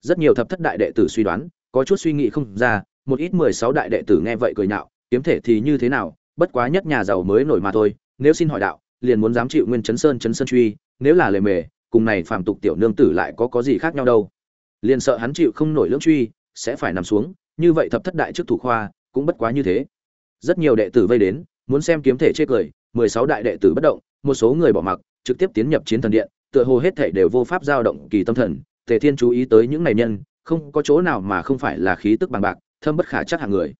rất nhiều thập thất đại đệ tử suy đoán, có chút suy nghĩ không ra, một ít mười sáu đại đệ tử nghe vậy cười nhạo, kiếm thể thì như thế nào, bất quá nhất nhà giàu mới nổi mà thôi, nếu xin hỏi đạo, liền muốn dám chịu nguyên chấn sơn chấn sơn truy, nếu là lề mề, cùng này phàm tục tiểu nương tử lại có có gì khác nhau đâu. Liền sợ hắn chịu không nổi lưỡng truy, sẽ phải nằm xuống, như vậy thập thất đại trước thủ khoa, cũng bất quá như thế. Rất nhiều đệ tử vây đến, muốn xem kiếm thể chê cười, mười sáu đại đệ tử bất động, một số người bỏ mặc, trực tiếp tiến nhập chiến thần điện, tựa hồ hết thể đều vô pháp giao động kỳ tâm thần tề thiên chú ý tới những này nhân không có chỗ nào mà không phải là khí tức bằng bạc thâm bất khả chắc hàng người.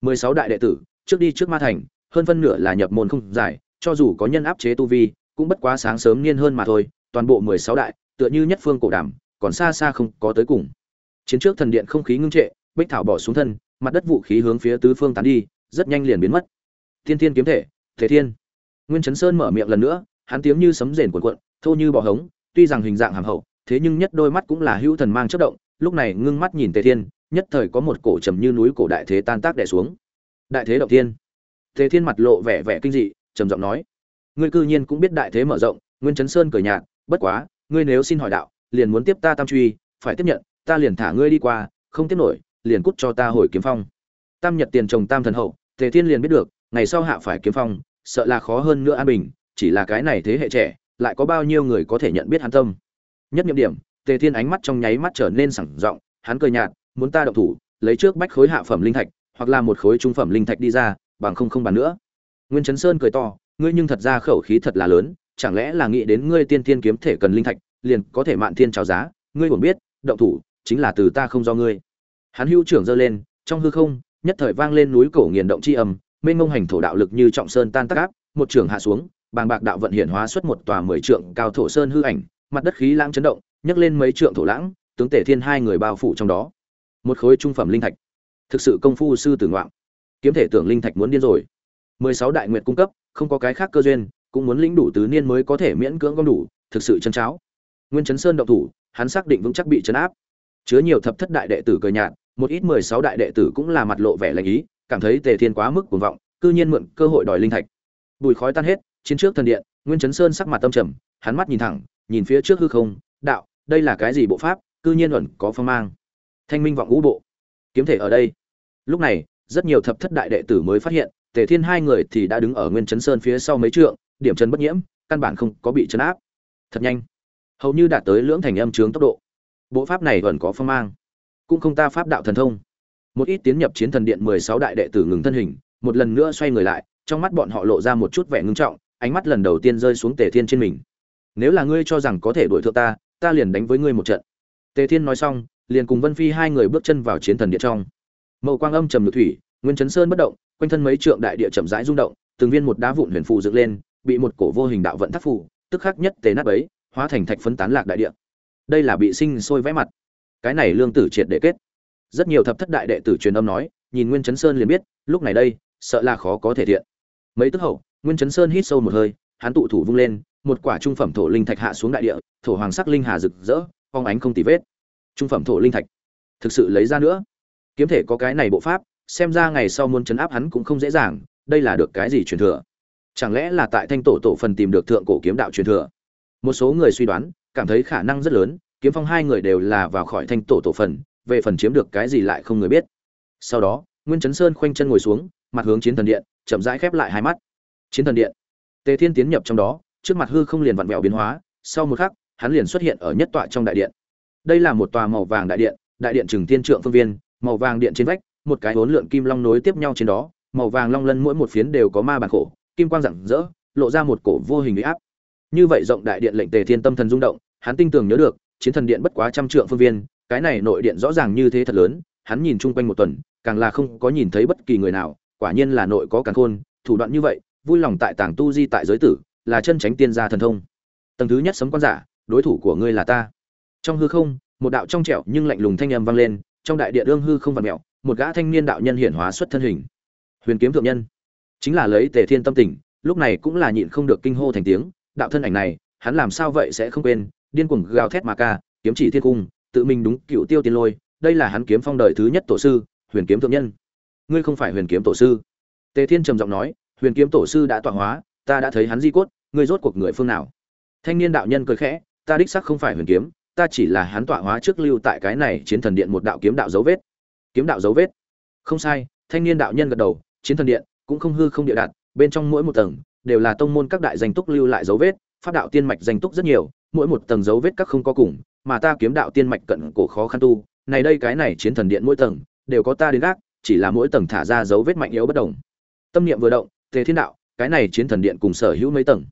Mười sáu đại đệ tử trước đi trước ma thành hơn phân nửa là nhập môn không giải cho dù có nhân áp chế tu vi cũng bất quá sáng sớm niên hơn mà thôi toàn bộ mười sáu đại tựa như nhất phương cổ đảm, còn xa xa không có tới cùng. Chiến trước thần điện không khí ngưng trệ bích thảo bỏ xuống thân mặt đất vũ khí hướng phía tứ phương tán đi rất nhanh liền biến mất. Thiên thiên kiếm thể thế thiên. Nguyên chấn sơn mở miệng lần nữa hắn tiếng như sấm rền cuộn cuộn thô như bọ hống tuy rằng hình dạng hàm hậu thế nhưng nhất đôi mắt cũng là hữu thần mang chất động, lúc này ngưng mắt nhìn tề thiên, nhất thời có một cổ trầm như núi cổ đại thế tan tác đẻ xuống. Đại thế động thiên. Tề thiên mặt lộ vẻ vẻ kinh dị, trầm giọng nói, ngươi cư nhiên cũng biết đại thế mở rộng, nguyên chấn sơn cười nhạt, bất quá, ngươi nếu xin hỏi đạo, liền muốn tiếp ta tam truy, phải tiếp nhận, ta liền thả ngươi đi qua, không tiếp nổi, liền cút cho ta hồi kiếm phong. Tam nhật tiền chồng tam thần hậu, tề thiên liền biết được, ngày sau hạ phải kiếm phong, sợ là khó hơn nữa an bình, chỉ là cái này thế hệ trẻ, lại có bao nhiêu người có thể nhận biết hắn tâm nhất nhiệm điểm, tề thiên ánh mắt trong nháy mắt trở nên sẳng giọng hắn cười nhạt, muốn ta động thủ, lấy trước bách khối hạ phẩm linh thạch, hoặc là một khối trung phẩm linh thạch đi ra, bằng không không bàn nữa. Nguyên chấn sơn cười to, ngươi nhưng thật ra khẩu khí thật là lớn, chẳng lẽ là nghĩ đến ngươi tiên thiên kiếm thể cần linh thạch, liền có thể mạn thiên trào giá, ngươi cũng biết, động thủ chính là từ ta không do ngươi. Hắn hữu trưởng giơ lên, trong hư không, nhất thời vang lên núi cổ nghiền động chi âm, mênh mông hành thổ đạo lực như trọng sơn tan tác áp, một trường hạ xuống, bàng bạc đạo vận hiện hóa xuất một tòa mười trượng cao thổ sơn hư ảnh mặt đất khí lãng chấn động, nhấc lên mấy trượng thổ lãng, tướng tể thiên hai người bao phủ trong đó. Một khối trung phẩm linh thạch. Thực sự công phu sư tử ngoạn. Kiếm thể tưởng linh thạch muốn điên rồi. Mười sáu đại nguyện cung cấp, không có cái khác cơ duyên, cũng muốn lĩnh đủ tứ niên mới có thể miễn cưỡng gom đủ, thực sự chân cháo. Nguyên chấn sơn động thủ, hắn xác định vững chắc bị chấn áp. Chứa nhiều thập thất đại đệ tử cờ nhạt, một ít mười sáu đại đệ tử cũng là mặt lộ vẻ lành ý, cảm thấy tề thiên quá mức cuồng vọng, cư nhiên mượn cơ hội đòi linh thạch. Bùi khói tan hết, chiến trước thần điện, nguyên chấn sơn sắc mặt tâm trầm, hắn mắt nhìn thẳng nhìn phía trước hư không, đạo, đây là cái gì bộ pháp, cư nhiên ẩn có phong mang. Thanh minh vọng ngũ bộ. Kiếm thể ở đây. Lúc này, rất nhiều thập thất đại đệ tử mới phát hiện, tề thiên hai người thì đã đứng ở nguyên chấn sơn phía sau mấy trượng, điểm chân bất nhiễm, căn bản không có bị chấn áp. Thật nhanh. Hầu như đạt tới lưỡng thành âm trướng tốc độ. Bộ pháp này vẫn có phong mang. Cũng không ta pháp đạo thần thông. Một ít tiến nhập chiến thần điện mười sáu đại đệ tử ngừng thân hình, một lần nữa xoay người lại, trong mắt bọn họ lộ ra một chút vẻ ngưng trọng, ánh mắt lần đầu tiên rơi xuống tề thiên trên mình nếu là ngươi cho rằng có thể đuổi thượng ta ta liền đánh với ngươi một trận. Tề thiên nói xong, liền cùng vân phi hai người bước chân vào chiến thần điện trong. Mậu quang âm trầm nhược thủy, nguyên chấn sơn bất động, quanh thân mấy trượng đại địa chậm rãi rung động, từng viên một đá vụn huyền phù dựng lên, bị một cổ vô hình đạo vận thắt phù tức khắc nhất tề nát bấy, hóa thành thạch phấn tán lạc đại địa. Đây là bị sinh sôi vẽ mặt. Cái này lương tử triệt để kết. Rất nhiều thập thất đại đệ tử truyền âm nói, nhìn nguyên chấn sơn liền biết, lúc này đây, sợ là khó có thể thiện. Mấy tức hậu, nguyên chấn sơn hít sâu một hơi, hắn tụ thủ vung lên một quả trung phẩm thổ linh thạch hạ xuống đại địa, thổ hoàng sắc linh hà rực rỡ, phong ánh không tì vết. Trung phẩm thổ linh thạch, thực sự lấy ra nữa. Kiếm thể có cái này bộ pháp, xem ra ngày sau muốn chấn áp hắn cũng không dễ dàng, đây là được cái gì truyền thừa? Chẳng lẽ là tại thanh tổ tổ phần tìm được thượng cổ kiếm đạo truyền thừa? Một số người suy đoán, cảm thấy khả năng rất lớn, kiếm phong hai người đều là vào khỏi thanh tổ tổ phần, về phần chiếm được cái gì lại không người biết. Sau đó, nguyên chấn sơn khoanh chân ngồi xuống, mặt hướng chiến thần điện, chậm rãi khép lại hai mắt. Chiến thần điện. Tề thiên tiến nhập trong đó trước mặt hư không liền vặn vẹo biến hóa, sau một khắc, hắn liền xuất hiện ở nhất tọa trong đại điện. Đây là một tòa màu vàng đại điện đại điện trừng tiên trượng phương viên, màu vàng điện trên vách, một cái hốn lượn kim long nối tiếp nhau trên đó, màu vàng long lân mỗi một phiến đều có ma bản khổ, kim quang rạng rỡ, lộ ra một cổ vô hình uy áp. Như vậy rộng đại điện lệnh tề thiên tâm thần rung động, hắn tinh tường nhớ được, chiến thần điện bất quá trăm trượng phương viên, cái này nội điện rõ ràng như thế thật lớn, hắn nhìn chung quanh một tuần, càng là không có nhìn thấy bất kỳ người nào, quả nhiên là nội có càng khôn, thủ đoạn như vậy, vui lòng tại tàng tu di tại giới tử là chân tránh tiên gia thần thông. Tầng thứ nhất sấm quan giả, đối thủ của ngươi là ta. Trong hư không, một đạo trong trẻo nhưng lạnh lùng thanh âm vang lên, trong đại địa ương hư không vặn mẹo, một gã thanh niên đạo nhân hiển hóa xuất thân hình. Huyền kiếm thượng nhân. Chính là lấy tề thiên tâm tình, lúc này cũng là nhịn không được kinh hô thành tiếng, đạo thân ảnh này, hắn làm sao vậy sẽ không quên, điên cuồng gào thét mà ca, kiếm chỉ thiên cung, tự mình đúng cựu tiêu tiên lôi, đây là hắn kiếm phong đời thứ nhất tổ sư, huyền kiếm thượng nhân. Ngươi không phải huyền kiếm tổ sư. Tề thiên trầm giọng nói, huyền kiếm tổ sư đã tọa hóa ta đã thấy hắn di cốt, ngươi rốt cuộc người phương nào? Thanh niên đạo nhân cười khẽ, ta đích sắc không phải huyền kiếm, ta chỉ là hắn tọa hóa trước lưu tại cái này chiến thần điện một đạo kiếm đạo dấu vết. Kiếm đạo dấu vết? Không sai, thanh niên đạo nhân gật đầu, chiến thần điện cũng không hư không địa đạt, bên trong mỗi một tầng đều là tông môn các đại danh túc lưu lại dấu vết, pháp đạo tiên mạch danh túc rất nhiều, mỗi một tầng dấu vết các không có cùng, mà ta kiếm đạo tiên mạch cận cổ khó khăn tu, này đây cái này chiến thần điện mỗi tầng đều có ta đến gác, chỉ là mỗi tầng thả ra dấu vết mạnh yếu bất đồng. Tâm niệm vừa động, tề thiên đạo cái này chiến thần điện cùng sở hữu mấy tầng.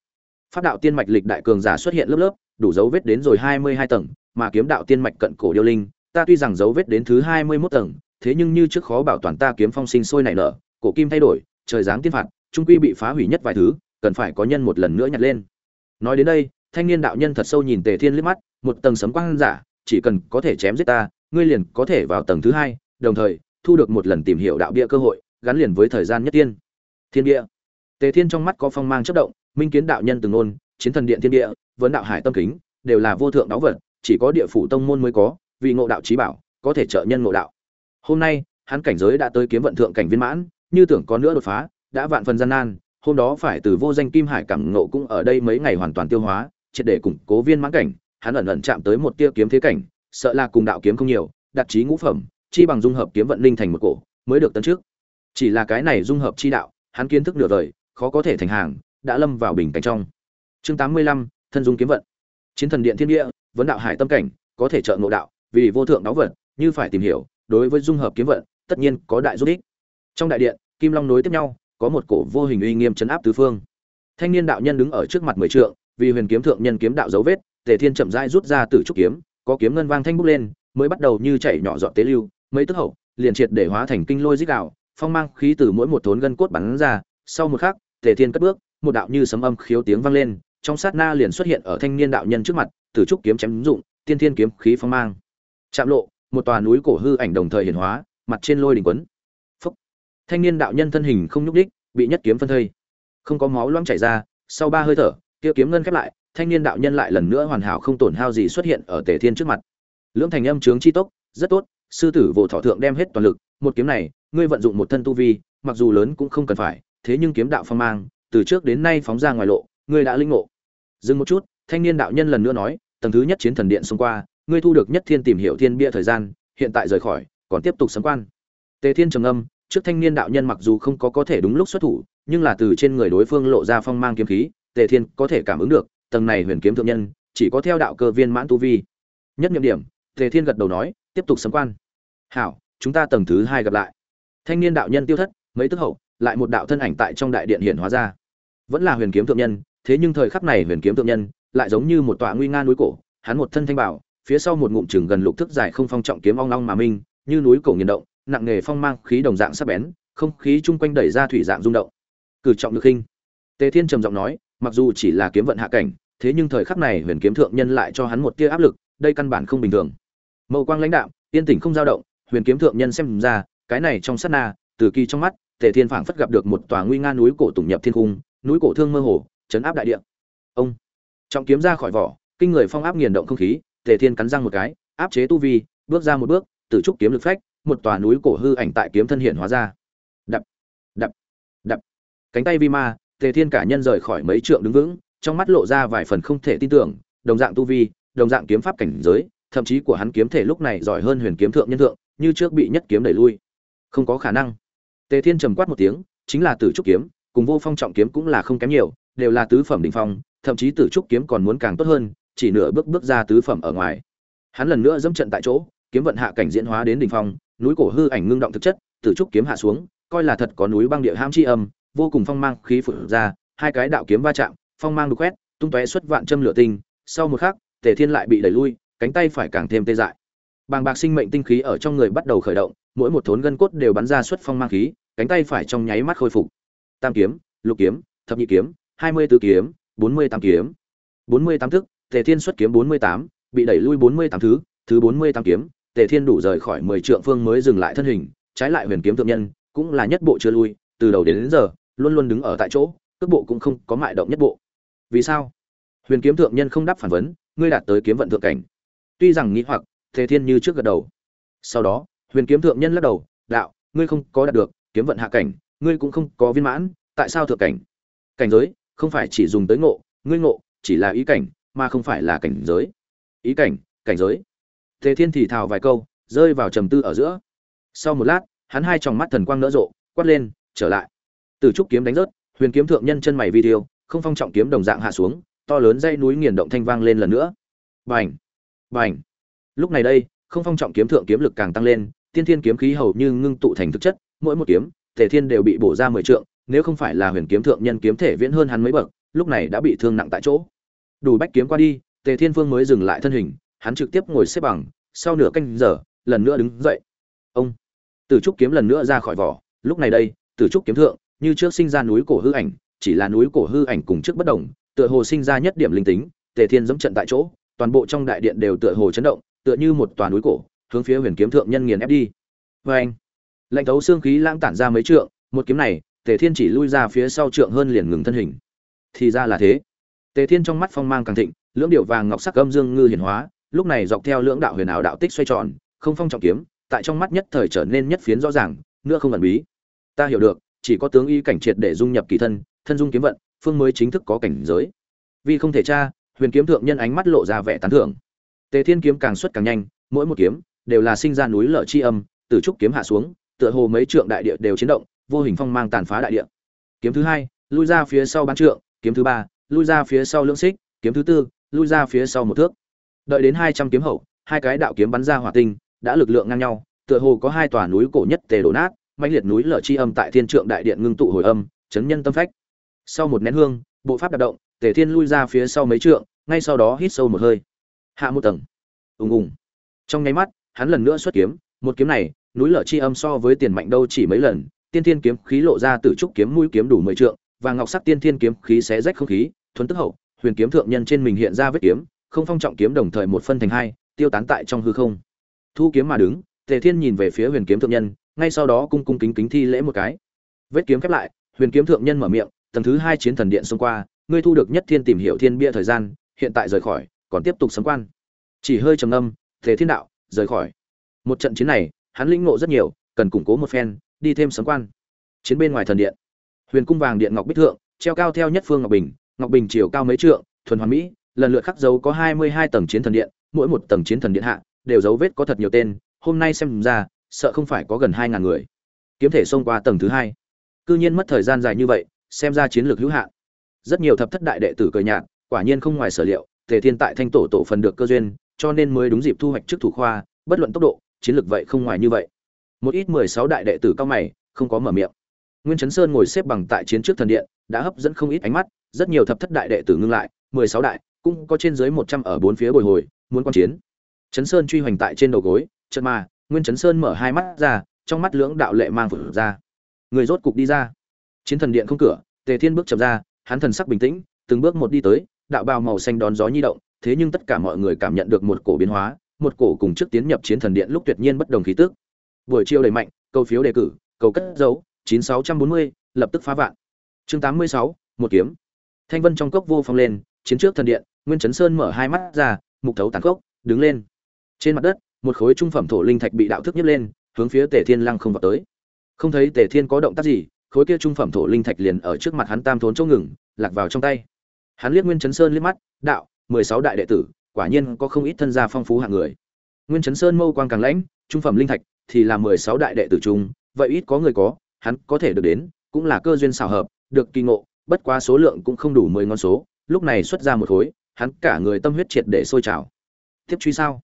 Pháp đạo tiên mạch lịch đại cường giả xuất hiện lớp lớp, đủ dấu vết đến rồi hai mươi hai tầng, mà kiếm đạo tiên mạch cận cổ điêu linh, ta tuy rằng dấu vết đến thứ hai mươi 21 tầng, thế nhưng như trước khó bảo toàn ta kiếm phong sinh sôi nảy nở, cổ kim thay đổi, trời giáng tiên phạt, trung quy bị phá hủy nhất vài thứ, cần phải có nhân một lần nữa nhặt lên. Nói đến đây, thanh niên đạo nhân thật sâu nhìn tề thiên liếc mắt, một tầng sấm quang giả, chỉ cần có thể chém giết ta, ngươi liền có thể vào tầng thứ hai, đồng thời, thu được một lần tìm hiểu đạo bia cơ hội, gắn liền với thời gian nhất tiên. Thiên bia tề thiên trong mắt có phong mang chớp động minh kiến đạo nhân từng ngôn, chiến thần điện thiên địa vấn đạo hải tâm kính đều là vô thượng đáo vật chỉ có địa phủ tông môn mới có vì ngộ đạo chí bảo có thể trợ nhân ngộ đạo. Hôm nay hắn cảnh giới đã tới kiếm vận thượng cảnh viên mãn như tưởng có nữa đột phá đã vạn phần gian nan hôm đó phải từ vô danh kim hải cảm ngộ cũng ở đây mấy ngày hoàn toàn tiêu hóa triệt để củng cố viên mãn cảnh hắn ẩn ẩn chạm tới một tia kiếm thế cảnh sợ là cùng đạo kiếm không nhiều đặt chí ngũ phẩm chi bằng dung hợp kiếm vận linh thành một cổ mới được tấn trước. Chỉ là cái này dung hợp chi đạo hắn kiến thức nửa đời khó có thể thành hàng đã lâm vào bình cảnh trong. Chương tám mươi lăm thân dung kiếm vận. Chiến thần điện thiên địa vấn đạo hải tâm cảnh có thể trợ ngộ đạo vì vô thượng đáo vận như phải tìm hiểu đối với dung hợp kiếm vận tất nhiên có đại giúp ích. Trong đại điện kim long nối tiếp nhau có một cổ vô hình uy nghiêm chấn áp tứ phương. Thanh niên đạo nhân đứng ở trước mặt mười trượng vì huyền kiếm thượng nhân kiếm đạo dấu vết tề thiên chậm rãi rút ra tử trúc kiếm có kiếm ngân vang thanh bốc lên mới bắt đầu như chảy nhỏ giọt tế lưu mấy tức hậu liền triệt để hóa thành kinh lôi rít gào, phong mang khí từ mỗi một thốn gân cốt bắn ra sau một khắc, tề thiên cất bước, một đạo như sấm âm khiếu tiếng vang lên, trong sát na liền xuất hiện ở thanh niên đạo nhân trước mặt tử trúc kiếm chém dụng, tiên thiên kiếm khí phong mang. Chạm lộ, một tòa núi cổ hư ảnh đồng thời hiện hóa, mặt trên lôi đỉnh quấn. Phúc. Thanh niên đạo nhân thân hình không nhúc đích bị nhất kiếm phân thây. Không có máu loãng chảy ra, sau ba hơi thở, kia kiếm ngân khép lại, thanh niên đạo nhân lại lần nữa hoàn hảo không tổn hao gì xuất hiện ở tề thiên trước mặt. Lưỡng thành âm trướng chi tốc, rất tốt, sư tử vô thọ thượng đem hết toàn lực, một kiếm này, ngươi vận dụng một thân tu vi, mặc dù lớn cũng không cần phải thế nhưng kiếm đạo phong mang, từ trước đến nay phóng ra ngoài lộ, ngươi đã linh ngộ. Dừng một chút, thanh niên đạo nhân lần nữa nói, tầng thứ nhất chiến thần điện xông qua, ngươi thu được nhất thiên tìm hiểu thiên bia thời gian, hiện tại rời khỏi, còn tiếp tục sấm quan. Tề thiên trầm âm trước thanh niên đạo nhân mặc dù không có có thể đúng lúc xuất thủ, nhưng là từ trên người đối phương lộ ra phong mang kiếm khí, tề thiên có thể cảm ứng được, tầng này huyền kiếm thượng nhân, chỉ có theo đạo cơ viên mãn tu vi. Nhất nhiệm điểm, tề thiên gật đầu nói, tiếp tục sấm quan. Hảo, chúng ta tầng thứ hai gặp lại. Thanh niên đạo nhân tiêu thất, mấy tức hậu lại một đạo thân ảnh tại trong đại điện hiện hóa ra. Vẫn là huyền kiếm thượng nhân, thế nhưng thời khắc này huyền kiếm thượng nhân lại giống như một tọa nguy nga núi cổ, hắn một thân thanh bảo, phía sau một ngụm chừng gần lục thức dài không phong trọng kiếm ong long mà minh, như núi cổ nghiền động, nặng nghề phong mang khí đồng dạng sắc bén, không khí chung quanh đẩy ra thủy dạng rung động. Cử trọng lực khinh. Tề thiên trầm giọng nói, mặc dù chỉ là kiếm vận hạ cảnh, thế nhưng thời khắc này huyền kiếm thượng nhân lại cho hắn một tia áp lực, đây căn bản không bình thường. Mâu quang lãnh đạo, yên tĩnh không dao động, huyền kiếm thượng nhân xem ra, cái này trong sát na, từ kỳ trong mắt tề thiên phảng phất gặp được một tòa nguy nga núi cổ tùng nhập thiên cung núi cổ thương mơ hồ, chấn áp đại địa. Ông trọng kiếm ra khỏi vỏ, kinh người phong áp nghiền động không khí, tề thiên cắn răng một cái, áp chế tu vi, bước ra một bước tự trúc kiếm lực phách, một tòa núi cổ hư ảnh tại kiếm thân hiện hóa ra. Đập đập đập. Cánh tay vi ma, tề thiên cả nhân rời khỏi mấy trượng đứng vững, trong mắt lộ ra vài phần không thể tin tưởng, đồng dạng tu vi, đồng dạng kiếm pháp cảnh giới, thậm chí của hắn kiếm thể lúc này giỏi hơn huyền kiếm thượng nhân thượng, như trước bị nhất kiếm đẩy lui. Không có khả năng tề thiên trầm quát một tiếng, chính là tử trúc kiếm, cùng vô phong trọng kiếm cũng là không kém nhiều, đều là tứ phẩm đỉnh phong, thậm chí tử trúc kiếm còn muốn càng tốt hơn, chỉ nửa bước bước ra tứ phẩm ở ngoài. Hắn lần nữa dẫm trận tại chỗ, kiếm vận hạ cảnh diễn hóa đến đỉnh phong, núi cổ hư ảnh ngưng động thực chất, tử trúc kiếm hạ xuống, coi là thật có núi băng địa ham chi âm, vô cùng phong mang khí phụ ra, hai cái đạo kiếm va chạm, phong mang đục quét, tung tóe xuất vạn châm lửa tinh, sau một khắc, tề thiên lại bị đẩy lui, cánh tay phải càng thêm tê dại. Bàng bạc sinh mệnh tinh khí ở trong người bắt đầu khởi động, mỗi một thốn gân cốt đều bắn ra xuất phong mang khí cánh tay phải trong nháy mắt khôi phục. Tam kiếm lục kiếm thập nhị kiếm hai mươi tứ kiếm bốn mươi tám kiếm. Bốn mươi tám thức tề thiên xuất kiếm bốn mươi tám bị đẩy lui bốn mươi tám thứ thứ bốn mươi tám kiếm tề thiên đủ rời khỏi mười trượng phương mới dừng lại thân hình trái lại huyền kiếm thượng nhân cũng là nhất bộ chưa lui từ đầu đến, đến giờ luôn luôn đứng ở tại chỗ cước bộ cũng không có mại động nhất bộ. Vì sao? Huyền kiếm thượng nhân không đáp phản vấn ngươi đạt tới kiếm vận thượng cảnh. Tuy rằng nghĩ hoặc tề thiên như trước gật đầu. Sau đó huyền kiếm thượng nhân lắc đầu đạo ngươi không có đạt được kiếm vận hạ cảnh, ngươi cũng không có viên mãn, tại sao thượng cảnh? Cảnh giới, không phải chỉ dùng tới ngộ, ngươi ngộ chỉ là ý cảnh, mà không phải là cảnh giới. Ý cảnh cảnh giới. Tề thiên thì thào vài câu, rơi vào trầm tư ở giữa. Sau một lát, hắn hai tròng mắt thần quang nỡ rộ, quát lên, trở lại. Từ trúc kiếm đánh rớt, huyền kiếm thượng nhân chân mày vi tiêu không phong trọng kiếm đồng dạng hạ xuống, to lớn dây núi nghiền động thanh vang lên lần nữa. Bành! Bành! Lúc này đây, không phong trọng kiếm thượng kiếm lực càng tăng lên, tiên thiên kiếm khí hầu như ngưng tụ thành thực chất mỗi một kiếm thể thiên đều bị bổ ra mười trượng nếu không phải là huyền kiếm thượng nhân kiếm thể viễn hơn hắn mấy bậc lúc này đã bị thương nặng tại chỗ. Đủ bách kiếm qua đi tề thiên vương mới dừng lại thân hình hắn trực tiếp ngồi xếp bằng sau nửa canh giờ lần nữa đứng dậy. Ông! Tử trúc kiếm lần nữa ra khỏi vỏ lúc này đây tử trúc kiếm thượng như trước sinh ra núi cổ hư ảnh chỉ là núi cổ hư ảnh cùng trước bất động, tựa hồ sinh ra nhất điểm linh tính tề thiên giống trận tại chỗ toàn bộ trong đại điện đều tựa hồ chấn động tựa như một tòa núi cổ hướng phía huyền kiếm thượng nhân nghiền ép đi. Vê anh lạnh thấu xương khí lãng tản ra mấy trượng, một kiếm này, tề thiên chỉ lui ra phía sau trượng hơn liền ngừng thân hình. Thì ra là thế. Tề thiên trong mắt phong mang càng thịnh, lưỡng điệu vàng ngọc sắc âm dương ngư hiển hóa, lúc này dọc theo lưỡng đạo huyền ảo đạo tích xoay tròn, không phong trọng kiếm, tại trong mắt nhất thời trở nên nhất phiến rõ ràng, nữa không ẩn bí. Ta hiểu được, chỉ có tướng y cảnh triệt để dung nhập kỳ thân thân dung kiếm vận, phương mới chính thức có cảnh giới. Vì không thể tra, huyền kiếm thượng nhân ánh mắt lộ ra vẻ tán thưởng. Tề thiên kiếm càng xuất càng nhanh, mỗi một kiếm đều là sinh ra núi lở chi âm, từ trúc kiếm hạ xuống tựa hồ mấy trượng đại địa đều chiến động, vô hình phong mang tàn phá đại địa. Kiếm thứ hai, lui ra phía sau bán trượng, kiếm thứ ba, lui ra phía sau lưỡng xích, kiếm thứ tư, lui ra phía sau một thước. Đợi đến hai trăm kiếm hậu, hai cái đạo kiếm bắn ra hỏa tinh, đã lực lượng ngang nhau, tựa hồ có hai tòa núi cổ nhất tề đổ nát, mãnh liệt núi lở chi âm tại thiên trượng đại điện ngưng tụ hồi âm, chấn nhân tâm phách. Sau một nén hương, bộ pháp đạp động, tề thiên lui ra phía sau mấy trượng, ngay sau đó hít sâu một hơi. Hạ một tầng. Ùng ùng. Trong nháy mắt, hắn lần nữa xuất kiếm, một kiếm này núi lở chi âm so với tiền mạnh đâu chỉ mấy lần, tiên thiên kiếm khí lộ ra từ trúc kiếm mũi kiếm đủ mười trượng, và ngọc sắc tiên thiên kiếm khí xé rách không khí thuấn tức hậu, huyền kiếm thượng nhân trên mình hiện ra vết kiếm, không phong trọng kiếm đồng thời một phân thành hai, tiêu tán tại trong hư không. Thu kiếm mà đứng, tề thiên nhìn về phía huyền kiếm thượng nhân, ngay sau đó cung cung kính kính thi lễ một cái. Vết kiếm khép lại, huyền kiếm thượng nhân mở miệng, tầng thứ hai chiến thần điện xông qua, ngươi thu được nhất thiên tìm hiểu thiên bia thời gian, hiện tại rời khỏi, còn tiếp tục sấm quan. Chỉ hơi trầm ngâm, Tề thiên đạo, rời khỏi. Một trận chiến này hắn lĩnh ngộ rất nhiều, cần củng cố một phen, đi thêm sấm quan. Chiến bên ngoài thần điện, huyền cung vàng điện ngọc bích thượng, treo cao theo nhất phương ngọc bình ngọc bình chiều cao mấy trượng, thuần hoàn mỹ, lần lượt khắc dấu có hai mươi hai tầng chiến thần điện, mỗi một tầng chiến thần điện hạ, đều dấu vết có thật nhiều tên, hôm nay xem ra, sợ không phải có gần hai ngàn người. Kiếm thể xông qua tầng thứ hai. Cư nhiên mất thời gian dài như vậy, xem ra chiến lược hữu hạn. Rất nhiều thập thất đại đệ tử cười nhạt, quả nhiên không ngoài sở liệu, tề thiên tại thanh tổ tổ phần được cơ duyên, cho nên mới đúng dịp thu hoạch trước thủ khoa, bất luận tốc độ chiến lược vậy không ngoài như vậy. Một ít mười sáu đại đệ tử cao mày, không có mở miệng. Nguyên chấn sơn ngồi xếp bằng tại chiến trước thần điện, đã hấp dẫn không ít ánh mắt, rất nhiều thập thất đại đệ tử ngưng lại, mười sáu đại, cũng có trên dưới một trăm ở bốn phía bồi hồi, muốn quan chiến. Chấn sơn truy hoành tại trên đầu gối, chợt mà, nguyên chấn sơn mở hai mắt ra, trong mắt lưỡng đạo lệ mang vừa ra. Người rốt cục đi ra. Chiến thần điện không cửa, tề thiên bước chậm ra, hắn thần sắc bình tĩnh, từng bước một đi tới, đạo bào màu xanh đón gió nhi động, thế nhưng tất cả mọi người cảm nhận được một cổ biến hóa một cổ cùng trước tiến nhập chiến thần điện lúc tuyệt nhiên bất đồng khí tức. Buổi chiều đầy mạnh, câu phiếu đề cử cầu cất dấu, chín sáu trăm bốn mươi, lập tức phá vạn. Chương tám mươi sáu, một kiếm. Thanh vân trong cốc vô phong lên, chiến trước thần điện, nguyên chấn sơn mở hai mắt ra, mục thấu tàn cốc đứng lên. Trên mặt đất, một khối trung phẩm thổ linh thạch bị đạo thức nhấc lên, hướng phía tề thiên lăng không vọt tới. Không thấy tề thiên có động tác gì, khối kia trung phẩm thổ linh thạch liền ở trước mặt hắn tam thốn chỗ ngừng, lạc vào trong tay. Hắn liếc nguyên chấn sơn liếc mắt, đạo, mười sáu đại đệ tử quả nhiên có không ít thân gia phong phú hạng người. Nguyên chấn sơn mâu quang càng lãnh, trung phẩm linh thạch thì là mười sáu đại đệ tử trung vậy ít có người có, hắn có thể được đến, cũng là cơ duyên xảo hợp, được kỳ ngộ, bất quá số lượng cũng không đủ mười ngón số, lúc này xuất ra một khối, hắn cả người tâm huyết triệt để sôi trào. Tiếp truy sao?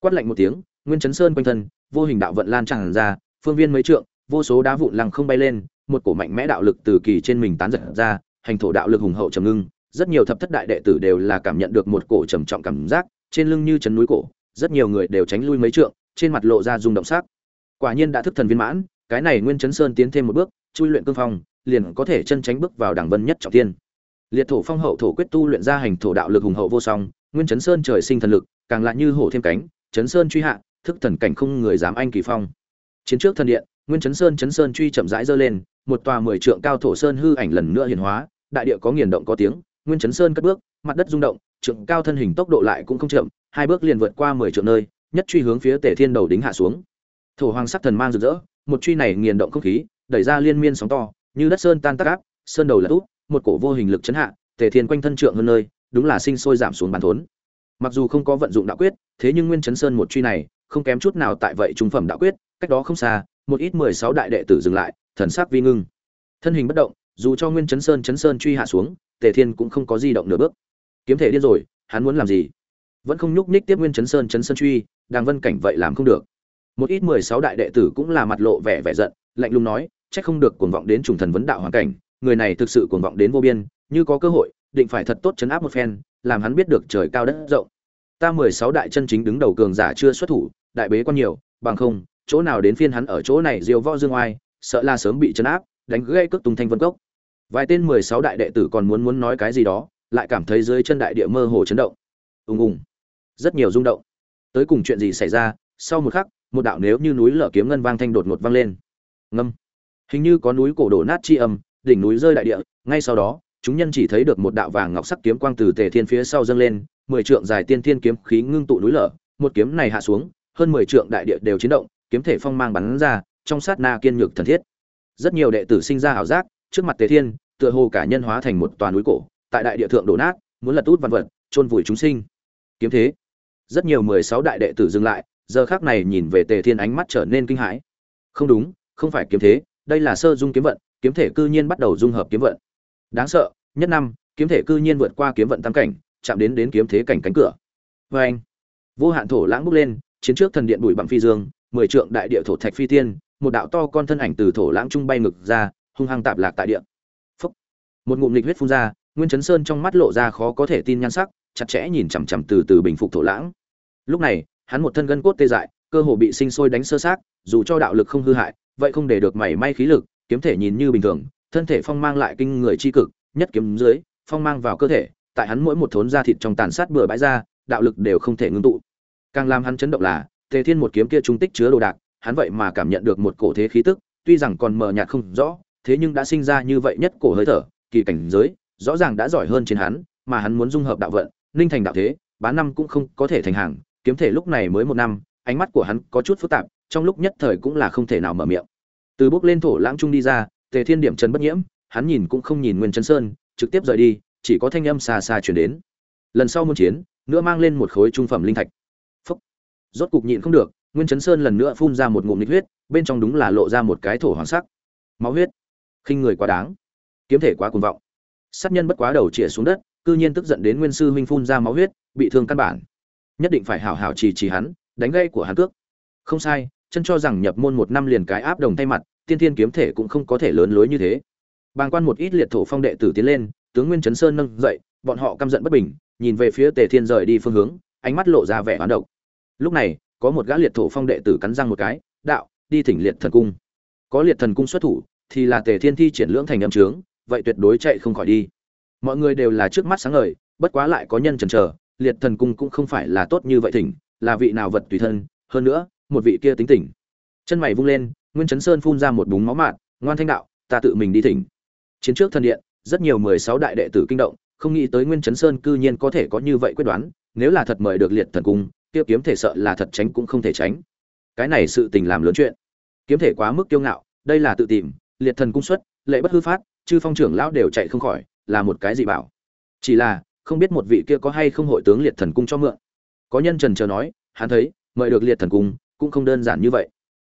Quát lạnh một tiếng, nguyên chấn sơn quanh thân, vô hình đạo vận lan tràn ra, phương viên mấy trượng, vô số đá vụn lăng không bay lên, một cổ mạnh mẽ đạo lực từ kỳ trên mình tán giật ra, hành thổ đạo lực hùng hậu trầm ngưng rất nhiều thập thất đại đệ tử đều là cảm nhận được một cổ trầm trọng cảm giác, trên lưng như chấn núi cổ, rất nhiều người đều tránh lui mấy trượng, trên mặt lộ ra rung động sắc quả nhiên đã thức thần viên mãn, cái này nguyên chấn sơn tiến thêm một bước, chui luyện cương phong, liền có thể chân tránh bước vào đẳng vân nhất trọng tiên. liệt thổ phong hậu thổ quyết tu luyện ra hành thổ đạo lực hùng hậu vô song, nguyên chấn sơn trời sinh thần lực, càng lại như hổ thêm cánh, chấn sơn truy hạ, thức thần cảnh không người dám anh kỳ phong chiến trước thần điện, nguyên chấn sơn chấn sơn truy chậm rãi dơ lên, một tòa mười trượng cao thổ sơn hư ảnh lần nữa hiển hóa, đại địa có nghiền động có tiếng nguyên chấn sơn cất bước, mặt đất rung động trượng cao thân hình tốc độ lại cũng không chậm, hai bước liền vượt qua mười trượng nơi, nhất truy hướng phía tể thiên đầu đính hạ xuống. Thổ hoàng sắc thần mang rực rỡ, một truy này nghiền động không khí, đẩy ra liên miên sóng to, như đất sơn tan tác áp, sơn đầu là út một cổ vô hình lực chấn hạ, tề thiên quanh thân trượng hơn nơi, đúng là sinh sôi giảm xuống bàn thốn. Mặc dù không có vận dụng đạo quyết, thế nhưng nguyên chấn sơn một truy này, không kém chút nào tại vậy trung phẩm đạo quyết, cách đó không xa, một ít mười sáu đại đệ tử dừng lại, thần sắc vi ngưng. Thân hình bất động, dù cho nguyên chấn sơn chấn sơn truy hạ xuống tề thiên cũng không có di động nửa bước. Kiếm thể điên rồi, hắn muốn làm gì? Vẫn không nhúc nhích tiếp nguyên chấn sơn chấn sơn truy, đàng vân cảnh vậy làm không được. Một ít mười sáu đại đệ tử cũng là mặt lộ vẻ vẻ giận, lạnh lùng nói trách không được cuồng vọng đến trùng thần vấn đạo hoàn cảnh, người này thực sự cuồng vọng đến vô biên, như có cơ hội, định phải thật tốt chấn áp một phen, làm hắn biết được trời cao đất rộng. Ta mười sáu đại chân chính đứng đầu cường giả chưa xuất thủ, đại bế quan nhiều, bằng không, chỗ nào đến phiên hắn ở chỗ này diều võ dương oai, sợ là sớm bị chấn áp, đánh gây cước tung thanh vân cốc vài tên mười sáu đại đệ tử còn muốn muốn nói cái gì đó, lại cảm thấy dưới chân đại địa mơ hồ chấn động. Ùng ùng. Rất nhiều rung động. Tới cùng chuyện gì xảy ra, sau một khắc, một đạo nếu như núi lở kiếm ngân vang thanh đột ngột vang lên. Ngâm. Hình như có núi cổ đổ nát chi âm, đỉnh núi rơi đại địa, ngay sau đó, chúng nhân chỉ thấy được một đạo vàng ngọc sắc kiếm quang từ tề thiên phía sau dâng lên, mười trượng dài tiên thiên kiếm khí ngưng tụ núi lở, một kiếm này hạ xuống, hơn mười trượng đại địa đều chiến động, kiếm thể phong mang bắn ra, trong sát na kiên nhược thần thiết. Rất nhiều đệ tử sinh ra ảo giác trước mặt tề thiên, tựa hồ cả nhân hóa thành một toàn núi cổ, tại đại địa thượng đổ nát, muốn lật út văn vật, chôn vùi chúng sinh. Kiếm thế. Rất nhiều mười sáu đại đệ tử dừng lại, giờ khác này nhìn về tề thiên ánh mắt trở nên kinh hãi. Không đúng, không phải kiếm thế, đây là sơ dung kiếm vận, kiếm thể cư nhiên bắt đầu dung hợp kiếm vận. Đáng sợ, nhất năm, kiếm thể cư nhiên vượt qua kiếm vận tam cảnh, chạm đến đến kiếm thế cảnh cánh cửa. Vê anh, vô hạn thổ lãng bước lên, chiến trước thần điện bụi bặm phi dương, mười trượng đại địa thổ thạch phi tiên, một đạo to con thân ảnh từ thổ lãng trung bay ngực ra hung hăng tạp lạc tại địa. Phúc. một ngụm lịch huyết phun ra, nguyên chấn sơn trong mắt lộ ra khó có thể tin nhan sắc, chặt chẽ nhìn chằm chằm từ từ bình phục thổ lãng. Lúc này, hắn một thân gân cốt tê dại, cơ hồ bị sinh sôi đánh sơ sát dù cho đạo lực không hư hại, vậy không để được mảy may khí lực, kiếm thể nhìn như bình thường, thân thể phong mang lại kinh người chi cực, nhất kiếm dưới, phong mang vào cơ thể, tại hắn mỗi một thốn da thịt trong tàn sát bừa bãi ra, đạo lực đều không thể ngưng tụ. Càng làm hắn chấn động là, tề thiên một kiếm kia trung tích chứa đồ đạc, hắn vậy mà cảm nhận được một cổ thế khí tức, tuy rằng còn mờ nhạt không rõ thế nhưng đã sinh ra như vậy nhất cổ hơi thở, kỳ cảnh giới, rõ ràng đã giỏi hơn trên hắn, mà hắn muốn dung hợp đạo vận, ninh thành đạo thế bán năm cũng không có thể thành hàng, kiếm thể lúc này mới một năm, ánh mắt của hắn có chút phức tạp, trong lúc nhất thời cũng là không thể nào mở miệng. Từ bước lên thổ lãng trung đi ra, tề thiên điểm trần bất nhiễm, hắn nhìn cũng không nhìn nguyên Trấn sơn, trực tiếp rời đi, chỉ có thanh âm xa xa chuyển đến. Lần sau muôn chiến, nữa mang lên một khối trung phẩm linh thạch. Phúc. Rốt cục nhịn không được, nguyên Trấn sơn lần nữa phun ra một ngụm nịch huyết, bên trong đúng là lộ ra một cái thổ hoàng sắc. Máu huyết khinh người quá đáng. Kiếm thể quá cuồng vọng. Sát nhân bất quá đầu chĩa xuống đất, cư nhiên tức giận đến nguyên sư huynh phun ra máu huyết, bị thương căn bản. Nhất định phải hảo hảo trì trì hắn, đánh gây của hắn cước. Không sai, chân cho rằng nhập môn một năm liền cái áp đồng thay mặt, tiên thiên kiếm thể cũng không có thể lớn lối như thế. Bàng quan một ít liệt thổ phong đệ tử tiến lên, tướng nguyên chấn sơn nâng dậy, bọn họ căm giận bất bình, nhìn về phía tề thiên rời đi phương hướng, ánh mắt lộ ra vẻ oán độc. Lúc này, có một gã liệt thổ phong đệ tử cắn răng một cái, đạo, đi thỉnh liệt thần cung. Có liệt thần cung xuất thủ thì là tề thiên thi triển lưỡng thành âm trướng, vậy tuyệt đối chạy không khỏi đi. Mọi người đều là trước mắt sáng ngời, bất quá lại có nhân chần chờ, liệt thần cung cũng không phải là tốt như vậy thỉnh, là vị nào vật tùy thân, hơn nữa, một vị kia tính tỉnh chân mày vung lên, nguyên chấn sơn phun ra một búng máu mạt, ngoan thanh đạo, ta tự mình đi thỉnh. Chiến trước thần điện, rất nhiều mười sáu đại đệ tử kinh động, không nghĩ tới nguyên chấn sơn cư nhiên có thể có như vậy quyết đoán, nếu là thật mời được liệt thần cung tiêu kiếm thể sợ là thật tránh cũng không thể tránh. Cái này sự tình làm lớn chuyện. Kiếm thể quá mức kiêu ngạo, đây là tự tìm liệt thần cung xuất, lệ bất hư phát, chư phong trưởng lão đều chạy không khỏi, là một cái gì bảo. Chỉ là, không biết một vị kia có hay không hội tướng liệt thần cung cho mượn. Có nhân trần chờ nói, hắn thấy, mời được liệt thần cung, cũng không đơn giản như vậy.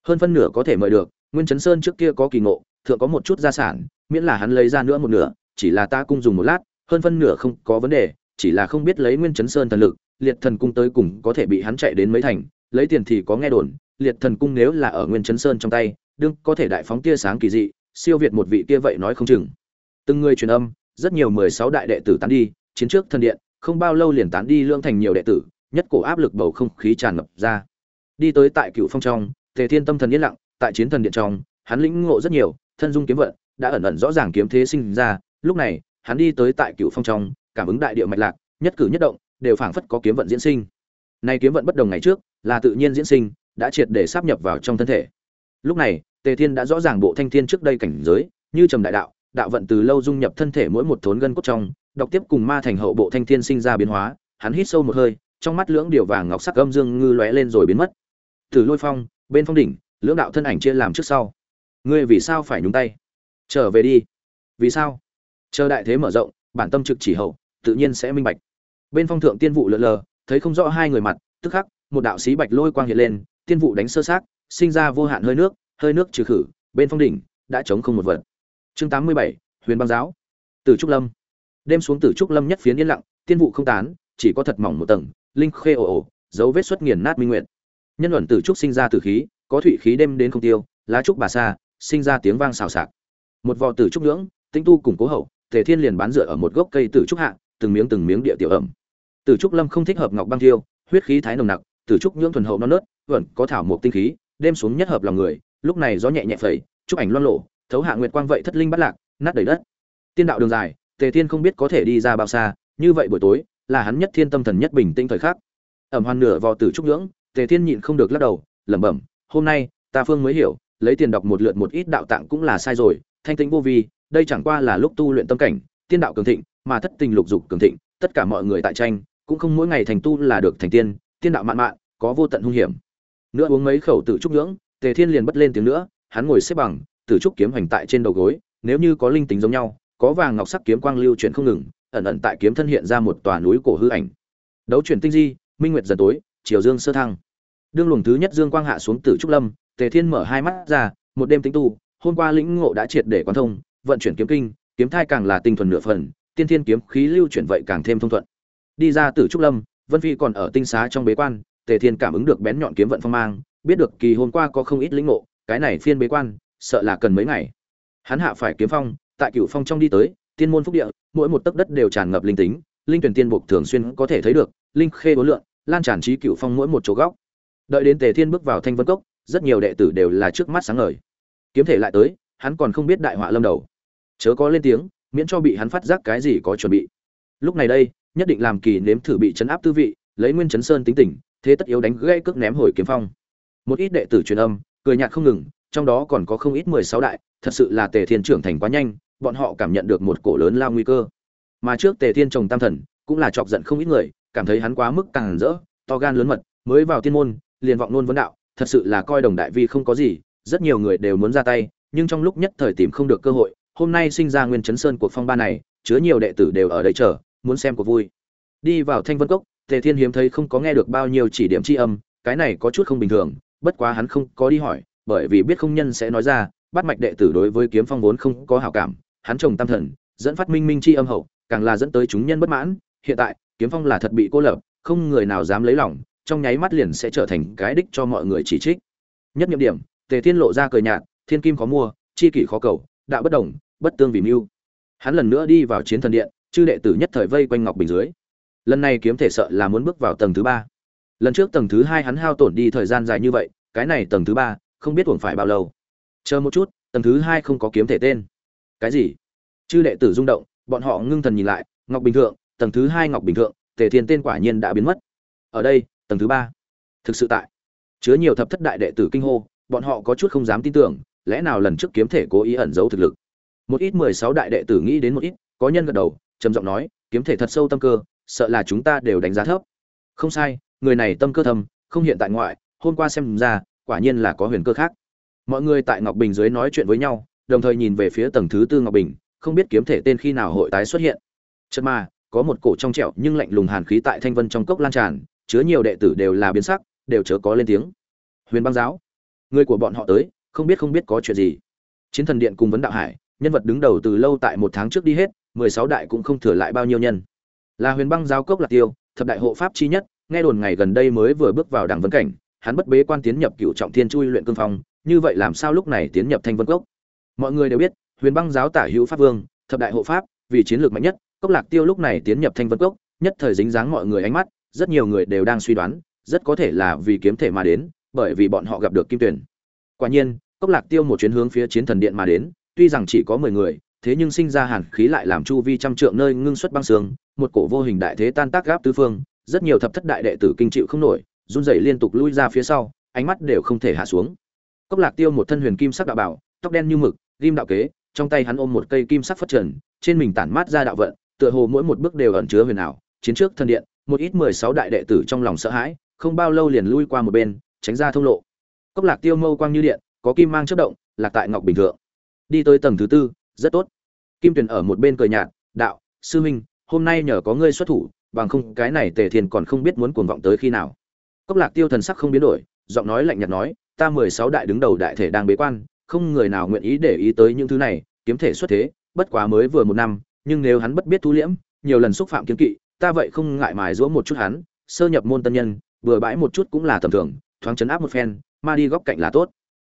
Hơn phân nửa có thể mời được, nguyên chấn sơn trước kia có kỳ ngộ, thượng có một chút gia sản, miễn là hắn lấy ra nữa một nửa, chỉ là ta cung dùng một lát, hơn phân nửa không có vấn đề, chỉ là không biết lấy nguyên chấn sơn thần lực, liệt thần cung tới cùng có thể bị hắn chạy đến mấy thành, lấy tiền thì có nghe đồn, liệt thần cung nếu là ở nguyên chấn sơn trong tay đương có thể đại phóng tia sáng kỳ dị, siêu việt một vị kia vậy nói không chừng. Từng người truyền âm, rất nhiều mười sáu đại đệ tử tán đi, chiến trước thần điện, không bao lâu liền tán đi lương thành nhiều đệ tử, nhất cổ áp lực bầu không khí tràn ngập ra. Đi tới tại cựu phong trong, tề thiên tâm thần yên lặng, tại chiến thần điện trong, hắn lĩnh ngộ rất nhiều, thân dung kiếm vận, đã ẩn ẩn rõ ràng kiếm thế sinh ra. Lúc này, hắn đi tới tại cựu phong trong, cảm ứng đại địa mạch lạc, nhất cử nhất động, đều phảng phất có kiếm vận diễn sinh. Nay kiếm vận bất đồng ngày trước, là tự nhiên diễn sinh, đã triệt để sáp nhập vào trong thân thể. Lúc này tề thiên đã rõ ràng bộ thanh thiên trước đây cảnh giới, như trầm đại đạo đạo vận từ lâu dung nhập thân thể mỗi một thốn gân cốt trong, đọc tiếp cùng ma thành hậu bộ thanh thiên sinh ra biến hóa, hắn hít sâu một hơi, trong mắt lưỡng điều vàng ngọc sắc âm dương ngư lóe lên rồi biến mất. Từ lôi phong, bên phong đỉnh, lưỡng đạo thân ảnh chia làm trước sau. Ngươi vì sao phải nhúng tay? Trở về đi. Vì sao? Chờ đại thế mở rộng, bản tâm trực chỉ hậu, tự nhiên sẽ minh bạch. Bên phong thượng tiên vụ lượn lờ, thấy không rõ hai người mặt, tức khắc, một đạo sĩ bạch lôi quang hiện lên, tiên vụ đánh sơ sát sinh ra vô hạn hơi nước hơi nước trừ khử, bên phong đỉnh đã chống không một vật. Chương tám mươi bảy, huyền băng giáo. Tử trúc lâm. Đêm xuống tử trúc lâm nhất phiến yên lặng, tiên vụ không tán, chỉ có thật mỏng một tầng, linh khê ồ ồ, dấu vết xuất nghiền nát minh nguyện nhân luận tử trúc sinh ra tử khí, có thủy khí đêm đến không tiêu, lá trúc bà sa, sinh ra tiếng vang xào xạc. Một vò tử trúc nhưỡng tinh tu củng cố hậu, tề thiên liền bán dựa ở một gốc cây tử trúc hạ, từng miếng từng miếng địa tiểu ẩm. Tử trúc lâm không thích hợp ngọc băng thiêu, huyết khí thái nồng nặc, tử trúc nhưỡng thuần hậu non nớt, vẫn có thảo một tinh khí, đêm xuống nhất hợp lòng người lúc này gió nhẹ nhẹ phẩy chúc ảnh loan lộ, thấu hạ nguyệt quang vậy thất linh bắt lạc, nát đầy đất. Tiên đạo đường dài, tề thiên không biết có thể đi ra bao xa, như vậy buổi tối, là hắn nhất thiên tâm thần nhất bình tĩnh thời khắc. Ẩm hoàn nửa vò tử trúc nhưỡng tề thiên nhịn không được lắc đầu, lẩm bẩm, hôm nay, ta phương mới hiểu, lấy tiền đọc một lượt một ít đạo tạng cũng là sai rồi, thanh tĩnh vô vi, đây chẳng qua là lúc tu luyện tâm cảnh, tiên đạo cường thịnh, mà thất tình lục dục cường thịnh, tất cả mọi người tại tranh, cũng không mỗi ngày thành tu là được thành tiên tiên đạo mạn mạn, có vô tận hung hiểm. Nữa uống mấy khẩu tử trúc nhưỡng tề thiên liền bất lên tiếng nữa, hắn ngồi xếp bằng, tử trúc kiếm hoành tại trên đầu gối, nếu như có linh tính giống nhau, có vàng ngọc sắc kiếm quang lưu chuyển không ngừng, ẩn ẩn tại kiếm thân hiện ra một tòa núi cổ hư ảnh. Đấu chuyển tinh di, minh nguyệt dần tối, chiều dương sơ thăng. Đương luồng thứ nhất dương quang hạ xuống tử trúc lâm, tề thiên mở hai mắt ra, một đêm tính tu, hôm qua lĩnh ngộ đã triệt để quan thông, vận chuyển kiếm kinh, kiếm thai càng là tinh thuần nửa phần, tiên thiên kiếm khí lưu chuyển vậy càng thêm thông thuận. Đi ra tử trúc lâm, vân phi còn ở tinh xá trong bế quan, tề thiên cảm ứng được bén nhọn kiếm vận phong mang biết được kỳ hôm qua có không ít lĩnh ngộ, cái này phiên bế quan, sợ là cần mấy ngày. Hắn hạ phải kiếm phong, tại cựu phong trong đi tới, tiên môn phúc địa, mỗi một tấc đất đều tràn ngập linh tính, linh tuyển tiên buộc thường xuyên có thể thấy được, linh khê bốn lượn, lan tràn trí cựu phong mỗi một chỗ góc. Đợi đến tề thiên bước vào thanh vân cốc, rất nhiều đệ tử đều là trước mắt sáng ngời. Kiếm thể lại tới, hắn còn không biết đại họa lâm đầu. Chớ có lên tiếng, miễn cho bị hắn phát giác cái gì có chuẩn bị. Lúc này đây, nhất định làm kỳ nếm thử bị chấn áp tư vị, lấy nguyên chấn sơn tính tình, thế tất yếu đánh gãy cước ném hồi kiếm phong một ít đệ tử truyền âm, cười nhạt không ngừng, trong đó còn có không ít mười sáu đại, thật sự là tề thiên trưởng thành quá nhanh, bọn họ cảm nhận được một cổ lớn lao nguy cơ. Mà trước tề thiên trồng tam thần, cũng là chọc giận không ít người, cảm thấy hắn quá mức càng rỡ, to gan lớn mật, mới vào tiên môn, liền vọng nôn vấn đạo, thật sự là coi đồng đại vi không có gì, rất nhiều người đều muốn ra tay, nhưng trong lúc nhất thời tìm không được cơ hội, hôm nay sinh ra nguyên chấn sơn cuộc phong ba này, chứa nhiều đệ tử đều ở đây chờ, muốn xem cuộc vui. Đi vào thanh vân cốc, tề thiên hiếm thấy không có nghe được bao nhiêu chỉ điểm tri âm, cái này có chút không bình thường bất quá hắn không có đi hỏi, bởi vì biết không nhân sẽ nói ra, bắt mạch đệ tử đối với kiếm phong vốn không có hảo cảm, hắn trồng tam thần, dẫn phát minh minh chi âm hậu, càng là dẫn tới chúng nhân bất mãn. Hiện tại, kiếm phong là thật bị cô lập, không người nào dám lấy lòng, trong nháy mắt liền sẽ trở thành cái đích cho mọi người chỉ trích. Nhất nhiệm điểm, tề thiên lộ ra cười nhạt, thiên kim khó mua, chi kỷ khó cầu, đạo bất đồng, bất tương vì mưu. Hắn lần nữa đi vào chiến thần điện, chư đệ tử nhất thời vây quanh ngọc bình dưới. Lần này kiếm thể sợ là muốn bước vào tầng thứ ba lần trước tầng thứ hai hắn hao tổn đi thời gian dài như vậy, cái này tầng thứ ba, không biết uổng phải bao lâu. Chờ một chút, tầng thứ hai không có kiếm thể tên. Cái gì? Chư đệ tử rung động, bọn họ ngưng thần nhìn lại, ngọc bình thượng, tầng thứ hai ngọc bình thượng, tề thiên tên quả nhiên đã biến mất. Ở đây, tầng thứ ba. Thực sự tại. Chứa nhiều thập thất đại đệ tử kinh hô, bọn họ có chút không dám tin tưởng, lẽ nào lần trước kiếm thể cố ý ẩn giấu thực lực? Một ít mười sáu đại đệ tử nghĩ đến một ít, có nhân gật đầu, trầm giọng nói, kiếm thể thật sâu tâm cơ, sợ là chúng ta đều đánh giá thấp. Không sai người này tâm cơ thâm, không hiện tại ngoại, hôm qua xem ra, quả nhiên là có huyền cơ khác. Mọi người tại ngọc bình dưới nói chuyện với nhau, đồng thời nhìn về phía tầng thứ tư ngọc bình, không biết kiếm thể tên khi nào hội tái xuất hiện. Chật mà, có một cổ trong trẻo nhưng lạnh lùng hàn khí tại thanh vân trong cốc lan tràn, chứa nhiều đệ tử đều là biến sắc, đều chớ có lên tiếng. Huyền băng giáo, người của bọn họ tới, không biết không biết có chuyện gì. Chiến thần điện cùng vấn đạo hải, nhân vật đứng đầu từ lâu tại một tháng trước đi hết, mười sáu đại cũng không thừa lại bao nhiêu nhân. Là huyền băng giáo cốc lạc tiêu, thập đại hộ pháp chi nhất nghe đồn ngày gần đây mới vừa bước vào đảng vấn cảnh, hắn bất bế quan tiến nhập cựu trọng thiên chui luyện cương phong, như vậy làm sao lúc này tiến nhập thanh vân cốc? Mọi người đều biết, huyền băng giáo tả hữu pháp vương, thập đại hộ pháp, vì chiến lược mạnh nhất, cốc lạc tiêu lúc này tiến nhập thanh vân cốc, nhất thời dính dáng mọi người ánh mắt, rất nhiều người đều đang suy đoán, rất có thể là vì kiếm thể mà đến, bởi vì bọn họ gặp được kim tuyển quả nhiên, cốc lạc tiêu một chuyến hướng phía chiến thần điện mà đến, tuy rằng chỉ có mười người, thế nhưng sinh ra hàn khí lại làm chu vi trăm trượng nơi ngưng xuất băng sương một cổ vô hình đại thế tan tác gáp tứ phương rất nhiều thập thất đại đệ tử kinh chịu không nổi, run rẩy liên tục lui ra phía sau, ánh mắt đều không thể hạ xuống. Cốc lạc tiêu một thân huyền kim sắc đạo bảo, tóc đen như mực, ghim đạo kế, trong tay hắn ôm một cây kim sắc phát trần, trên mình tản mát ra đạo vận, tựa hồ mỗi một bước đều ẩn chứa huyền ảo, chiến trước thân điện, một ít mười sáu đại đệ tử trong lòng sợ hãi, không bao lâu liền lui qua một bên, tránh ra thông lộ. Cốc lạc tiêu mâu quang như điện, có kim mang chất động, lạc tại ngọc bình thượng. Đi tới tầng thứ tư, rất tốt. Kim tuyền ở một bên cười nhạt, đạo, sư huynh, hôm nay nhờ có ngươi xuất thủ bằng không cái này tề thiên còn không biết muốn cuồng vọng tới khi nào. Cốc lạc tiêu thần sắc không biến đổi, giọng nói lạnh nhạt nói, ta mười sáu đại đứng đầu đại thể đang bế quan, không người nào nguyện ý để ý tới những thứ này, kiếm thể xuất thế, bất quá mới vừa một năm, nhưng nếu hắn bất biết thu liễm, nhiều lần xúc phạm kiếm kỵ, ta vậy không ngại mài giũa một chút hắn, sơ nhập môn tân nhân, vừa bãi một chút cũng là tầm thường, thoáng chấn áp một phen, ma đi góc cạnh là tốt.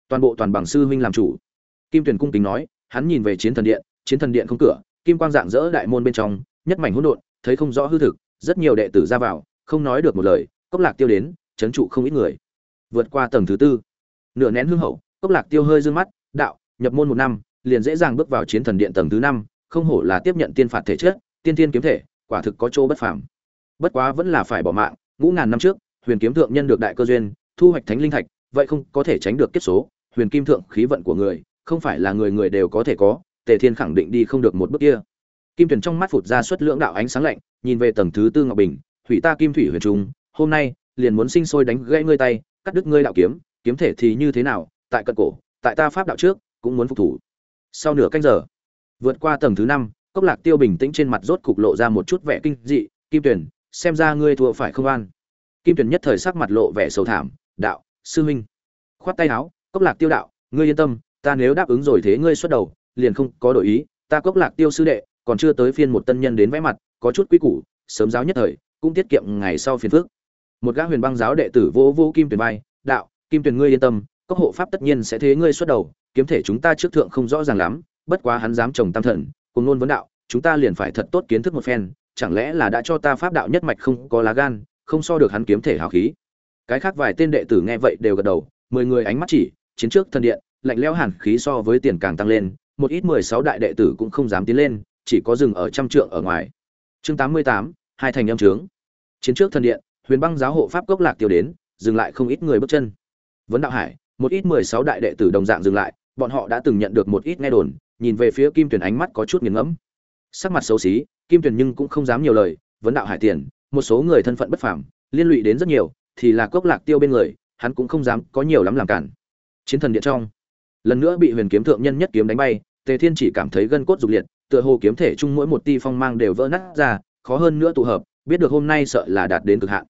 Toàn bộ toàn bằng sư huynh làm chủ. Kim tuyền cung kính nói, hắn nhìn về chiến thần điện, chiến thần điện không cửa, kim quang dạng dỡ đại môn bên trong, nhất mảnh hỗn độn, thấy không rõ hư thực rất nhiều đệ tử ra vào, không nói được một lời, cốc lạc tiêu đến, chấn trụ không ít người. Vượt qua tầng thứ tư. Nửa nén hương hậu, cốc lạc tiêu hơi dương mắt, đạo, nhập môn một năm, liền dễ dàng bước vào chiến thần điện tầng thứ năm, không hổ là tiếp nhận tiên phạt thể chất, tiên tiên kiếm thể, quả thực có chỗ bất phàm. Bất quá vẫn là phải bỏ mạng, ngũ ngàn năm trước, huyền kiếm thượng nhân được đại cơ duyên, thu hoạch thánh linh thạch, vậy không có thể tránh được kiếp số, huyền kim thượng khí vận của người, không phải là người người đều có thể có, tề thiên khẳng định đi không được một bước kia kim tuyển trong mắt phụt ra suất lưỡng đạo ánh sáng lạnh, nhìn về tầng thứ tư ngọc bình thủy ta kim thủy huyền trung, hôm nay liền muốn sinh sôi đánh gãy ngươi tay, cắt đứt ngươi đạo kiếm kiếm thể thì như thế nào, tại cận cổ, tại ta pháp đạo trước, cũng muốn phục thủ. Sau nửa canh giờ, vượt qua tầng thứ năm, cốc lạc tiêu bình tĩnh trên mặt rốt cục lộ ra một chút vẻ kinh dị, kim tuyển xem ra ngươi thua phải không an? Kim tuyển nhất thời sắc mặt lộ vẻ sầu thảm, đạo, sư huynh. Khoát tay áo, cốc lạc tiêu đạo, ngươi yên tâm, ta nếu đáp ứng rồi thế ngươi xuất đầu, liền không có đổi ý, ta cốc lạc tiêu sư đệ còn chưa tới phiên một tân nhân đến vẽ mặt, có chút quý củ, sớm giáo nhất thời, cũng tiết kiệm ngày sau phiền phước một gã huyền băng giáo đệ tử vô vô kim tuyển vai, đạo, kim tuyển ngươi yên tâm cốc hộ pháp tất nhiên sẽ thế ngươi xuất đầu, kiếm thể chúng ta trước thượng không rõ ràng lắm, bất quá hắn dám trồng tam thần, cùng ngôn vấn đạo, chúng ta liền phải thật tốt kiến thức một phen, chẳng lẽ là đã cho ta pháp đạo nhất mạch không có lá gan, không so được hắn kiếm thể hào khí? Cái khác vài tên đệ tử nghe vậy đều gật đầu, mười người ánh mắt chỉ, chiến trước thần điện, lạnh lẽo hàn khí so với tiền càng tăng lên, một ít mười sáu đại đệ tử cũng không dám tiến lên chỉ có dừng ở trăm trượng ở ngoài. Chương tám mươi tám, hai thành âm trướng. Chiến trước thần điện, huyền băng giáo hộ pháp cốc lạc tiêu đến, dừng lại không ít người bước chân. Vấn đạo hải, một ít mười sáu đại đệ tử đồng dạng dừng lại, bọn họ đã từng nhận được một ít nghe đồn, nhìn về phía kim tuyển ánh mắt có chút nghiền ngẫm. Sắc mặt xấu xí, kim tuyển nhưng cũng không dám nhiều lời, vấn đạo hải tiền, một số người thân phận bất phàm, liên lụy đến rất nhiều, thì là cốc lạc tiêu bên người, hắn cũng không dám có nhiều lắm làm cản. Chiến thần điện trong, lần nữa bị huyền kiếm thượng nhân nhất kiếm đánh bay, tề thiên chỉ cảm thấy gân cốt rục liệt tựa hồ kiếm thể chung mỗi một ti phong mang đều vỡ nát ra, khó hơn nữa tụ hợp, biết được hôm nay sợ là đạt đến cực hạn.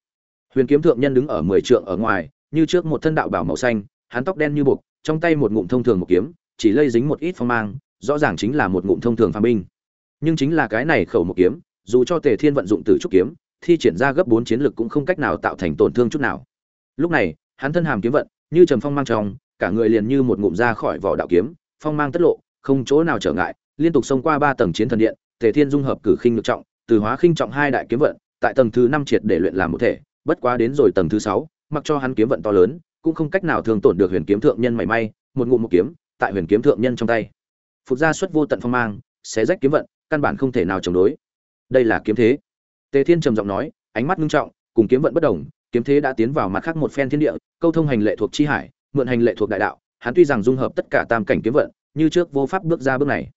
Huyền kiếm thượng nhân đứng ở mười trượng ở ngoài, như trước một thân đạo bảo màu xanh, hắn tóc đen như bột trong tay một ngụm thông thường một kiếm, chỉ lây dính một ít phong mang, rõ ràng chính là một ngụm thông thường phàm binh. Nhưng chính là cái này khẩu một kiếm, dù cho tề thiên vận dụng tử trúc kiếm, thi triển ra gấp bốn chiến lực cũng không cách nào tạo thành tổn thương chút nào. Lúc này, hắn thân hàm kiếm vận, như trầm phong mang trong, cả người liền như một ngụm ra khỏi vỏ đạo kiếm, phong mang tất lộ, không chỗ nào trở ngại liên tục xông qua ba tầng chiến thần điện, tề thiên dung hợp cử khinh lực trọng, từ hóa khinh trọng hai đại kiếm vận, tại tầng thứ năm triệt để luyện làm một thể, bất quá đến rồi tầng thứ sáu, mặc cho hắn kiếm vận to lớn, cũng không cách nào thường tổn được huyền kiếm thượng nhân mảy may, một ngụm một kiếm, tại huyền kiếm thượng nhân trong tay. Phục ra xuất vô tận phong mang, xé rách kiếm vận, căn bản không thể nào chống đối. Đây là kiếm thế. Tề thiên trầm giọng nói, ánh mắt nghiêm trọng, cùng kiếm vận bất đồng, kiếm thế đã tiến vào mặt khác một phen thiên địa, câu thông hành lệ thuộc chi hải, mượn hành lệ thuộc đại đạo, hắn tuy rằng dung hợp tất cả tam cảnh kiếm vận, như trước vô pháp bước ra bước này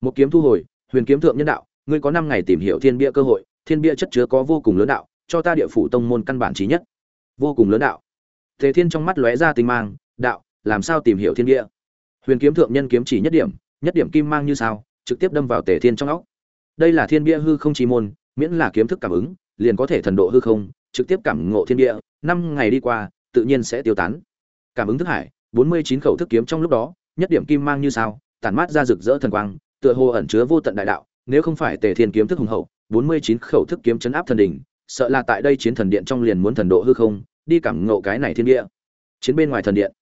một kiếm thu hồi, huyền kiếm thượng nhân đạo, ngươi có năm ngày tìm hiểu thiên bia cơ hội, thiên bia chất chứa có vô cùng lớn đạo, cho ta địa phủ tông môn căn bản trí nhất. Vô cùng lớn đạo. Tề thiên trong mắt lóe ra tinh mang, đạo, làm sao tìm hiểu thiên bia? Huyền kiếm thượng nhân kiếm chỉ nhất điểm nhất điểm kim mang như sao, trực tiếp đâm vào tề thiên trong óc. Đây là thiên bia hư không chi môn, miễn là kiếm thức cảm ứng, liền có thể thần độ hư không, trực tiếp cảm ngộ thiên địa năm ngày đi qua, tự nhiên sẽ tiêu tán. Cảm ứng thức hải, bốn mươi chín khẩu thức kiếm trong lúc đó, nhất điểm kim mang như sao, tản mát ra rực rỡ thần quang tựa hồ ẩn chứa vô tận đại đạo, nếu không phải tề thiên kiếm thức hùng hậu, bốn mươi chín khẩu thức kiếm chấn áp thần đỉnh, sợ là tại đây chiến thần điện trong liền muốn thần độ hư không, đi cảm ngộ cái này thiên địa. Chiến bên ngoài thần điện.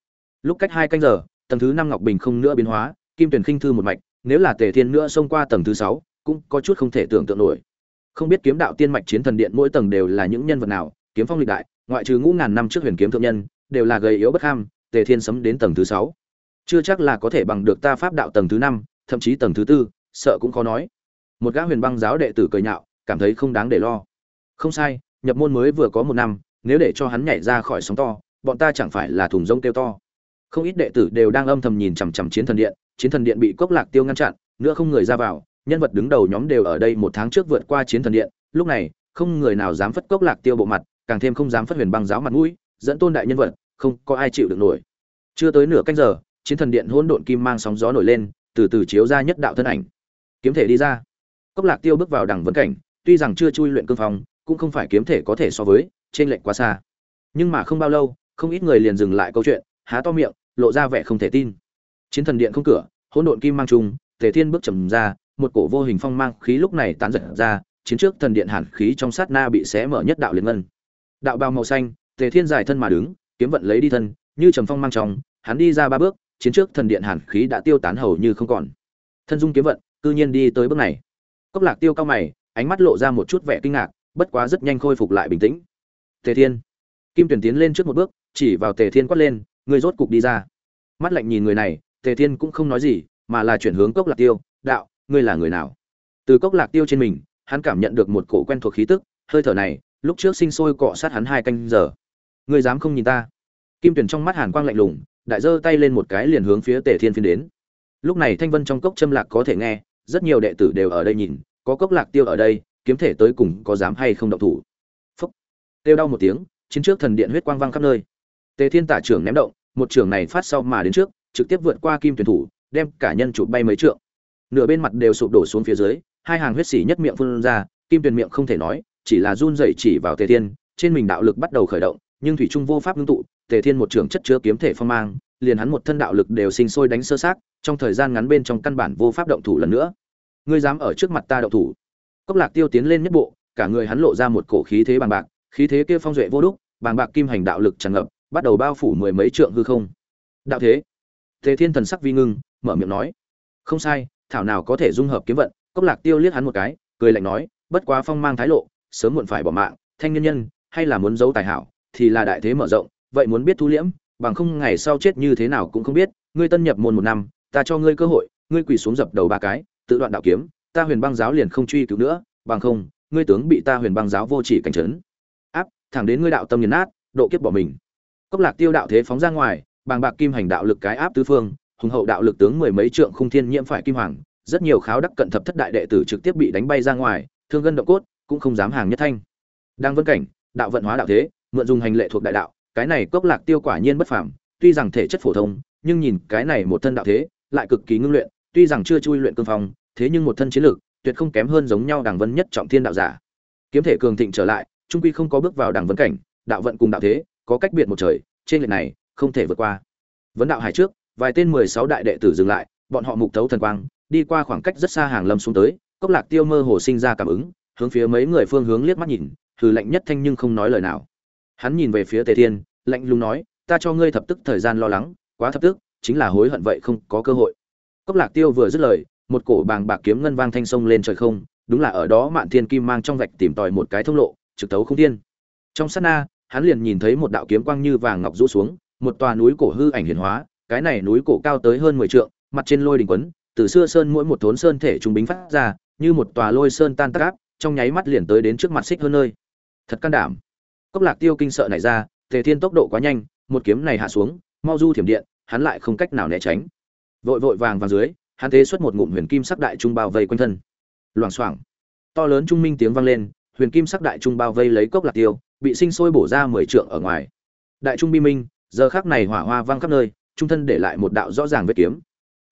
Lúc cách hai canh giờ, tầng thứ năm ngọc bình không nữa biến hóa, kim tuyển khinh thư một mạch, nếu là tề thiên nữa xông qua tầng thứ sáu, cũng có chút không thể tưởng tượng nổi. Không biết kiếm đạo tiên mạch chiến thần điện mỗi tầng đều là những nhân vật nào, kiếm phong lịch đại, ngoại trừ ngũ ngàn năm trước huyền kiếm thượng nhân, đều là gầy yếu bất ham, tề thiên sấm đến tầng thứ sáu. Chưa chắc là có thể bằng được ta pháp đạo tầng thứ năm thậm chí tầng thứ tư, sợ cũng khó nói. Một gã huyền băng giáo đệ tử cười nhạo, cảm thấy không đáng để lo. Không sai, nhập môn mới vừa có một năm, nếu để cho hắn nhảy ra khỏi sóng to, bọn ta chẳng phải là thùng rông kêu to. Không ít đệ tử đều đang âm thầm nhìn chằm chằm chiến thần điện, chiến thần điện bị cốc lạc tiêu ngăn chặn, nữa không người ra vào, nhân vật đứng đầu nhóm đều ở đây một tháng trước vượt qua chiến thần điện, lúc này, không người nào dám phất cốc lạc tiêu bộ mặt, càng thêm không dám phất huyền băng giáo mặt mũi, dẫn tôn đại nhân vật, không có ai chịu được nổi. Chưa tới nửa canh giờ, chiến thần điện hỗn độn kim mang sóng gió nổi lên từ từ chiếu ra nhất đạo thân ảnh. Kiếm thể đi ra. Cốc lạc tiêu bước vào đẳng vấn cảnh, tuy rằng chưa chui luyện cương phong, cũng không phải kiếm thể có thể so với, trên lệnh quá xa. Nhưng mà không bao lâu, không ít người liền dừng lại câu chuyện, há to miệng, lộ ra vẻ không thể tin. Chiến thần điện không cửa, hỗn độn kim mang trùng, tề thiên bước trầm ra, một cổ vô hình phong mang khí lúc này tán giật ra, chiến trước thần điện hàn khí trong sát na bị xé mở nhất đạo liên ngân. Đạo bào màu xanh, tề thiên dài thân mà đứng, kiếm vận lấy đi thân, như trầm phong mang trong, hắn đi ra ba bước chiến trước thần điện hàn khí đã tiêu tán hầu như không còn. Thân dung kiếm vận, cư nhiên đi tới bước này. Cốc lạc tiêu cao mày, ánh mắt lộ ra một chút vẻ kinh ngạc, bất quá rất nhanh khôi phục lại bình tĩnh. Tề thiên, kim tuyển tiến lên trước một bước, chỉ vào tề thiên quát lên người rốt cục đi ra. Mắt lạnh nhìn người này, tề thiên cũng không nói gì, mà là chuyển hướng cốc lạc tiêu, đạo, ngươi là người nào? Từ cốc lạc tiêu trên mình, hắn cảm nhận được một cổ quen thuộc khí tức, hơi thở này, lúc trước sinh sôi cọ sát hắn hai canh giờ. Ngươi dám không nhìn ta? Kim tuyển trong mắt hàn quang lạnh lùng đại giơ tay lên một cái liền hướng phía tề thiên phiên đến. Lúc này thanh vân trong cốc châm lạc có thể nghe, rất nhiều đệ tử đều ở đây nhìn, có cốc lạc tiêu ở đây, kiếm thể tới cùng có dám hay không động thủ. Phúc. Tiêu đau một tiếng, chiến trước thần điện huyết quang vang khắp nơi. Tề thiên tả trưởng ném động, một trưởng này phát sau mà đến trước, trực tiếp vượt qua kim tuyển thủ, đem cả nhân chụp bay mấy trượng. Nửa bên mặt đều sụp đổ xuống phía dưới, hai hàng huyết xỉ nhất miệng phun ra, kim tuyển miệng không thể nói, chỉ là run dậy chỉ vào tề thiên, trên mình đạo lực bắt đầu khởi động, nhưng thủy trung vô pháp ngưng tụ tề thiên một trường chất chứa kiếm thể phong mang, liền hắn một thân đạo lực đều sinh sôi đánh sơ sát trong thời gian ngắn bên trong căn bản vô pháp động thủ lần nữa. Ngươi dám ở trước mặt ta động thủ? Cốc lạc tiêu tiến lên nhất bộ, cả người hắn lộ ra một cổ khí thế bằng bạc, khí thế kia phong duệ vô đúc bàng bạc kim hành đạo lực tràn ngập, bắt đầu bao phủ mười mấy trượng hư không. Đạo thế. Tề thiên thần sắc vi ngưng, mở miệng nói. Không sai, thảo nào có thể dung hợp kiếm vận? Cốc lạc tiêu liếc hắn một cái, cười lạnh nói, bất quá phong mang thái lộ, sớm muộn phải bỏ mạng, thanh nhân nhân, hay là muốn giấu tài hảo, thì là đại thế mở rộng vậy muốn biết thu liễm, bằng không ngày sau chết như thế nào cũng không biết, ngươi tân nhập môn một năm, ta cho ngươi cơ hội, ngươi quỳ xuống dập đầu ba cái, tự đoạn đạo kiếm, ta huyền băng giáo liền không truy cứu nữa, bằng không, ngươi tướng bị ta huyền băng giáo vô chỉ cảnh trấn. Áp, thẳng đến ngươi đạo tâm nghiền nát, độ kiếp bỏ mình. Cốc lạc tiêu đạo thế phóng ra ngoài, bàng bạc kim hành đạo lực cái áp tứ phương, hùng hậu đạo lực tướng mười mấy trượng khung thiên nhiễm phải kim hoàng, rất nhiều kháo đắc cận thập thất đại đệ tử trực tiếp bị đánh bay ra ngoài, thương gân động cốt, cũng không dám hàng nhất thanh. Đang vân cảnh, đạo vận hóa đạo thế, mượn dùng hành lệ thuộc đại đạo cái này cốc lạc tiêu quả nhiên bất phàm, tuy rằng thể chất phổ thông, nhưng nhìn cái này một thân đạo thế, lại cực kỳ ngưng luyện, tuy rằng chưa chui luyện cương phong, thế nhưng một thân chiến lược tuyệt không kém hơn giống nhau đẳng vân nhất trọng thiên đạo giả. Kiếm thể cường thịnh trở lại, trung quy không có bước vào đẳng vân cảnh, đạo vận cùng đạo thế, có cách biệt một trời, trên lệch này, không thể vượt qua. Vấn đạo hải trước, vài tên mười sáu đại đệ tử dừng lại, bọn họ mục tấu thần quang, đi qua khoảng cách rất xa hàng lâm xuống tới, cốc lạc tiêu mơ hồ sinh ra cảm ứng, hướng phía mấy người phương hướng liếc mắt nhìn thử lạnh nhất thanh nhưng không nói lời nào hắn nhìn về phía tề thiên, lạnh lùng nói, ta cho ngươi thập tức thời gian lo lắng, quá thập tức, chính là hối hận vậy không có cơ hội. Cốc lạc tiêu vừa dứt lời, một cổ bàng bạc kiếm ngân vang thanh sông lên trời không, đúng là ở đó mạn thiên kim mang trong vạch tìm tòi một cái thông lộ, trực tấu không thiên. Trong sát na, hắn liền nhìn thấy một đạo kiếm quang như vàng ngọc rũ xuống, một tòa núi cổ hư ảnh hiển hóa, cái này núi cổ cao tới hơn mười trượng, mặt trên lôi đình quấn, từ xưa sơn mỗi một thốn sơn thể trung bính phát ra, như một tòa lôi sơn tan tác áp, trong nháy mắt liền tới đến trước mặt xích hơn nơi. Thật can đảm cốc lạc tiêu kinh sợ này ra, tề thiên tốc độ quá nhanh, một kiếm này hạ xuống, mau du thiểm điện, hắn lại không cách nào né tránh. Vội vội vàng vàng dưới, hắn thế xuất một ngụm huyền kim sắc đại trung bao vây quanh thân. Loảng xoảng, to lớn trung minh tiếng vang lên, huyền kim sắc đại trung bao vây lấy cốc lạc tiêu, bị sinh sôi bổ ra mười trượng ở ngoài. Đại trung bi minh, giờ khắc này hỏa hoa vang khắp nơi, trung thân để lại một đạo rõ ràng vết kiếm.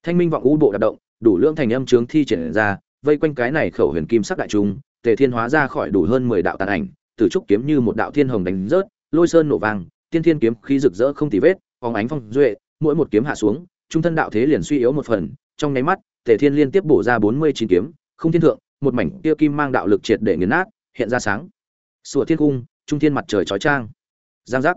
Thanh minh vọng u bộ đạp động, đủ lượng thành âm trướng thi triển ra, vây quanh cái này khẩu huyền kim sắc đại trung, tề thiên hóa ra khỏi đủ hơn mười đạo tàn ảnh tử trúc kiếm như một đạo thiên hồng đánh rớt, lôi sơn nổ vang, tiên thiên kiếm khí rực rỡ không tì vết, phóng ánh phong duệ, mỗi một kiếm hạ xuống, trung thân đạo thế liền suy yếu một phần, trong nháy mắt, tề thiên liên tiếp bổ ra bốn mươi chín kiếm, không thiên thượng, một mảnh kia kim mang đạo lực triệt để nghiền nát, hiện ra sáng. Sủa thiên cung, trung thiên mặt trời chói trang giang giác.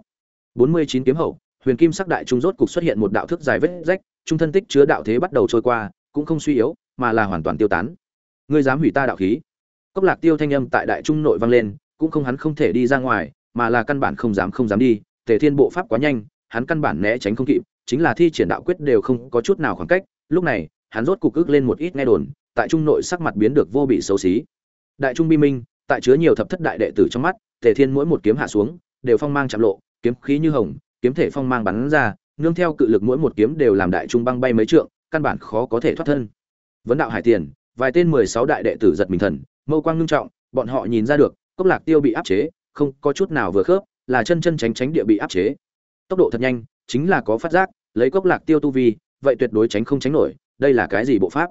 bốn mươi chín kiếm hậu, huyền kim sắc đại trung rốt cục xuất hiện một đạo thức dài vết rách, trung thân tích chứa đạo thế bắt đầu trôi qua, cũng không suy yếu, mà là hoàn toàn tiêu tán. Ngươi dám hủy ta đạo khí. Cốc lạc tiêu thanh âm tại đại trung nội vang lên cũng không hắn không thể đi ra ngoài, mà là căn bản không dám không dám đi. Tề thiên bộ pháp quá nhanh, hắn căn bản né tránh không kịp, chính là thi triển đạo quyết đều không có chút nào khoảng cách. Lúc này, hắn rốt cục ức lên một ít nghe đồn, tại trung nội sắc mặt biến được vô bị xấu xí. Đại trung bi minh, tại chứa nhiều thập thất đại đệ tử trong mắt, tề thiên mỗi một kiếm hạ xuống, đều phong mang chạm lộ, kiếm khí như hồng, kiếm thể phong mang bắn ra, nương theo cự lực mỗi một kiếm đều làm đại trung băng bay mấy trượng, căn bản khó có thể thoát thân. Vấn đạo hải tiền, vài tên mười sáu đại đệ tử giật mình thần, mâu quang ngưng trọng, bọn họ nhìn ra được cốc lạc tiêu bị áp chế, không có chút nào vừa khớp, là chân chân tránh tránh địa bị áp chế. Tốc độ thật nhanh, chính là có phát giác, lấy cốc lạc tiêu tu vi, vậy tuyệt đối tránh không tránh nổi, đây là cái gì bộ pháp?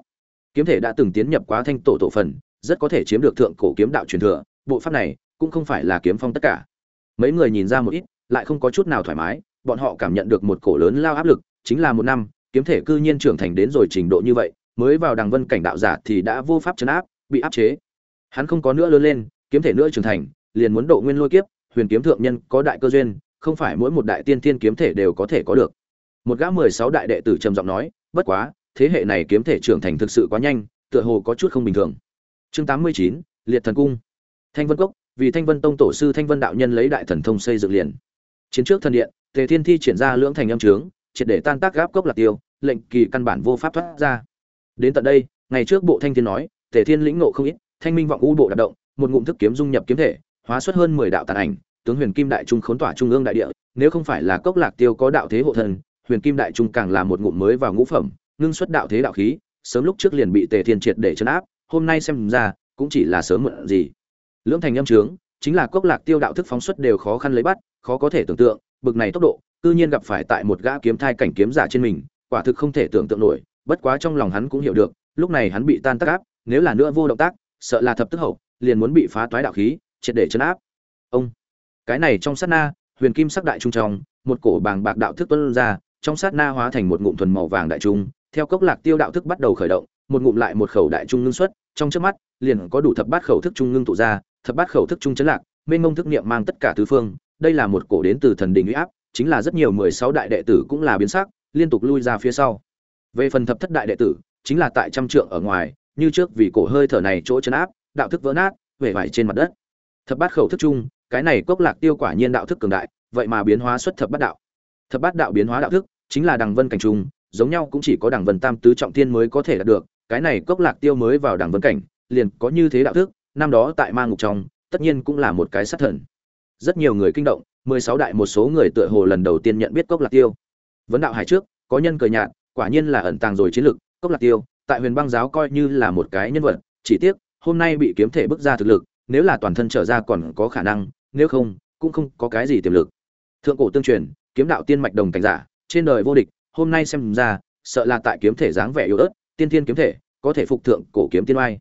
Kiếm thể đã từng tiến nhập quá thanh tổ tổ phần, rất có thể chiếm được thượng cổ kiếm đạo truyền thừa, bộ pháp này cũng không phải là kiếm phong tất cả. Mấy người nhìn ra một ít, lại không có chút nào thoải mái, bọn họ cảm nhận được một cổ lớn lao áp lực, chính là một năm, kiếm thể cư nhiên trưởng thành đến rồi trình độ như vậy, mới vào đằng vân cảnh đạo giả thì đã vô pháp chấn áp, bị áp chế. Hắn không có nữa lớn lên kiếm thể nữa trưởng thành, liền muốn độ nguyên lôi kiếp, huyền kiếm thượng nhân có đại cơ duyên, không phải mỗi một đại tiên tiên kiếm thể đều có thể có được. Một gã mười sáu đại đệ tử trầm giọng nói, bất quá, thế hệ này kiếm thể trưởng thành thực sự quá nhanh, tựa hồ có chút không bình thường. Chương tám mươi chín, liệt thần cung. Thanh vân cốc, vì thanh vân tông tổ sư thanh vân đạo nhân lấy đại thần thông xây dựng liền. Chiến trước thần điện, tề thiên thi triển ra lưỡng thành âm trướng, triệt để tan tác gáp cốc lạc tiêu, lệnh kỳ căn bản vô pháp thoát ra. Đến tận đây, ngày trước bộ thanh thiên nói, tề thiên lĩnh ngộ không ít, thanh minh vọng u bộ đạt động một ngụm thức kiếm dung nhập kiếm thể, hóa xuất hơn mười đạo tàn ảnh, tướng huyền kim đại trung khốn tỏa trung ương đại địa, nếu không phải là cốc lạc tiêu có đạo thế hộ thần huyền kim đại trung càng là một ngụm mới vào ngũ phẩm, ngưng xuất đạo thế đạo khí, sớm lúc trước liền bị tề thiên triệt để chấn áp, hôm nay xem ra, cũng chỉ là sớm muộn gì. Lưỡng thành âm trướng, chính là cốc lạc tiêu đạo thức phóng xuất đều khó khăn lấy bắt, khó có thể tưởng tượng, bực này tốc độ, cư nhiên gặp phải tại một gã kiếm thai cảnh kiếm giả trên mình, quả thực không thể tưởng tượng nổi, bất quá trong lòng hắn cũng hiểu được, lúc này hắn bị tan tác áp, nếu là nữa vô động tác, sợ là thập tức hậu liền muốn bị phá toái đạo khí, triệt để chấn áp. Ông, cái này trong sát na, huyền kim sắc đại trung trong, một cổ bàng bạc đạo thức tuân ra, trong sát na hóa thành một ngụm thuần màu vàng đại trung, theo cốc lạc tiêu đạo thức bắt đầu khởi động, một ngụm lại một khẩu đại trung ngưng xuất, trong trước mắt, liền có đủ thập bát khẩu thức trung ngưng tụ ra, thập bát khẩu thức trung chấn lạc, mênh mông thức niệm mang tất cả tứ phương, đây là một cổ đến từ thần đình uy áp, chính là rất nhiều mười sáu đại đệ tử cũng là biến sắc, liên tục lui ra phía sau. Về phần thập thất đại đệ tử, chính là tại trăm trượng ở ngoài, như trước vì cổ hơi thở này chỗ chấn áp đạo thức vỡ nát về vải trên mặt đất. Thập bát khẩu thức chung, cái này cốc lạc tiêu quả nhiên đạo thức cường đại, vậy mà biến hóa xuất thập bát đạo. Thập bát đạo biến hóa đạo thức, chính là đằng vân cảnh trung giống nhau cũng chỉ có đằng vân tam tứ trọng thiên mới có thể đạt được, cái này cốc lạc tiêu mới vào đằng vân cảnh, liền có như thế đạo thức, năm đó tại ma ngục trong, tất nhiên cũng là một cái sát thần. Rất nhiều người kinh động, mười sáu đại một số người tựa hồ lần đầu tiên nhận biết cốc lạc tiêu. Vấn đạo hải trước, có nhân cười nhạt, quả nhiên là ẩn tàng rồi chiến lực, cốc lạc tiêu, tại huyền băng giáo coi như là một cái nhân vật, chỉ tiếc hôm nay bị kiếm thể bức ra thực lực nếu là toàn thân trở ra còn có khả năng nếu không cũng không có cái gì tiềm lực. Thượng cổ tương truyền kiếm đạo tiên mạch đồng cảnh giả trên đời vô địch hôm nay xem ra sợ là tại kiếm thể dáng vẻ yếu ớt tiên thiên kiếm thể có thể phục thượng cổ kiếm tiên oai.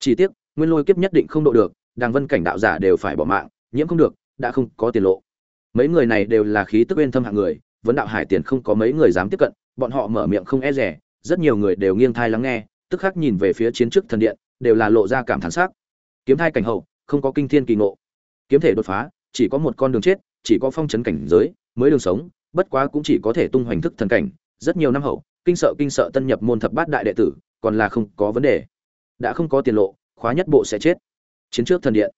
Chỉ tiếc nguyên lôi kiếp nhất định không độ được đàng vân cảnh đạo giả đều phải bỏ mạng nhiễm không được đã không có tiền lộ. Mấy người này đều là khí tức bên thâm hạng người vấn đạo hải tiền không có mấy người dám tiếp cận bọn họ mở miệng không e dè, rất nhiều người đều nghiêng thai lắng nghe tức khắc nhìn về phía chiến trước thần điện đều là lộ ra cảm thán sắc. Kiếm thai cảnh hậu, không có kinh thiên kỳ ngộ. Kiếm thể đột phá, chỉ có một con đường chết, chỉ có phong trấn cảnh giới, mới đường sống, bất quá cũng chỉ có thể tung hoành thức thần cảnh. Rất nhiều năm hậu, kinh sợ kinh sợ tân nhập môn thập bát đại đệ tử, còn là không có vấn đề. Đã không có tiền lộ, khóa nhất bộ sẽ chết. Chiến trước thần điện.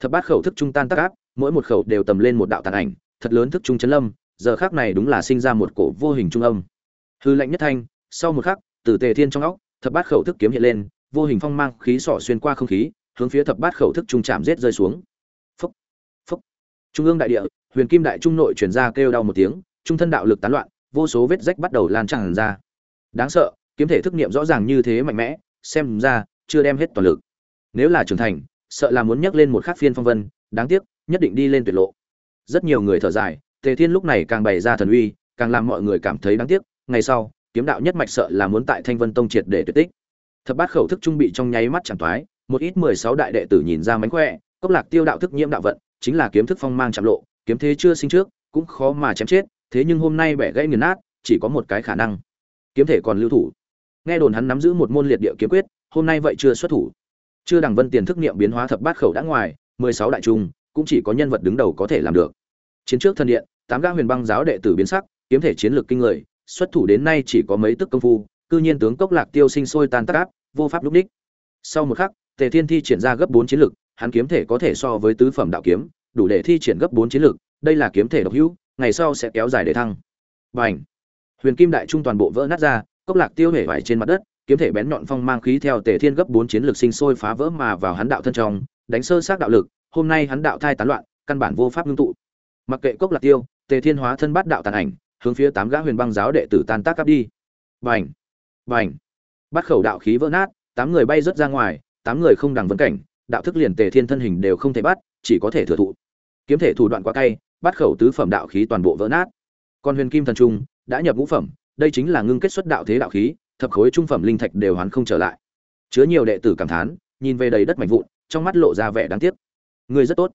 Thập bát khẩu thức trung tan tác áp mỗi một khẩu đều tầm lên một đạo tàn ảnh, thật lớn thức trung chấn lâm, giờ khắc này đúng là sinh ra một cổ vô hình trung âm. Hư lạnh nhất thanh, sau một khắc, từ tề thiên trong óc, thập bát khẩu thức kiếm hiện lên vô hình phong mang khí sỏ xuyên qua không khí, hướng phía thập bát khẩu thức trung chạm rết rơi xuống. Phúc phúc trung ương đại địa, huyền kim đại trung nội truyền ra kêu đau một tiếng, trung thân đạo lực tán loạn, vô số vết rách bắt đầu lan tràn ra. Đáng sợ, kiếm thể thức niệm rõ ràng như thế mạnh mẽ, xem ra, chưa đem hết toàn lực. Nếu là trưởng thành, sợ là muốn nhắc lên một khắc phiên phong vân, đáng tiếc, nhất định đi lên tuyệt lộ. Rất nhiều người thở dài, tề thiên lúc này càng bày ra thần uy, càng làm mọi người cảm thấy đáng tiếc, ngày sau, kiếm đạo nhất mạch sợ là muốn tại thanh vân tông triệt để tuyệt tích thập bát khẩu thức trung bị trong nháy mắt chẳng toái một ít mười sáu đại đệ tử nhìn ra mánh khỏe, cốc lạc tiêu đạo thức nhiễm đạo vận, chính là kiếm thức phong mang chạm lộ, kiếm thế chưa sinh trước, cũng khó mà chém chết, thế nhưng hôm nay bẻ gãy nghiền nát, chỉ có một cái khả năng. Kiếm thể còn lưu thủ. Nghe đồn hắn nắm giữ một môn liệt địa kiếm quyết, hôm nay vậy chưa xuất thủ. Chưa đằng vân tiền thức niệm biến hóa thập bát khẩu đã ngoài, mười sáu đại trung, cũng chỉ có nhân vật đứng đầu có thể làm được. Chiến trước thân điện, tám gã huyền băng giáo đệ tử biến sắc, kiếm thể chiến lược kinh người, xuất thủ đến nay chỉ có mấy tức công phu cư nhiên tướng cốc lạc tiêu sinh sôi tan tác áp vô pháp lúc đích. Sau một khắc tề thiên thi triển ra gấp bốn chiến lực hắn kiếm thể có thể so với tứ phẩm đạo kiếm đủ để thi triển gấp bốn chiến lực đây là kiếm thể độc hữu ngày sau sẽ kéo dài để thăng. Bành, huyền kim đại trung toàn bộ vỡ nát ra cốc lạc tiêu hể vải trên mặt đất kiếm thể bén nhọn phong mang khí theo tề thiên gấp bốn chiến lực sinh sôi phá vỡ mà vào hắn đạo thân trong đánh sơ sát đạo lực hôm nay hắn đạo thai tán loạn căn bản vô pháp ngưng tụ. Mặc kệ cốc lạc tiêu tề thiên hóa thân bát đạo tàn ảnh hướng phía tám gã huyền băng giáo đệ tử tan tác cắp đi. Bành! Bành bắt khẩu đạo khí vỡ nát, tám người bay rớt ra ngoài, tám người không đằng vấn cảnh, đạo thức liền tề thiên thân hình đều không thể bắt, chỉ có thể thừa thụ. Kiếm thể thủ đoạn quá cay, bắt khẩu tứ phẩm đạo khí toàn bộ vỡ nát. Còn huyền kim thần trung, đã nhập ngũ phẩm, đây chính là ngưng kết xuất đạo thế đạo khí, thập khối trung phẩm linh thạch đều hoán không trở lại. Chứa nhiều đệ tử cảm thán, nhìn về đầy đất mảnh vụn, trong mắt lộ ra vẻ đáng tiếc. Ngươi rất tốt.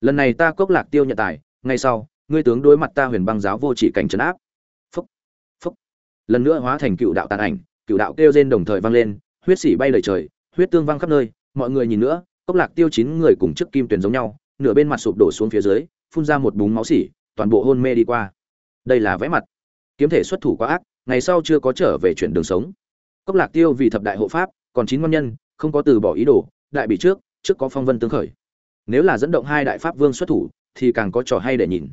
Lần này ta cốc lạc tiêu nhận tài, ngay sau, ngươi tướng đối mặt ta huyền băng giáo vô chỉ cảnh trấn áp. Phúc. Phúc. Lần nữa hóa thành cựu đạo tàn ảnh cựu đạo kêu rên đồng thời vang lên, huyết sỉ bay lời trời, huyết tương văng khắp nơi, mọi người nhìn nữa, cốc lạc tiêu chín người cùng trước kim tuyển giống nhau, nửa bên mặt sụp đổ xuống phía dưới, phun ra một búng máu xỉ toàn bộ hôn mê đi qua. Đây là vẽ mặt. Kiếm thể xuất thủ quá ác, ngày sau chưa có trở về chuyển đường sống. Cốc lạc tiêu vì thập đại hộ pháp, còn chín ngon nhân, không có từ bỏ ý đồ, đại bị trước trước có phong vân tương khởi. Nếu là dẫn động hai đại pháp vương xuất thủ, thì càng có trò hay để nhìn.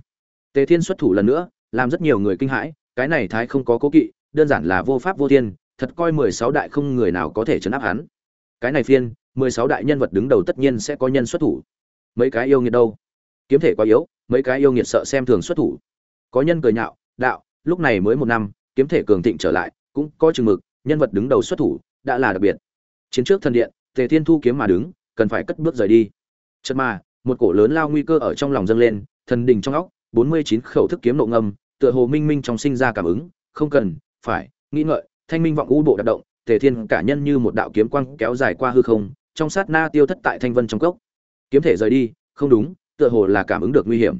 Tề thiên xuất thủ lần nữa, làm rất nhiều người kinh hãi, cái này thái không có cố kỵ, đơn giản là vô pháp vô thiên thật coi mười sáu đại không người nào có thể chấn áp hắn. Cái này phiên, mười sáu đại nhân vật đứng đầu tất nhiên sẽ có nhân xuất thủ. Mấy cái yêu nghiệt đâu? Kiếm thể quá yếu, mấy cái yêu nghiệt sợ xem thường xuất thủ. Có nhân cười nhạo, đạo, lúc này mới một năm, kiếm thể cường thịnh trở lại, cũng có chừng mực, nhân vật đứng đầu xuất thủ, đã là đặc biệt. Chiến trước thần điện, tề thiên thu kiếm mà đứng, cần phải cất bước rời đi. Chật mà, một cổ lớn lao nguy cơ ở trong lòng dâng lên, thần đình trong óc, bốn mươi chín khẩu thức kiếm nộ ngâm, tựa hồ minh minh trong sinh ra cảm ứng, không cần, phải, nghĩ ngợi thanh minh vọng u bộ đạp động, tề thiên cả nhân như một đạo kiếm quang kéo dài qua hư không, trong sát na tiêu thất tại thanh vân trong cốc. Kiếm thể rời đi, không đúng, tựa hồ là cảm ứng được nguy hiểm.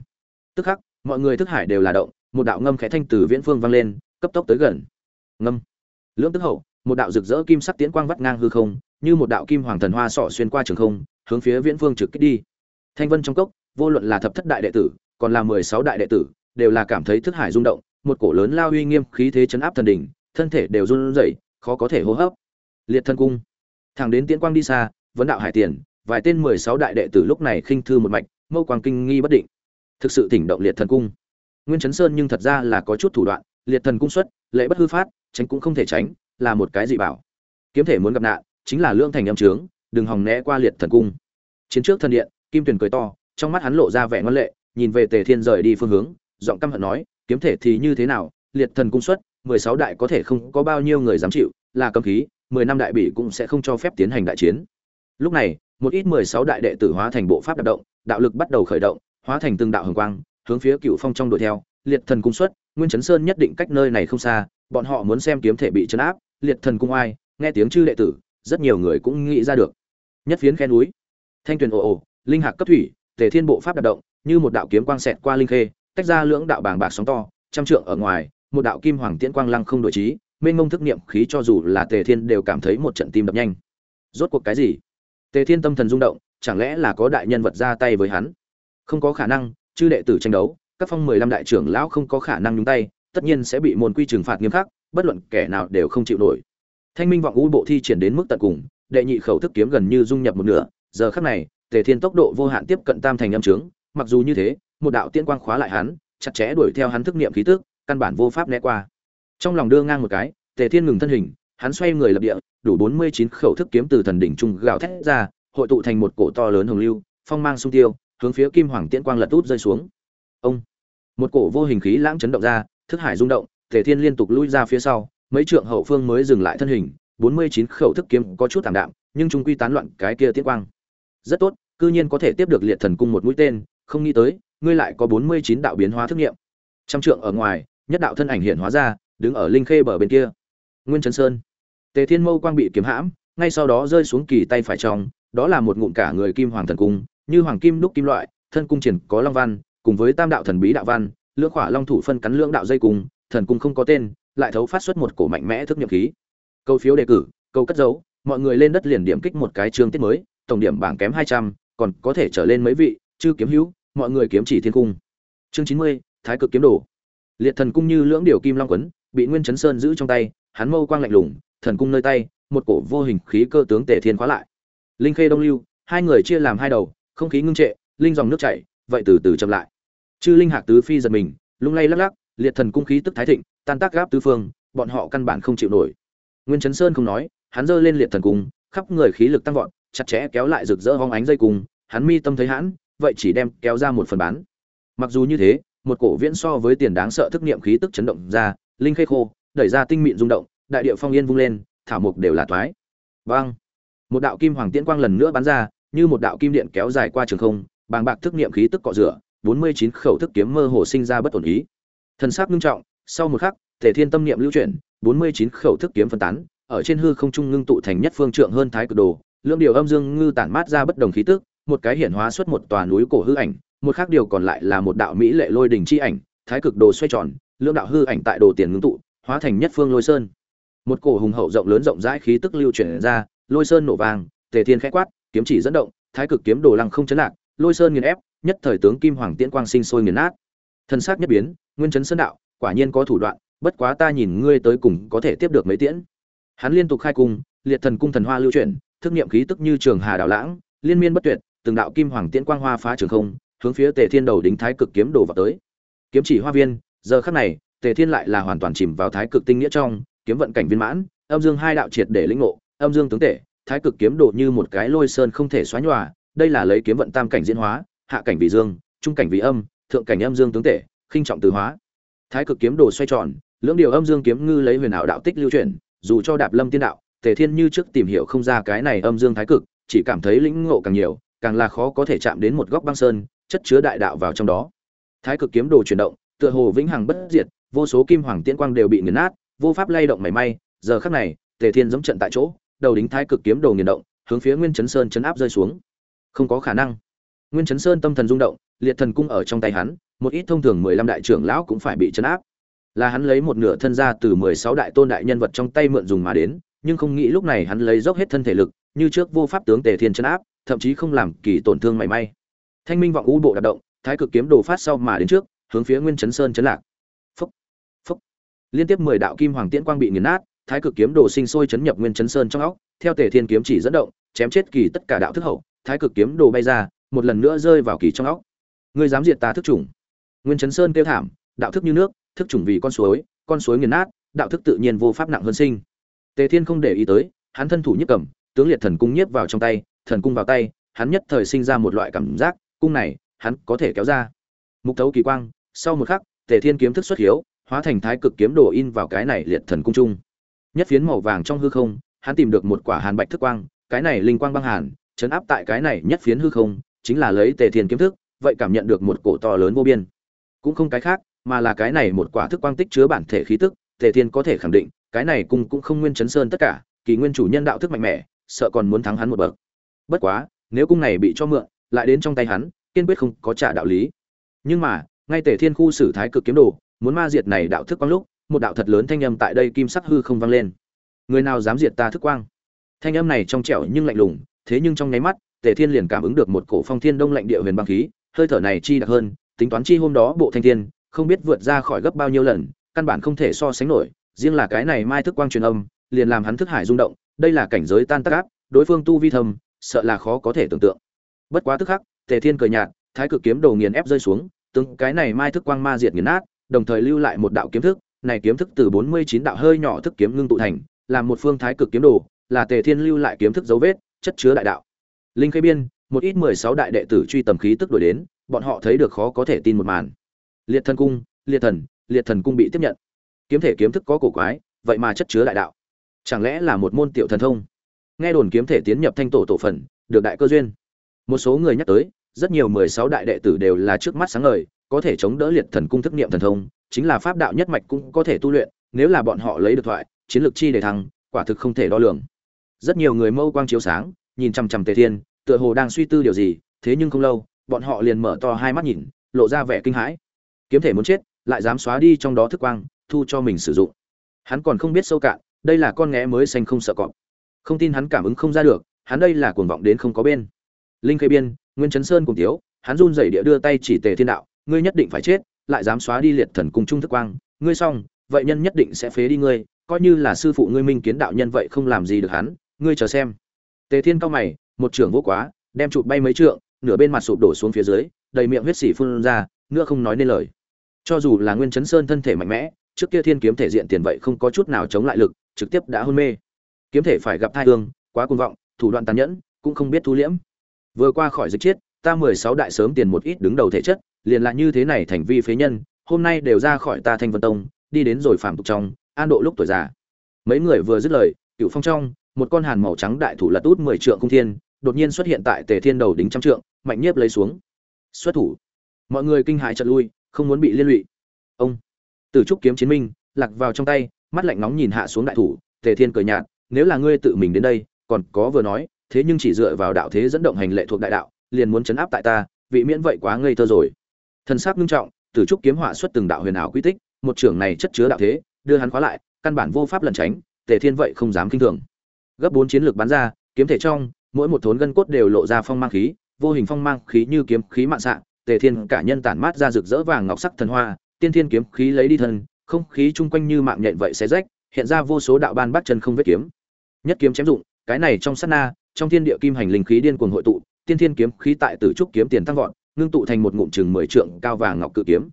Tức khắc, mọi người thức hải đều là động, một đạo ngâm khẽ thanh từ viễn phương vang lên, cấp tốc tới gần. Ngâm. Lưỡng tức hậu, một đạo rực rỡ kim sắc tiến quang vắt ngang hư không, như một đạo kim hoàng thần hoa sọ xuyên qua trường không, hướng phía viễn phương trực kích đi. Thanh vân trong cốc, vô luận là thập thất đại đệ tử, còn là mười sáu đại đệ tử, đều là cảm thấy thức hải rung động, một cổ lớn lao uy nghiêm khí thế chấn áp thần đỉnh thân thể đều run rẩy, khó có thể hô hấp. Liệt thân cung. Thẳng đến tiễn quang đi xa, vấn đạo hải tiền, vài tên mười sáu đại đệ tử lúc này khinh thư một mạch, mâu quang kinh nghi bất định. Thực sự tỉnh động liệt thần cung. Nguyên chấn sơn nhưng thật ra là có chút thủ đoạn, liệt thần cung xuất lễ bất hư phát, tránh cũng không thể tránh, là một cái dị bảo. Kiếm thể muốn gặp nạn, chính là lương thành âm trướng, đừng hòng né qua liệt thần cung. Chiến trước thần điện, kim tuyển cười to, trong mắt hắn lộ ra vẻ ngoan lệ, nhìn về tề thiên rời đi phương hướng, giọng căm hận nói, kiếm thể thì như thế nào, liệt thần cung xuất mười sáu đại có thể không có bao nhiêu người dám chịu, là cấm khí, mười năm đại bỉ cũng sẽ không cho phép tiến hành đại chiến. Lúc này, một ít mười sáu đại đệ tử hóa thành bộ pháp đạp động, đạo lực bắt đầu khởi động, hóa thành từng đạo hồng quang, hướng phía cựu phong trong đuổi theo. Liệt thần cung xuất, nguyên chấn sơn nhất định cách nơi này không xa, bọn họ muốn xem kiếm thể bị chấn áp, liệt thần cung ai nghe tiếng chư đệ tử, rất nhiều người cũng nghĩ ra được. Nhất phiến khe núi, thanh tuyền ồ ồ, linh hạc cấp thủy, tề thiên bộ pháp đạp động, như một đạo kiếm quang xẹt qua linh khê, tách ra lưỡng đạo bàng bạc sóng to, trăm trượng ở ngoài một đạo kim hoàng tiễn quang lăng không đổi trí, mênh mông thức niệm khí cho dù là tề thiên đều cảm thấy một trận tim đập nhanh. Rốt cuộc cái gì? Tề thiên tâm thần rung động, chẳng lẽ là có đại nhân vật ra tay với hắn? Không có khả năng, chư đệ tử tranh đấu, các phong mười lăm đại trưởng lão không có khả năng nhúng tay, tất nhiên sẽ bị môn quy trừng phạt nghiêm khắc, bất luận kẻ nào đều không chịu nổi. Thanh minh vọng u bộ thi triển đến mức tận cùng, đệ nhị khẩu thức kiếm gần như dung nhập một nửa, giờ khắc này, tề thiên tốc độ vô hạn tiếp cận tam thành âm trướng, mặc dù như thế, một đạo tiên quang khóa lại hắn, chặt chẽ đuổi theo hắn thức niệm khí tức căn bản vô pháp né qua. Trong lòng đưa ngang một cái, tề thiên ngừng thân hình, hắn xoay người lập địa, đủ bốn mươi chín khẩu thức kiếm từ thần đỉnh trung gào thét ra, hội tụ thành một cổ to lớn hồng lưu, phong mang sung tiêu, hướng phía kim hoàng tiễn quang lật út rơi xuống. Ông! Một cổ vô hình khí lãng chấn động ra, thức hải rung động, tề thiên liên tục lui ra phía sau, mấy trượng hậu phương mới dừng lại thân hình, bốn mươi chín khẩu thức kiếm có chút tạm đạm, nhưng chúng quy tán loạn cái kia tiễn quang. Rất tốt, cư nhiên có thể tiếp được liệt thần cung một mũi tên, không nghĩ tới, ngươi lại có bốn mươi chín đạo biến hóa thức nghiệm. Trăm trượng ở ngoài nhất đạo thân ảnh hiện hóa ra, đứng ở linh khê bờ bên kia. Nguyên trấn sơn. Tề thiên mâu quang bị kiếm hãm, ngay sau đó rơi xuống kỳ tay phải trong, đó là một ngụm cả người kim hoàng thần cung, như hoàng kim đúc kim loại, thân cung triển có long văn, cùng với tam đạo thần bí đạo văn, lưỡng khỏa long thủ phân cắn lưỡng đạo dây cung, thần cung không có tên, lại thấu phát xuất một cổ mạnh mẽ thức nhậm khí. Câu phiếu đề cử, câu cất dấu, mọi người lên đất liền điểm kích một cái chương tiết mới, tổng điểm bảng kém hai trăm, còn có thể trở lên mấy vị, chư kiếm hữu, mọi người kiếm chỉ thiên cung. Chương chín mươi, thái cực kiếm đồ liệt thần cung như lưỡng điều kim long quấn, bị nguyên chấn sơn giữ trong tay, hắn mâu quang lạnh lùng, thần cung nơi tay, một cổ vô hình khí cơ tướng tề thiên khóa lại. Linh khê đông lưu, hai người chia làm hai đầu, không khí ngưng trệ, linh dòng nước chảy, vậy từ từ chậm lại. Chư linh hạc tứ phi giật mình, lung lay lắc lắc, liệt thần cung khí tức thái thịnh, tan tác gáp tứ phương, bọn họ căn bản không chịu nổi. Nguyên chấn sơn không nói, hắn giơ lên liệt thần cung, khắp người khí lực tăng vọt, chặt chẽ kéo lại rực rỡ hong ánh dây cung, hắn mi tâm thấy hãn, vậy chỉ đem kéo ra một phần bán. Mặc dù như thế một cổ viễn so với tiền đáng sợ thức niệm khí tức chấn động ra, linh khê khô, đẩy ra tinh mịn rung động, đại địa phong yên vung lên, thảo mục đều là toái. Vang! Một đạo kim hoàng tiễn quang lần nữa bắn ra, như một đạo kim điện kéo dài qua trường không, bàng bạc thức niệm khí tức cọ rửa, bốn mươi chín khẩu thức kiếm mơ hồ sinh ra bất ổn ý. Thần sắc nghiêm trọng, sau một khắc, thể thiên tâm niệm lưu chuyển, bốn mươi chín khẩu thức kiếm phân tán, ở trên hư không trung ngưng tụ thành nhất phương trượng hơn thái cực đồ, lưỡng điều âm dương ngư tản mát ra bất đồng khí tức, một cái hiển hóa xuất một tòa núi cổ hư ảnh một khác điều còn lại là một đạo mỹ lệ lôi đỉnh chi ảnh, thái cực đồ xoay tròn, lưỡng đạo hư ảnh tại đồ tiền ngưng tụ, hóa thành nhất phương lôi sơn. Một cổ hùng hậu rộng lớn rộng rãi khí tức lưu chuyển ra, lôi sơn nổ vàng tề thiên khẽ quát, kiếm chỉ dẫn động, thái cực kiếm đồ lăng không chấn lạc, lôi sơn nghiền ép, nhất thời tướng kim hoàng tiễn quang sinh sôi nghiền nát. Thân xác nhất biến, nguyên chấn sơn đạo, quả nhiên có thủ đoạn, bất quá ta nhìn ngươi tới cùng có thể tiếp được mấy tiễn. Hắn liên tục khai cung, liệt thần cung thần hoa lưu chuyển, thức niệm khí tức như trường hà đảo lãng, liên miên bất tuyệt, từng đạo kim hoàng tiễn quang hoa phá trường không hướng phía tề thiên đầu đính thái cực kiếm đồ vào tới. Kiếm chỉ hoa viên giờ khắc này tề thiên lại là hoàn toàn chìm vào thái cực tinh nghĩa trong kiếm vận cảnh viên mãn âm dương hai đạo triệt để lĩnh ngộ âm dương tướng thể, thái cực kiếm đồ như một cái lôi sơn không thể xóa nhòa đây là lấy kiếm vận tam cảnh diễn hóa hạ cảnh vì dương trung cảnh vì âm thượng cảnh âm dương tướng thể, khinh trọng từ hóa. Thái cực kiếm đồ xoay tròn lưỡng điều âm dương kiếm ngư lấy huyền ảo đạo tích lưu truyền dù cho đạp lâm tiên đạo tề thiên như trước tìm hiểu không ra cái này âm dương thái cực chỉ cảm thấy lĩnh ngộ càng nhiều càng là khó có thể chạm đến một góc băng sơn chất chứa đại đạo vào trong đó. Thái cực kiếm đồ chuyển động, tựa hồ vĩnh hằng bất diệt, vô số kim hoàng tiễn quang đều bị nghiền nát, vô pháp lay động mảy may. Giờ khắc này, tề thiên giống trận tại chỗ, đầu đính thái cực kiếm đồ nghiền động, hướng phía nguyên chấn sơn chấn áp rơi xuống. Không có khả năng. Nguyên chấn sơn tâm thần rung động, liệt thần cung ở trong tay hắn, một ít thông thường mười lăm đại trưởng lão cũng phải bị chấn áp. Là hắn lấy một nửa thân ra từ mười sáu đại tôn đại nhân vật trong tay mượn dùng mà đến, nhưng không nghĩ lúc này hắn lấy dốc hết thân thể lực, như trước vô pháp tướng tề thiên chấn áp, thậm chí không làm kỳ tổn thương mảy may thanh minh vọng u bộ đạp động, thái cực kiếm đồ phát sau mà đến trước, hướng phía nguyên chấn sơn chấn lạc. Phúc phúc. Liên tiếp mười đạo kim hoàng tiễn quang bị nghiền nát, thái cực kiếm đồ sinh sôi chấn nhập nguyên chấn sơn trong óc, theo tề thiên kiếm chỉ dẫn động, chém chết kỳ tất cả đạo thức hậu, thái cực kiếm đồ bay ra, một lần nữa rơi vào kỳ trong óc. Ngươi dám diệt ta thức chủng. Nguyên chấn sơn kêu thảm, đạo thức như nước, thức chủng vì con suối con suối nghiền nát, đạo thức tự nhiên vô pháp nặng hơn sinh. Tề thiên không để ý tới, hắn thân thủ nhất cầm, tướng liệt thần cung nhiếp vào trong tay, thần cung vào tay, hắn nhất thời sinh ra một loại cảm giác cung này, hắn có thể kéo ra. Mục thấu kỳ quang, sau một khắc, tề thiên kiếm thức xuất hiếu, hóa thành thái cực kiếm đồ in vào cái này liệt thần cung trung. Nhất phiến màu vàng trong hư không, hắn tìm được một quả hàn bạch thức quang, cái này linh quang băng hàn, chấn áp tại cái này nhất phiến hư không, chính là lấy tề thiên kiếm thức, vậy cảm nhận được một cổ to lớn vô biên. Cũng không cái khác, mà là cái này một quả thức quang tích chứa bản thể khí tức, tề thiên có thể khẳng định, cái này cùng cũng không nguyên chấn sơn tất cả, kỳ nguyên chủ nhân đạo thức mạnh mẽ, sợ còn muốn thắng hắn một bậc. Bất quá, nếu cung này bị cho mượn lại đến trong tay hắn, kiên quyết không có trả đạo lý. Nhưng mà, ngay tề thiên khu sử thái cực kiếm đồ, muốn ma diệt này đạo thức quang lúc, một đạo thật lớn thanh âm tại đây kim sắc hư không vang lên. Người nào dám diệt ta thức quang? Thanh âm này trong trẻo nhưng lạnh lùng, thế nhưng trong nháy mắt tề thiên liền cảm ứng được một cổ phong thiên đông lạnh địa huyền băng khí, hơi thở này chi đặc hơn, tính toán chi hôm đó bộ thanh thiên, không biết vượt ra khỏi gấp bao nhiêu lần, căn bản không thể so sánh nổi, riêng là cái này mai thức quang truyền âm, liền làm hắn thức hải rung động, đây là cảnh giới tan tác áp, đối phương tu vi thâm, sợ là khó có thể tưởng tượng bất quá tức khắc, tề thiên cười nhạt, thái cực kiếm đồ nghiền ép rơi xuống, từng cái này mai thức quang ma diệt nghiền nát, đồng thời lưu lại một đạo kiếm thức, này kiếm thức từ bốn mươi chín đạo hơi nhỏ thức kiếm ngưng tụ thành làm một phương thái cực kiếm đồ, là tề thiên lưu lại kiếm thức dấu vết, chất chứa đại đạo. Linh khê biên, một ít mười sáu đại đệ tử truy tầm khí tức đổi đến, bọn họ thấy được khó có thể tin một màn. Liệt thần cung, liệt thần liệt thần cung bị tiếp nhận. Kiếm thể kiếm thức có cổ quái, vậy mà chất chứa đại đạo. Chẳng lẽ là một môn tiểu thần thông? Nghe đồn kiếm thể tiến nhập thanh tổ tổ phần, được đại cơ duyên một số người nhắc tới, rất nhiều mười sáu đại đệ tử đều là trước mắt sáng ngời, có thể chống đỡ liệt thần cung thức niệm thần thông, chính là pháp đạo nhất mạch cũng có thể tu luyện, nếu là bọn họ lấy được thoại, chiến lược chi để thăng, quả thực không thể đo lường. Rất nhiều người mâu quang chiếu sáng, nhìn chằm chằm tề thiên, tựa hồ đang suy tư điều gì, thế nhưng không lâu, bọn họ liền mở to hai mắt nhìn, lộ ra vẻ kinh hãi. Kiếm thể muốn chết, lại dám xóa đi trong đó thức quang, thu cho mình sử dụng. Hắn còn không biết sâu cạn, đây là con nghé mới xanh không sợ cọp. Không tin hắn cảm ứng không ra được, hắn đây là cuồng vọng đến không có bên linh khê biên, nguyên chấn sơn cùng tiếu, hắn run rẩy địa đưa tay chỉ tề thiên đạo, ngươi nhất định phải chết, lại dám xóa đi liệt thần cung trung thức quang. Ngươi xong, vậy nhân nhất định sẽ phế đi ngươi, coi như là sư phụ ngươi minh kiến đạo nhân vậy không làm gì được hắn, ngươi chờ xem. Tề thiên cao mày, một trưởng vô quá, đem chụp bay mấy trượng, nửa bên mặt sụp đổ xuống phía dưới, đầy miệng huyết xỉ phun ra, nữa không nói nên lời. Cho dù là nguyên chấn sơn thân thể mạnh mẽ, trước kia thiên kiếm thể diện tiền vậy không có chút nào chống lại lực, trực tiếp đã hôn mê. Kiếm thể phải gặp thai thương quá cuồng vọng, thủ đoạn tàn nhẫn, cũng không biết thu liễm vừa qua khỏi dịch chết, ta mười sáu đại sớm tiền một ít đứng đầu thể chất, liền là như thế này thành vi phế nhân, hôm nay đều ra khỏi ta thanh vân tông, đi đến rồi phạm tục trong, an độ lúc tuổi già. Mấy người vừa dứt lời cựu phong trong, một con hàn màu trắng đại thủ lật út mười trượng cung thiên, đột nhiên xuất hiện tại tề thiên đầu đính trăm trượng, mạnh nhiếp lấy xuống. Xuất thủ. Mọi người kinh hãi chợt lui, không muốn bị liên lụy. Ông. Từ trúc kiếm chiến minh, lạc vào trong tay, mắt lạnh nóng nhìn hạ xuống đại thủ, tề thiên cười nhạt, nếu là ngươi tự mình đến đây, còn có vừa nói thế nhưng chỉ dựa vào đạo thế dẫn động hành lệ thuộc đại đạo, liền muốn chấn áp tại ta, vị miễn vậy quá ngây thơ rồi. Thần sắc nghiêm trọng, tử trúc kiếm họa xuất từng đạo huyền ảo quy tích, một trưởng này chất chứa đạo thế, đưa hắn khóa lại, căn bản vô pháp lẩn tránh, tề thiên vậy không dám kinh thường. Gấp bốn chiến lược bắn ra, kiếm thể trong, mỗi một thốn gân cốt đều lộ ra phong mang khí, vô hình phong mang khí như kiếm khí mạn xạ, tề thiên cả nhân tản mát ra rực rỡ vàng ngọc sắc thần hoa, tiên thiên kiếm khí lấy đi thân, không khí chung quanh như mạng nhện vậy xé rách, hiện ra vô số đạo ban bắt chân không vết kiếm. Nhất kiếm chém dụng, cái này trong sát na trong thiên địa kim hành linh khí điên cuồng hội tụ, tiên thiên kiếm khí tại tử trúc kiếm tiền tăng vọt, ngưng tụ thành một ngụm chừng mười trượng cao vàng ngọc cự kiếm.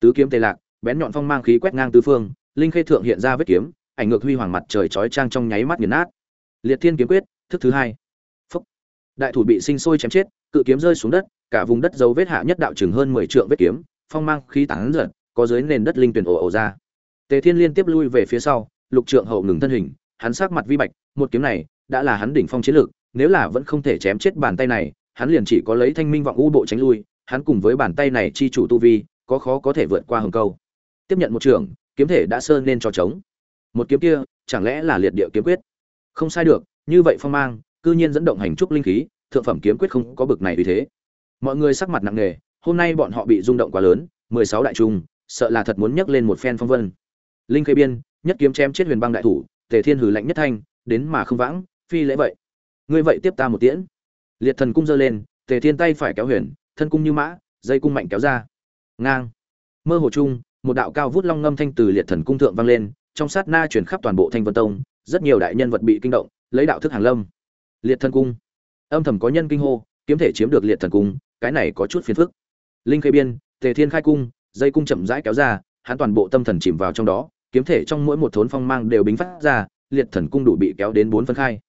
Tứ kiếm tề lạc, bén nhọn phong mang khí quét ngang tứ phương, linh khê thượng hiện ra vết kiếm, ảnh ngược huy hoàng mặt trời chói chang trong nháy mắt nghiền nát. Liệt thiên kiếm quyết, thức thứ hai. Phúc. đại thủ bị sinh sôi chém chết, cự kiếm rơi xuống đất, cả vùng đất dấu vết hạ nhất đạo chừng hơn mười trượng vết kiếm, phong mang khí tán dần có dưới nền đất linh tuyển ồ ồ ra. Tề thiên liên tiếp lui về phía sau, lục trượng hậu ngừng thân hình, hắn sắc mặt vi bạch, một kiếm này, đã là hắn đỉnh phong chiến lược nếu là vẫn không thể chém chết bàn tay này, hắn liền chỉ có lấy thanh minh vọng u bộ tránh lui, hắn cùng với bàn tay này chi chủ tu vi, có khó có thể vượt qua hừng câu. Tiếp nhận một trường, kiếm thể đã sơn nên cho trống. Một kiếm kia, chẳng lẽ là liệt địa kiếm quyết? Không sai được, như vậy phong mang, cư nhiên dẫn động hành trúc linh khí, thượng phẩm kiếm quyết không có bực này uy thế. Mọi người sắc mặt nặng nề, hôm nay bọn họ bị rung động quá lớn, mười sáu đại trung sợ là thật muốn nhấc lên một phen phong vân. Linh khê biên, nhất kiếm chém chết huyền băng đại thủ, tề thiên hử lạnh nhất thanh, đến mà không vãng, phi lễ vậy ngươi vậy tiếp ta một tiễn. Liệt thần cung giơ lên, tề thiên tay phải kéo huyền, thân cung như mã, dây cung mạnh kéo ra. Ngang. Mơ hồ chung, một đạo cao vút long ngâm thanh từ liệt thần cung thượng vang lên, trong sát na chuyển khắp toàn bộ thanh vân tông, rất nhiều đại nhân vật bị kinh động, lấy đạo thức hàng lâm. Liệt thần cung. Âm thầm có nhân kinh hô, kiếm thể chiếm được liệt thần cung, cái này có chút phiền phức. Linh khê biên, tề thiên khai cung, dây cung chậm rãi kéo ra, hắn toàn bộ tâm thần chìm vào trong đó, kiếm thể trong mỗi một thốn phong mang đều bính phát ra, liệt thần cung đủ bị kéo đến bốn phân khai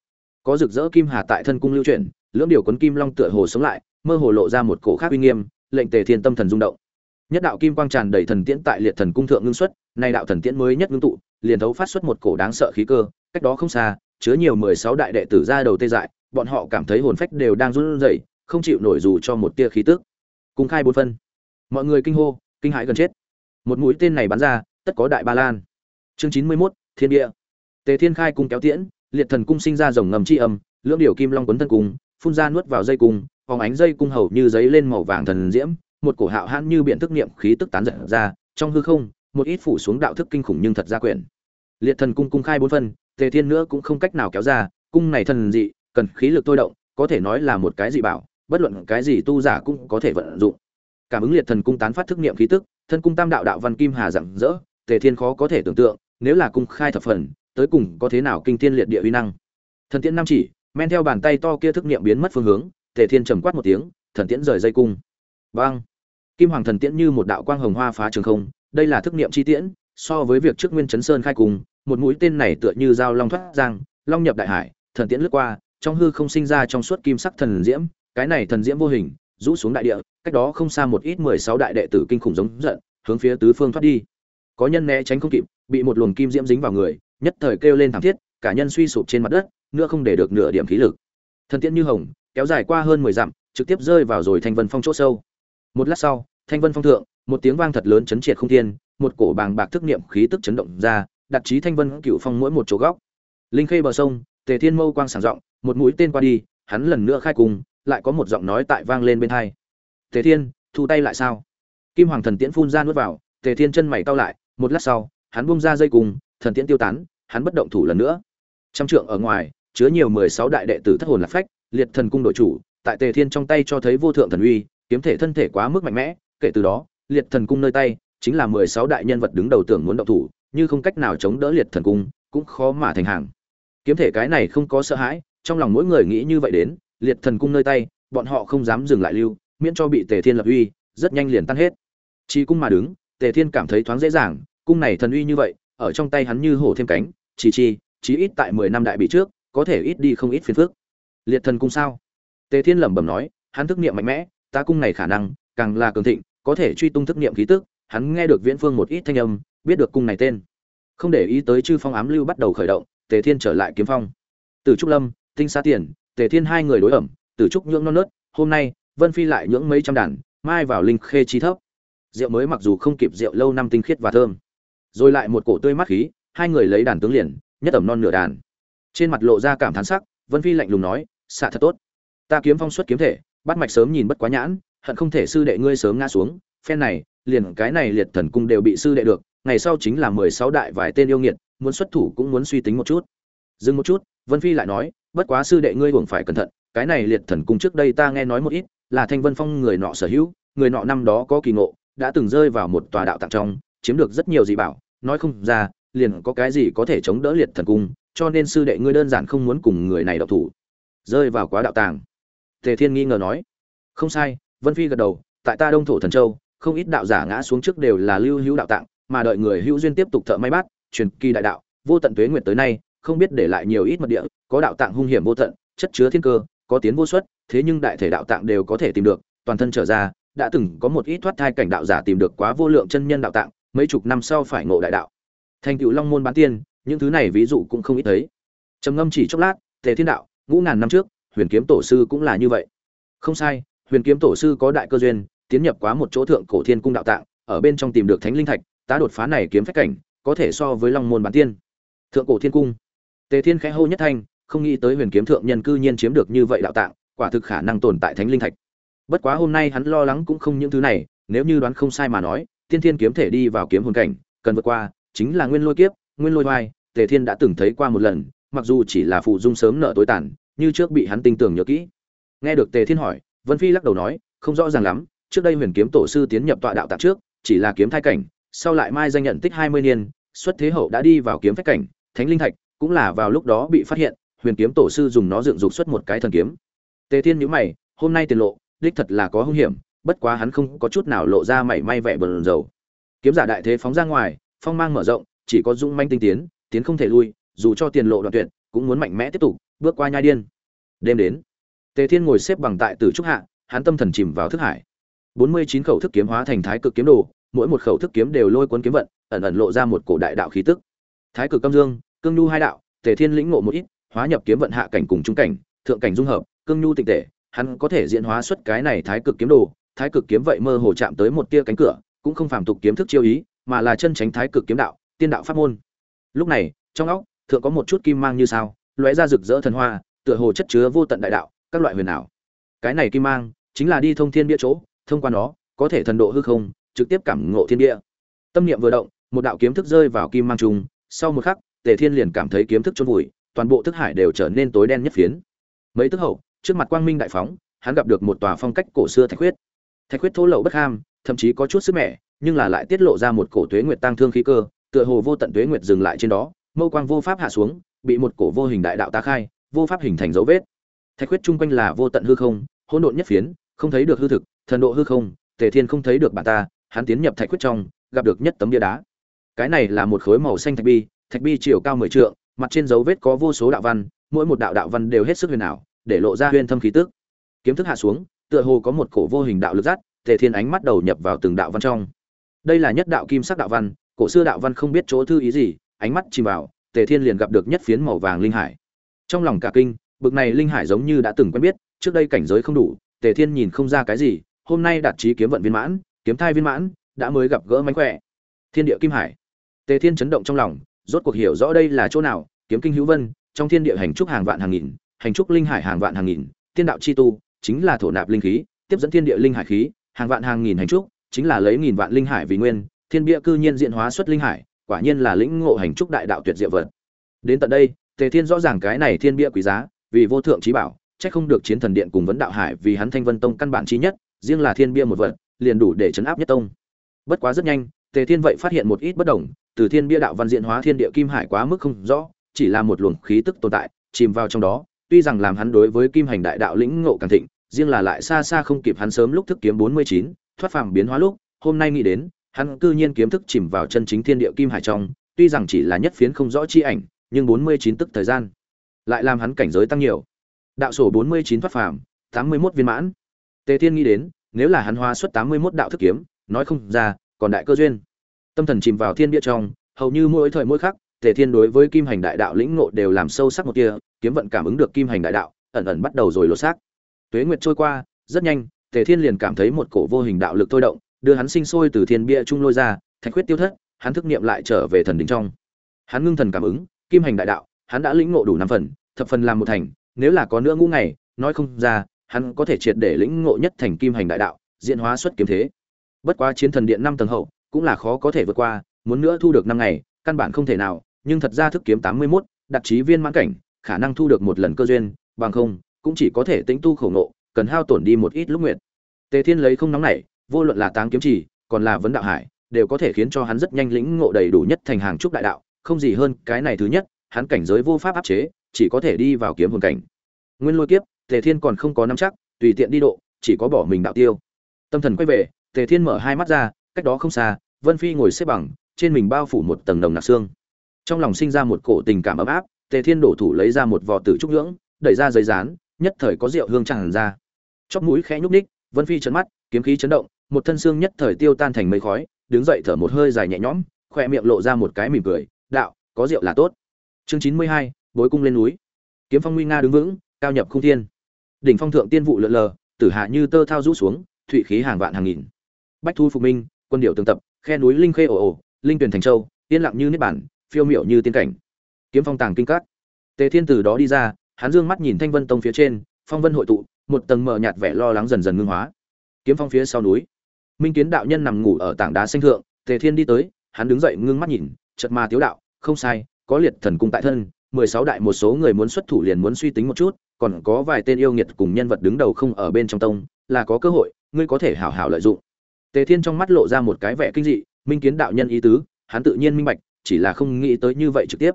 có rực rỡ kim hà tại thân cung lưu chuyển lưỡng điều cuốn kim long tựa hồ sống lại mơ hồ lộ ra một cổ khác uy nghiêm lệnh tề thiên tâm thần rung động. Nhất đạo kim quang tràn đầy thần tiễn tại liệt thần cung thượng ngưng xuất nay đạo thần tiễn mới nhất ngưng tụ liền thấu phát xuất một cổ đáng sợ khí cơ cách đó không xa chứa nhiều mười sáu đại đệ tử ra đầu tê dại bọn họ cảm thấy hồn phách đều đang run rẩy không chịu nổi dù cho một tia khí tức. Cung khai bốn phân. Mọi người kinh hô kinh hãi gần chết. Một mũi tên này bắn ra tất có đại ba lan. Chương chín mươi 91, thiên địa. Tề thiên khai cung kéo tiễn liệt thần cung sinh ra rồng ngầm chi âm, lưỡng điều kim long quấn thân cung, phun ra nuốt vào dây cung, phóng ánh dây cung hầu như giấy lên màu vàng thần diễm, một cổ hạo hãn như biện thức niệm khí tức tán giật ra, trong hư không, một ít phủ xuống đạo thức kinh khủng nhưng thật ra quyển. Liệt thần cung cung khai bốn phân, tề thiên nữa cũng không cách nào kéo ra, cung này thần dị, cần khí lực tôi động, có thể nói là một cái dị bảo, bất luận cái gì tu giả cũng có thể vận dụng. Cảm ứng liệt thần cung tán phát thức niệm khí tức, thân cung tam đạo đạo văn kim hà rạng rỡ, tề thiên khó có thể tưởng tượng, nếu là cung khai thập phần tới cùng có thế nào kinh thiên liệt địa uy năng. Thần tiễn năm chỉ, men theo bàn tay to kia thức niệm biến mất phương hướng, tề thiên trầm quát một tiếng, thần tiễn rời dây cung. Băng kim hoàng thần tiễn như một đạo quang hồng hoa phá trường không, đây là thức niệm chi tiễn, so với việc trước nguyên chấn sơn khai cùng một mũi tên này tựa như dao long thoát giang, long nhập đại hải, thần tiễn lướt qua, trong hư không sinh ra trong suốt kim sắc thần diễm, cái này thần diễm vô hình, rũ xuống đại địa, cách đó không xa một ít mười sáu đại đệ tử kinh khủng giống giận, hướng phía tứ phương thoát đi. Có nhân né tránh không kịp, bị một luồng kim diễm dính vào người nhất thời kêu lên thảm thiết, cả nhân suy sụp trên mặt đất, nữa không để được nửa điểm khí lực. Thần tiễn như hồng, kéo dài qua hơn mười dặm, trực tiếp rơi vào rồi thanh vân phong chỗ sâu. Một lát sau, thanh vân phong thượng, một tiếng vang thật lớn chấn triệt không thiên, một cổ bàng bạc thức niệm khí tức chấn động ra, đặt chí thanh vân cựu phong mỗi một chỗ góc. Linh khê bờ sông, tề thiên mâu quang sáng rộng một mũi tên qua đi, hắn lần nữa khai cùng lại có một giọng nói tại vang lên bên tai. tề thiên, thu tay lại sao? Kim hoàng thần tiễn phun ra nuốt vào, tề thiên chân mày cau lại, một lát sau, hắn buông ra dây cùng thần tiễn tiêu tán hắn bất động thủ lần nữa. Trăm trượng ở ngoài, chứa nhiều mười sáu đại đệ tử thất hồn lạc phách, liệt thần cung đội chủ, tại tề thiên trong tay cho thấy vô thượng thần uy, kiếm thể thân thể quá mức mạnh mẽ, kể từ đó, liệt thần cung nơi tay, chính là mười sáu đại nhân vật đứng đầu tưởng muốn động thủ, như không cách nào chống đỡ liệt thần cung, cũng khó mà thành hàng. Kiếm thể cái này không có sợ hãi, trong lòng mỗi người nghĩ như vậy đến, liệt thần cung nơi tay, bọn họ không dám dừng lại lưu, miễn cho bị tề thiên lập uy, rất nhanh liền tan hết. Chi cung mà đứng, tề thiên cảm thấy thoáng dễ dàng, cung này thần uy như vậy, ở trong tay hắn như hổ thêm cánh chỉ chi chí ít tại mười năm đại bị trước, có thể ít đi không ít phiền phức. Liệt thần cung sao? Tề thiên lẩm bẩm nói, hắn thức niệm mạnh mẽ, ta cung này khả năng, càng là cường thịnh, có thể truy tung thức niệm khí tức, hắn nghe được viễn phương một ít thanh âm, biết được cung này tên. Không để ý tới chư phong ám lưu bắt đầu khởi động, tề thiên trở lại kiếm phong. Từ trúc lâm, tinh xa tiền, tề thiên hai người đối ẩm từ trúc nhưỡng non nớt, hôm nay, vân phi lại nhưỡng mấy trăm đàn, mai vào linh khê chi thấp. Rượu mới mặc dù không kịp rượu lâu năm tinh khiết và thơm. Rồi lại một cổ tươi mát khí hai người lấy đàn tướng liền, nhất ẩm non nửa đàn. Trên mặt lộ ra cảm thán sắc, vân phi lạnh lùng nói, xạ thật tốt. Ta kiếm phong xuất kiếm thể, bắt mạch sớm nhìn bất quá nhãn, hận không thể sư đệ ngươi sớm ngã xuống. Phen này, liền cái này liệt thần cung đều bị sư đệ được, ngày sau chính là mười sáu đại vài tên yêu nghiệt, muốn xuất thủ cũng muốn suy tính một chút. Dừng một chút, vân phi lại nói, bất quá sư đệ ngươi buồng phải cẩn thận, cái này liệt thần cung trước đây ta nghe nói một ít, là thanh vân phong người nọ sở hữu, người nọ năm đó có kỳ ngộ, đã từng rơi vào một tòa đạo tạng trong, chiếm được rất nhiều dị bảo, nói không ra liền có cái gì có thể chống đỡ liệt thần cung, cho nên sư đệ ngươi đơn giản không muốn cùng người này độc thủ. Rơi vào quá đạo tàng. Tề thiên nghi ngờ nói. Không sai, vân phi gật đầu, tại ta đông thổ thần châu, không ít đạo giả ngã xuống trước đều là lưu hữu đạo tạng, mà đợi người hữu duyên tiếp tục thợ may bát, truyền kỳ đại đạo, vô tận tuế nguyệt tới nay, không biết để lại nhiều ít mật địa, có đạo tạng hung hiểm vô tận, chất chứa thiên cơ, có tiến vô xuất, thế nhưng đại thể đạo tạng đều có thể tìm được, toàn thân trở ra, đã từng có một ít thoát thai cảnh đạo giả tìm được quá vô lượng chân nhân đạo tạng, mấy chục năm sau phải ngộ đại đạo thành tựu long môn bán tiên, những thứ này ví dụ cũng không ít thấy. Trầm ngâm chỉ chốc lát, tề thiên đạo, ngũ ngàn năm trước, huyền kiếm tổ sư cũng là như vậy. Không sai, huyền kiếm tổ sư có đại cơ duyên, tiến nhập quá một chỗ thượng cổ thiên cung đạo tạng, ở bên trong tìm được thánh linh thạch, tá đột phá này kiếm phách cảnh, có thể so với long môn bán tiên. Thượng cổ thiên cung. Tề thiên khẽ hô nhất thanh, không nghĩ tới huyền kiếm thượng nhân cư nhiên chiếm được như vậy đạo tạng, quả thực khả năng tồn tại thánh linh thạch. Bất quá hôm nay hắn lo lắng cũng không những thứ này, nếu như đoán không sai mà nói, tiên thiên kiếm thể đi vào kiếm hồn cảnh, cần vượt qua chính là nguyên lôi kiếp, nguyên lôi vai tề thiên đã từng thấy qua một lần, mặc dù chỉ là phụ dung sớm nợ tối tàn, như trước bị hắn tinh tưởng nhớ kỹ. Nghe được tề thiên hỏi, vân phi lắc đầu nói, không rõ ràng lắm, trước đây huyền kiếm tổ sư tiến nhập tọa đạo tạc trước, chỉ là kiếm thai cảnh, sau lại mai danh nhận tích hai mươi niên, xuất thế hậu đã đi vào kiếm phách cảnh, thánh linh thạch, cũng là vào lúc đó bị phát hiện, huyền kiếm tổ sư dùng nó dựng dục xuất một cái thần kiếm. Tề thiên nhíu mày, hôm nay tiền lộ, đích thật là có hung hiểm, bất quá hắn không có chút nào lộ ra mảy may vẻ bờn dầu kiếm giả đại thế phóng ra ngoài phong mang mở rộng, chỉ có dũng manh tinh tiến tiến không thể lui, dù cho tiền lộ đoạn tuyệt, cũng muốn mạnh mẽ tiếp tục, bước qua nhai điên. Đêm đến, tề thiên ngồi xếp bằng tại tử trúc hạ, hắn tâm thần chìm vào thức hải. Bốn mươi chín khẩu thức kiếm hóa thành thái cực kiếm đồ, mỗi một khẩu thức kiếm đều lôi cuốn kiếm vận, ẩn ẩn lộ ra một cổ đại đạo khí tức. Thái cực âm dương, cương nhu hai đạo, tề thiên lĩnh ngộ một ít, hóa nhập kiếm vận hạ cảnh cùng trung cảnh, thượng cảnh dung hợp, cương nhu tịnh tể hắn có thể diễn hóa xuất cái này thái cực kiếm đồ. Thái cực kiếm vậy mơ hồ chạm tới một tia cánh cửa, cũng không phàm tục kiếm thức chiêu ý mà là chân tránh thái cực kiếm đạo, tiên đạo pháp môn. Lúc này, trong óc, thượng có một chút kim mang như sao, lóe ra rực rỡ thần hoa, tựa hồ chất chứa vô tận đại đạo, các loại huyền ảo. Cái này kim mang, chính là đi thông thiên địa chỗ, thông qua nó, có thể thần độ hư không, trực tiếp cảm ngộ thiên địa tâm niệm vừa động, một đạo kiếm thức rơi vào kim mang trùng, sau một khắc, tề thiên liền cảm thấy kiếm thức chôn vùi, toàn bộ thức hải đều trở nên tối đen nhất phiến. Mấy tức hậu, trước mặt quang minh đại phóng, hắn gặp được một tòa phong cách cổ xưa thạch huyết thạch huyết thô lậu bất ham, thậm chí có chút sức mẻ nhưng là lại tiết lộ ra một cổ tuế nguyệt tăng thương khí cơ, tựa hồ vô tận tuế nguyệt dừng lại trên đó, mâu quang vô pháp hạ xuống, bị một cổ vô hình đại đạo ta khai, vô pháp hình thành dấu vết. Thạch huyết chung quanh là vô tận hư không, hỗn độn nhất phiến, không thấy được hư thực, thần độ hư không, tề thiên không thấy được bản ta, hắn tiến nhập thạch huyết trong, gặp được nhất tấm bia đá. Cái này là một khối màu xanh thạch bi thạch bi chiều cao mười trượng, mặt trên dấu vết có vô số đạo văn, mỗi một đạo đạo văn đều hết sức huyền ảo, để lộ ra huyền thâm khí tức. Kiếm thức hạ xuống, tựa hồ có một cổ vô hình đạo lực dắt, tề thiên ánh mắt đầu nhập vào từng đạo văn trong đây là nhất đạo kim sắc đạo văn, cổ xưa đạo văn không biết chỗ thư ý gì, ánh mắt chìm vào, tề thiên liền gặp được nhất phiến màu vàng linh hải. Trong lòng cả kinh, bực này linh hải giống như đã từng quen biết, trước đây cảnh giới không đủ, tề thiên nhìn không ra cái gì, hôm nay đạt trí kiếm vận viên mãn, kiếm thai viên mãn, đã mới gặp gỡ mánh khỏe. Thiên địa kim hải. Tề thiên chấn động trong lòng, rốt cuộc hiểu rõ đây là chỗ nào, kiếm kinh hữu vân, trong thiên địa hành trúc hàng vạn hàng nghìn, hành trúc linh hải hàng vạn hàng nghìn, tiên đạo chi tu, chính là thổ nạp linh khí, tiếp dẫn thiên địa linh hải khí, hàng vạn hàng nghìn hành trúc chính là lấy nghìn vạn linh hải vì nguyên, thiên bia cư nhiên diện hóa xuất linh hải, quả nhiên là lĩnh ngộ hành trúc đại đạo tuyệt diệu vật. Đến tận đây, tề thiên rõ ràng cái này thiên bia quý giá, vì vô thượng trí bảo, chắc không được chiến thần điện cùng vấn đạo hải vì hắn thanh vân tông căn bản chí nhất, riêng là thiên bia một vật, liền đủ để chấn áp nhất tông. Bất quá rất nhanh, tề thiên vậy phát hiện một ít bất đồng, từ thiên bia đạo văn diện hóa thiên địa kim hải quá mức không rõ, chỉ là một luồng khí tức tồn tại, chìm vào trong đó, tuy rằng làm hắn đối với kim hành đại đạo lĩnh ngộ càng thịnh, riêng là lại xa xa không kịp hắn sớm lúc thức kiếm bốn mươi chín thoát phàm biến hóa lúc hôm nay nghĩ đến hắn cư nhiên kiếm thức chìm vào chân chính thiên địa kim hải trong tuy rằng chỉ là nhất phiến không rõ chi ảnh nhưng bốn mươi chín tức thời gian lại làm hắn cảnh giới tăng nhiều. Đạo sổ bốn mươi chín thoát phàm tám mươi 81 viên mãn. Tề thiên nghĩ đến nếu là hắn hóa xuất tám mươi 81 đạo thức kiếm nói không ra còn đại cơ duyên. Tâm thần chìm vào thiên địa trong hầu như mỗi thời mỗi khắc tề thiên đối với kim hành đại đạo lĩnh ngộ đều làm sâu sắc một tia, kiếm vận cảm ứng được kim hành đại đạo ẩn ẩn bắt đầu rồi lột xác. Tuế nguyệt trôi qua rất nhanh tề thiên liền cảm thấy một cổ vô hình đạo lực thôi động đưa hắn sinh sôi từ thiên bia trung lôi ra thạch huyết tiêu thất hắn thức niệm lại trở về thần đỉnh trong. Hắn ngưng thần cảm ứng kim hành đại đạo hắn đã lĩnh ngộ đủ năm phần thập phần làm một thành nếu là có nữa ngũ ngày nói không ra hắn có thể triệt để lĩnh ngộ nhất thành kim hành đại đạo diễn hóa xuất kiếm thế. Bất quá chiến thần điện năm tầng hậu cũng là khó có thể vượt qua muốn nữa thu được năm ngày căn bản không thể nào nhưng thật ra thức kiếm tám mươi 81, đặc chí viên mãn cảnh khả năng thu được một lần cơ duyên bằng không cũng chỉ có thể tĩnh tu khổ ngộ cần hao tổn đi một ít lúc nguyện tề thiên lấy không nóng nảy, vô luận là táng kiếm chỉ còn là vấn đạo hải, đều có thể khiến cho hắn rất nhanh lĩnh ngộ đầy đủ nhất thành hàng trúc đại đạo, không gì hơn cái này thứ nhất, hắn cảnh giới vô pháp áp chế, chỉ có thể đi vào kiếm hồn cảnh. Nguyên lôi kiếp, tề thiên còn không có nắm chắc, tùy tiện đi độ, chỉ có bỏ mình đạo tiêu. Tâm thần quay về, tề thiên mở hai mắt ra, cách đó không xa, vân phi ngồi xếp bằng, trên mình bao phủ một tầng đồng nạc xương. Trong lòng sinh ra một cổ tình cảm ấm áp, tề thiên đổ thủ lấy ra một vò tử trúc nhưỡng, đẩy ra giấy rán nhất thời có rượu hương tràn ra. Chóp mũi khẽ nhúc ních vân phi chấn mắt, kiếm khí chấn động, một thân xương nhất thời tiêu tan thành mây khói, đứng dậy thở một hơi dài nhẹ nhõm khoe miệng lộ ra một cái mỉm cười, đạo, có rượu là tốt. Chương chín mươi hai, bối cung lên núi. Kiếm phong nguy nga đứng vững, cao nhập không thiên. Đỉnh phong thượng tiên vụ lượn lờ, tử hạ như tơ thao rũ xuống, thụy khí hàng vạn hàng nghìn. Bách thu phục minh, quân điệu tương tập, khe núi linh khê ồ ồ, linh tuyển thành châu, yên lặng như niết bản phiêu miểu như tiên cảnh. Kiếm phong tàng kinh cát tề thiên từ đó đi ra hắn dương mắt nhìn thanh vân tông phía trên, phong vân hội tụ, một tầng mờ nhạt vẻ lo lắng dần dần ngưng hóa. Kiếm phong phía sau núi. Minh kiến đạo nhân nằm ngủ ở tảng đá xanh thượng, tề thiên đi tới, hắn đứng dậy ngưng mắt nhìn, chợt ma tiếu đạo, không sai, có liệt thần cung tại thân, mười sáu đại một số người muốn xuất thủ liền muốn suy tính một chút, còn có vài tên yêu nghiệt cùng nhân vật đứng đầu không ở bên trong tông, là có cơ hội, ngươi có thể hảo hảo lợi dụng. Tề thiên trong mắt lộ ra một cái vẻ kinh dị, minh kiến đạo nhân ý tứ, hắn tự nhiên minh bạch, chỉ là không nghĩ tới như vậy trực tiếp.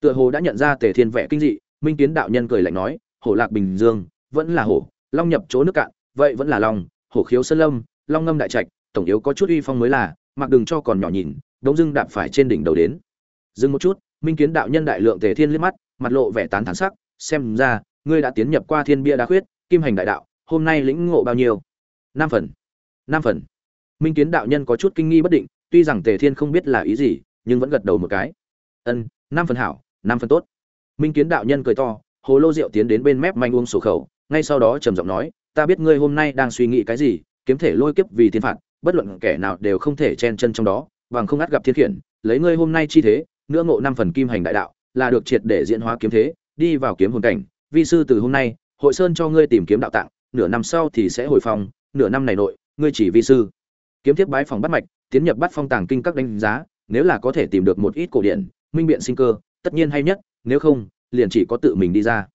Tựa hồ đã nhận ra tề thiên vẻ kinh dị minh kiến đạo nhân cười lạnh nói, hổ lạc bình dương, vẫn là hổ, long nhập chỗ nước cạn, vậy vẫn là long, hổ khiếu sơn lâm, long ngâm đại trạch, tổng yếu có chút uy phong mới là, mặc đừng cho còn nhỏ nhìn, đống dưng đạp phải trên đỉnh đầu đến. Dừng một chút, minh kiến đạo nhân đại lượng tề thiên liếc mắt, mặt lộ vẻ tán thán sắc, xem ra, ngươi đã tiến nhập qua thiên bia đa khuyết, kim hành đại đạo, hôm nay lĩnh ngộ bao nhiêu? Năm phần năm phần. Minh kiến đạo nhân có chút kinh nghi bất định, tuy rằng tề thiên không biết là ý gì, nhưng vẫn gật đầu một cái. Ân, năm phần hảo, năm phần tốt minh kiến đạo nhân cười to, hồ lô rượu tiến đến bên mép manh uống sổ khẩu, ngay sau đó trầm giọng nói, ta biết ngươi hôm nay đang suy nghĩ cái gì, kiếm thể lôi kiếp vì thiên phạt, bất luận kẻ nào đều không thể chen chân trong đó, bằng không ắt gặp thiên khiển, lấy ngươi hôm nay chi thế nữa ngộ năm phần kim hành đại đạo, là được triệt để diễn hóa kiếm thế, đi vào kiếm hồn cảnh. Vi sư từ hôm nay, hội sơn cho ngươi tìm kiếm đạo tạng, nửa năm sau thì sẽ hồi phong, nửa năm này nội, ngươi chỉ vi sư. Kiếm tiếp bái phòng bắt mạch, tiến nhập bắt phong tàng kinh các đánh giá, nếu là có thể tìm được một ít cổ điển, minh biện sinh cơ, tất nhiên hay nhất nếu không, liền chỉ có tự mình đi ra.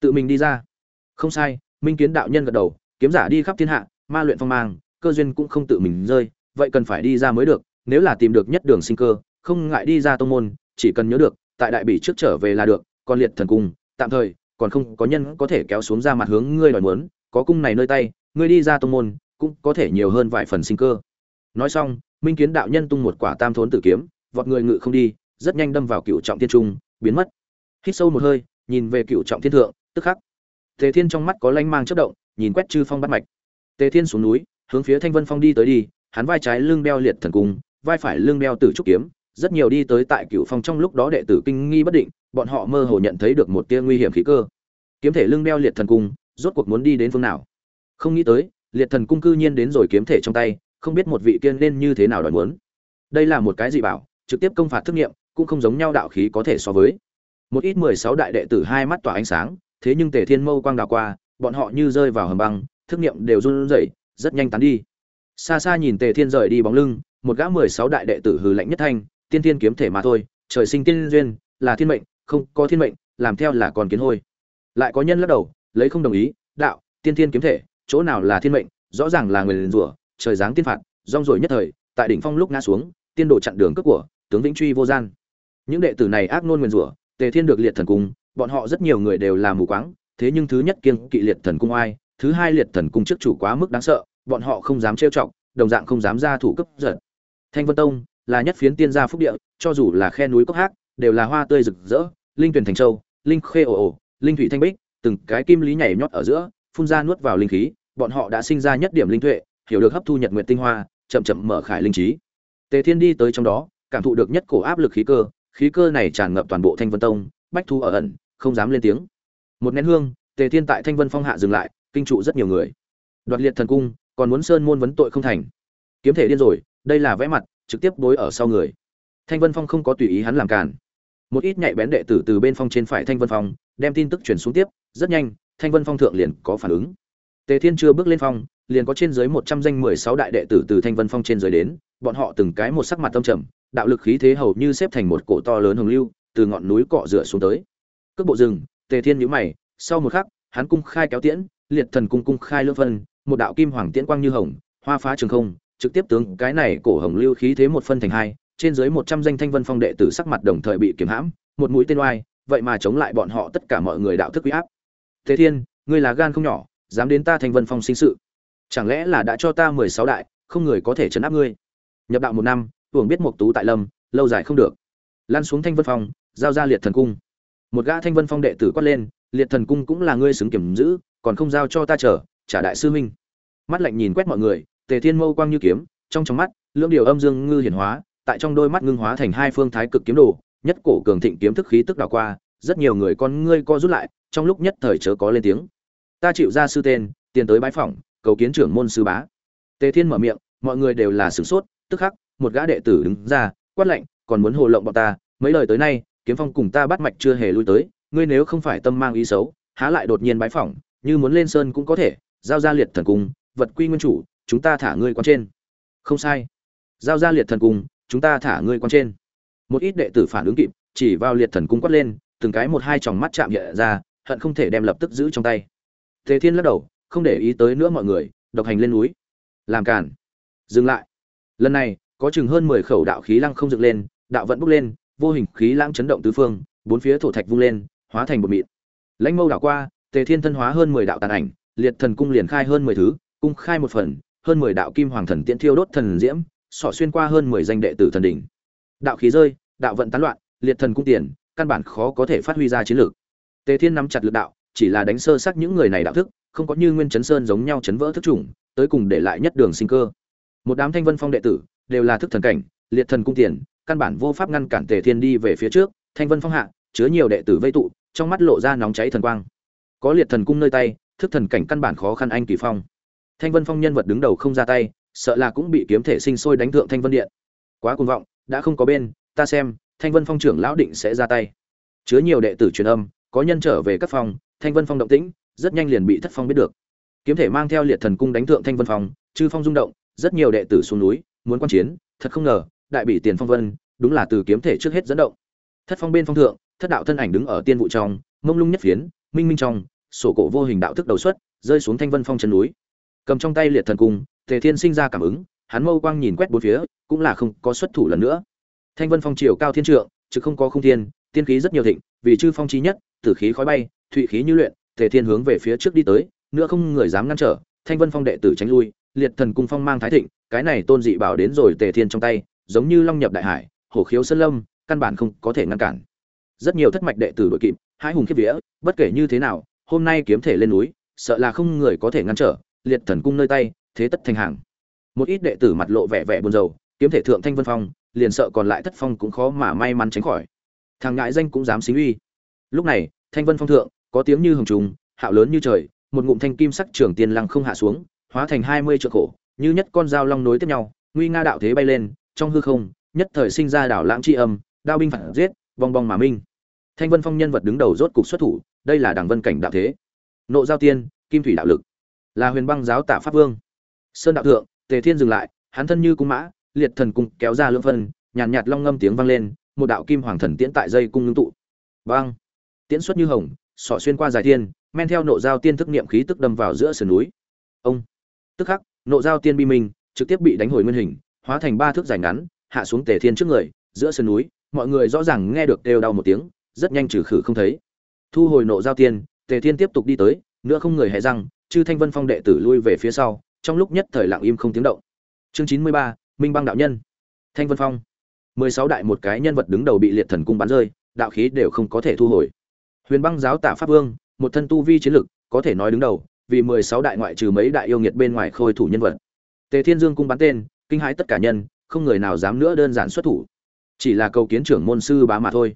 Tự mình đi ra. Không sai, minh kiến đạo nhân gật đầu, kiếm giả đi khắp thiên hạ, ma luyện phong mang, cơ duyên cũng không tự mình rơi, vậy cần phải đi ra mới được, nếu là tìm được nhất đường sinh cơ, không ngại đi ra tông môn, chỉ cần nhớ được, tại đại bỉ trước trở về là được, còn liệt thần cung, tạm thời, còn không có nhân có thể kéo xuống ra mặt hướng ngươi đòi muốn, có cung này nơi tay, ngươi đi ra tông môn, cũng có thể nhiều hơn vài phần sinh cơ. Nói xong, minh kiến đạo nhân tung một quả tam thốn tử kiếm, vọt người ngự không đi, rất nhanh đâm vào cựu trọng thiên trung, biến mất hít sâu một hơi, nhìn về cựu trọng thiên thượng, tức khắc. Tề thiên trong mắt có lanh mang chất động, nhìn quét chư phong bắt mạch. Tề thiên xuống núi, hướng phía thanh vân phong đi tới đi, hắn vai trái lưng đeo liệt thần cung, vai phải lưng đeo tử trúc kiếm, rất nhiều đi tới tại cựu phong trong lúc đó đệ tử kinh nghi bất định, bọn họ mơ hồ nhận thấy được một tia nguy hiểm khí cơ. Kiếm thể lưng đeo liệt thần cung, rốt cuộc muốn đi đến phương nào? Không nghĩ tới, liệt thần cung cư nhiên đến rồi kiếm thể trong tay, không biết một vị kiên nên như thế nào đòi muốn. Đây là một cái gì bảo, trực tiếp công phạt thức nghiệm, cũng không giống nhau đạo khí có thể so với một ít mười sáu đại đệ tử hai mắt tỏa ánh sáng, thế nhưng tề thiên mâu quang đào qua, bọn họ như rơi vào hầm băng, thức nghiệm đều run rẩy, rất nhanh tán đi. Xa xa nhìn tề thiên rời đi bóng lưng, một gã mười sáu đại đệ tử hừ lạnh nhất thanh, tiên thiên kiếm thể mà thôi, trời sinh tiên duyên, là thiên mệnh, không có thiên mệnh, làm theo là còn kiến hôi. Lại có nhân lắc đầu, lấy không đồng ý, đạo, tiên thiên kiếm thể, chỗ nào là thiên mệnh, rõ ràng là người liền rủa, trời giáng tiên phạt, rong rồi nhất thời, tại đỉnh phong lúc ngã xuống, tiên độ chặn đường cướp của, tướng vĩnh truy vô gian. Những đệ tử này ác nôn nguyền rủa tề thiên được liệt thần cung, bọn họ rất nhiều người đều là mù quáng, thế nhưng thứ nhất kiêng kỵ liệt thần cung ai, thứ hai liệt thần cung trước chủ quá mức đáng sợ, bọn họ không dám trêu chọc, đồng dạng không dám ra thủ cấp giật thanh vân tông là nhất phiến tiên gia phúc địa, cho dù là khe núi cốc hát đều là hoa tươi rực rỡ, linh tuyển thành châu, linh khê ồ ồ, linh thủy thanh bích, từng cái kim lý nhảy nhót ở giữa, phun ra nuốt vào linh khí, bọn họ đã sinh ra nhất điểm linh tuệ, hiểu được hấp thu nhật nguyện tinh hoa, chậm chậm mở khải linh trí. Tề thiên đi tới trong đó, cảm thụ được nhất cổ áp lực khí cơ khí cơ này tràn ngập toàn bộ thanh vân tông bách thu ở ẩn không dám lên tiếng. Một nén hương tề thiên tại thanh vân phong hạ dừng lại kinh trụ rất nhiều người. Đoạt liệt thần cung còn muốn sơn môn vấn tội không thành. Kiếm thể điên rồi đây là vẽ mặt trực tiếp đối ở sau người. Thanh vân phong không có tùy ý hắn làm cản một ít nhạy bén đệ tử từ bên phong trên phải thanh vân phong đem tin tức truyền xuống tiếp rất nhanh thanh vân phong thượng liền có phản ứng. Tề thiên chưa bước lên phong liền có trên dưới một trăm danh mười sáu đại đệ tử từ Thanh Vân Phong trên dưới đến, bọn họ từng cái một sắc mặt tâm trầm, đạo lực khí thế hầu như xếp thành một cổ to lớn hồng lưu, từ ngọn núi cọ rửa xuống tới. Cước bộ rừng, Tề Thiên nhíu mày, sau một khắc, hắn cung khai kéo tiễn, liệt thần cung cung khai lưỡng phân, một đạo kim hoàng tiễn quang như hồng, hoa phá trường không, trực tiếp tướng cái này cổ hồng lưu khí thế một phân thành hai, trên dưới một trăm danh Thanh Vân Phong đệ tử sắc mặt đồng thời bị kiểm hãm, một mũi tên oai, vậy mà chống lại bọn họ tất cả mọi người đạo thức uy áp. Tề Thiên, ngươi là gan không nhỏ, dám đến ta Thanh Vân Phong sinh sự. Chẳng lẽ là đã cho ta mười sáu đại, không người có thể chấn áp ngươi. Nhập đạo một năm, tưởng biết một tú tại lâm, lâu dài không được. Lăn xuống Thanh Vân Phong, giao ra liệt thần cung. Một gã Thanh Vân Phong đệ tử quát lên, liệt thần cung cũng là ngươi xứng kiểm giữ, còn không giao cho ta trở, trả đại sư huynh. Mắt lạnh nhìn quét mọi người, Tề Thiên mâu quang như kiếm, trong trong mắt, lưỡng điều âm dương ngư hiển hóa, tại trong đôi mắt ngưng hóa thành hai phương thái cực kiếm đồ, nhất cổ cường thịnh kiếm thức khí tức đảo qua, rất nhiều người con ngươi co rút lại, trong lúc nhất thời chớ có lên tiếng. Ta chịu ra sư tên, tiền tới bái phỏng, cầu kiến trưởng môn sư bá. Tề Thiên mở miệng, mọi người đều là sửng sốt, tức khắc, một gã đệ tử đứng ra, quát lệnh, còn muốn hồ lộng bọn ta, mấy lời tới nay, kiếm phong cùng ta bắt mạch chưa hề lui tới, ngươi nếu không phải tâm mang ý xấu, há lại đột nhiên bái phỏng, như muốn lên sơn cũng có thể, giao ra liệt thần cung, vật quy nguyên chủ, chúng ta thả ngươi quan trên. Không sai. Giao ra liệt thần cung, chúng ta thả ngươi quan trên. Một ít đệ tử phản ứng kịp, chỉ vào liệt thần cung quát lên, từng cái một hai tròng mắt chạm hiện ra, hận không thể đem lập tức giữ trong tay. thế Thiên lắc đầu, không để ý tới nữa mọi người, độc hành lên núi. Làm cản. Dừng lại. Lần này, có chừng hơn mười khẩu đạo khí lăng không dựng lên, đạo vận bốc lên, vô hình khí lãng chấn động tứ phương, bốn phía thổ thạch vung lên, hóa thành một mịn. Lãnh Mâu đảo qua, Tề Thiên thân hóa hơn mười đạo tàn ảnh, liệt thần cung liền khai hơn mười thứ, cung khai một phần, hơn mười đạo kim hoàng thần tiễn thiêu đốt thần diễm, sọ xuyên qua hơn mười danh đệ tử thần đỉnh. Đạo khí rơi, đạo vận tán loạn, liệt thần cung tiền, căn bản khó có thể phát huy ra chiến lược. Tề Thiên nắm chặt lực đạo, chỉ là đánh sơ xác những người này đạo thức, không có như Nguyên Chấn Sơn giống nhau chấn vỡ thức chủng, tới cùng để lại nhất đường sinh cơ. Một đám Thanh Vân Phong đệ tử, đều là thức thần cảnh, liệt thần cung tiền, căn bản vô pháp ngăn cản Tề Thiên đi về phía trước, Thanh Vân Phong hạ, chứa nhiều đệ tử vây tụ, trong mắt lộ ra nóng cháy thần quang. Có liệt thần cung nơi tay, thức thần cảnh căn bản khó khăn anh kỳ phong. Thanh Vân Phong nhân vật đứng đầu không ra tay, sợ là cũng bị kiếm thể sinh sôi đánh thượng Thanh Vân Điện. Quá cuồng vọng, đã không có bên, ta xem, Thanh Vân Phong trưởng lão định sẽ ra tay. Chứa nhiều đệ tử truyền âm, có nhân trở về các phòng, Thanh Vân Phong động tĩnh, rất nhanh liền bị Thất Phong biết được. Kiếm thể mang theo liệt thần cung đánh thượng Thanh Vân Phong, chư phong rung động, rất nhiều đệ tử xuống núi, muốn quan chiến, thật không ngờ, đại bị tiền phong vân, đúng là từ kiếm thể trước hết dẫn động. Thất Phong bên phong thượng, thất đạo thân ảnh đứng ở tiên vụ trong, mông lung nhất phiến, minh minh trong, sổ cổ vô hình đạo thức đầu xuất, rơi xuống Thanh Vân Phong chân núi. Cầm trong tay liệt thần cung, Tề Thiên sinh ra cảm ứng, hắn mâu quang nhìn quét bốn phía, cũng là không có xuất thủ lần nữa. Thanh Vân Phong chiều cao thiên trượng, chứ không có không thiên, tiên khí rất nhiều thịnh, vì chư phong chí nhất, tử khí khói bay, thụy khí như luyện, Tề Thiên hướng về phía trước đi tới, nữa không người dám ngăn trở, Thanh Vân Phong đệ tử tránh lui, liệt thần cung phong mang thái thịnh, cái này tôn dị bảo đến rồi Tề Thiên trong tay, giống như long nhập đại hải, hổ khiếu sơn lâm, căn bản không có thể ngăn cản. Rất nhiều thất mạch đệ tử đội kịp, hai hùng khiếp vía, bất kể như thế nào, hôm nay kiếm thể lên núi, sợ là không người có thể ngăn trở, liệt thần cung nơi tay, thế tất thành hàng. Một ít đệ tử mặt lộ vẻ vẻ buồn rầu, kiếm thể thượng Thanh Vân Phong, liền sợ còn lại thất phong cũng khó mà may mắn tránh khỏi thằng ngại danh cũng dám xính uy lúc này thanh vân phong thượng có tiếng như hồng trùng hạo lớn như trời một ngụm thanh kim sắc trường tiền lăng không hạ xuống hóa thành hai mươi trượng khổ như nhất con dao long nối tiếp nhau nguy nga đạo thế bay lên trong hư không nhất thời sinh ra đảo lãng chi âm đao binh phản giết bong bong mà minh. Thanh vân phong nhân vật đứng đầu rốt cục xuất thủ đây là đẳng vân cảnh đạo thế. Nộ giao tiên kim thủy đạo lực là huyền băng giáo tạ pháp vương. Sơn đạo thượng tề thiên dừng lại hắn thân như cung mã liệt thần cung kéo ra lưỡng phân nhàn nhạt, nhạt long ngâm tiếng vang lên một đạo kim hoàng thần tiễn tại dây cung ngưng tụ. Băng tiễn xuất như hồng xỏ xuyên qua dài thiên men theo nộ giao tiên thức niệm khí tức đâm vào giữa sườn núi. Ông! Tức khắc, nộ giao tiên bi minh, trực tiếp bị đánh hồi nguyên hình, hóa thành ba thước dài ngắn, hạ xuống tề thiên trước người, giữa sườn núi, mọi người rõ ràng nghe được đều đau một tiếng, rất nhanh trừ khử không thấy. Thu hồi nộ giao tiên, tề thiên tiếp tục đi tới, nữa không người hề răng, chư thanh vân phong đệ tử lui về phía sau, trong lúc nhất thời lặng im không tiếng động. Chương chín mươi ba, minh băng đạo nhân. Thanh vân phong. Mười sáu đại một cái nhân vật đứng đầu bị liệt thần cung bắn rơi, đạo khí đều không có thể thu hồi. Huyền băng giáo tả pháp vương, một thân tu vi chiến lực, có thể nói đứng đầu vì mười sáu đại ngoại trừ mấy đại yêu nghiệt bên ngoài khôi thủ nhân vật. Tề thiên dương cung bắn tên, kinh hãi tất cả nhân, không người nào dám nữa đơn giản xuất thủ. Chỉ là cầu kiến trưởng môn sư bá mà thôi.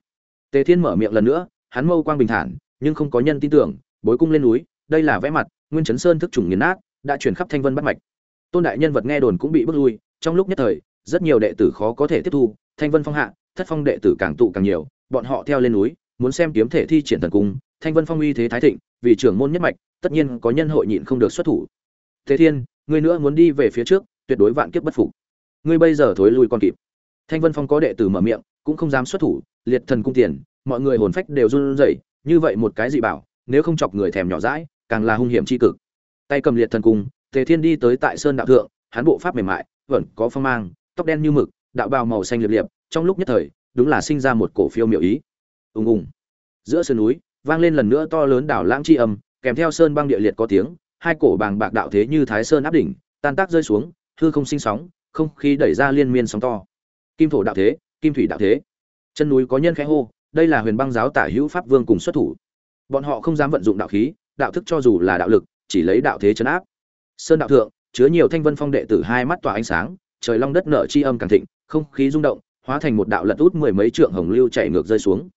Tề thiên mở miệng lần nữa, hắn mâu quang bình thản, nhưng không có nhân tin tưởng, bối cung lên núi, đây là vẽ mặt, nguyên chấn sơn thức chủng nghiền nát, đã chuyển khắp thanh vân bắt mạch. Tôn đại nhân vật nghe đồn cũng bị bước lui, trong lúc nhất thời, rất nhiều đệ tử khó có thể tiếp thu, thanh vân phong hạ, thất phong đệ tử càng tụ càng nhiều, bọn họ theo lên núi, muốn xem kiếm thể thi triển thần cung, thanh vân phong uy thế thái thịnh, vì trưởng môn nhất mạch tất nhiên có nhân hội nhịn không được xuất thủ. Thế thiên, ngươi nữa muốn đi về phía trước, tuyệt đối vạn kiếp bất phục. Ngươi bây giờ thối lui còn kịp. Thanh vân phong có đệ tử mở miệng, cũng không dám xuất thủ, liệt thần cung tiền, mọi người hồn phách đều run rẩy, như vậy một cái dị bảo, nếu không chọc người thèm nhỏ dãi, càng là hung hiểm chi cực. Tay cầm liệt thần cung tề thiên đi tới tại sơn đạo thượng, hắn bộ pháp mềm mại, vẫn có phong mang, tóc đen như mực, đạo bào màu xanh liệp liệp, trong lúc nhất thời, đúng là sinh ra một cổ phiêu miệu ý. Ùng ùng. Giữa sơn núi, vang lên lần nữa to lớn đảo lãng chi âm kèm theo sơn băng địa liệt có tiếng, hai cổ bàng bạc đạo thế như thái sơn áp đỉnh, tan tác rơi xuống, hư không sinh sóng, không khí đẩy ra liên miên sóng to. Kim thổ đạo thế, kim thủy đạo thế. Chân núi có nhân khẽ hô, đây là huyền băng giáo tả hữu pháp vương cùng xuất thủ. Bọn họ không dám vận dụng đạo khí, đạo thức cho dù là đạo lực, chỉ lấy đạo thế chấn áp. Sơn đạo thượng, chứa nhiều thanh vân phong đệ tử hai mắt tỏa ánh sáng, trời long đất nở chi âm càng thịnh, không khí rung động, hóa thành một đạo lật út mười mấy trượng hồng lưu chạy ngược rơi xuống.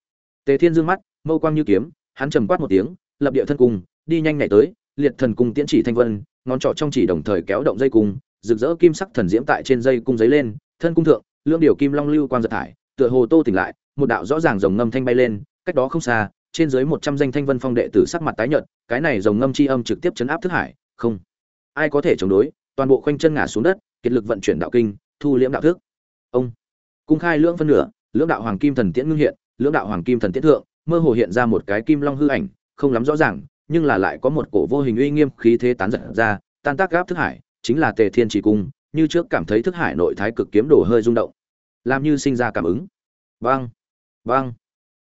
Tề thiên dương mắt, mâu quang như kiếm, hắn trầm quát một tiếng, lập địa thân cung đi nhanh nhảy tới, liệt thần cung tiễn chỉ thanh vân, ngón trỏ trong chỉ đồng thời kéo động dây cung, rực rỡ kim sắc thần diễm tại trên dây cung giấy lên, thân cung thượng, lưỡng điều kim long lưu quang giật thải, tựa hồ tô tỉnh lại, một đạo rõ ràng rồng ngâm thanh bay lên, cách đó không xa, trên dưới một trăm danh thanh vân phong đệ tử sắc mặt tái nhợt, cái này rồng ngâm chi âm trực tiếp chấn áp thức hải, không ai có thể chống đối, toàn bộ khoanh chân ngã xuống đất, kiệt lực vận chuyển đạo kinh, thu liễm đạo thức. Ông, cung khai lưỡng phân nửa, lưỡng đạo hoàng kim thần tiễn ngưng hiện, lưỡng đạo hoàng kim thần tiễn thượng, mơ hồ hiện ra một cái kim long hư ảnh, không lắm rõ ràng nhưng là lại có một cổ vô hình uy nghiêm khí thế tán giật ra, tan tác gáp thức hải, chính là tề thiên chỉ cung, như trước cảm thấy thức hải nội thái cực kiếm đổ hơi rung động, làm như sinh ra cảm ứng. Vang vang.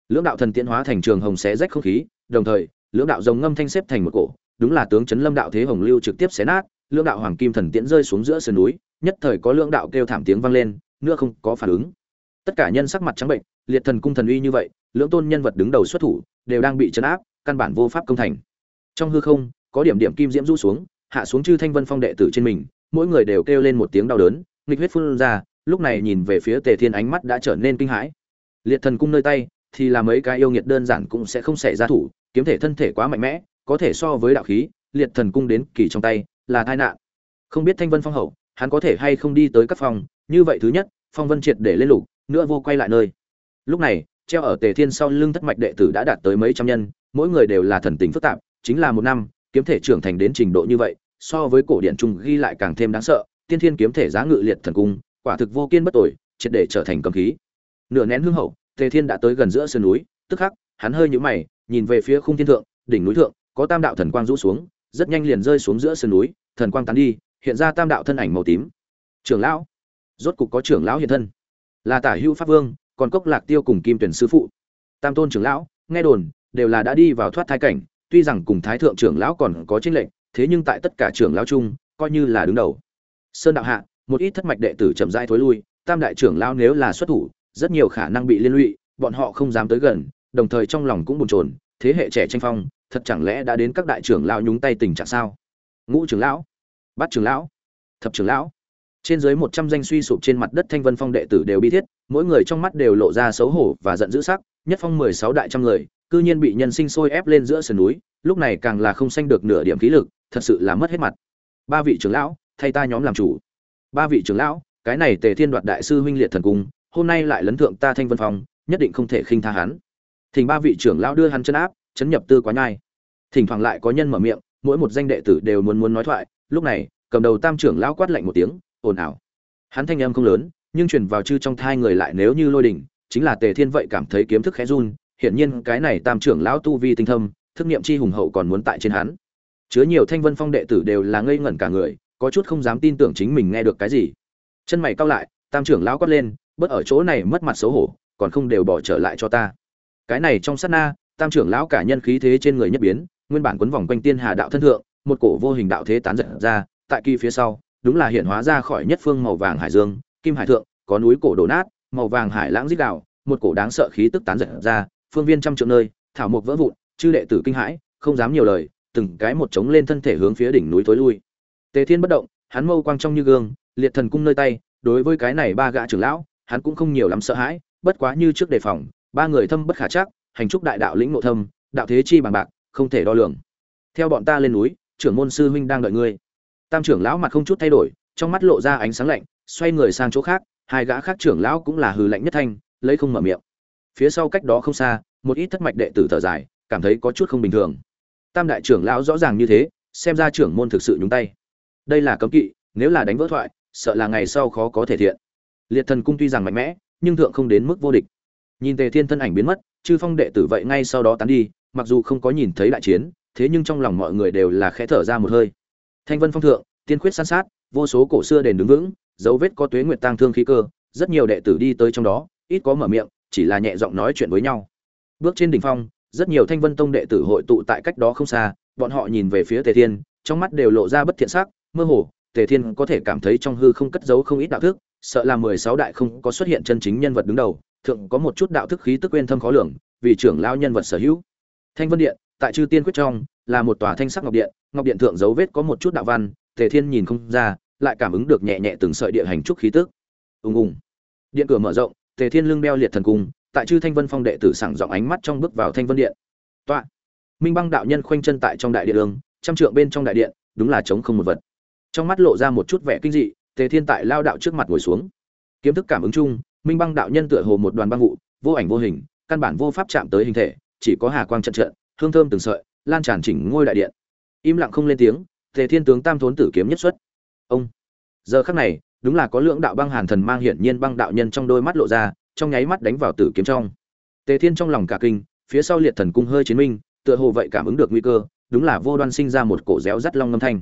Lưỡng đạo thần tiễn hóa thành trường hồng xé rách không khí, đồng thời, lưỡng đạo rồng ngâm thanh xếp thành một cổ, đúng là tướng chấn lâm đạo thế hồng lưu trực tiếp xé nát, lưỡng đạo hoàng kim thần tiễn rơi xuống giữa sườn núi, nhất thời có lưỡng đạo kêu thảm tiếng vang lên, nữa không có phản ứng. Tất cả nhân sắc mặt trắng bệnh, liệt thần cung thần uy như vậy, lưỡng tôn nhân vật đứng đầu xuất thủ, đều đang bị chấn áp, căn bản vô pháp công thành trong hư không, có điểm điểm kim diễm rũ xuống, hạ xuống chư thanh vân phong đệ tử trên mình, mỗi người đều kêu lên một tiếng đau đớn, nghịch huyết phun ra, lúc này nhìn về phía tề thiên ánh mắt đã trở nên kinh hãi. Liệt thần cung nơi tay, thì là mấy cái yêu nghiệt đơn giản cũng sẽ không xảy ra thủ, kiếm thể thân thể quá mạnh mẽ, có thể so với đạo khí, liệt thần cung đến kỳ trong tay, là tai nạn. Không biết thanh vân phong hậu, hắn có thể hay không đi tới các phòng, như vậy thứ nhất, phong vân triệt để lên lục, nữa vô quay lại nơi. Lúc này, treo ở tề thiên sau lưng thất mạch đệ tử đã đạt tới mấy trăm nhân, mỗi người đều là thần tình phức tạp chính là một năm, kiếm thể trưởng thành đến trình độ như vậy, so với cổ điện trung ghi lại càng thêm đáng sợ, tiên thiên kiếm thể giá ngự liệt thần cung, quả thực vô kiên bất tội triệt để trở thành cầm khí. Nửa nén hương hậu, tề thiên đã tới gần giữa sườn núi, tức khắc, hắn hơi nhũ mày, nhìn về phía khung thiên thượng, đỉnh núi thượng, có tam đạo thần quang rũ xuống, rất nhanh liền rơi xuống giữa sườn núi, thần quang tán đi, hiện ra tam đạo thân ảnh màu tím. Trưởng lão, rốt cục có trưởng lão hiện thân. Là tả hữu pháp vương, còn cốc lạc tiêu cùng kim tuyển sư phụ. Tam tôn trưởng lão, nghe đồn, đều là đã đi vào thoát thai cảnh tuy rằng cùng thái thượng trưởng lão còn có chênh lệnh thế nhưng tại tất cả trưởng lão chung, coi như là đứng đầu. Sơn đạo hạ, một ít thất mạch đệ tử chậm rãi thối lui, tam đại trưởng lão nếu là xuất thủ, rất nhiều khả năng bị liên lụy, bọn họ không dám tới gần, đồng thời trong lòng cũng buồn chồn, thế hệ trẻ tranh phong, thật chẳng lẽ đã đến các đại trưởng lão nhúng tay tình trạng sao? Ngũ trưởng lão, bát trưởng lão, thập trưởng lão. Trên dưới một trăm danh suy sụp trên mặt đất thanh vân phong đệ tử đều bi thiết, mỗi người trong mắt đều lộ ra xấu hổ và giận dữ sắc, nhất phong mười sáu đại trăm người cư nhiên bị nhân sinh sôi ép lên giữa sườn núi lúc này càng là không sanh được nửa điểm khí lực thật sự là mất hết mặt. Ba vị trưởng lão thay ta nhóm làm chủ. Ba vị trưởng lão cái này tề thiên đoạt đại sư huynh liệt thần cung hôm nay lại lấn thượng ta thanh vân phòng, nhất định không thể khinh tha hắn. Thỉnh ba vị trưởng lão đưa hắn chân áp chấn nhập tư quá nhai. Thỉnh thoảng lại có nhân mở miệng mỗi một danh đệ tử đều muốn muốn nói thoại lúc này cầm đầu tam trưởng lão quát lạnh một tiếng ồn ào. Hắn thanh âm không lớn nhưng truyền vào chư trong thai người lại nếu như lôi đỉnh chính là tề thiên vậy cảm thấy kiếm thức khẽ run hiển nhiên cái này tam trưởng lão tu vi tinh thâm thức niệm chi hùng hậu còn muốn tại trên hắn. Chứa nhiều thanh vân phong đệ tử đều là ngây ngẩn cả người có chút không dám tin tưởng chính mình nghe được cái gì. Chân mày cau lại tam trưởng lão quát lên bớt ở chỗ này mất mặt xấu hổ còn không đều bỏ trở lại cho ta. Cái này trong sát na tam trưởng lão cả nhân khí thế trên người nhất biến nguyên bản quấn vòng quanh tiên hà đạo thân thượng một cổ vô hình đạo thế tán giật ra tại kỳ phía sau đúng là hiện hóa ra khỏi nhất phương màu vàng hải dương kim hải thượng có núi cổ đổ nát màu vàng hải lãng rít đảo, một cổ đáng sợ khí tức tán giật ra phương viên trăm trượng nơi, thảo mộc vỡ vụn, chư đệ tử kinh hãi, không dám nhiều lời, từng cái một trống lên thân thể hướng phía đỉnh núi tối lui. Tề thiên bất động, hắn mâu quang trong như gương, liệt thần cung nơi tay, đối với cái này ba gã trưởng lão, hắn cũng không nhiều lắm sợ hãi, bất quá như trước đề phòng, ba người thâm bất khả chắc, hành trúc đại đạo lĩnh nội thâm, đạo thế chi bằng bạc, không thể đo lường. Theo bọn ta lên núi, trưởng môn sư huynh đang đợi ngươi. Tam trưởng lão mặt không chút thay đổi, trong mắt lộ ra ánh sáng lạnh, xoay người sang chỗ khác, hai gã khác trưởng lão cũng là hừ lạnh nhất thanh, lấy không mở miệng phía sau cách đó không xa, một ít thất mạch đệ tử thở dài, cảm thấy có chút không bình thường. Tam đại trưởng lão rõ ràng như thế, xem ra trưởng môn thực sự nhúng tay. Đây là cấm kỵ, nếu là đánh vỡ thoại, sợ là ngày sau khó có thể thiện. Liệt thần cung tuy rằng mạnh mẽ, nhưng thượng không đến mức vô địch. Nhìn tề thiên thân ảnh biến mất, chư phong đệ tử vậy ngay sau đó tán đi, mặc dù không có nhìn thấy đại chiến, thế nhưng trong lòng mọi người đều là khẽ thở ra một hơi. Thanh vân phong thượng, tiên khuyết san sát, vô số cổ xưa đền đứng vững, dấu vết có tuế nguyệt tang thương khí cơ, rất nhiều đệ tử đi tới trong đó, ít có mở miệng chỉ là nhẹ giọng nói chuyện với nhau. Bước trên đỉnh phong, rất nhiều thanh vân tông đệ tử hội tụ tại cách đó không xa, bọn họ nhìn về phía tề thiên, trong mắt đều lộ ra bất thiện sắc, mơ hồ, tề thiên có thể cảm thấy trong hư không cất giấu không ít đạo thức, sợ là mười sáu đại không có xuất hiện chân chính nhân vật đứng đầu, thượng có một chút đạo thức khí tức quên thâm khó lường, vì trưởng lao nhân vật sở hữu. Thanh vân điện, tại chư tiên quyết trong, là một tòa thanh sắc ngọc điện ngọc điện thượng dấu vết có một chút đạo văn, tề thiên nhìn không ra, lại cảm ứng được nhẹ nhẹ từng sợi địa hành trúc khí tức. Ùng ùng. Điện cửa mở rộng tề thiên lưng đeo liệt thần cung, tại chư thanh vân phong đệ tử sảng giọng ánh mắt trong bước vào thanh vân điện. Tọa. minh băng đạo nhân khoanh chân tại trong đại điện đường, trăm trượng bên trong đại điện, đúng là trống không một vật. Trong mắt lộ ra một chút vẻ kinh dị, tề thiên tại lao đạo trước mặt ngồi xuống. Kiếm thức cảm ứng chung, minh băng đạo nhân tựa hồ một đoàn băng vụ, vô ảnh vô hình, căn bản vô pháp chạm tới hình thể, chỉ có hà quang trận trận, hương thơm từng sợi, lan tràn chỉnh ngôi đại điện. Im lặng không lên tiếng, tề thiên tướng tam thốn tử kiếm nhất xuất. Ông. Giờ khắc này đúng là có lượng đạo băng hàn thần mang hiển nhiên băng đạo nhân trong đôi mắt lộ ra, trong nháy mắt đánh vào tử kiếm trong. Tề thiên trong lòng cả kinh, phía sau liệt thần cung hơi chiến minh, tựa hồ vậy cảm ứng được nguy cơ, đúng là vô đoan sinh ra một cổ réo rắt long ngâm thanh.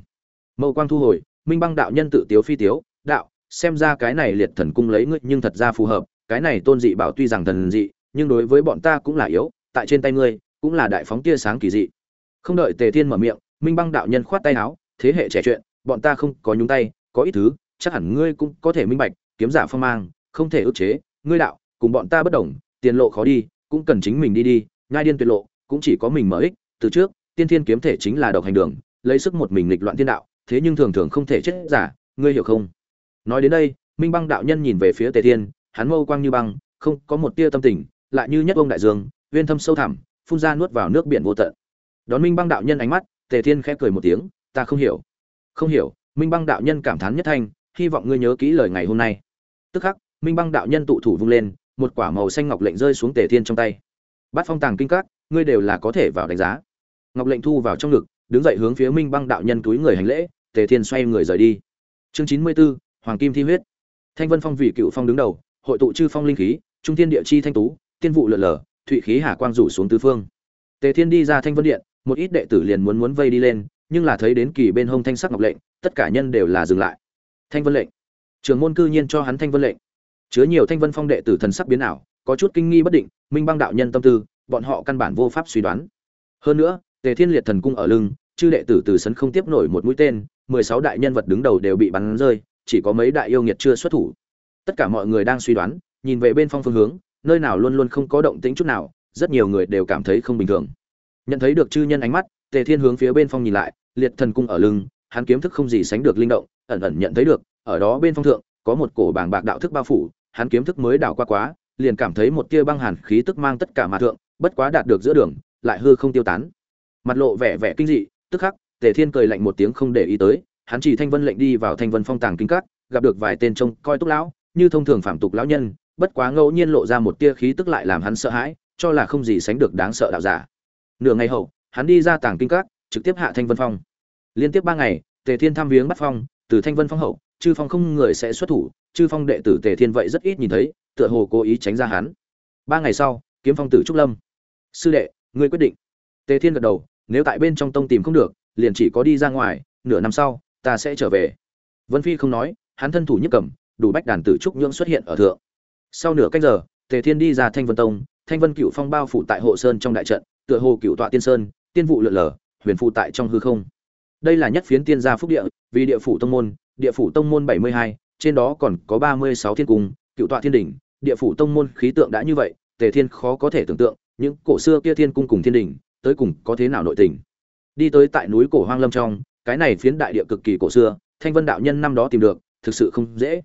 Mâu quang thu hồi, minh băng đạo nhân tự tiếu phi tiếu, đạo, xem ra cái này liệt thần cung lấy ngươi nhưng thật ra phù hợp, cái này tôn dị bảo tuy rằng thần dị, nhưng đối với bọn ta cũng là yếu, tại trên tay ngươi, cũng là đại phóng tia sáng kỳ dị. Không đợi tề thiên mở miệng, minh băng đạo nhân khoát tay áo, thế hệ trẻ chuyện, bọn ta không có nhúng tay, có ít thứ chắc hẳn ngươi cũng có thể minh bạch, kiếm giả phong mang, không thể ức chế, ngươi đạo, cùng bọn ta bất đồng, tiền lộ khó đi, cũng cần chính mình đi đi, nhai điên tuyệt lộ, cũng chỉ có mình mở ích, từ trước, tiên thiên kiếm thể chính là độc hành đường, lấy sức một mình nghịch loạn thiên đạo, thế nhưng thường thường không thể chết giả, ngươi hiểu không? Nói đến đây, minh băng đạo nhân nhìn về phía tề thiên, hắn mâu quang như băng, không có một tia tâm tình, lại như nhất ông đại dương, uyên thâm sâu thẳm, phun ra nuốt vào nước biển vô tận. Đón minh băng đạo nhân ánh mắt, tề thiên khẽ cười một tiếng, ta không hiểu. Không hiểu, minh băng đạo nhân cảm thán nhất thanh hy vọng ngươi nhớ kỹ lời ngày hôm nay. Tức khắc minh băng đạo nhân tụ thủ vung lên một quả màu xanh ngọc lệnh rơi xuống tề thiên trong tay. Bát phong tàng kinh các ngươi đều là có thể vào đánh giá. Ngọc lệnh thu vào trong ngực đứng dậy hướng phía minh băng đạo nhân túi người hành lễ tề thiên xoay người rời đi. Chương chín mươi 94, hoàng kim thi huyết. Thanh vân phong vị cựu phong đứng đầu hội tụ chư phong linh khí trung thiên địa chi thanh tú tiên vụ lượn lờ thụy khí hà quang rủ xuống tứ phương. Tề thiên đi ra thanh vân điện một ít đệ tử liền muốn muốn vây đi lên nhưng là thấy đến kỳ bên hông thanh sắc ngọc lệnh tất cả nhân đều là dừng lại thanh vân lệnh. Trường môn cư nhiên cho hắn thanh vân lệnh. Chứa nhiều thanh vân phong đệ tử thần sắc biến ảo, có chút kinh nghi bất định, minh băng đạo nhân tâm tư, bọn họ căn bản vô pháp suy đoán. Hơn nữa, tề thiên liệt thần cung ở lưng, chư đệ tử từ sân không tiếp nổi một mũi tên, mười sáu đại nhân vật đứng đầu đều bị bắn rơi, chỉ có mấy đại yêu nghiệt chưa xuất thủ. Tất cả mọi người đang suy đoán, nhìn về bên phong phương hướng, nơi nào luôn luôn không có động tĩnh chút nào, rất nhiều người đều cảm thấy không bình thường. Nhận thấy được chư nhân ánh mắt, tề thiên hướng phía bên phong nhìn lại, liệt thần cung ở lưng hắn kiếm thức không gì sánh được linh động, ẩn ẩn nhận thấy được, ở đó bên phong thượng, có một cổ bàng bạc đạo thức bao phủ, hắn kiếm thức mới đảo qua quá, liền cảm thấy một tia băng hàn khí tức mang tất cả mà thượng, bất quá đạt được giữa đường, lại hư không tiêu tán. Mặt lộ vẻ vẻ kinh dị, tức khắc, tề thiên cười lạnh một tiếng không để ý tới, hắn chỉ thanh vân lệnh đi vào thanh vân phong tàng kinh các, gặp được vài tên trông coi túc lão, như thông thường phạm tục lão nhân, bất quá ngẫu nhiên lộ ra một tia khí tức lại làm hắn sợ hãi, cho là không gì sánh được đáng sợ đạo giả. Nửa ngày hậu, hắn đi ra tàng kinh các, trực tiếp hạ thanh vân phong liên tiếp ba ngày, tề thiên tham viếng bắt phong, từ thanh vân phong hậu, chư phong không người sẽ xuất thủ, chư phong đệ tử tề thiên vậy rất ít nhìn thấy, tựa hồ cố ý tránh ra hắn. Ba ngày sau, kiếm phong tử trúc lâm. Sư đệ, ngươi quyết định. Tề thiên gật đầu, nếu tại bên trong tông tìm không được, liền chỉ có đi ra ngoài, nửa năm sau, ta sẽ trở về. Vân phi không nói, hắn thân thủ nhất cầm, đủ bách đàn tử trúc nhưỡng xuất hiện ở thượng. Sau nửa canh giờ, tề thiên đi ra thanh vân tông, thanh vân cựu phong bao phủ tại hộ sơn trong đại trận, tựa hồ cựu tọa tiên sơn, tiên vụ lượn lờ, huyền phụ tại trong hư không đây là nhất phiến tiên gia phúc địa, vì địa phủ tông môn, địa phủ tông môn bảy mươi hai, trên đó còn có ba mươi sáu thiên cung, cựu tọa thiên đỉnh, địa phủ tông môn khí tượng đã như vậy, tề thiên khó có thể tưởng tượng, những cổ xưa kia thiên cung cùng thiên đỉnh, tới cùng có thế nào nội tình. Đi tới tại núi cổ hoang lâm trong, cái này phiến đại địa cực kỳ cổ xưa, thanh vân đạo nhân năm đó tìm được, thực sự không dễ.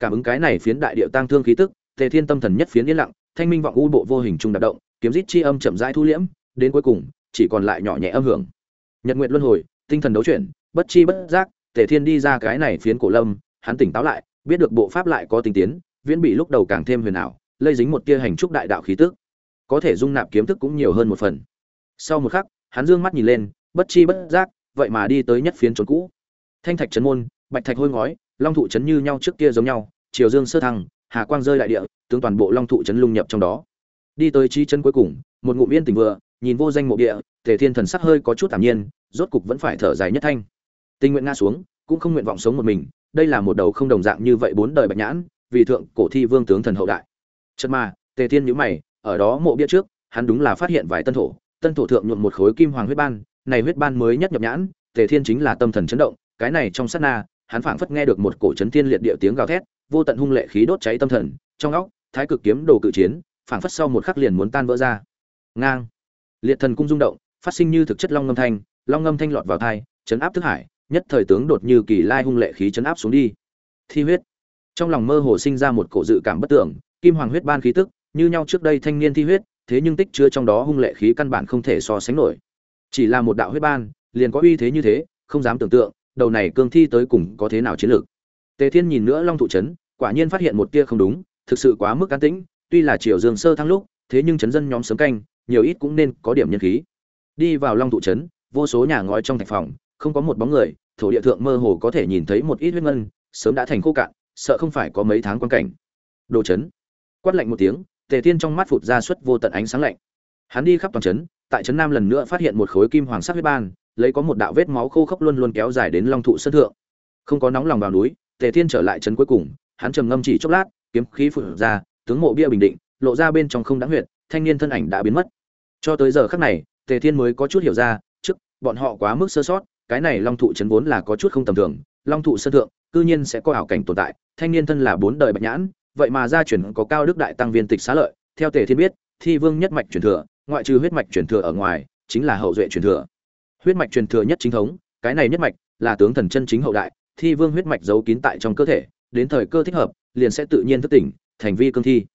Cảm ứng cái này phiến đại địa tang thương khí tức, tề thiên tâm thần nhất phiến yên lặng, thanh minh vọng u bộ vô hình trung đạp động, kiếm rít chi âm chậm rãi thu liễm, đến cuối cùng, chỉ còn lại nhỏ nhẹ âm hưởng. Nhật nguyện luân hồi tinh thần đấu chuyển, bất chi bất giác, tề thiên đi ra cái này phiến cổ lâm, hắn tỉnh táo lại, biết được bộ pháp lại có tinh tiến, viễn bị lúc đầu càng thêm huyền ảo, lây dính một tia hành trúc đại đạo khí tức. Có thể dung nạp kiếm thức cũng nhiều hơn một phần. Sau một khắc, hắn dương mắt nhìn lên, bất chi bất giác, vậy mà đi tới nhất phiến trốn cũ. Thanh thạch trấn môn, bạch thạch hôi ngói, long thụ trấn như nhau trước kia giống nhau, chiều dương sơ thăng, hà quang rơi đại địa, tướng toàn bộ long thụ trấn lung nhập trong đó. Đi tới chi chân cuối cùng, một ngụm yên tình vừa, nhìn vô danh mộ địa, tề thiên thần sắc hơi có chút thản nhiên rốt cục vẫn phải thở dài nhất thanh. Tình nguyện ngã xuống, cũng không nguyện vọng sống một mình, đây là một đầu không đồng dạng như vậy bốn đời bạch nhãn, vì thượng cổ thi vương tướng thần hậu đại. Chật mà, tề thiên nhíu mày, ở đó mộ bia trước, hắn đúng là phát hiện vài tân thổ tân thổ thượng nhuộm một khối kim hoàng huyết ban, này huyết ban mới nhất nhập nhãn, tề thiên chính là tâm thần chấn động, cái này trong sát na, hắn phảng phất nghe được một cổ chấn thiên liệt địa tiếng gào thét, vô tận hung lệ khí đốt cháy tâm thần, trong óc, thái cực kiếm đồ cự chiến, phảng phất sau một khắc liền muốn tan vỡ ra. Ngang. Liệt thần cung rung động, phát sinh như thực chất long ngâm thanh long ngâm thanh lọt vào thai, chấn áp thức hải, nhất thời tướng đột như kỳ lai hung lệ khí chấn áp xuống đi. Thi huyết. Trong lòng mơ hồ sinh ra một cổ dự cảm bất tưởng, kim hoàng huyết ban khí tức, như nhau trước đây thanh niên thi huyết, thế nhưng tích chứa trong đó hung lệ khí căn bản không thể so sánh nổi. Chỉ là một đạo huyết ban, liền có uy thế như thế, không dám tưởng tượng, đầu này cương thi tới cùng có thế nào chiến lược. Tề thiên nhìn nữa long thụ trấn, quả nhiên phát hiện một tia không đúng, thực sự quá mức cán tĩnh, tuy là triều dương sơ thăng lúc, thế nhưng chấn dân nhóm sớm canh, nhiều ít cũng nên có điểm nhân khí. Đi vào long thụ trấn vô số nhà ngói trong thạch phòng, không có một bóng người, thổ địa thượng mơ hồ có thể nhìn thấy một ít huyết ngân, sớm đã thành khô cạn, sợ không phải có mấy tháng quan cảnh. Đồ chấn. Quát lạnh một tiếng, tề thiên trong mắt phụt ra suất vô tận ánh sáng lạnh. Hắn đi khắp toàn trấn, tại trấn nam lần nữa phát hiện một khối kim hoàng sắc huyết ban, lấy có một đạo vết máu khô khốc luôn luôn kéo dài đến long thụ sân thượng. Không có nóng lòng vào núi, tề thiên trở lại trấn cuối cùng, hắn trầm ngâm chỉ chốc lát, kiếm khí phụt ra, tướng mộ bia bình định, lộ ra bên trong không đáng huyệt, thanh niên thân ảnh đã biến mất. Cho tới giờ khắc này, tề thiên mới có chút hiểu ra bọn họ quá mức sơ sót, cái này long thụ trấn vốn là có chút không tầm thường, long thụ sơ thượng, cư nhiên sẽ có ảo cảnh tồn tại, thanh niên thân là bốn đời bạch nhãn, vậy mà gia truyền có cao đức đại tăng viên tịch xá lợi, theo tề thiên biết, thi vương nhất mạch truyền thừa, ngoại trừ huyết mạch truyền thừa ở ngoài, chính là hậu duệ truyền thừa. Huyết mạch truyền thừa nhất chính thống, cái này nhất mạch là tướng thần chân chính hậu đại, thi vương huyết mạch giấu kín tại trong cơ thể, đến thời cơ thích hợp, liền sẽ tự nhiên thức tỉnh, thành vi cương thi.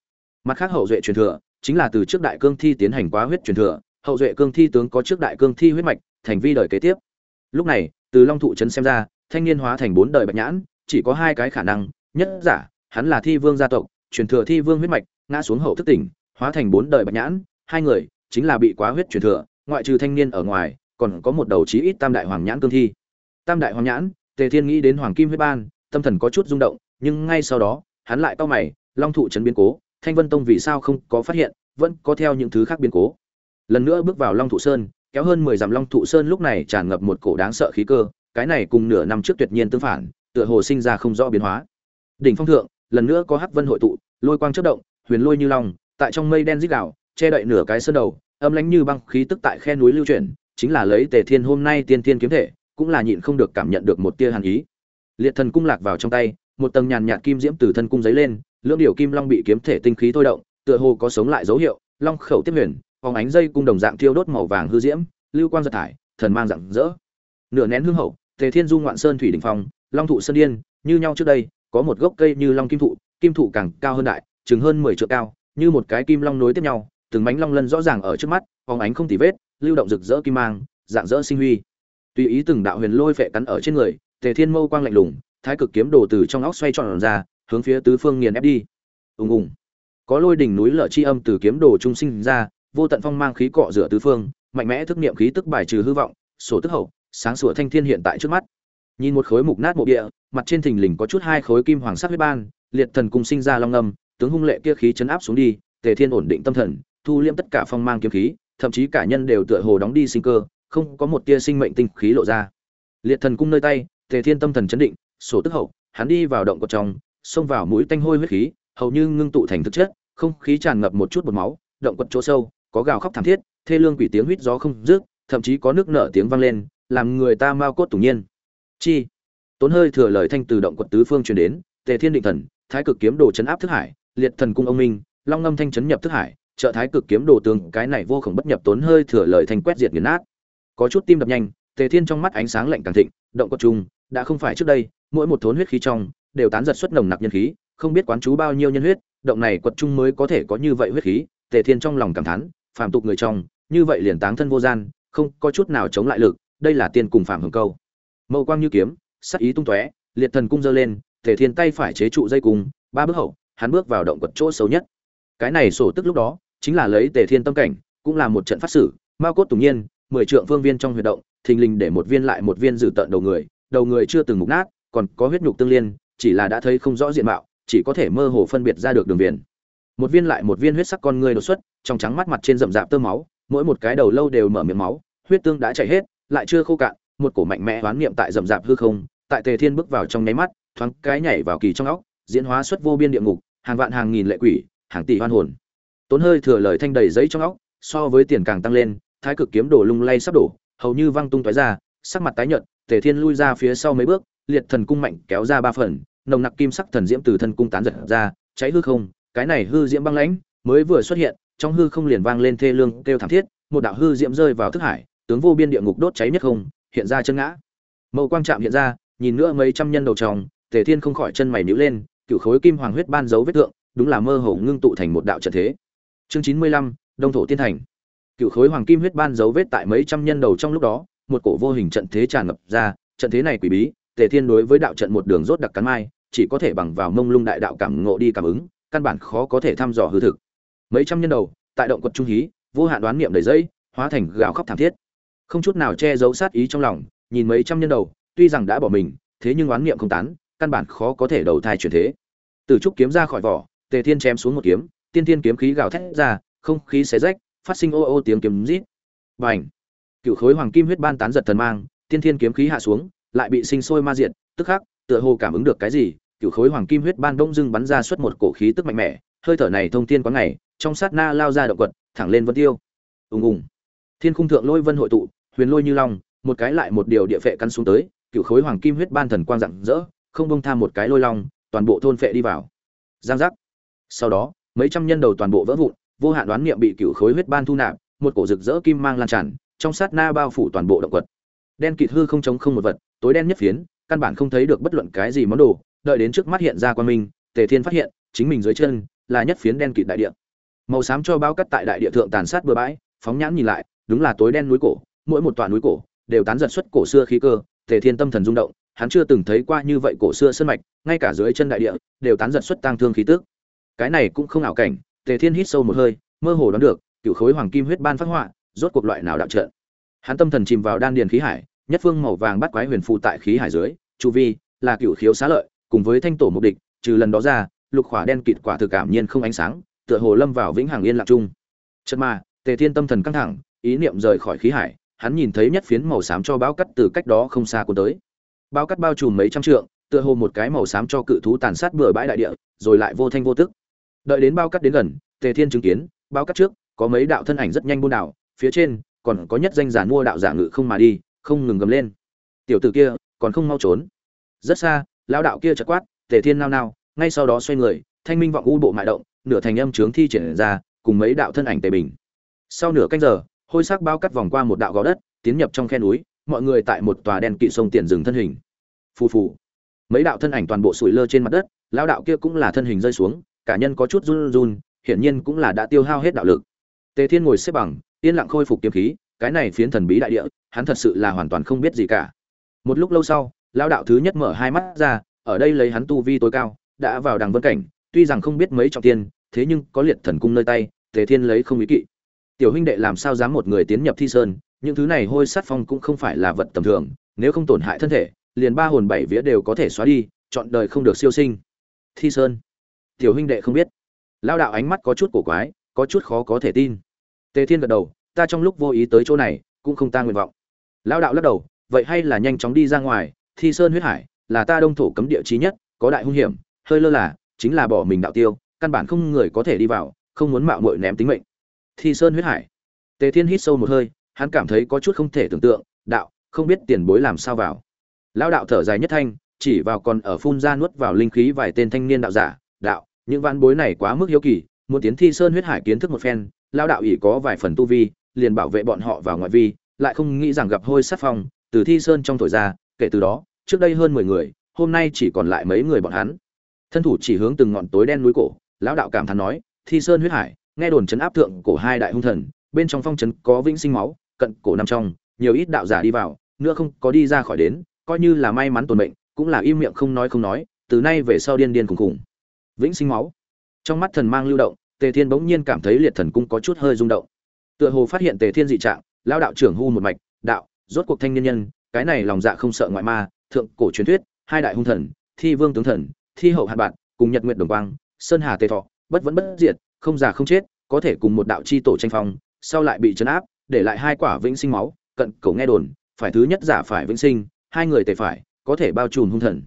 Mặt khác hậu duệ truyền thừa, chính là từ trước đại cương thi tiến hành quá huyết truyền thừa, hậu duệ cương thi tướng có trước đại cương thi huyết mạch thành vi đời kế tiếp. Lúc này, từ long thụ trấn xem ra, thanh niên hóa thành bốn đời bạch nhãn, chỉ có hai cái khả năng, nhất giả, hắn là thi vương gia tộc, truyền thừa thi vương huyết mạch, ngã xuống hậu thức tỉnh, hóa thành bốn đời bạch nhãn, hai người chính là bị quá huyết truyền thừa, ngoại trừ thanh niên ở ngoài, còn có một đầu chí ít tam đại hoàng nhãn cương thi. Tam đại hoàng nhãn, tề thiên nghĩ đến hoàng kim huyết ban, tâm thần có chút rung động, nhưng ngay sau đó, hắn lại cau mày, long thụ trấn biến cố, thanh vân tông vì sao không có phát hiện, vẫn có theo những thứ khác biến cố. Lần nữa bước vào long thụ sơn kéo hơn mười dặm long thụ sơn lúc này tràn ngập một cổ đáng sợ khí cơ, cái này cùng nửa năm trước tuyệt nhiên tương phản, tựa hồ sinh ra không rõ biến hóa. Đỉnh phong thượng, lần nữa có hắc vân hội tụ, lôi quang chớp động, huyền lôi như long, tại trong mây đen rít đảo che đậy nửa cái sơn đầu, âm lãnh như băng khí tức tại khe núi lưu chuyển, chính là lấy tề thiên hôm nay tiên tiên kiếm thể, cũng là nhịn không được cảm nhận được một tia hàn ý. Liệt thần cung lạc vào trong tay, một tầng nhàn nhạt kim diễm từ thân cung giấy lên, lưỡng điều kim long bị kiếm thể tinh khí thôi động, tựa hồ có sống lại dấu hiệu, long khẩu tiếp huyền phóng ánh dây cung đồng dạng thiêu đốt màu vàng hư diễm, lưu quang giật thải, thần mang rạng rỡ. Nửa nén hương hậu, tề thiên du ngoạn sơn thủy đỉnh phong, long thụ sơn điên, như nhau trước đây, có một gốc cây như long kim thụ kim thụ càng cao hơn đại, chừng hơn mười trượng cao, như một cái kim long nối tiếp nhau, từng mảnh long lân rõ ràng ở trước mắt, phóng ánh không tì vết, lưu động rực rỡ kim mang dạng dỡ sinh huy. Tùy ý từng đạo huyền lôi phệ cắn ở trên người, tề thiên mâu quang lạnh lùng, thái cực kiếm đồ từ trong óc xoay tròn ra, hướng phía tứ phương nghiền ép đi. Ùng ùng. Có lôi đỉnh núi lở chi âm từ kiếm đồ trung sinh ra vô tận phong mang khí cọ rửa tứ phương mạnh mẽ thức niệm khí tức bài trừ hư vọng sổ tức hậu sáng sủa thanh thiên hiện tại trước mắt. Nhìn một khối mục nát mộ địa mặt trên thình lình có chút hai khối kim hoàng sắc huyết ban liệt thần cùng sinh ra long ngâm, tướng hung lệ kia khí chấn áp xuống đi tề thiên ổn định tâm thần thu liễm tất cả phong mang kiếm khí thậm chí cả nhân đều tựa hồ đóng đi sinh cơ không có một tia sinh mệnh tinh khí lộ ra. Liệt thần cung nơi tay tề thiên tâm thần chấn định sổ tức hậu hắn đi vào động cột trong xông vào mũi tanh hôi huyết khí hầu như ngưng tụ thành thực chất không khí tràn ngập một chút bột máu động quật chỗ sâu có gào khóc thảm thiết, thê lương quỷ tiếng huýt gió không rước thậm chí có nước nở tiếng vang lên, làm người ta mau cốt tủng nhiên. Chi? Tốn hơi thừa lời thanh từ động quật tứ phương truyền đến, tề thiên định thần, thái cực kiếm đồ chấn áp thức hải, liệt thần cung ông minh, long ngâm thanh chấn nhập thức hải, trợ thái cực kiếm đồ tướng cái này vô khổng bất nhập tốn hơi thừa lời thanh quét diệt nghiền nát. Có chút tim đập nhanh, tề thiên trong mắt ánh sáng lạnh càng thịnh, động quật trung đã không phải trước đây, mỗi một thốn huyết khí trong, đều tán giật xuất nồng nặc nhân khí, không biết quán chú bao nhiêu nhân huyết, động này quật trung mới có thể có như vậy huyết khí, tề thiên trong lòng cảm thán phàm tục người trong, như vậy liền táng thân vô gian, không có chút nào chống lại lực, đây là tiên cùng phạm hưởng câu. Mâu quang như kiếm, sắc ý tung tóe, liệt thần cung giơ lên tề thiên tay phải chế trụ dây cung, ba bước hậu, hắn bước vào động quật chỗ xấu nhất. Cái này sổ tức lúc đó, chính là lấy tề thiên tâm cảnh, cũng là một trận phát xử, mao cốt tùng nhiên, mười trượng phương viên trong huy động, thình lình để một viên lại một viên dự tận đầu người đầu người chưa từng mục nát, còn có huyết nhục tương liên, chỉ là đã thấy không rõ diện mạo, chỉ có thể mơ hồ phân biệt ra được đường viền. Một viên lại một viên huyết sắc con người đột xuất trong trắng mắt mặt trên rậm rạp tơ máu, mỗi một cái đầu lâu đều mở miệng máu, huyết tương đã chảy hết, lại chưa khô cạn, một cổ mạnh mẽ hoán niệm tại rậm rạp hư không, tại tề thiên bước vào trong nháy mắt, thoáng cái nhảy vào kỳ trong óc, diễn hóa xuất vô biên địa ngục, hàng vạn hàng nghìn lệ quỷ, hàng tỷ oan hồn. Tốn hơi thừa lời thanh đầy giấy trong óc, so với tiền càng tăng lên, thái cực kiếm đổ lung lay sắp đổ, hầu như văng tung tóe ra, sắc mặt tái nhợt, tề thiên lui ra phía sau mấy bước, liệt thần cung mạnh kéo ra ba phần, nồng nặc kim sắc thần diễm từ thân cung tán giật ra, cháy hư không, cái này hư diễm băng lãnh, mới vừa xuất hiện trong hư không liền vang lên thê lương kêu thảm thiết, một đạo hư diễm rơi vào thức hải, tướng vô biên địa ngục đốt cháy nhất không, hiện ra chân ngã. Mậu quang chạm hiện ra, nhìn nữa mấy trăm nhân đầu tròng, tề thiên không khỏi chân mày nhíu lên, cửu khối kim hoàng huyết ban dấu vết tượng, đúng là mơ hồ ngưng tụ thành một đạo trận thế. Chương chín mươi lăm, đông thổ tiên thành. Cửu khối hoàng kim huyết ban dấu vết tại mấy trăm nhân đầu trong lúc đó, một cổ vô hình trận thế tràn ngập ra, trận thế này quỷ bí, tề thiên đối với đạo trận một đường rốt đặc cắn mai, chỉ có thể bằng vào mông lung đại đạo cảm ngộ đi cảm ứng, căn bản khó có thể thăm dò hư thực mấy trăm nhân đầu tại động quật trung hí vô hạn đoán niệm đầy dây, hóa thành gào khóc thảm thiết. Không chút nào che giấu sát ý trong lòng nhìn mấy trăm nhân đầu tuy rằng đã bỏ mình thế nhưng oán niệm không tán căn bản khó có thể đầu thai chuyển thế. Từ trúc kiếm ra khỏi vỏ tề thiên chém xuống một kiếm tiên thiên kiếm khí gào thét ra không khí xé rách phát sinh ô ô tiếng kiếm rít. Bành! Cựu khối hoàng kim huyết ban tán giật thần mang tiên thiên kiếm khí hạ xuống lại bị sinh sôi ma diệt tức khắc tựa hồ cảm ứng được cái gì cựu khối hoàng kim huyết ban đông dưng bắn ra suốt một cổ khí tức mạnh mẽ hơi thở này thông thiên quá ngày trong sát na lao ra động quật, thẳng lên vân tiêu. Ùng ùng. Thiên khung thượng lôi vân hội tụ, huyền lôi như long, một cái lại một điều địa phệ căn xuống tới, cựu khối hoàng kim huyết ban thần quang rạng rỡ, không bông tham một cái lôi long, toàn bộ thôn phệ đi vào. Giang giác. Sau đó, mấy trăm nhân đầu toàn bộ vỡ vụn, vô hạn đoán niệm bị cựu khối huyết ban thu nạp, một cổ rực rỡ kim mang lan tràn, trong sát na bao phủ toàn bộ động quật. Đen kịt hư không chống không một vật, tối đen nhất phiến, căn bản không thấy được bất luận cái gì món đồ, đợi đến trước mắt hiện ra quan minh, tề thiên phát hiện, chính mình dưới chân là nhất phiến đen kịt đại địa màu xám cho bao cắt tại đại địa thượng tàn sát bừa bãi, phóng nhãn nhìn lại, đúng là tối đen núi cổ, mỗi một tòa núi cổ đều tán giật xuất cổ xưa khí cơ, tề thiên tâm thần rung động, hắn chưa từng thấy qua như vậy cổ xưa sơn mạch, ngay cả dưới chân đại địa đều tán giật xuất tang thương khí tức. Cái này cũng không ảo cảnh, tề thiên hít sâu một hơi, mơ hồ đoán được, cựu khối hoàng kim huyết ban phát họa, rốt cuộc loại nào đạo trận. Hắn tâm thần chìm vào đan điền khí hải, nhất phương màu vàng bắt quái huyền phù tại khí hải dưới, chu vi là cựu khiếu xá lợi, cùng với thanh tổ mục địch, trừ lần đó ra, lục khỏa đen kịt quả thực cảm nhiên không ánh sáng tựa hồ lâm vào vĩnh hằng yên lặng chung. Chật mà, tề thiên tâm thần căng thẳng, ý niệm rời khỏi khí hải, hắn nhìn thấy nhất phiến màu xám cho báo cắt từ cách đó không xa cuốn tới. Bão cắt bao trùm mấy trăm trượng, tựa hồ một cái màu xám cho cự thú tàn sát bừa bãi đại địa, rồi lại vô thanh vô tức. Đợi đến bao cắt đến gần, tề thiên chứng kiến bao cắt trước, có mấy đạo thân ảnh rất nhanh buôn đảo, phía trên, còn có nhất danh giả mua đạo giả ngự không mà đi, không ngừng gầm lên. Tiểu tử kia, còn không mau trốn. Rất xa, lão đạo kia chợt quát, tề thiên nao nao, ngay sau đó xoay người, thanh minh vọng u bộ mại động nửa thành âm trướng thi triển ra, cùng mấy đạo thân ảnh tề bình. Sau nửa canh giờ, hôi sắc bao cắt vòng qua một đạo gò đất, tiến nhập trong khe núi, mọi người tại một tòa đen kỵ sông tiền dừng thân hình. Phù phù. Mấy đạo thân ảnh toàn bộ sủi lơ trên mặt đất, lão đạo kia cũng là thân hình rơi xuống, cả nhân có chút run run, hiển nhiên cũng là đã tiêu hao hết đạo lực. Tề thiên ngồi xếp bằng, yên lặng khôi phục kiếm khí, cái này phiến thần bí đại địa, hắn thật sự là hoàn toàn không biết gì cả. Một lúc lâu sau, lão đạo thứ nhất mở hai mắt ra, ở đây lấy hắn tu vi tối cao, đã vào đằng vân cảnh, tuy rằng không biết mấy trọng tiên thế nhưng có liệt thần cung nơi tay, tề thiên lấy không ý kỵ. Tiểu huynh đệ làm sao dám một người tiến nhập thi sơn, những thứ này hôi sát phong cũng không phải là vật tầm thường, nếu không tổn hại thân thể, liền ba hồn bảy vía đều có thể xóa đi, chọn đời không được siêu sinh. Thi sơn. Tiểu huynh đệ không biết. Lao đạo ánh mắt có chút cổ quái, có chút khó có thể tin. Tề thiên gật đầu, ta trong lúc vô ý tới chỗ này, cũng không ta nguyện vọng. Lao đạo lắc đầu, vậy hay là nhanh chóng đi ra ngoài, thi sơn huyết hải, là ta đông thổ cấm địa trí nhất, có đại hung hiểm, hơi lơ là, chính là bỏ mình đạo tiêu căn bản không người có thể đi vào, không muốn mạo muội ném tính mệnh. Thi sơn huyết hải. Tề thiên hít sâu một hơi, hắn cảm thấy có chút không thể tưởng tượng, đạo, không biết tiền bối làm sao vào. Lão đạo thở dài nhất thanh, chỉ vào còn ở phun ra nuốt vào linh khí vài tên thanh niên đạo giả, đạo, những vãn bối này quá mức hiếu kỳ, muốn tiến thi sơn huyết hải kiến thức một phen, lão đạo ỷ có vài phần tu vi, liền bảo vệ bọn họ vào ngoại vi, lại không nghĩ rằng gặp hôi sát phong, từ thi sơn trong thổi ra, kể từ đó, trước đây hơn mười người, hôm nay chỉ còn lại mấy người bọn hắn. Thân thủ chỉ hướng từng ngọn tối đen núi cổ lão đạo cảm thán nói, thi sơn huyết hải, nghe đồn chấn áp thượng cổ hai đại hung thần, bên trong phong trấn có vĩnh sinh máu, cận cổ nằm trong, nhiều ít đạo giả đi vào, nữa không có đi ra khỏi đến, coi như là may mắn tồn mệnh, cũng là im miệng không nói không nói, từ nay về sau điên điên cùng cùng vĩnh sinh máu. Trong mắt thần mang lưu động, tề thiên bỗng nhiên cảm thấy liệt thần cung có chút hơi rung động. Tựa hồ phát hiện tề thiên dị trạng lao đạo trưởng hu một mạch, đạo, rốt cuộc thanh niên nhân, cái này lòng dạ không sợ ngoại ma, thượng cổ truyền thuyết, hai đại hung thần, thi vương tướng thần, thi hậu hạt bạn, cùng nhật nguyện đồng quang sơn hà tề thọ, bất vẫn bất diệt, không già không chết, có thể cùng một đạo chi tổ tranh phong, sau lại bị chấn áp, để lại hai quả vĩnh sinh máu, cận cổ nghe đồn, phải thứ nhất giả phải vĩnh sinh, hai người tề phải, có thể bao trùm hung thần.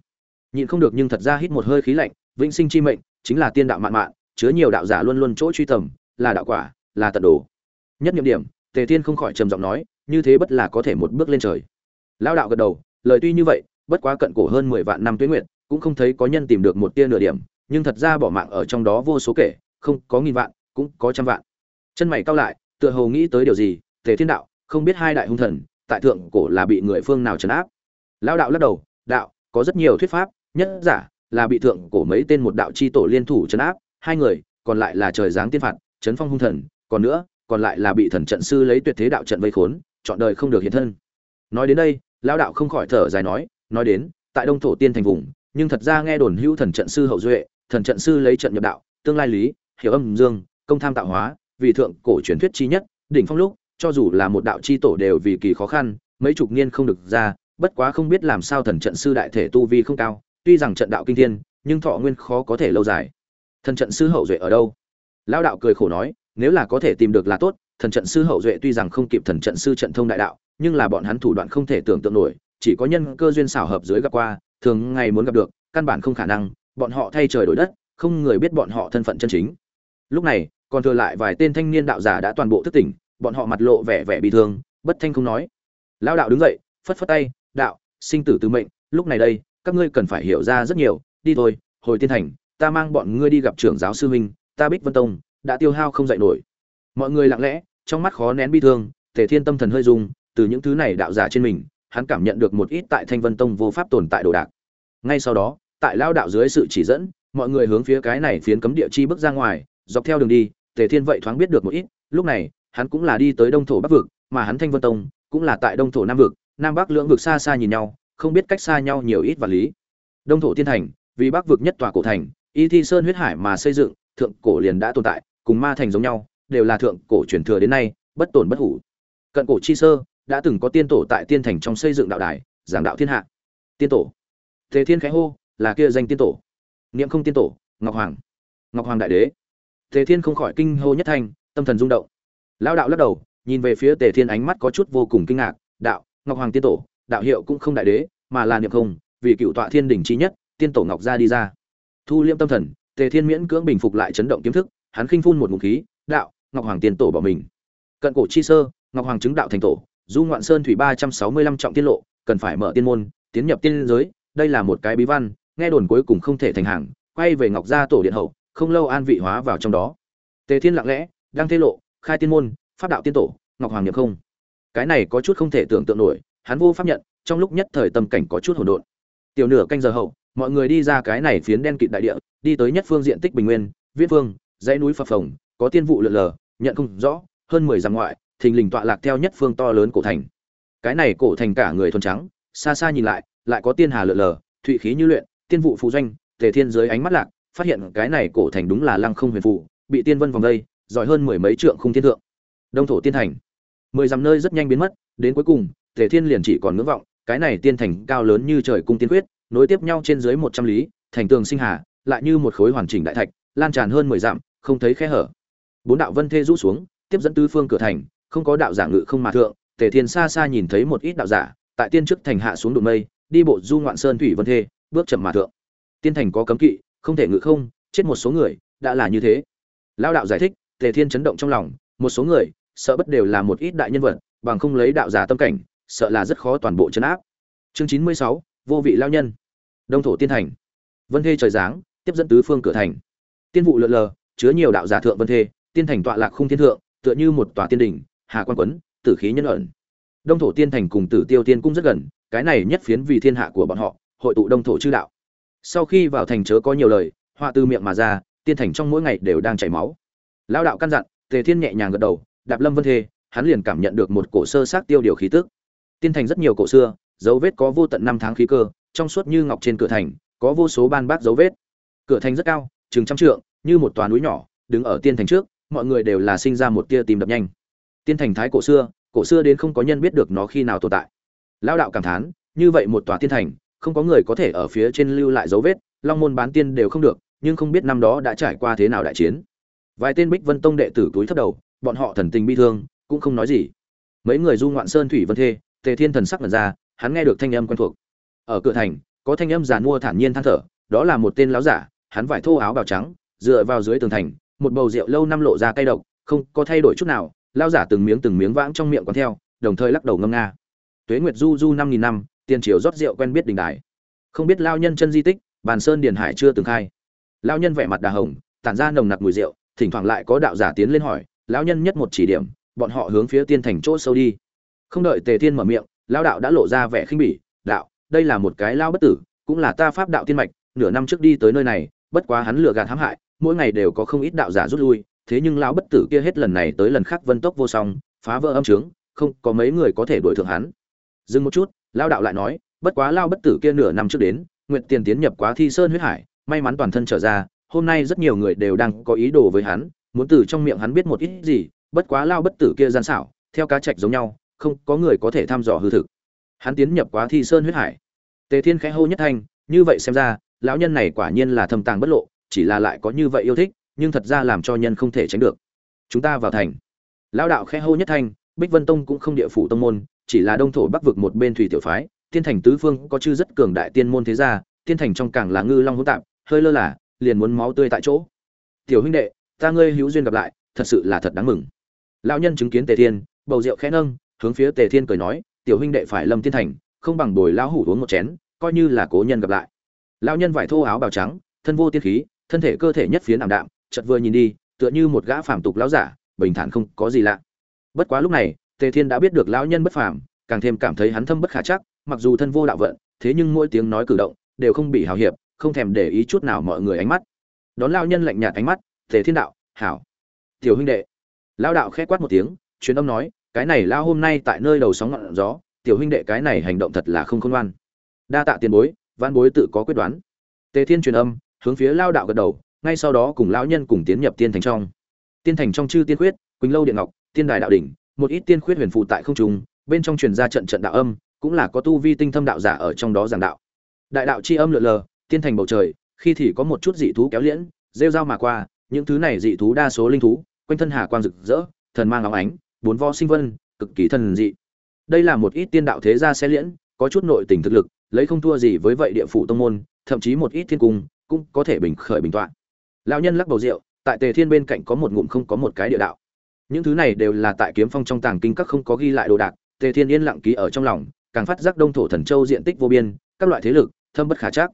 Nhịn không được nhưng thật ra hít một hơi khí lạnh, vĩnh sinh chi mệnh, chính là tiên đạo mạn mạn, chứa nhiều đạo giả luôn luôn chỗ truy tầm, là đạo quả, là tận đồ. Nhất nhiệm điểm, tề thiên không khỏi trầm giọng nói, như thế bất là có thể một bước lên trời. Lao đạo gật đầu, lời tuy như vậy, bất quá cận cổ hơn mười vạn năm tuyến nguyện cũng không thấy có nhân tìm được một tia nửa điểm nhưng thật ra bỏ mạng ở trong đó vô số kể, không có nghìn vạn, cũng có trăm vạn. Chân mày cao lại, tựa hồ nghĩ tới điều gì, tề thiên đạo, không biết hai đại hung thần, tại thượng cổ là bị người phương nào trấn áp? Lao đạo lắc đầu, đạo, có rất nhiều thuyết pháp, nhất giả là bị thượng cổ mấy tên một đạo chi tổ liên thủ trấn áp, hai người, còn lại là trời giáng tiên phạt chấn phong hung thần, còn nữa, còn lại là bị thần trận sư lấy tuyệt thế đạo trận vây khốn, chọn đời không được hiện thân. Nói đến đây lao đạo không khỏi thở dài nói nói đến, tại đông thổ tiên thành vùng nhưng thật ra nghe đồn hữu thần trận sư hậu duệ, thần trận sư lấy trận nhập đạo, tương lai lý, hiểu âm dương, công tham tạo hóa, vì thượng cổ truyền thuyết chi nhất, đỉnh phong lúc, cho dù là một đạo chi tổ đều vì kỳ khó khăn, mấy chục niên không được ra, bất quá không biết làm sao thần trận sư đại thể tu vi không cao, tuy rằng trận đạo kinh thiên, nhưng thọ nguyên khó có thể lâu dài. Thần trận sư hậu duệ ở đâu? Lao đạo cười khổ nói, nếu là có thể tìm được là tốt, thần trận sư hậu duệ tuy rằng không kịp thần trận sư trận thông đại đạo, nhưng là bọn hắn thủ đoạn không thể tưởng tượng nổi, chỉ có nhân cơ duyên xảo hợp dưới gặp qua thường ngày muốn gặp được, căn bản không khả năng, bọn họ thay trời đổi đất, không người biết bọn họ thân phận chân chính. Lúc này, còn thừa lại vài tên thanh niên đạo giả đã toàn bộ thức tỉnh, bọn họ mặt lộ vẻ vẻ bị thương, bất thanh không nói. Lao đạo đứng dậy, phất phất tay, đạo, sinh tử từ mệnh, lúc này đây, các ngươi cần phải hiểu ra rất nhiều, đi thôi, hồi tiên thành, ta mang bọn ngươi đi gặp trưởng giáo sư huynh, ta bích vân tông, đã tiêu hao không dạy nổi. Mọi người lặng lẽ, trong mắt khó nén bi thương thể thiên tâm thần hơi rung, từ những thứ này đạo giả trên mình hắn cảm nhận được một ít tại thanh vân tông vô pháp tồn tại đồ đạc. Ngay sau đó, tại lao đạo dưới sự chỉ dẫn, mọi người hướng phía cái này phiến cấm địa chi bước ra ngoài, dọc theo đường đi, tề thiên vậy thoáng biết được một ít, lúc này, hắn cũng là đi tới đông thổ bắc vực, mà hắn thanh vân tông cũng là tại đông thổ nam vực, nam bắc lưỡng vực xa xa nhìn nhau, không biết cách xa nhau nhiều ít và lý. Đông thổ thiên thành, vì bắc vực nhất tòa cổ thành, y thi sơn huyết hải mà xây dựng, thượng cổ liền đã tồn tại, cùng ma thành giống nhau, đều là thượng cổ truyền thừa đến nay, bất tổn bất hủ. Cận cổ chi sơ đã từng có tiên tổ tại tiên thành trong xây dựng đạo đài, giảng đạo thiên hạ. Tiên tổ. Thế thiên khẽ hô là kia danh tiên tổ. Niệm không tiên tổ, ngọc hoàng. Ngọc hoàng đại đế. Thế thiên không khỏi kinh hô nhất thanh, tâm thần rung động. Lão đạo lắc đầu, nhìn về phía tề thiên ánh mắt có chút vô cùng kinh ngạc, đạo, ngọc hoàng tiên tổ, đạo hiệu cũng không đại đế, mà là niệm không, vì cựu tọa thiên đỉnh chi nhất, tiên tổ ngọc gia đi ra. Thu liêm tâm thần, tề thiên miễn cưỡng bình phục lại chấn động kiếm thức, hắn khinh phun một ngụm khí, đạo, ngọc hoàng tiên tổ bỏ mình. Cận cổ chi sơ, ngọc hoàng chứng đạo thành tổ du ngoạn sơn thủy ba trăm sáu mươi lăm trọng tiên lộ, cần phải mở tiên môn, tiến nhập tiên giới, đây là một cái bí văn, nghe đồn cuối cùng không thể thành hàng, quay về ngọc gia tổ điện hậu, không lâu an vị hóa vào trong đó. Tề thiên lặng lẽ đang thế lộ, khai tiên môn, pháp đạo tiên tổ, ngọc hoàng nhập không. Cái này có chút không thể tưởng tượng nổi, hắn vô pháp nhận, trong lúc nhất thời tâm cảnh có chút hỗn độn. Tiểu nửa canh giờ hậu, mọi người đi ra cái này phiến đen kịt đại địa, đi tới nhất phương diện tích bình nguyên, viễn phương dãy núi phập phồng, có tiên vụ lượn lờ, nhận không rõ, hơn mười dặm ngoại thình lình tọa lạc theo nhất phương to lớn cổ thành. Cái này cổ thành cả người thuần trắng, xa xa nhìn lại lại có tiên hà lượn lờ, thụy khí như luyện, tiên vụ phù doanh, tề thiên dưới ánh mắt lạc, phát hiện cái này cổ thành đúng là lăng không huyền phù, bị tiên vân vòng đây, giỏi hơn mười mấy trượng khung thiên thượng. Đông thổ tiên thành. Mười dặm nơi rất nhanh biến mất, đến cuối cùng, tề thiên liền chỉ còn ngưỡng vọng, cái này tiên thành cao lớn như trời cung tiên quyết, nối tiếp nhau trên dưới một trăm lý, thành tường sinh hà, lại như một khối hoàn chỉnh đại thạch, lan tràn hơn mười dặm, không thấy khe hở. Bốn đạo vân thê rũ xuống, tiếp dẫn tứ phương cửa thành không có đạo giả ngự không mà thượng, tề thiên xa xa nhìn thấy một ít đạo giả, tại tiên trước thành hạ xuống đụng mây, đi bộ du ngoạn sơn thủy vân thê, bước chậm mà thượng. Tiên thành có cấm kỵ, không thể ngự không, chết một số người, đã là như thế. Lao đạo giải thích, tề thiên chấn động trong lòng, một số người, sợ bất đều là một ít đại nhân vật, bằng không lấy đạo giả tâm cảnh, sợ là rất khó toàn bộ chấn áp. Chương chín mươi sáu, vô vị lao nhân. Đông thổ tiên thành. Vân thê trời giáng, tiếp dẫn tứ phương cửa thành. Tiên vụ lượn lờ, chứa nhiều đạo giả thượng vân thê, tiên thành tọa lạc khung thiên thượng, tựa như một tòa tiên đỉnh hà quan quấn, tử khí nhân ẩn. Đông thổ tiên thành cùng tử tiêu tiên cung rất gần, cái này nhất phiến vì thiên hạ của bọn họ, hội tụ đông thổ chư đạo. Sau khi vào thành chớ có nhiều lời, họa từ miệng mà ra, tiên thành trong mỗi ngày đều đang chảy máu. Lao đạo căn dặn, tề thiên nhẹ nhàng gật đầu, đạp lâm vân thê, hắn liền cảm nhận được một cổ sơ sát tiêu điều khí tức. Tiên thành rất nhiều cổ xưa, dấu vết có vô tận năm tháng khí cơ, trong suốt như ngọc trên cửa thành, có vô số ban bác dấu vết. Cửa thành rất cao, chừng trăm trượng, như một tòa núi nhỏ, đứng ở tiên thành trước, mọi người đều là sinh ra một tia tìm đập nhanh tiên thành thái cổ xưa cổ xưa đến không có nhân biết được nó khi nào tồn tại. Lao đạo cảm thán, như vậy một tòa tiên thành, không có người có thể ở phía trên lưu lại dấu vết, long môn bán tiên đều không được, nhưng không biết năm đó đã trải qua thế nào đại chiến. Vài tên bích vân tông đệ tử túi thấp đầu, bọn họ thần tình bi thương, cũng không nói gì. Mấy người du ngoạn sơn thủy vân thê, tề thiên thần sắc mật ra, hắn nghe được thanh âm quen thuộc. Ở cửa thành, có thanh âm giàn mua thản nhiên than thở, đó là một tên láo giả, hắn vải thô áo bào trắng, dựa vào dưới tường thành, một bầu rượu lâu năm lộ ra cay độc, không có thay đổi chút nào lao giả từng miếng từng miếng vãng trong miệng còn theo, đồng thời lắc đầu ngâm nga. Tuế nguyệt du du năm nghìn năm tiền triều rót rượu quen biết đình đài. Không biết lao nhân chân di tích, bàn sơn điền hải chưa từng khai. Lao nhân vẻ mặt đà hồng, tản ra nồng nặc mùi rượu, thỉnh thoảng lại có đạo giả tiến lên hỏi, lão nhân nhất một chỉ điểm, bọn họ hướng phía tiên thành chỗ sâu đi. Không đợi tề thiên mở miệng, lao đạo đã lộ ra vẻ khinh bỉ, đạo, đây là một cái lao bất tử, cũng là ta pháp đạo tiên mạch, nửa năm trước đi tới nơi này, bất quá hắn lừa gạt hãm hại, mỗi ngày đều có không ít đạo giả rút lui thế nhưng lão bất tử kia hết lần này tới lần khác vân tốc vô song, phá vỡ âm trướng không có mấy người có thể đuổi thượng hắn. Dừng một chút, lão đạo lại nói, bất quá lão bất tử kia nửa năm trước đến, nguyện tiền tiến nhập quá thi sơn huyết hải, may mắn toàn thân trở ra, hôm nay rất nhiều người đều đang có ý đồ với hắn, muốn từ trong miệng hắn biết một ít gì, bất quá lão bất tử kia gian xảo, theo cá trạch giống nhau, không có người có thể thăm dò hư thực. Hắn tiến nhập quá thi sơn huyết hải. Tề thiên khẽ hô nhất thanh, như vậy xem ra, lão nhân này quả nhiên là thâm tàng bất lộ, chỉ là lại có như vậy yêu thích nhưng thật ra làm cho nhân không thể tránh được. Chúng ta vào thành. Lão đạo khẽ hô nhất thanh, bích vân tông cũng không địa phủ tông môn, chỉ là đông thổ bắc vực một bên thủy tiểu phái, tiên thành tứ phương có chư rất cường đại tiên môn thế gia, tiên thành trong càng là ngư long hỗn tạp, hơi lơ là, liền muốn máu tươi tại chỗ. Tiểu huynh đệ, ta ngươi hữu duyên gặp lại, thật sự là thật đáng mừng. Lão nhân chứng kiến tề thiên, bầu rượu khẽ nâng, hướng phía tề thiên cười nói, tiểu huynh đệ phải lâm tiên thành, không bằng bồi lão hủ uống một chén, coi như là cố nhân gặp lại. Lão nhân vải thô áo bào trắng, thân vô tiên khí, thân thể cơ thể nhất phiến ảm đạm chợt vừa nhìn đi, tựa như một gã phàm tục lão giả, bình thản không có gì lạ. Bất quá lúc này, tề thiên đã biết được lão nhân bất phàm, càng thêm cảm thấy hắn thâm bất khả chắc, mặc dù thân vô đạo vận, thế nhưng mỗi tiếng nói cử động đều không bị hào hiệp, không thèm để ý chút nào mọi người ánh mắt. Đón lão nhân lạnh nhạt ánh mắt, tề thiên đạo, hảo, tiểu huynh đệ. Lão đạo khẽ quát một tiếng, truyền âm nói, cái này lão hôm nay tại nơi đầu sóng ngọn gió, tiểu huynh đệ cái này hành động thật là không khôn ngoan. Đa tạ tiền bối văn bối tự có quyết đoán. Tề thiên truyền âm, hướng phía lao đạo gật đầu ngay sau đó cùng lão nhân cùng tiến nhập tiên thành trong. Tiên thành trong chư tiên khuyết, quỳnh lâu điện ngọc, tiên đài đạo đỉnh, một ít tiên khuyết huyền phụ tại không trung, bên trong truyền ra trận trận đạo âm, cũng là có tu vi tinh thâm đạo giả ở trong đó giảng đạo. Đại đạo chi âm lượn lờ, tiên thành bầu trời, khi thì có một chút dị thú kéo liễn, rêu rao mà qua, những thứ này dị thú đa số linh thú, quanh thân hà quang rực rỡ, thần mang óng ánh, bốn vo sinh vân, cực kỳ thần dị. Đây là một ít tiên đạo thế gia xe liễn, có chút nội tình thực lực, lấy không thua gì với vậy địa phủ tông môn, thậm chí một ít thiên cung, cũng có thể bình khởi bình toạn lão nhân lắc bầu rượu, tại tề thiên bên cạnh có một ngụm không có một cái địa đạo. Những thứ này đều là tại kiếm phong trong tàng kinh các không có ghi lại đồ đạc, tề thiên yên lặng ký ở trong lòng, càng phát giác đông thổ thần châu diện tích vô biên, các loại thế lực, thâm bất khả chắc.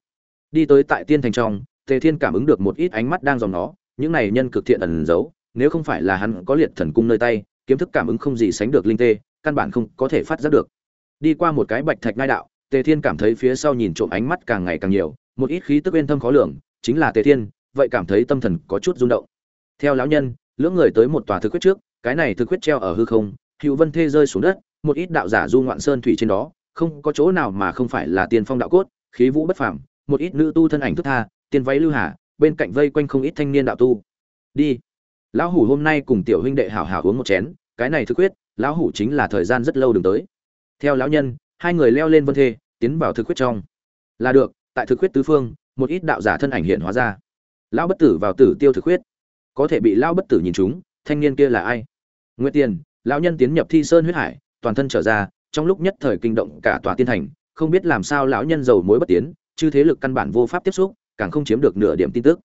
Đi tới tại tiên thành trong, tề thiên cảm ứng được một ít ánh mắt đang dòng nó, những này nhân cực thiện ẩn giấu, nếu không phải là hắn có liệt thần cung nơi tay, kiếm thức cảm ứng không gì sánh được linh tê, căn bản không có thể phát giác được. Đi qua một cái bạch thạch ngai đạo, tề thiên cảm thấy phía sau nhìn trộm ánh mắt càng ngày càng nhiều, một ít khí tức bên thâm khó lường, chính là tề thiên vậy cảm thấy tâm thần có chút rung động. Theo lão nhân, lưỡng người tới một tòa thực quyết trước, cái này thực quyết treo ở hư không, hữu vân thê rơi xuống đất, một ít đạo giả du ngoạn sơn thủy trên đó, không có chỗ nào mà không phải là tiên phong đạo cốt, khí vũ bất phàm, một ít nữ tu thân ảnh thức tha, tiên váy lưu hà, bên cạnh vây quanh không ít thanh niên đạo tu. Đi. Lão hủ hôm nay cùng tiểu huynh đệ hảo hảo uống một chén, cái này thực quyết lão hủ chính là thời gian rất lâu đường tới. Theo lão nhân, hai người leo lên vân thê, tiến vào thực quyết trong. Là được, tại thực quyết tứ phương, một ít đạo giả thân ảnh hiện hóa ra lão bất tử vào tử tiêu thực huyết, có thể bị lão bất tử nhìn chúng thanh niên kia là ai? Nguyệt tiền lão nhân tiến nhập thi sơn huyết hải toàn thân trở ra trong lúc nhất thời kinh động cả tòa tiên thành không biết làm sao lão nhân giàu mối bất tiến chứ thế lực căn bản vô pháp tiếp xúc càng không chiếm được nửa điểm tin tức.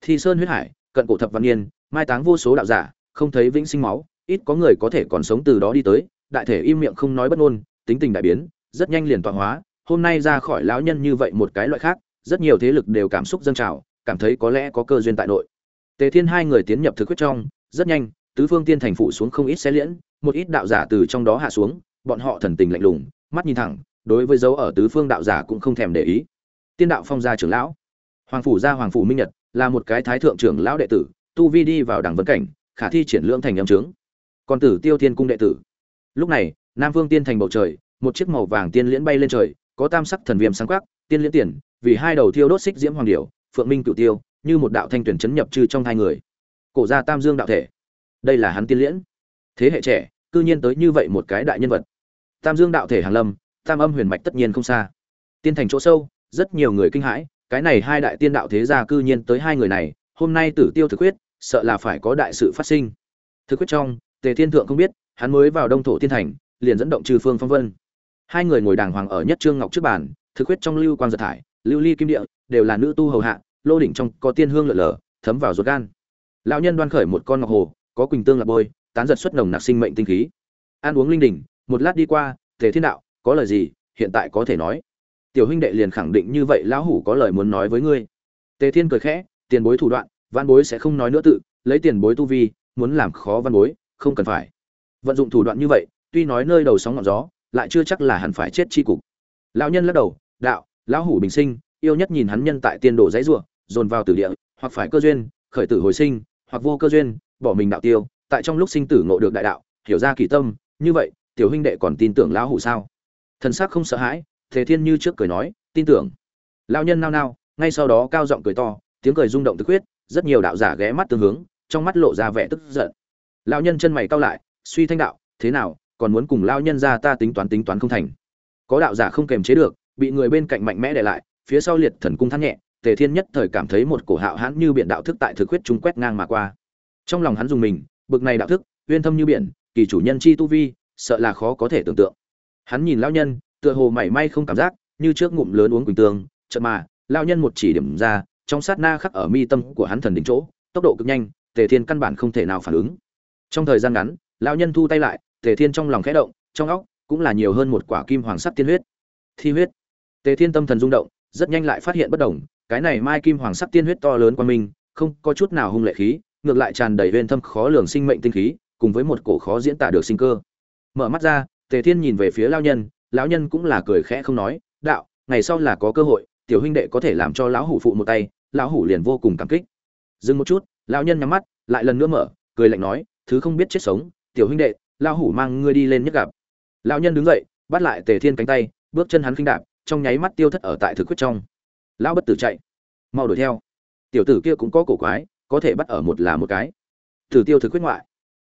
Thi sơn huyết hải cận cổ thập văn niên mai táng vô số đạo giả không thấy vĩnh sinh máu ít có người có thể còn sống từ đó đi tới đại thể im miệng không nói bất ngôn tính tình đại biến rất nhanh liền tọa hóa hôm nay ra khỏi lão nhân như vậy một cái loại khác rất nhiều thế lực đều cảm xúc dâng trào cảm thấy có lẽ có cơ duyên tại nội. Tề thiên hai người tiến nhập thực quyết trong, rất nhanh, tứ phương tiên thành phụ xuống không ít xe liễn, một ít đạo giả từ trong đó hạ xuống, bọn họ thần tình lạnh lùng, mắt nhìn thẳng, đối với dấu ở tứ phương đạo giả cũng không thèm để ý. Tiên đạo phong gia trưởng lão. Hoàng phủ gia hoàng phủ minh nhật là một cái thái thượng trưởng lão đệ tử, tu vi đi vào đẳng vấn cảnh, khả thi triển lượng thành âm trướng còn tử tiêu thiên cung đệ tử. Lúc này, nam vương tiên thành bầu trời, một chiếc màu vàng tiên liễn bay lên trời, có tam sắc thần viêm sáng quắc, tiên liễn tiền, vì hai đầu thiêu đốt xích diễm hoàng điểu phượng minh cửu tiêu như một đạo thanh tuyển chấn nhập chư trong hai người. Cổ gia tam dương đạo thể. Đây là hắn tiên liễn. Thế hệ trẻ cư nhiên tới như vậy một cái đại nhân vật. Tam dương đạo thể hàng lâm tam âm huyền mạch tất nhiên không xa. Tiên thành chỗ sâu rất nhiều người kinh hãi cái này hai đại tiên đạo thế gia cư nhiên tới hai người này hôm nay tử tiêu thực quyết, sợ là phải có đại sự phát sinh. Thực quyết trong tề thiên thượng không biết hắn mới vào đông thổ tiên thành liền dẫn động trừ phương phong vân. Hai người ngồi đàng hoàng ở nhất trương ngọc trước bàn thực quyết trong lưu Quan giật thải lưu ly kim địa đều là nữ tu hầu hạ, lô đỉnh trong có tiên hương lợn lở, thấm vào ruột gan. Lão nhân đoan khởi một con ngọc hồ, có quỳnh tương là bôi, tán giật xuất nồng nặc sinh mệnh tinh khí. Ăn uống linh đỉnh một lát đi qua, tề thiên đạo, có lời gì, hiện tại có thể nói. Tiểu huynh đệ liền khẳng định như vậy, lão hủ có lời muốn nói với ngươi. Tề thiên cười khẽ, tiền bối thủ đoạn, văn bối sẽ không nói nữa tự, lấy tiền bối tu vi, muốn làm khó văn bối, không cần phải. Vận dụng thủ đoạn như vậy, tuy nói nơi đầu sóng ngọn gió, lại chưa chắc là hẳn phải chết chi cục. Lão nhân lắc đầu, đạo, lão hủ bình sinh yêu nhất nhìn hắn nhân tại tiên đồ dãy rủa dồn vào tử địa, hoặc phải cơ duyên, khởi tử hồi sinh, hoặc vô cơ duyên, bỏ mình đạo tiêu, tại trong lúc sinh tử ngộ được đại đạo, hiểu ra kỳ tâm, như vậy, tiểu huynh đệ còn tin tưởng lão hủ sao? Thần sắc không sợ hãi, thế thiên như trước cười nói, tin tưởng. Lão nhân nao nao, ngay sau đó cao giọng cười to, tiếng cười rung động tứ huyết rất nhiều đạo giả ghé mắt tương hướng, trong mắt lộ ra vẻ tức giận. Lão nhân chân mày cau lại, suy thanh đạo, thế nào, còn muốn cùng lão nhân ra ta tính toán tính toán không thành? Có đạo giả không kềm chế được, bị người bên cạnh mạnh mẽ để lại phía sau liệt thần cung thắt nhẹ, tề thiên nhất thời cảm thấy một cổ hạo hãn như biển đạo thức tại thực huyết chúng quét ngang mà qua. Trong lòng hắn dùng mình, bực này đạo thức, uyên thâm như biển, kỳ chủ nhân chi tu vi, sợ là khó có thể tưởng tượng. Hắn nhìn lão nhân, tựa hồ mảy may không cảm giác, như trước ngụm lớn uống quỳnh tương, chợt mà, lão nhân một chỉ điểm ra, trong sát na khắc ở mi tâm của hắn thần đỉnh chỗ, tốc độ cực nhanh, tề thiên căn bản không thể nào phản ứng. Trong thời gian ngắn, lão nhân thu tay lại, tề thiên trong lòng khẽ động, trong óc cũng là nhiều hơn một quả kim hoàng sắc tiên huyết. Thi huyết. Tề thiên tâm thần rung động rất nhanh lại phát hiện bất đồng, cái này mai kim hoàng sắc tiên huyết to lớn qua mình, không có chút nào hung lệ khí, ngược lại tràn đầy uyên thâm khó lường sinh mệnh tinh khí, cùng với một cổ khó diễn tả được sinh cơ. Mở mắt ra, tề thiên nhìn về phía lão nhân lão nhân cũng là cười khẽ không nói, đạo, ngày sau là có cơ hội, tiểu huynh đệ có thể làm cho lão hủ phụ một tay. Lão hủ liền vô cùng cảm kích. Dừng một chút, lão nhân nhắm mắt, lại lần nữa mở, cười lạnh nói, thứ không biết chết sống, tiểu huynh đệ, lão hủ mang ngươi đi lên nhất gặp. Lão nhân đứng dậy, bắt lại tề thiên cánh tay, bước chân hắn khinh đạp trong nháy mắt tiêu thất ở tại thực quyết trong. Lão bất tử chạy, mau đuổi theo. Tiểu tử kia cũng có cổ quái, có thể bắt ở một là một cái. Tử tiêu thực quyết ngoại.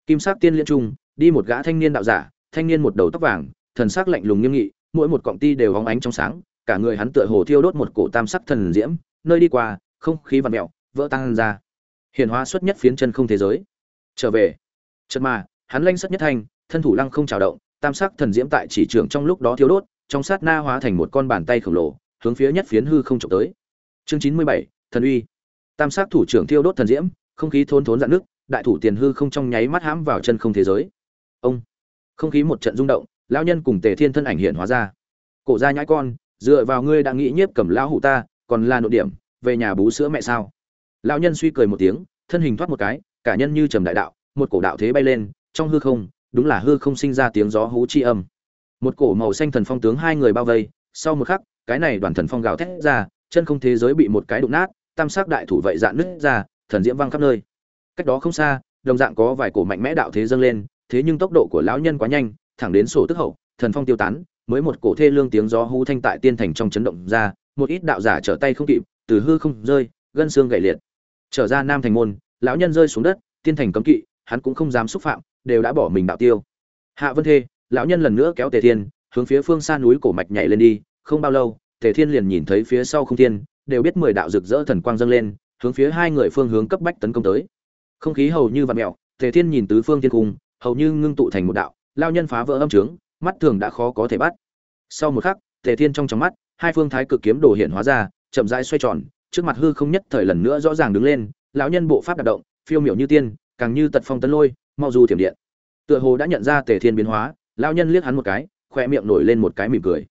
Kim sắc tiên liên trung, đi một gã thanh niên đạo giả, thanh niên một đầu tóc vàng, thần sắc lạnh lùng nghiêm nghị, mỗi một cọng ti đều hóng ánh trong sáng, cả người hắn tựa hồ thiêu đốt một cổ tam sắc thần diễm, nơi đi qua, không khí vặn mẹo vỡ tăng ra. Hiện hóa xuất nhất phiến chân không thế giới. Trở về. Chợt mà, hắn lanh sắt nhất thanh, thân thủ lăng không trào động, tam sắc thần diễm tại chỉ trường trong lúc đó thiêu đốt trong sát na hóa thành một con bàn tay khổng lồ, hướng phía nhất phiến hư không chụp tới. Chương chín mươi bảy, thần uy. Tam sắc thủ trưởng thiêu đốt thần diễm, không khí thôn thốn dạn nước đại thủ tiền hư không trong nháy mắt hãm vào chân không thế giới. Ông. Không khí một trận rung động, lão nhân cùng tề thiên thân ảnh hiện hóa ra. Cổ gia nhãi con, dựa vào ngươi đã nghĩ nhiếp cầm lão hủ ta, còn là nội điểm, về nhà bú sữa mẹ sao? Lão nhân suy cười một tiếng, thân hình thoát một cái, cả nhân như trầm đại đạo, một cổ đạo thế bay lên, trong hư không, đúng là hư không sinh ra tiếng gió hú chi âm một cổ màu xanh thần phong tướng hai người bao vây, sau một khắc, cái này đoàn thần phong gào thét ra, chân không thế giới bị một cái đụng nát, tam sắc đại thủ vậy dạn nứt ra, thần diễm văng khắp nơi. Cách đó không xa, đồng dạng có vài cổ mạnh mẽ đạo thế dâng lên, thế nhưng tốc độ của lão nhân quá nhanh, thẳng đến sổ tức hậu, thần phong tiêu tán, mới một cổ thê lương tiếng gió hú thanh tại tiên thành trong chấn động ra, một ít đạo giả trở tay không kịp, từ hư không rơi, gân xương gãy liệt. Trở ra nam thành môn, lão nhân rơi xuống đất, tiên thành cấm kỵ, hắn cũng không dám xúc phạm, đều đã bỏ mình đạo tiêu. Hạ vân thê lão nhân lần nữa kéo tề thiên, hướng phía phương xa núi cổ mạch nhảy lên đi, không bao lâu, tề thiên liền nhìn thấy phía sau không thiên, đều biết mười đạo rực rỡ thần quang dâng lên, hướng phía hai người phương hướng cấp bách tấn công tới. Không khí hầu như vặn mẹo tề thiên nhìn tứ phương thiên cung, hầu như ngưng tụ thành một đạo lao nhân phá vỡ âm trướng, mắt thường đã khó có thể bắt. Sau một khắc, tề thiên trong trong mắt, hai phương thái cực kiếm đồ hiện hóa ra, chậm rãi xoay tròn, trước mặt hư không nhất thời lần nữa rõ ràng đứng lên, lão nhân bộ pháp đạp động, phiêu miểu như tiên, càng như tật phong tấn lôi, mau du thiểm điện. Tựa hồ đã nhận ra tề thiên biến hóa lão nhân liếc hắn một cái, khoe miệng nổi lên một cái mỉm cười.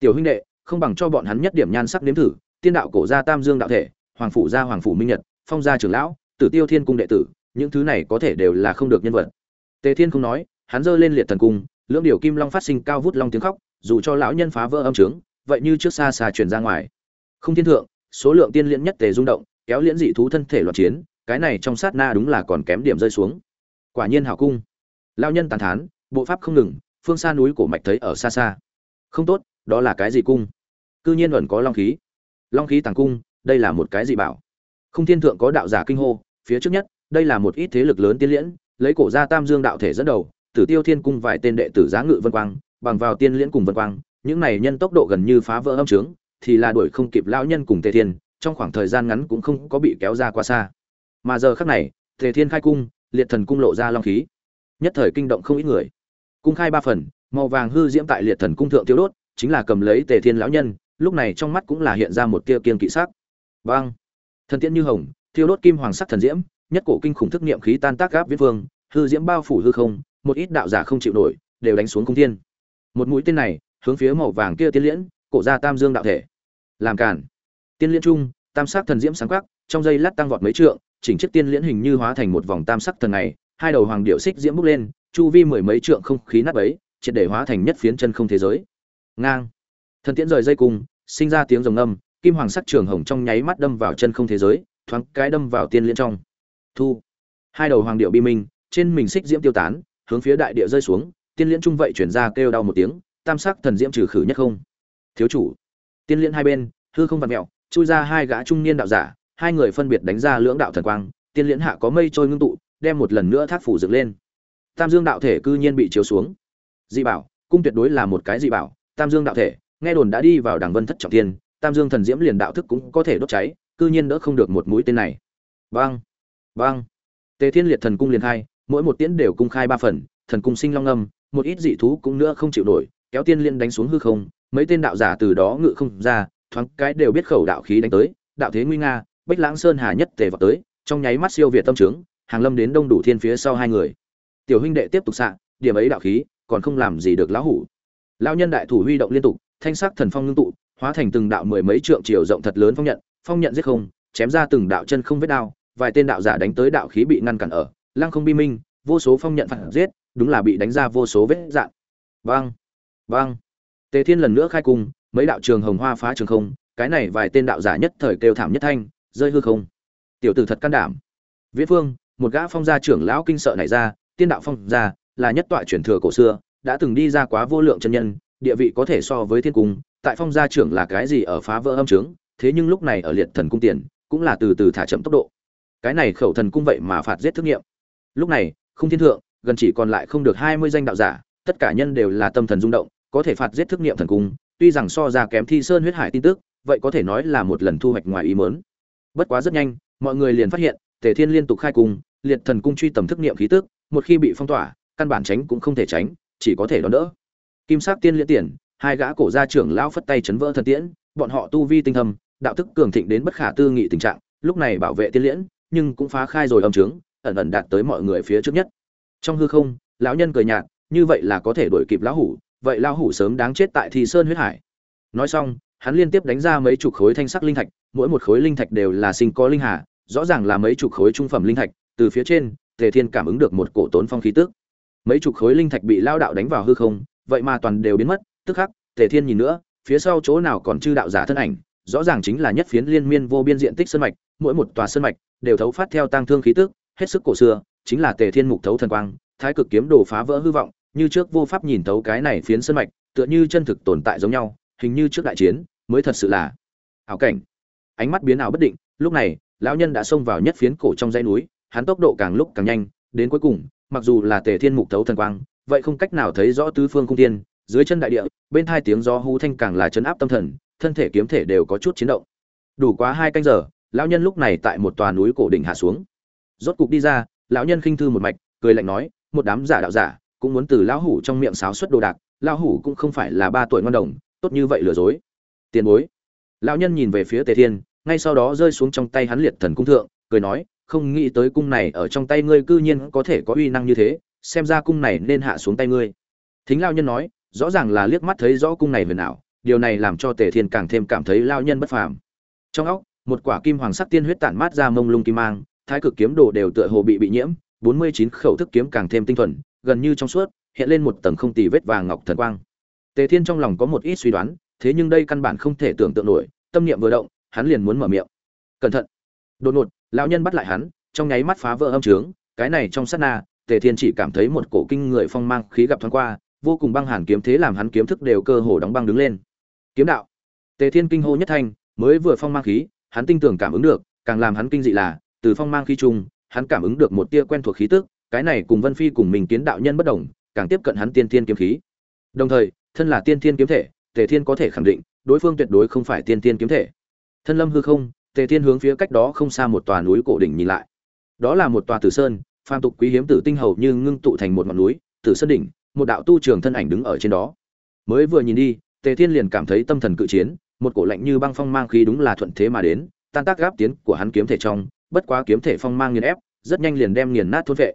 Tiểu huynh đệ, không bằng cho bọn hắn nhất điểm nhan sắc nếm thử, tiên đạo cổ gia tam dương đạo thể, hoàng phủ gia hoàng phủ minh nhật, phong gia trưởng lão, tử tiêu thiên cung đệ tử, những thứ này có thể đều là không được nhân vật. Tề thiên không nói, hắn giơ lên liệt thần cung, lưỡng điều kim long phát sinh cao vút long tiếng khóc, dù cho lão nhân phá vỡ âm trướng, vậy như trước xa xa truyền ra ngoài. Không thiên thượng, số lượng tiên liễn nhất tề rung động, kéo liễn dị thú thân thể loạn chiến, cái này trong sát na đúng là còn kém điểm rơi xuống. Quả nhiên hảo cung. Lão nhân tàn thán, bộ pháp không ngừng phương xa núi cổ mạch thấy ở xa xa. Không tốt, đó là cái gì cung? Cư nhiên ẩn có long khí. Long khí tàng cung, đây là một cái gì bảo. Không thiên thượng có đạo giả kinh hô, phía trước nhất, đây là một ít thế lực lớn tiên liễn, lấy cổ ra tam dương đạo thể dẫn đầu, tử tiêu thiên cung vài tên đệ tử giá ngự vân quang, bằng vào tiên liễn cùng vân quang, những này nhân tốc độ gần như phá vỡ âm trướng, thì là đuổi không kịp lão nhân cùng tề thiên, trong khoảng thời gian ngắn cũng không có bị kéo ra quá xa. Mà giờ khắc này, tề thiên khai cung, liệt thần cung lộ ra long khí. Nhất thời kinh động không ít người cung khai ba phần, màu vàng hư diễm tại liệt thần cung thượng tiêu đốt, chính là cầm lấy tề thiên lão nhân, lúc này trong mắt cũng là hiện ra một tia kiên kỵ sắc. Vang thần tiễn như hồng, thiêu đốt kim hoàng sắc thần diễm, nhất cổ kinh khủng thức niệm khí tan tác gáp viết vương hư diễm bao phủ hư không, một ít đạo giả không chịu nổi, đều đánh xuống cung thiên. Một mũi tên này, hướng phía màu vàng kia tiên liễn, cổ ra tam dương đạo thể. Làm cản tiên liễn trung, tam sắc thần diễm sáng quắc trong dây lát tăng vọt mấy trượng, chỉnh chiếc tiên liễn hình như hóa thành một vòng tam sắc thần này, hai đầu hoàng điệu xích diễm bốc lên chu vi mười mấy trượng không khí nát ấy triệt để hóa thành nhất phiến chân không thế giới. Ngang. Thần tiễn rời dây cung, sinh ra tiếng rồng âm kim hoàng sắc trường hồng trong nháy mắt đâm vào chân không thế giới, thoáng cái đâm vào tiên liên trong. Thu. Hai đầu hoàng điệu bi minh, trên mình xích diễm tiêu tán, hướng phía đại địa rơi xuống, tiên liên trung vậy chuyển ra kêu đau một tiếng, tam sắc thần diễm trừ khử nhất không. Thiếu chủ. Tiên liên hai bên, hư không vặt mẹo, chui ra hai gã trung niên đạo giả, hai người phân biệt đánh ra lưỡng đạo thần quang, tiên liên hạ có mây trôi ngưng tụ, đem một lần nữa thác phủ dựng lên tam dương đạo thể cư nhiên bị chiếu xuống. Dị bảo, cung tuyệt đối là một cái dị bảo, tam dương đạo thể, nghe đồn đã đi vào đằng vân thất trọng tiên tam dương thần diễm liền đạo thức cũng có thể đốt cháy, cư nhiên đỡ không được một mũi tên này. Vang vang tề thiên liệt thần cung liền hai mỗi một tiễn đều cung khai ba phần, thần cung sinh long âm, một ít dị thú cũng nữa không chịu nổi, kéo tiên liên đánh xuống hư không, mấy tên đạo giả từ đó ngự không ra, thoáng cái đều biết khẩu đạo khí đánh tới, đạo thế nguy nga, bách lãng sơn hà nhất tề vào tới, trong nháy mắt siêu việt tâm trướng, hàng lâm đến đông đủ thiên phía sau hai người tiểu huynh đệ tiếp tục xạ, điểm ấy đạo khí, còn không làm gì được lão hủ. Lão nhân đại thủ huy động liên tục, thanh sắc thần phong ngưng tụ, hóa thành từng đạo mười mấy trượng chiều rộng thật lớn phong nhận phong nhận giết không, chém ra từng đạo chân không vết đao, vài tên đạo giả đánh tới đạo khí bị ngăn cản ở, lăng không bi minh, vô số phong nhận phản giết, đúng là bị đánh ra vô số vết dạn. Vang vang tề thiên lần nữa khai cung, mấy đạo trường hồng hoa phá trường không, cái này vài tên đạo giả nhất thời kêu thảm nhất thanh, rơi hư không. Tiểu tử thật can đảm. Viễn phương, một gã phong gia trưởng lão kinh sợ này ra tiên đạo phong gia, là nhất tọa truyền thừa cổ xưa, đã từng đi ra quá vô lượng chân nhân, địa vị có thể so với thiên cung, tại phong gia trưởng là cái gì ở phá vỡ âm trướng thế nhưng lúc này ở liệt thần cung tiền, cũng là từ từ thả chậm tốc độ. Cái này khẩu thần cung vậy mà phạt giết thức nghiệm. Lúc này không thiên thượng, gần chỉ còn lại không được hai mươi danh đạo giả, tất cả nhân đều là tâm thần rung động, có thể phạt giết thức nghiệm thần cung, tuy rằng so ra kém thi sơn huyết hải tin tức, vậy có thể nói là một lần thu hoạch ngoài ý mớn bất quá rất nhanh, mọi người liền phát hiện, tề thiên liên tục khai cung, liệt thần cung truy tầm thức nghiệm khí tức một khi bị phong tỏa, căn bản tránh cũng không thể tránh, chỉ có thể đón đỡ. Kim sắc tiên liễn tiền, hai gã cổ gia trưởng lão phất tay chấn vỡ thần tiễn, bọn họ tu vi tinh thâm, đạo thức cường thịnh đến bất khả tư nghị tình trạng, lúc này bảo vệ tiên liễn, nhưng cũng phá khai rồi âm trướng, ẩn ẩn đạt tới mọi người phía trước nhất. Trong hư không, lão nhân cười nhạt, như vậy là có thể đuổi kịp lão hủ, vậy lão hủ sớm đáng chết tại thì sơn huyết hải. Nói xong, hắn liên tiếp đánh ra mấy chục khối thanh sắc linh thạch, mỗi một khối linh thạch đều là sinh có linh hà, rõ ràng là mấy chục khối trung phẩm linh thạch, từ phía trên tề thiên cảm ứng được một cổ tốn phong khí tức. Mấy chục khối linh thạch bị lao đạo đánh vào hư không, vậy mà toàn đều biến mất, tức khắc, tề thiên nhìn nữa, phía sau chỗ nào còn chư đạo giả thân ảnh, rõ ràng chính là nhất phiến liên miên vô biên diện tích sơn mạch, mỗi một tòa sơn mạch đều thấu phát theo tang thương khí tức, hết sức cổ xưa, chính là tề thiên mục thấu thần quang, thái cực kiếm đồ phá vỡ hư vọng, như trước vô pháp nhìn thấu cái này phiến sơn mạch, tựa như chân thực tồn tại giống nhau, hình như trước đại chiến, mới thật sự là ảo cảnh. Ánh mắt biến ảo bất định, lúc này, lão nhân đã xông vào nhất phiến cổ trong dãy núi hắn tốc độ càng lúc càng nhanh, đến cuối cùng, mặc dù là tề thiên mục thấu thần quang, vậy không cách nào thấy rõ tứ phương cung tiên, dưới chân đại địa, bên hai tiếng gió hú thanh càng là chấn áp tâm thần, thân thể kiếm thể đều có chút chiến động. Đủ quá hai canh giờ, lão nhân lúc này tại một tòa núi cổ đỉnh hạ xuống. Rốt cục đi ra, lão nhân khinh thư một mạch, cười lạnh nói, một đám giả đạo giả, cũng muốn từ lão hủ trong miệng sáo xuất đồ đạc, lão hủ cũng không phải là ba tuổi ngon đồng, tốt như vậy lừa dối. Tiền bối. Lão nhân nhìn về phía tề thiên, ngay sau đó rơi xuống trong tay hắn liệt thần cung thượng, cười nói không nghĩ tới cung này ở trong tay ngươi cư nhiên có thể có uy năng như thế, xem ra cung này nên hạ xuống tay ngươi. Thính lao nhân nói, rõ ràng là liếc mắt thấy rõ cung này về nào điều này làm cho tề thiên càng thêm cảm thấy lao nhân bất phàm. Trong óc, một quả kim hoàng sắc tiên huyết tản mát ra mông lung kim mang, thái cực kiếm đồ đều tựa hồ bị bị nhiễm, bốn mươi chín khẩu thức kiếm càng thêm tinh thuần, gần như trong suốt, hiện lên một tầng không tì vết vàng ngọc thần quang. Tề thiên trong lòng có một ít suy đoán, thế nhưng đây căn bản không thể tưởng tượng nổi, tâm niệm vừa động, hắn liền muốn mở miệng. Cẩn thận. Đột ngột lão nhân bắt lại hắn, trong nháy mắt phá vỡ âm trướng, cái này trong sát na, tề thiên chỉ cảm thấy một cổ kinh người phong mang khí gặp thoáng qua, vô cùng băng hàn kiếm thế làm hắn kiếm thức đều cơ hồ đóng băng đứng lên. Kiếm đạo. Tề thiên kinh hô nhất thanh, mới vừa phong mang khí, hắn tinh tưởng cảm ứng được, càng làm hắn kinh dị là, từ phong mang khí chung, hắn cảm ứng được một tia quen thuộc khí tức, cái này cùng vân phi cùng mình kiến đạo nhân bất đồng, càng tiếp cận hắn tiên thiên kiếm khí. Đồng thời, thân là tiên thiên kiếm thể, tề thiên có thể khẳng định, đối phương tuyệt đối không phải tiên tiên kiếm thể. Thân lâm hư không tề thiên hướng phía cách đó không xa một tòa núi cổ đỉnh nhìn lại. Đó là một tòa tử sơn, phàm tục quý hiếm tử tinh hầu như ngưng tụ thành một ngọn núi, tử sơn đỉnh, một đạo tu trường thân ảnh đứng ở trên đó. Mới vừa nhìn đi, tề thiên liền cảm thấy tâm thần cự chiến, một cổ lạnh như băng phong mang khí đúng là thuận thế mà đến, tan tác gáp tiến của hắn kiếm thể trong, bất quá kiếm thể phong mang nghiền ép, rất nhanh liền đem nghiền nát thôn vệ.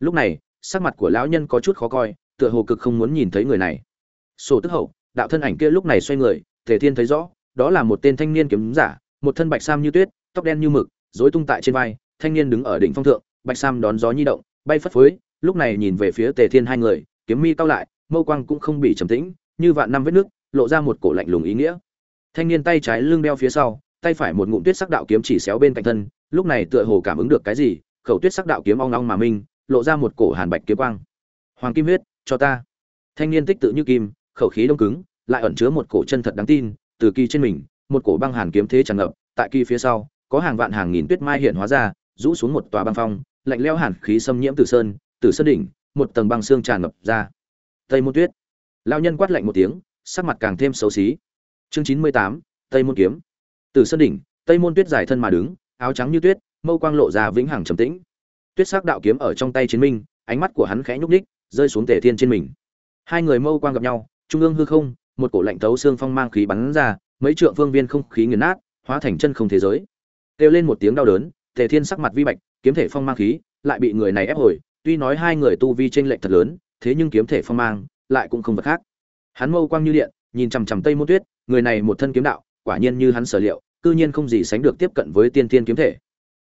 Lúc này, sắc mặt của lão nhân có chút khó coi, tựa hồ cực không muốn nhìn thấy người này. Sổ tức hậu, đạo thân ảnh kia lúc này xoay người, tề thiên thấy rõ, đó là một tên thanh niên kiếm giả một thân bạch sam như tuyết, tóc đen như mực, rối tung tại trên vai, thanh niên đứng ở đỉnh phong thượng, bạch sam đón gió nhi động, bay phất phới, lúc này nhìn về phía tề thiên hai người, kiếm mi cao lại, mâu quang cũng không bị trầm tĩnh, như vạn năm vết nước, lộ ra một cổ lạnh lùng ý nghĩa. Thanh niên tay trái lưng đeo phía sau, tay phải một ngụm tuyết sắc đạo kiếm chỉ xéo bên cạnh thân, lúc này tựa hồ cảm ứng được cái gì, khẩu tuyết sắc đạo kiếm ong ong mà minh, lộ ra một cổ hàn bạch kiếm quang. Hoàng kim huyết, cho ta. Thanh niên tích tự như kim, khẩu khí đông cứng, lại ẩn chứa một cổ chân thật đáng tin, từ kỳ trên mình một cổ băng hàn kiếm thế tràn ngập tại kỳ phía sau có hàng vạn hàng nghìn tuyết mai hiện hóa ra rũ xuống một tòa băng phong lạnh lẽo hàn khí xâm nhiễm tử sơn tử sơn đỉnh một tầng băng xương tràn ngập ra. Tây môn tuyết. Lão nhân quát lạnh một tiếng sắc mặt càng thêm xấu xí. Chương chín mươi tám tây môn kiếm. Tử sơn đỉnh tây môn tuyết dài thân mà đứng áo trắng như tuyết mâu quang lộ ra vĩnh hằng trầm tĩnh. Tuyết sắc đạo kiếm ở trong tay chiến minh ánh mắt của hắn khẽ nhúc nhích, rơi xuống tề thiên trên mình. Hai người mâu quang gặp nhau trung ương hư không một cổ lạnh tấu xương phong mang khí bắn ra mấy trượng phương viên không khí nghiền nát, hóa thành chân không thế giới. Kêu lên một tiếng đau đớn, tề thiên sắc mặt vi bạch, kiếm thể phong mang khí, lại bị người này ép hồi. Tuy nói hai người tu vi tranh lệch thật lớn, thế nhưng kiếm thể phong mang lại cũng không vật khác. Hắn mâu quang như điện, nhìn chằm chằm tây môn tuyết, người này một thân kiếm đạo, quả nhiên như hắn sở liệu, cư nhiên không gì sánh được tiếp cận với tiên tiên kiếm thể.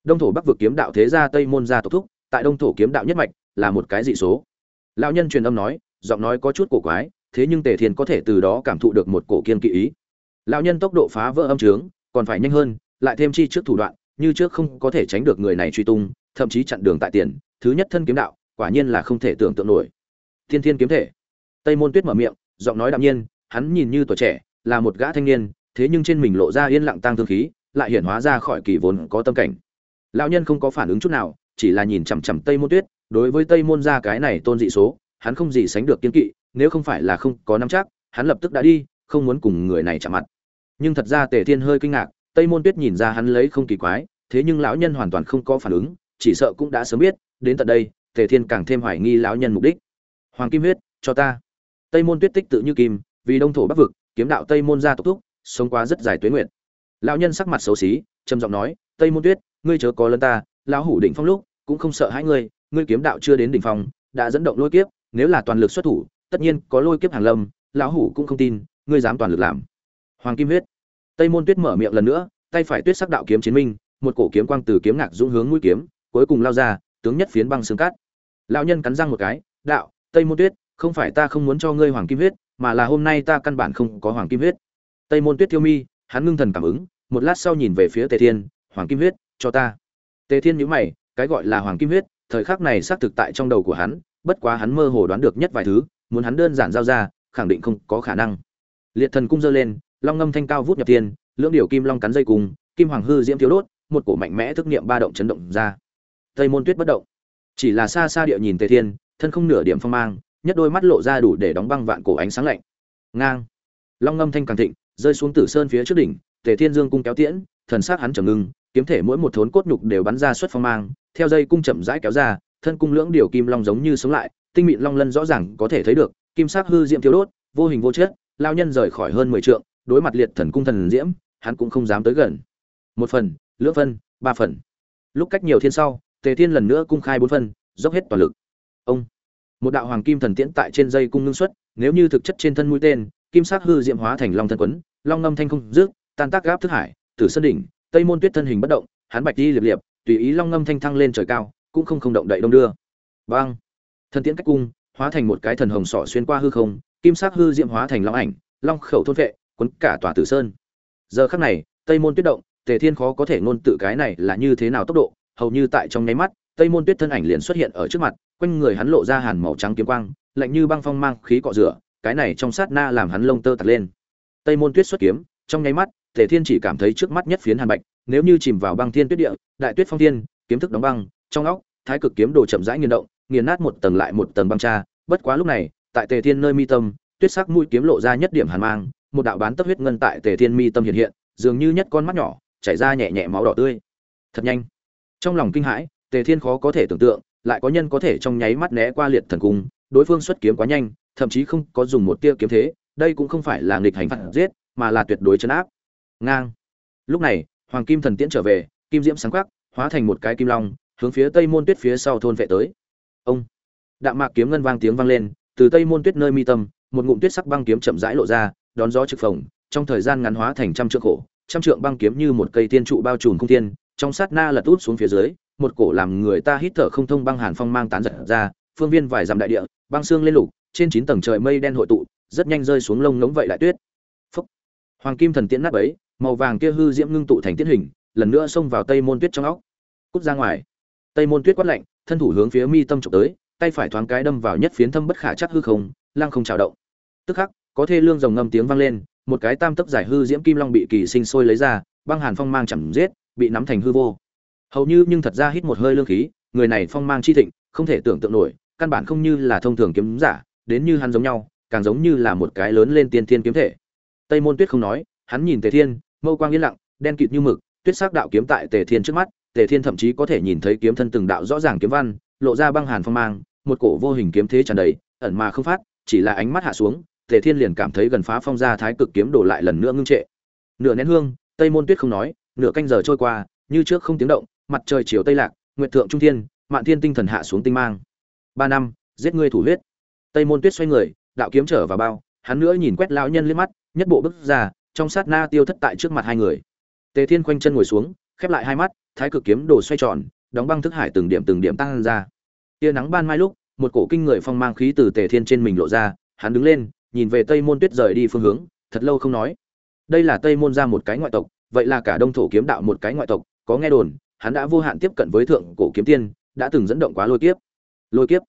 Đông thổ bắc vực kiếm đạo thế gia tây môn gia tộc thúc, tại đông thổ kiếm đạo nhất mạch là một cái dị số. Lão nhân truyền âm nói, giọng nói có chút cổ quái, thế nhưng tề thiên có thể từ đó cảm thụ được một cổ kiên kỵ ý lão nhân tốc độ phá vỡ âm trướng, còn phải nhanh hơn, lại thêm chi trước thủ đoạn, như trước không có thể tránh được người này truy tung, thậm chí chặn đường tại tiền, thứ nhất thân kiếm đạo, quả nhiên là không thể tưởng tượng nổi. Thiên thiên kiếm thể. Tây môn tuyết mở miệng, giọng nói đạm nhiên, hắn nhìn như tuổi trẻ, là một gã thanh niên, thế nhưng trên mình lộ ra yên lặng tăng thương khí, lại hiển hóa ra khỏi kỳ vốn có tâm cảnh. Lão nhân không có phản ứng chút nào, chỉ là nhìn chằm chằm tây môn tuyết, đối với tây môn ra cái này tôn dị số, hắn không gì sánh được kiên kỵ, nếu không phải là không có nắm chắc, hắn lập tức đã đi, không muốn cùng người này chạm mặt nhưng thật ra tề thiên hơi kinh ngạc, tây môn tuyết nhìn ra hắn lấy không kỳ quái, thế nhưng lão nhân hoàn toàn không có phản ứng, chỉ sợ cũng đã sớm biết, đến tận đây, tề thiên càng thêm hoài nghi lão nhân mục đích. Hoàng kim huyết, cho ta. Tây môn tuyết tích tự như kim, vì đông thổ bắc vực, kiếm đạo tây môn gia tộc thúc, sống qua rất dài tuế nguyện lão nhân sắc mặt xấu xí, trầm giọng nói, tây môn tuyết, ngươi chớ có lân ta, lão hủ đỉnh phong lúc, cũng không sợ hãi ngươi ngươi kiếm đạo chưa đến đỉnh phong, đã dẫn động lôi kiếp, nếu là toàn lực xuất thủ, tất nhiên có lôi kiếp hàng lâm, lão hủ cũng không tin, ngươi dám toàn lực làm hoàng kim huyết. Tây môn tuyết mở miệng lần nữa, tay phải tuyết sắc đạo kiếm chiến minh, một cổ kiếm quang từ kiếm ngạc dũng hướng mũi kiếm, cuối cùng lao ra, tướng nhất phiến băng xương cát. Lão nhân cắn răng một cái, đạo, tây môn tuyết, không phải ta không muốn cho ngươi hoàng kim huyết, mà là hôm nay ta căn bản không có hoàng kim huyết. Tây môn tuyết thiêu mi, hắn ngưng thần cảm ứng, một lát sau nhìn về phía tề thiên, hoàng kim huyết, cho ta. Tề thiên nhíu mày, cái gọi là hoàng kim huyết, thời khắc này xác thực tại trong đầu của hắn, bất quá hắn mơ hồ đoán được nhất vài thứ, muốn hắn đơn giản giao ra, khẳng định không có khả năng. Liệt thần cung giơ lên long ngâm thanh cao vút nhập thiên, lưỡng điều kim long cắn dây cùng kim hoàng hư diễm thiếu đốt một cổ mạnh mẽ thức niệm ba động chấn động ra. Tây môn tuyết bất động. Chỉ là xa xa địa nhìn tề thiên thân không nửa điểm phong mang nhất đôi mắt lộ ra đủ để đóng băng vạn cổ ánh sáng lạnh. Ngang. Long ngâm thanh càng thịnh rơi xuống tử sơn phía trước đỉnh tề thiên dương cung kéo tiễn thần sắc hắn trầm ngưng kiếm thể mỗi một thốn cốt nhục đều bắn ra xuất phong mang theo dây cung chậm rãi kéo ra thân cung lưỡng điều kim long giống như sống lại tinh mịn long lân rõ ràng có thể thấy được kim sắc hư diễm thiếu đốt vô hình vô chất lao nhân rời khỏi hơn mười trượng đối mặt liệt thần cung thần diễm, hắn cũng không dám tới gần. Một phần, lưỡng phân, ba phần. Lúc cách nhiều thiên sau, tề thiên lần nữa cung khai bốn phân, dốc hết toàn lực. Ông, một đạo hoàng kim thần tiễn tại trên dây cung ngưng xuất, nếu như thực chất trên thân mũi tên, kim sắc hư diễm hóa thành long thân quấn, long ngâm thanh không rước, tan tác gáp thức hải, tử sơn đỉnh, tây môn tuyết thân hình bất động, hắn bạch đi liệp liệp, tùy ý long ngâm thanh thăng lên trời cao, cũng không không động đậy đông đưa. Băng thần tiễn cách cung, hóa thành một cái thần hồng sỏ xuyên qua hư không, kim sắc hư diễm hóa thành long ảnh, long khẩu thôn vệ quấn cả tòa tử sơn. Giờ khắc này, tây môn tuyết động, tề thiên khó có thể ngôn tự cái này là như thế nào tốc độ, hầu như tại trong nháy mắt, tây môn tuyết thân ảnh liền xuất hiện ở trước mặt, quanh người hắn lộ ra hàn màu trắng kiếm quang, lạnh như băng phong mang khí cọ rửa, cái này trong sát na làm hắn lông tơ tật lên. Tây môn tuyết xuất kiếm, trong nháy mắt, tề thiên chỉ cảm thấy trước mắt nhất phiến hàn bạch, nếu như chìm vào băng thiên tuyết địa, đại tuyết phong thiên, kiếm thức đóng băng, trong óc, thái cực kiếm đồ chậm rãi nghiền động, nghiền nát một tầng lại một tầng băng cha, bất quá lúc này, tại tề thiên nơi mi tâm, tuyết sắc mũi kiếm lộ ra nhất điểm hàn mang một đạo bán tấp huyết ngân tại tề thiên mi tâm hiện hiện, dường như nhất con mắt nhỏ, chảy ra nhẹ nhẹ máu đỏ tươi. Thật nhanh. Trong lòng kinh hãi, tề thiên khó có thể tưởng tượng, lại có nhân có thể trong nháy mắt né qua liệt thần cung, đối phương xuất kiếm quá nhanh, thậm chí không có dùng một tia kiếm thế, đây cũng không phải là nghịch hành phạt giết, mà là tuyệt đối chấn áp. Ngang. Lúc này, hoàng kim thần tiễn trở về, kim diễm sáng quắc hóa thành một cái kim long, hướng phía tây môn tuyết phía sau thôn vệ tới. Ông. Đạm mạc kiếm ngân vang tiếng vang lên, từ tây môn tuyết nơi mi tâm, một ngụm tuyết sắc băng kiếm chậm rãi lộ ra đón gió trực phồng trong thời gian ngắn hóa thành trăm trượng khổ trăm trượng băng kiếm như một cây tiên trụ bao trùm không thiên, trong sát na lật út xuống phía dưới một cổ làm người ta hít thở không thông băng hàn phong mang tán giật ra phương viên vài dặm đại địa băng xương lên lục trên chín tầng trời mây đen hội tụ rất nhanh rơi xuống lông ngống vậy đại tuyết. Phúc. hoàng kim thần tiễn nát bấy, màu vàng kia hư diễm ngưng tụ thành tiễn hình lần nữa xông vào tây môn tuyết trong óc. Cút ra ngoài. Tây môn tuyết quát lạnh thân thủ hướng phía mi tâm chụp tới tay phải thoáng cái đâm vào nhất phiến thâm bất khả chắc hư không lăng không trào động. Tức khắc có thê lương rồng ngâm tiếng vang lên, một cái tam tấc giải hư diễm kim long bị kỳ sinh sôi lấy ra, băng hàn phong mang chẳng giết, bị nắm thành hư vô. Hầu như nhưng thật ra hít một hơi lương khí, người này phong mang chi thịnh, không thể tưởng tượng nổi, căn bản không như là thông thường kiếm giả, đến như hắn giống nhau, càng giống như là một cái lớn lên tiên thiên kiếm thể. Tây môn tuyết không nói, hắn nhìn tề thiên, mâu quang yên lặng, đen kịt như mực, tuyết sắc đạo kiếm tại tề thiên trước mắt, tề thiên thậm chí có thể nhìn thấy kiếm thân từng đạo rõ ràng kiếm văn, lộ ra băng hàn phong mang, một cổ vô hình kiếm thế tràn đầy, ẩn mà không phát, chỉ là ánh mắt hạ xuống tề thiên liền cảm thấy gần phá phong ra thái cực kiếm đổ lại lần nữa ngưng trệ. Nửa nén hương, tây môn tuyết không nói, nửa canh giờ trôi qua, như trước không tiếng động, mặt trời chiều tây lạc, nguyệt thượng trung thiên, mạn thiên tinh thần hạ xuống tinh mang. Ba năm, giết ngươi thủ huyết. Tây môn tuyết xoay người, đạo kiếm trở vào bao, hắn nữa nhìn quét lão nhân liếc mắt, nhất bộ bức ra, trong sát na tiêu thất tại trước mặt hai người. Tề thiên quanh chân ngồi xuống, khép lại hai mắt, thái cực kiếm đồ xoay tròn, đóng băng thức hải từng điểm từng điểm tăng ra. Tia nắng ban mai lúc, một cổ kinh người phong mang khí từ tề thiên trên mình lộ ra, hắn đứng lên nhìn về tây môn tuyết rời đi phương hướng, thật lâu không nói. Đây là tây môn ra một cái ngoại tộc, vậy là cả đông thổ kiếm đạo một cái ngoại tộc, có nghe đồn, hắn đã vô hạn tiếp cận với thượng cổ kiếm tiên, đã từng dẫn động quá lôi kiếp. Lôi kiếp.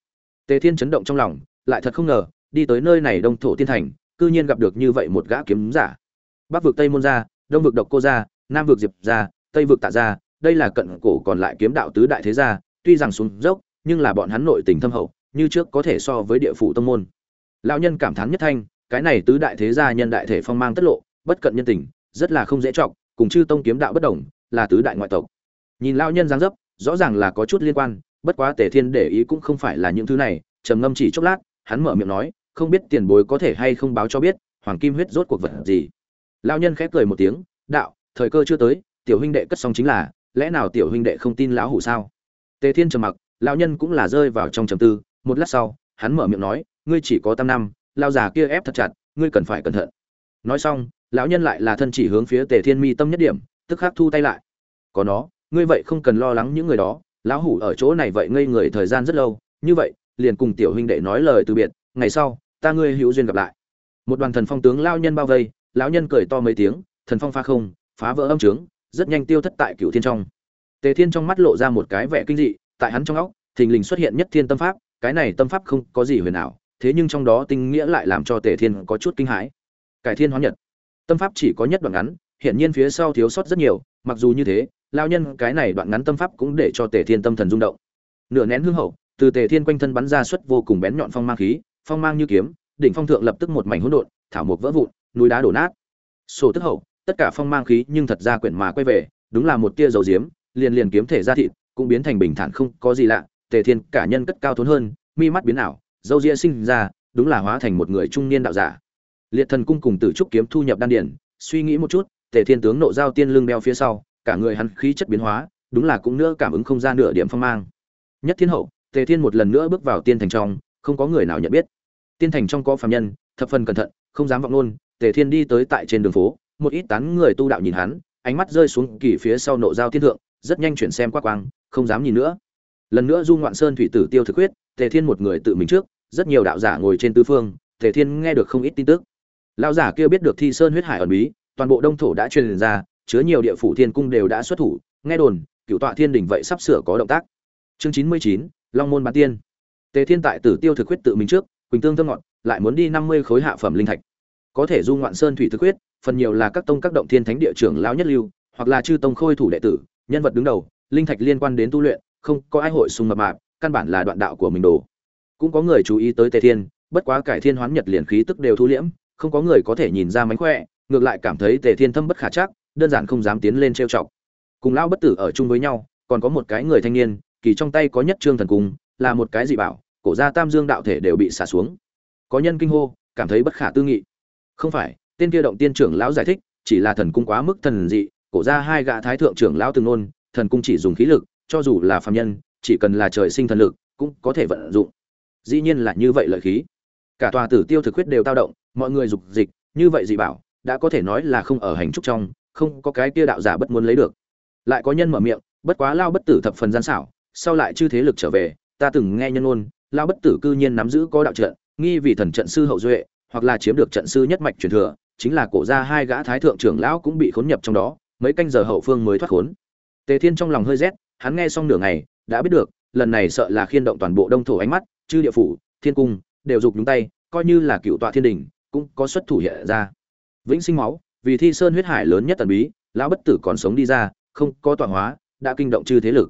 Tề thiên chấn động trong lòng, lại thật không ngờ, đi tới nơi này đông thổ tiên thành, cư nhiên gặp được như vậy một gã kiếm giả. Bắc vực tây môn gia đông vực độc cô gia nam vực diệp gia tây vực tạ gia đây là cận cổ còn lại kiếm đạo tứ đại thế gia, tuy rằng xuống dốc, nhưng là bọn hắn nội tình thâm hậu, như trước có thể so với địa phủ tông môn lão nhân cảm thán nhất thanh, cái này tứ đại thế gia nhân đại thể phong mang tất lộ, bất cận nhân tình, rất là không dễ trọng cùng chư tông kiếm đạo bất đồng, là tứ đại ngoại tộc. Nhìn lão nhân dáng dấp, rõ ràng là có chút liên quan, bất quá tề thiên để ý cũng không phải là những thứ này, trầm ngâm chỉ chốc lát, hắn mở miệng nói, không biết tiền bối có thể hay không báo cho biết, hoàng kim huyết rốt cuộc vật gì. Lão nhân khép cười một tiếng, đạo, thời cơ chưa tới, tiểu huynh đệ cất xong chính là, lẽ nào tiểu huynh đệ không tin lão hủ sao? Tề thiên trầm mặc, lão nhân cũng là rơi vào trong trầm tư, một lát sau, hắn mở miệng nói ngươi chỉ có tam năm, lao già kia ép thật chặt, ngươi cần phải cẩn thận. Nói xong, lão nhân lại là thân chỉ hướng phía tề thiên mi tâm nhất điểm, tức khắc thu tay lại. Có nó, ngươi vậy không cần lo lắng những người đó, lão hủ ở chỗ này vậy ngây người thời gian rất lâu, như vậy, liền cùng tiểu huynh đệ nói lời từ biệt, ngày sau, ta ngươi hữu duyên gặp lại. Một đoàn thần phong tướng lao nhân bao vây, lão nhân cười to mấy tiếng, thần phong pha không, phá vỡ âm trướng, rất nhanh tiêu thất tại cựu thiên trong. Tề thiên trong mắt lộ ra một cái vẻ kinh dị, tại hắn trong óc, thình lình xuất hiện nhất thiên tâm pháp, cái này tâm pháp không có gì huyền ảo thế nhưng trong đó tinh nghĩa lại làm cho tề thiên có chút kinh hãi. Cải thiên hóa nhật. Tâm pháp chỉ có nhất đoạn ngắn hiện nhiên phía sau thiếu sót rất nhiều, mặc dù như thế lao nhân cái này đoạn ngắn tâm pháp cũng để cho tề thiên tâm thần rung động. Nửa nén hương hậu, từ tề thiên quanh thân bắn ra suất vô cùng bén nhọn phong mang khí, phong mang như kiếm, đỉnh phong thượng lập tức một mảnh hỗn độn, thảo mục vỡ vụn, núi đá đổ nát. Sổ tức hậu, tất cả phong mang khí nhưng thật ra quyển mà quay về, đúng là một tia dầu diếm, liền liền kiếm thể ra thịt, cũng biến thành bình thản không có gì lạ, tề thiên cả nhân cất cao thốn hơn, mi mắt biến ảo dâu ria sinh ra, đúng là hóa thành một người trung niên đạo giả. Liệt thần cung cùng tử trúc kiếm thu nhập đan điển, suy nghĩ một chút, tề thiên tướng nộ giao tiên lưng đeo phía sau, cả người hắn khí chất biến hóa, đúng là cũng nữa cảm ứng không ra nửa điểm phong mang. Nhất thiên hậu, tề thiên một lần nữa bước vào tiên thành trong, không có người nào nhận biết. Tiên thành trong có phàm nhân, thập phần cẩn thận, không dám vọng luôn tề thiên đi tới tại trên đường phố, một ít tán người tu đạo nhìn hắn, ánh mắt rơi xuống kỳ phía sau nộ giao thiên thượng, rất nhanh chuyển xem qua quang, không dám nhìn nữa. Lần nữa du ngoạn sơn thủy tử tiêu thực huyết tề thiên một người tự mình trước rất nhiều đạo giả ngồi trên tứ phương thể thiên nghe được không ít tin tức. Lão giả kia biết được thi sơn huyết hải ẩn bí, toàn bộ đông thổ đã truyền ra, chứa nhiều địa phủ thiên cung đều đã xuất thủ, nghe đồn cựu tọa thiên đình vậy sắp sửa có động tác. Chương chín mươi chín, long môn bán tiên. Tề thiên tại tử tiêu thực huyết tự mình trước, quỳnh tương thơm ngọn lại muốn đi năm mươi khối hạ phẩm linh thạch. Có thể du ngoạn sơn thủy thực huyết, phần nhiều là các tông các động thiên thánh địa trưởng lão nhất lưu, hoặc là chư tông khôi thủ đệ tử, nhân vật đứng đầu, linh thạch liên quan đến tu luyện, không có ai hội sung mập mạp, căn bản là đoạn đạo của mình đồ cũng có người chú ý tới tề thiên, bất quá cải thiên hoán nhật liền khí tức đều thu liễm, không có người có thể nhìn ra mánh khỏe, ngược lại cảm thấy tề thiên thâm bất khả chắc, đơn giản không dám tiến lên trêu chọc. Cùng lão bất tử ở chung với nhau, còn có một cái người thanh niên, kỳ trong tay có nhất trương thần cung, là một cái dị bảo, cổ gia tam dương đạo thể đều bị xả xuống. Có nhân kinh hô, cảm thấy bất khả tư nghị. Không phải, tên kia động tiên trưởng lão giải thích, chỉ là thần cung quá mức thần dị, cổ gia hai gã thái thượng trưởng lão từng nôn, thần cung chỉ dùng khí lực, cho dù là phàm nhân, chỉ cần là trời sinh thần lực, cũng có thể vận dụng dĩ nhiên là như vậy lợi khí. Cả tòa tử tiêu thực huyết đều tao động, mọi người dục dịch, như vậy dị bảo, đã có thể nói là không ở hành trúc trong, không có cái kia đạo giả bất muốn lấy được. Lại có nhân mở miệng, bất quá lao bất tử thập phần gian xảo, sau lại chư thế lực trở về, ta từng nghe nhân ôn lao bất tử cư nhiên nắm giữ có đạo trận, nghi vì thần trận sư hậu duệ, hoặc là chiếm được trận sư nhất mạch truyền thừa, chính là cổ gia hai gã thái thượng trưởng lão cũng bị khốn nhập trong đó, mấy canh giờ hậu phương mới thoát khốn. Tề thiên trong lòng hơi rét, hắn nghe xong nửa ngày, đã biết được, lần này sợ là khiên động toàn bộ đông thổ ánh mắt chư địa phủ, thiên cung, đều dục nhúng tay, coi như là cựu tọa thiên đình, cũng có xuất thủ hiện ra. Vĩnh sinh máu, vì thi sơn huyết hải lớn nhất tần bí, lão bất tử còn sống đi ra, không có tọa hóa, đã kinh động chư thế lực.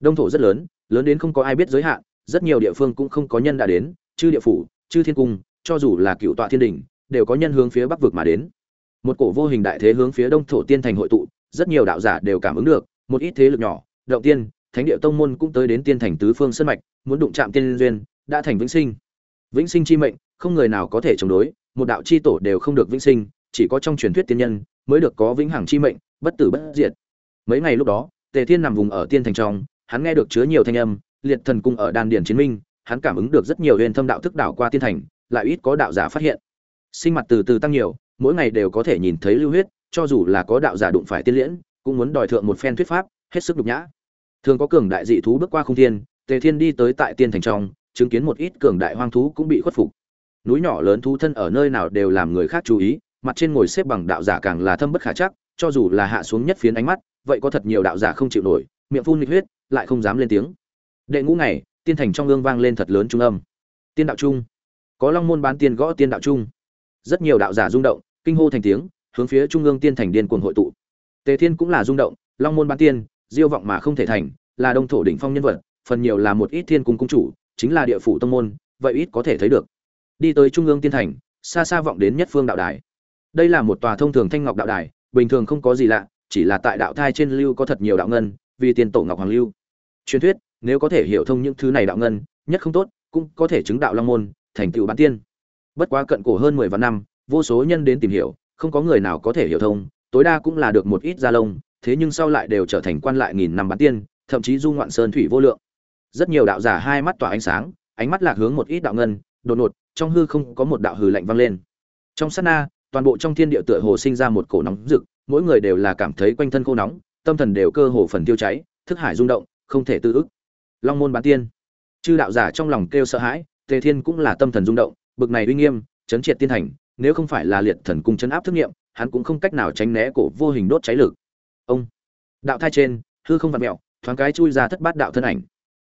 Đông thổ rất lớn lớn đến không có ai biết giới hạn, rất nhiều địa phương cũng không có nhân đã đến, chư địa phủ, chư thiên cung, cho dù là cựu tọa thiên đình, đều có nhân hướng phía bắc vực mà đến. Một cổ vô hình đại thế hướng phía đông thổ tiên thành hội tụ, rất nhiều đạo giả đều cảm ứng được, một ít thế lực nhỏ, động tiên, thánh địa tông môn cũng tới đến tiên thành tứ phương sân mạch, muốn đụng chạm tiên duyên đã thành vĩnh sinh. Vĩnh sinh chi mệnh, không người nào có thể chống đối, một đạo chi tổ đều không được vĩnh sinh, chỉ có trong truyền thuyết tiên nhân mới được có vĩnh hằng chi mệnh, bất tử bất diệt. Mấy ngày lúc đó, tề thiên nằm vùng ở tiên thành trong, hắn nghe được chứa nhiều thanh âm, liệt thần cung ở đan điền chiến minh, hắn cảm ứng được rất nhiều huyền thâm đạo thức đảo qua tiên thành, lại ít có đạo giả phát hiện. Sinh mặt từ từ tăng nhiều, mỗi ngày đều có thể nhìn thấy lưu huyết, cho dù là có đạo giả đụng phải tiên liễn, cũng muốn đòi thượng một phen thuyết pháp, hết sức nhục nhã. Thường có cường đại dị thú bước qua không thiên, tề thiên đi tới tại tiên thành trong chứng kiến một ít cường đại hoang thú cũng bị khuất phục. Núi nhỏ lớn thú thân ở nơi nào đều làm người khác chú ý, mặt trên ngồi xếp bằng đạo giả càng là thâm bất khả chắc, cho dù là hạ xuống nhất phiến ánh mắt, vậy có thật nhiều đạo giả không chịu nổi, miệng phun nghịch huyết, lại không dám lên tiếng. Đệ ngũ này tiên thành trong gương vang lên thật lớn trung âm. Tiên đạo trung. Có long môn bán tiên gõ tiên đạo trung. Rất nhiều đạo giả rung động, kinh hô thành tiếng, hướng phía trung ương tiên thành điên cuồng hội tụ. Tề thiên cũng là rung động, long môn bán tiên, diêu vọng mà không thể thành, là đông thổ đỉnh phong nhân vật, phần nhiều là một ít thiên cung cung chủ chính là địa phủ tông môn, vậy ít có thể thấy được. Đi tới trung ương tiên thành, xa xa vọng đến nhất phương đạo đài. Đây là một tòa thông thường thanh ngọc đạo đài, bình thường không có gì lạ, chỉ là tại đạo thai trên lưu có thật nhiều đạo ngân, vì tiền tổ ngọc hoàng lưu. Truyền thuyết, nếu có thể hiểu thông những thứ này đạo ngân, nhất không tốt, cũng có thể chứng đạo long môn, thành tựu bán tiên. Bất quá cận cổ hơn mười vạn năm, vô số nhân đến tìm hiểu, không có người nào có thể hiểu thông, tối đa cũng là được một ít gia lông, thế nhưng sau lại đều trở thành quan lại nghìn năm bán tiên, thậm chí du ngoạn sơn thủy vô lượng rất nhiều đạo giả hai mắt tỏa ánh sáng, ánh mắt lạc hướng một ít đạo ngân, đột ngột, trong hư không có một đạo hư lạnh vang lên. Trong sát na, toàn bộ trong thiên địa tựa hồ sinh ra một cổ nóng rực, mỗi người đều là cảm thấy quanh thân khô nóng, tâm thần đều cơ hồ phần tiêu cháy, thức hải rung động, không thể tự ức. Long môn bán tiên. Chư đạo giả trong lòng kêu sợ hãi, tề thiên cũng là tâm thần rung động, bực này uy nghiêm, chấn triệt tiên thành, nếu không phải là liệt thần cung chấn áp thức nghiệm, hắn cũng không cách nào tránh né cổ vô hình đốt cháy lực. Ông. Đạo thai trên, hư không vạt mẹo thoáng cái chui ra thất bát đạo thân ảnh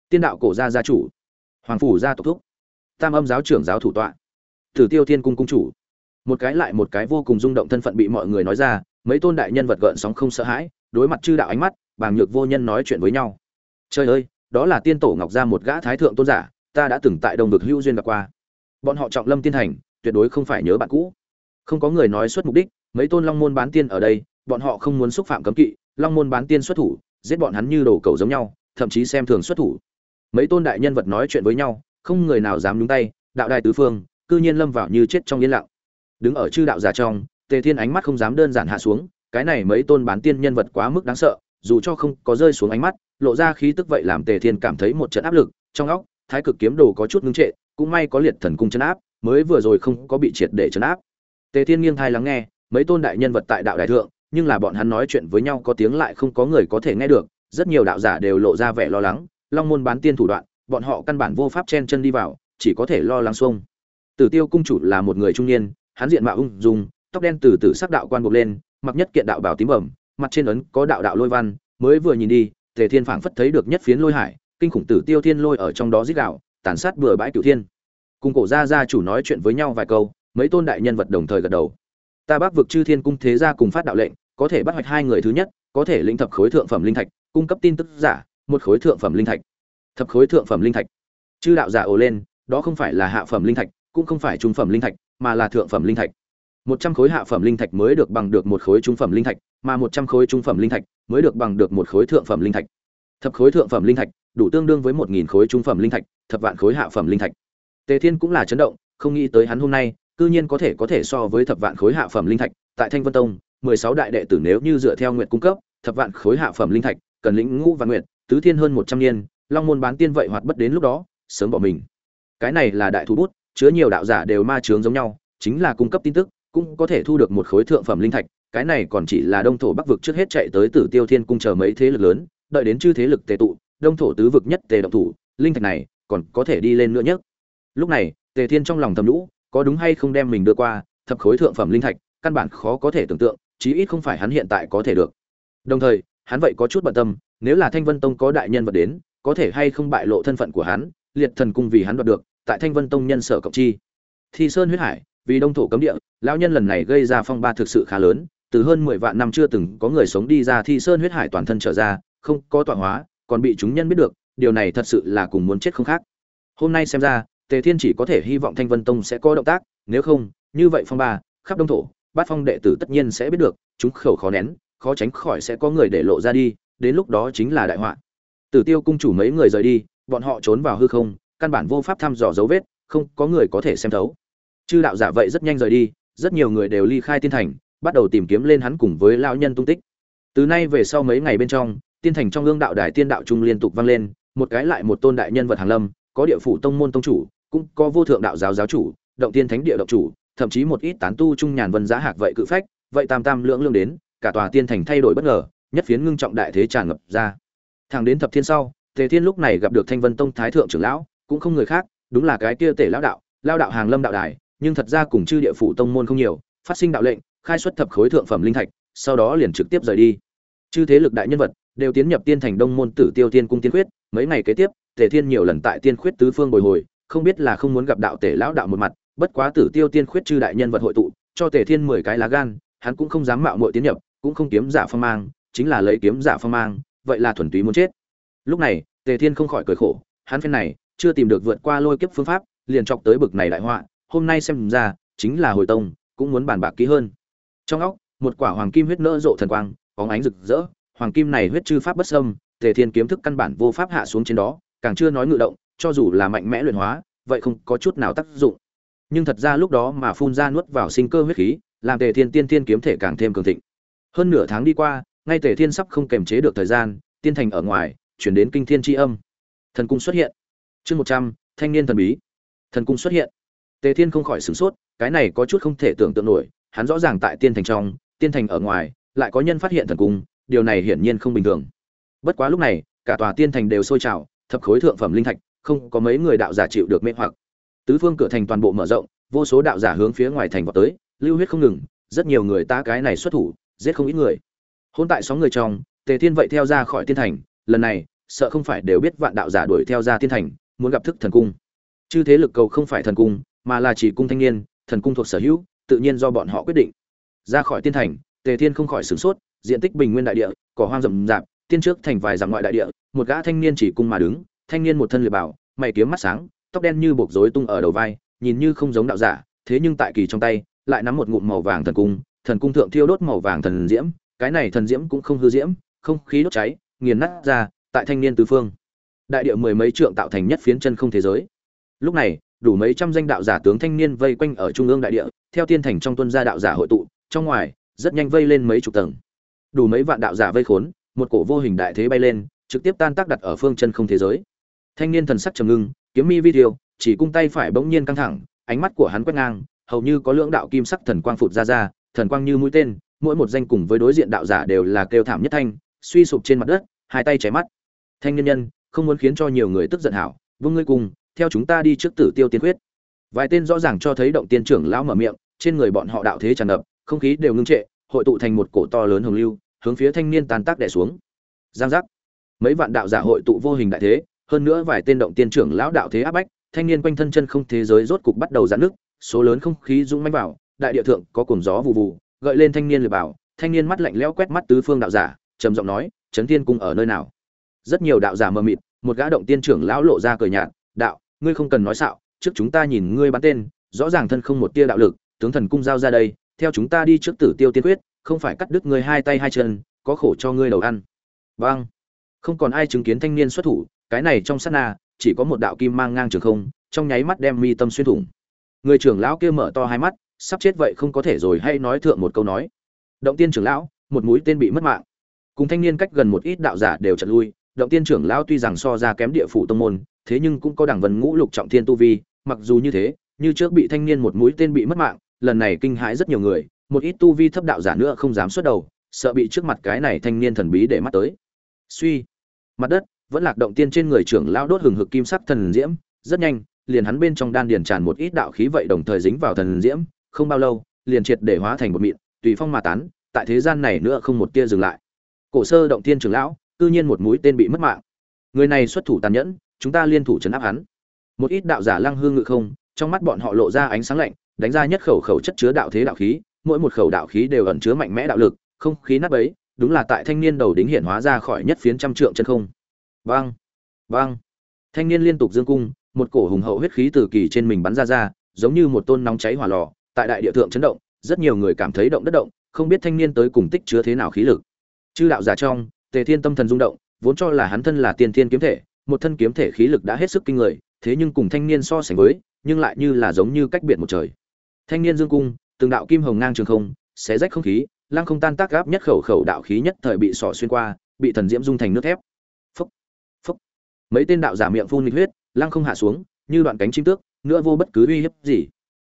tiên đạo cổ gia gia chủ hoàng phủ gia tộc thúc tam âm giáo trưởng giáo thủ tọa tử tiêu thiên cung cung chủ. Một cái lại một cái vô cùng rung động thân phận bị mọi người nói ra mấy tôn đại nhân vật gợn sóng không sợ hãi đối mặt chư đạo ánh mắt bàng nhược vô nhân nói chuyện với nhau. Trời ơi đó là tiên tổ ngọc gia một gã thái thượng tôn giả ta đã từng tại đồng vực hữu duyên gặp qua. Bọn họ trọng lâm tiên hành, tuyệt đối không phải nhớ bạn cũ. Không có người nói xuất mục đích mấy tôn long môn bán tiên ở đây bọn họ không muốn xúc phạm cấm kỵ long môn bán tiên xuất thủ giết bọn hắn như đồ cầu giống nhau thậm chí xem thường xuất thủ mấy tôn đại nhân vật nói chuyện với nhau, không người nào dám nhúng tay, đạo đài tứ phương, cư nhiên lâm vào như chết trong yên lặng. Đứng ở chư đạo giả trong, tề thiên ánh mắt không dám đơn giản hạ xuống, cái này mấy tôn bán tiên nhân vật quá mức đáng sợ, dù cho không có rơi xuống ánh mắt, lộ ra khí tức vậy làm tề thiên cảm thấy một trận áp lực, trong óc, thái cực kiếm đồ có chút ngưng trệ, cũng may có liệt thần cung chấn áp, mới vừa rồi không có bị triệt để chấn áp. Tề thiên nghiêng thai lắng nghe, mấy tôn đại nhân vật tại đạo đại thượng, nhưng là bọn hắn nói chuyện với nhau có tiếng lại không có người có thể nghe được, rất nhiều đạo giả đều lộ ra vẻ lo lắng long môn bán tiên thủ đoạn, bọn họ căn bản vô pháp chen chân đi vào, chỉ có thể lo lắng xuông. Tử tiêu cung chủ là một người trung niên, hắn diện mạo ung dung, tóc đen từ từ sắc đạo quan buộc lên, mặc nhất kiện đạo bảo tím bẩm, mặt trên ấn có đạo đạo lôi văn, mới vừa nhìn đi, tề thiên phảng phất thấy được nhất phiến lôi hải, kinh khủng tử tiêu thiên lôi ở trong đó giết đạo tàn sát bừa bãi cửu thiên. Cùng cổ gia gia chủ nói chuyện với nhau vài câu, mấy tôn đại nhân vật đồng thời gật đầu. Ta bác vực chư thiên cung thế gia cùng phát đạo lệnh, có thể bắt hoạch hai người thứ nhất, có thể lĩnh thập khối thượng phẩm linh thạch, cung cấp tin tức giả một khối thượng phẩm linh thạch thập khối thượng phẩm linh thạch chư đạo giả ồ lên đó không phải là hạ phẩm linh thạch cũng không phải trung phẩm linh thạch mà là thượng phẩm linh thạch một trăm khối hạ phẩm linh thạch mới được bằng được một khối trung phẩm linh thạch mà một trăm khối trung phẩm linh thạch mới được bằng được một khối thượng phẩm linh thạch thập khối thượng phẩm linh thạch đủ tương đương với một nghìn khối trung phẩm linh thạch thập vạn khối hạ phẩm linh thạch tề thiên cũng là chấn động không nghĩ tới hắn hôm nay cư nhiên có thể có thể so với thập vạn khối hạ phẩm linh thạch tại thanh vân tông mười sáu đại đệ tử nếu như dựa theo nguyện cung cấp thập vạn khối hạ phẩm linh thạch cần lĩnh ngũ và nguyện tứ thiên hơn một trăm niên, long môn bán tiên vậy hoạt bất đến lúc đó, sớm bỏ mình. Cái này là đại thủ bút, chứa nhiều đạo giả đều ma chướng giống nhau, chính là cung cấp tin tức, cũng có thể thu được một khối thượng phẩm linh thạch, cái này còn chỉ là đông thổ bắc vực trước hết chạy tới tử tiêu thiên cung chờ mấy thế lực lớn, đợi đến chư thế lực tề tụ, đông thổ tứ vực nhất tề động thủ, linh thạch này còn có thể đi lên nữa nhất lúc này, tề thiên trong lòng thầm lũ, có đúng hay không đem mình đưa qua, thập khối thượng phẩm linh thạch, căn bản khó có thể tưởng tượng, chí ít không phải hắn hiện tại có thể được. Đồng thời, hắn vậy có chút bận tâm nếu là thanh vân tông có đại nhân vật đến, có thể hay không bại lộ thân phận của hắn, liệt thần cung vì hắn đoạt được, tại thanh vân tông nhân sở cộng chi. Thì sơn huyết hải, vì đông thổ cấm địa, lão nhân lần này gây ra phong ba thực sự khá lớn, từ hơn mười vạn năm chưa từng có người sống đi ra thi sơn huyết hải toàn thân trở ra, không có tọa hóa, còn bị chúng nhân biết được, điều này thật sự là cùng muốn chết không khác. Hôm nay xem ra, tề thiên chỉ có thể hy vọng thanh vân tông sẽ có động tác, nếu không, như vậy phong ba, khắp đông thổ, bát phong đệ tử tất nhiên sẽ biết được, chúng khẩu khó nén, khó tránh khỏi sẽ có người để lộ ra đi đến lúc đó chính là đại họa. Tử tiêu cung chủ mấy người rời đi, bọn họ trốn vào hư không, căn bản vô pháp thăm dò dấu vết, không có người có thể xem thấu. Chư đạo giả vậy rất nhanh rời đi, rất nhiều người đều ly khai tiên thành, bắt đầu tìm kiếm lên hắn cùng với lão nhân tung tích. Từ nay về sau mấy ngày bên trong, tiên thành trong ương đạo đài tiên đạo trung liên tục vang lên, một cái lại một tôn đại nhân vật hàng lâm, có địa phủ tông môn tông chủ, cũng có vô thượng đạo giáo giáo chủ, động tiên thánh địa động chủ, thậm chí một ít tán tu trung nhàn vân giá hạc vậy cự phách, vậy tam tam lưỡng lương đến, cả tòa tiên thành thay đổi bất ngờ nhất phiến ngưng trọng đại thế tràn ngập ra. Thẳng đến thập thiên sau, tề thiên lúc này gặp được thanh vân tông thái thượng trưởng lão, cũng không người khác, đúng là cái kia tể lão đạo lao đạo hàng lâm đạo đài, nhưng thật ra cùng chư địa phủ tông môn không nhiều, phát sinh đạo lệnh, khai xuất thập khối thượng phẩm linh thạch, sau đó liền trực tiếp rời đi. Chư thế lực đại nhân vật đều tiến nhập tiên thành đông môn tử tiêu tiên cung tiên khuyết, mấy ngày kế tiếp, tề thiên nhiều lần tại tiên khuyết tứ phương bồi hồi, không biết là không muốn gặp đạo tể lão đạo một mặt, bất quá tử tiêu tiên khuyết chư đại nhân vật hội tụ, cho tề thiên mười cái lá gan, hắn cũng không dám mạo muội tiến nhập, cũng không kiếm giả phong mang chính là lấy kiếm giả phong mang, vậy là thuần túy muốn chết. Lúc này, tề thiên không khỏi cười khổ, hắn phen này, chưa tìm được vượt qua lôi kiếp phương pháp, liền chọc tới bực này đại họa, hôm nay xem ra, chính là hồi tông, cũng muốn bàn bạc kỹ hơn. Trong óc, một quả hoàng kim huyết nỡ rộ thần quang, bóng ánh rực rỡ, hoàng kim này huyết chư pháp bất xâm, tề thiên kiếm thức căn bản vô pháp hạ xuống trên đó, càng chưa nói ngự động, cho dù là mạnh mẽ luyện hóa, vậy không có chút nào tác dụng. Nhưng thật ra lúc đó mà phun ra nuốt vào sinh cơ huyết khí, làm tề thiên tiên tiên kiếm thể càng thêm cường thịnh. Hơn nửa tháng đi qua ngay tề thiên sắp không kềm chế được thời gian, tiên thành ở ngoài, chuyển đến kinh thiên tri âm. Thần cung xuất hiện. Chương một trăm, thanh niên thần bí. Thần cung xuất hiện. Tề thiên không khỏi sửng sốt, cái này có chút không thể tưởng tượng nổi, hắn rõ ràng tại tiên thành trong, tiên thành ở ngoài, lại có nhân phát hiện thần cung, điều này hiển nhiên không bình thường. Bất quá lúc này, cả tòa tiên thành đều sôi trào, thập khối thượng phẩm linh thạch, không có mấy người đạo giả chịu được mê hoặc. Tứ phương cửa thành toàn bộ mở rộng, vô số đạo giả hướng phía ngoài thành vào tới, lưu huyết không ngừng, rất nhiều người ta cái này xuất thủ, giết không ít người hôn tại sáu người trong, tề thiên vậy theo ra khỏi tiên thành, lần này, sợ không phải đều biết vạn đạo giả đuổi theo ra tiên thành, muốn gặp thức thần cung. Chư thế lực cầu không phải thần cung, mà là chỉ cung thanh niên, thần cung thuộc sở hữu, tự nhiên do bọn họ quyết định. Ra khỏi tiên thành, tề thiên không khỏi sửng sốt, diện tích bình nguyên đại địa, cỏ hoang rậm rạp, tiên trước thành vài dặm ngoại đại địa, một gã thanh niên chỉ cung mà đứng, thanh niên một thân liệt bảo, mày kiếm mắt sáng, tóc đen như buộc rối tung ở đầu vai, nhìn như không giống đạo giả, thế nhưng tại kỳ trong tay, lại nắm một ngụm màu vàng thần cung thần cung thượng thiêu đốt màu vàng thần diễm cái này thần diễm cũng không hư diễm, không khí đốt cháy, nghiền nát ra, tại thanh niên tứ phương. Đại địa mười mấy trượng tạo thành nhất phiến chân không thế giới. Lúc này, đủ mấy trăm danh đạo giả tướng thanh niên vây quanh ở trung ương đại địa, theo tiên thành trong tuân gia đạo giả hội tụ, trong ngoài, rất nhanh vây lên mấy chục tầng. Đủ mấy vạn đạo giả vây khốn, một cổ vô hình đại thế bay lên, trực tiếp tan tác đặt ở phương chân không thế giới. Thanh niên thần sắc trầm ngưng, kiếm mi video chỉ cung tay phải bỗng nhiên căng thẳng, ánh mắt của hắn quét ngang, hầu như có lưỡng đạo kim sắc thần quang phụt ra ra, thần quang như mũi tên mỗi một danh cùng với đối diện đạo giả đều là kêu thảm nhất thanh, suy sụp trên mặt đất, hai tay cháy mắt. Thanh niên nhân, không muốn khiến cho nhiều người tức giận hảo vương ngươi cùng, theo chúng ta đi trước tử tiêu tiên quyết. Vài tên rõ ràng cho thấy động tiên trưởng lão mở miệng, trên người bọn họ đạo thế tràn ngập, không khí đều ngưng trệ, hội tụ thành một cổ to lớn hồng lưu, hướng phía thanh niên tàn tác đè xuống. Giang giác. Mấy vạn đạo giả hội tụ vô hình đại thế, hơn nữa vài tên động tiên trưởng lão đạo thế áp bách, thanh niên quanh thân chân không thế giới rốt cục bắt đầu giãn nước số lớn không khí dũng mãnh vào, đại địa thượng có cồn gió vụ vụ gợi lên thanh niên lừa bảo, thanh niên mắt lạnh lẽo quét mắt tứ phương đạo giả, trầm giọng nói, trấn tiên cung ở nơi nào? Rất nhiều đạo giả mơ mịt, một gã động tiên trưởng lão lộ ra cười nhạt, đạo, ngươi không cần nói xạo, trước chúng ta nhìn ngươi bắn tên, rõ ràng thân không một tia đạo lực, tướng thần cung giao ra đây, theo chúng ta đi trước tử tiêu tiên quyết, không phải cắt đứt ngươi hai tay hai chân, có khổ cho ngươi đầu ăn. Vâng. Không còn ai chứng kiến thanh niên xuất thủ, cái này trong sát na, chỉ có một đạo kim mang ngang trường không, trong nháy mắt đem mi tâm xuyên thủng. Người trưởng lão kia mở to hai mắt sắp chết vậy không có thể rồi hay nói thượng một câu nói. Động tiên trưởng lão, một mũi tên bị mất mạng. Cùng thanh niên cách gần một ít đạo giả đều chật lui. Động tiên trưởng lão tuy rằng so ra kém địa phủ tông môn, thế nhưng cũng có đẳng vần ngũ lục trọng thiên tu vi, mặc dù như thế, như trước bị thanh niên một mũi tên bị mất mạng, lần này kinh hãi rất nhiều người, một ít tu vi thấp đạo giả nữa không dám xuất đầu, sợ bị trước mặt cái này thanh niên thần bí để mắt tới. Suy, mặt đất, vẫn lạc động tiên trên người trưởng lão đốt hừng hực kim sắc thần diễm, rất nhanh, liền hắn bên trong đan điền tràn một ít đạo khí vậy đồng thời dính vào thần diễm không bao lâu, liền triệt để hóa thành một mịn, tùy phong mà tán, tại thế gian này nữa không một tia dừng lại. Cổ sơ động tiên trưởng lão tự nhiên một mũi tên bị mất mạng. Người này xuất thủ tàn nhẫn, chúng ta liên thủ chấn áp hắn. Một ít đạo giả lăng hương ngự không, trong mắt bọn họ lộ ra ánh sáng lạnh, đánh ra nhất khẩu khẩu chất chứa đạo thế đạo khí, mỗi một khẩu đạo khí đều ẩn chứa mạnh mẽ đạo lực, không khí nát bấy, đúng là tại thanh niên đầu đính hiện hóa ra khỏi nhất phiến trăm trượng chân không. Vang vang thanh niên liên tục dương cung, một cổ hùng hậu huyết khí từ kỳ trên mình bắn ra ra, giống như một tôn nóng cháy hỏa lò tại đại địa thượng chấn động, rất nhiều người cảm thấy động đất động, không biết thanh niên tới cùng tích chứa thế nào khí lực. Chư đạo giả trong, tề thiên tâm thần rung động, vốn cho là hắn thân là tiên thiên kiếm thể, một thân kiếm thể khí lực đã hết sức kinh người, thế nhưng cùng thanh niên so sánh với, nhưng lại như là giống như cách biệt một trời. Thanh niên dương cung, từng đạo kim hồng ngang trường không, xé rách không khí, lăng không tan tác gáp nhất khẩu khẩu đạo khí nhất thời bị sỏ xuyên qua, bị thần diễm dung thành nước thép. Phúc phúc. Mấy tên đạo giả miệng phun nghịch huyết, lăng không hạ xuống, như đoạn cánh chim tước, nữa vô bất cứ uy hiếp gì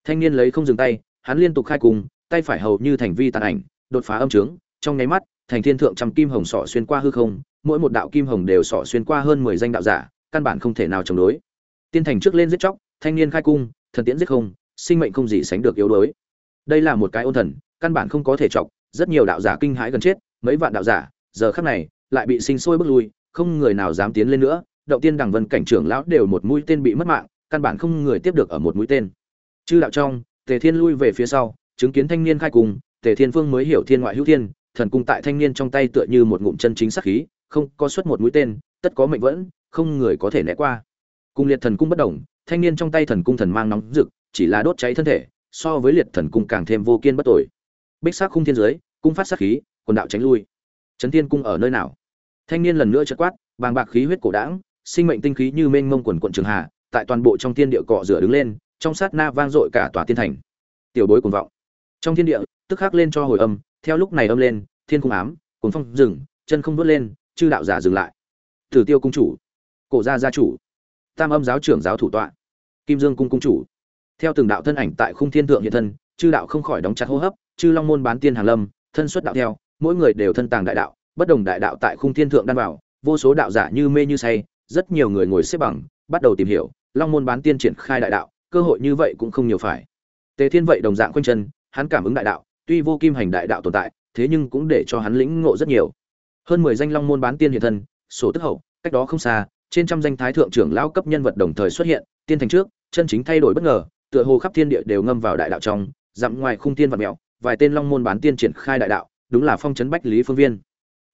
thanh niên lấy không dừng tay, hắn liên tục khai cùng, tay phải hầu như thành vi tàn ảnh, đột phá âm trướng, trong nháy mắt, thành thiên thượng trăm kim hồng sỏ xuyên qua hư không, mỗi một đạo kim hồng đều sỏ xuyên qua hơn mười danh đạo giả, căn bản không thể nào chống đối. Tiên thành trước lên giết chóc, thanh niên khai cung, thần tiễn giết không, sinh mệnh không gì sánh được yếu đuối. Đây là một cái ôn thần, căn bản không có thể chọc, rất nhiều đạo giả kinh hãi gần chết, mấy vạn đạo giả, giờ khắc này, lại bị sinh sôi bước lui, không người nào dám tiến lên nữa, động tiên đằng vân cảnh trưởng lão đều một mũi tên bị mất mạng, căn bản không người tiếp được ở một mũi tên chư đạo trong tề thiên lui về phía sau chứng kiến thanh niên khai cùng tề thiên phương mới hiểu thiên ngoại hữu thiên thần cung tại thanh niên trong tay tựa như một ngụm chân chính sắc khí không có xuất một mũi tên tất có mệnh vẫn không người có thể né qua. Cung liệt thần cung bất động thanh niên trong tay thần cung thần mang nóng rực chỉ là đốt cháy thân thể so với liệt thần cung càng thêm vô kiên bất tội bích sắc khung thiên giới cung phát sát khí quần đạo tránh lui. Trấn thiên cung ở nơi nào? Thanh niên lần nữa chất quát bàng bạc khí huyết cổ đảng, sinh mệnh tinh khí như mênh mông quần quận trường hà tại toàn bộ trong thiên địa cọ rửa đứng lên trong sát na vang dội cả tòa tiên thành. Tiểu bối cuồng vọng. Trong thiên địa, tức khắc lên cho hồi âm, theo lúc này âm lên, thiên cung ám, cuồng phong dừng, chân không vút lên, chư đạo giả dừng lại. Tử tiêu cung chủ, cổ gia gia chủ, tam âm giáo trưởng giáo thủ tọa, kim dương cung cung chủ. Theo từng đạo thân ảnh tại khung thiên thượng hiện thân, chư đạo không khỏi đóng chặt hô hấp, chư long môn bán tiên hàng lâm, thân xuất đạo theo, mỗi người đều thân tàng đại đạo, bất đồng đại đạo tại khung thiên thượng đan vào, vô số đạo giả như mê như say, rất nhiều người ngồi xếp bằng, bắt đầu tìm hiểu, long môn bán tiên triển khai đại đạo cơ hội như vậy cũng không nhiều phải. Tề thiên vậy đồng dạng quanh chân, hắn cảm ứng đại đạo, tuy vô kim hành đại đạo tồn tại, thế nhưng cũng để cho hắn lĩnh ngộ rất nhiều. Hơn mười danh long môn bán tiên hiện thân, sổ tức hậu, cách đó không xa, trên trăm danh thái thượng trưởng lão cấp nhân vật đồng thời xuất hiện, tiên thành trước, chân chính thay đổi bất ngờ, tựa hồ khắp thiên địa đều ngâm vào đại đạo trong, dặm ngoài khung tiên vật mèo vài tên long môn bán tiên triển khai đại đạo, đúng là phong trấn bách lý phương viên.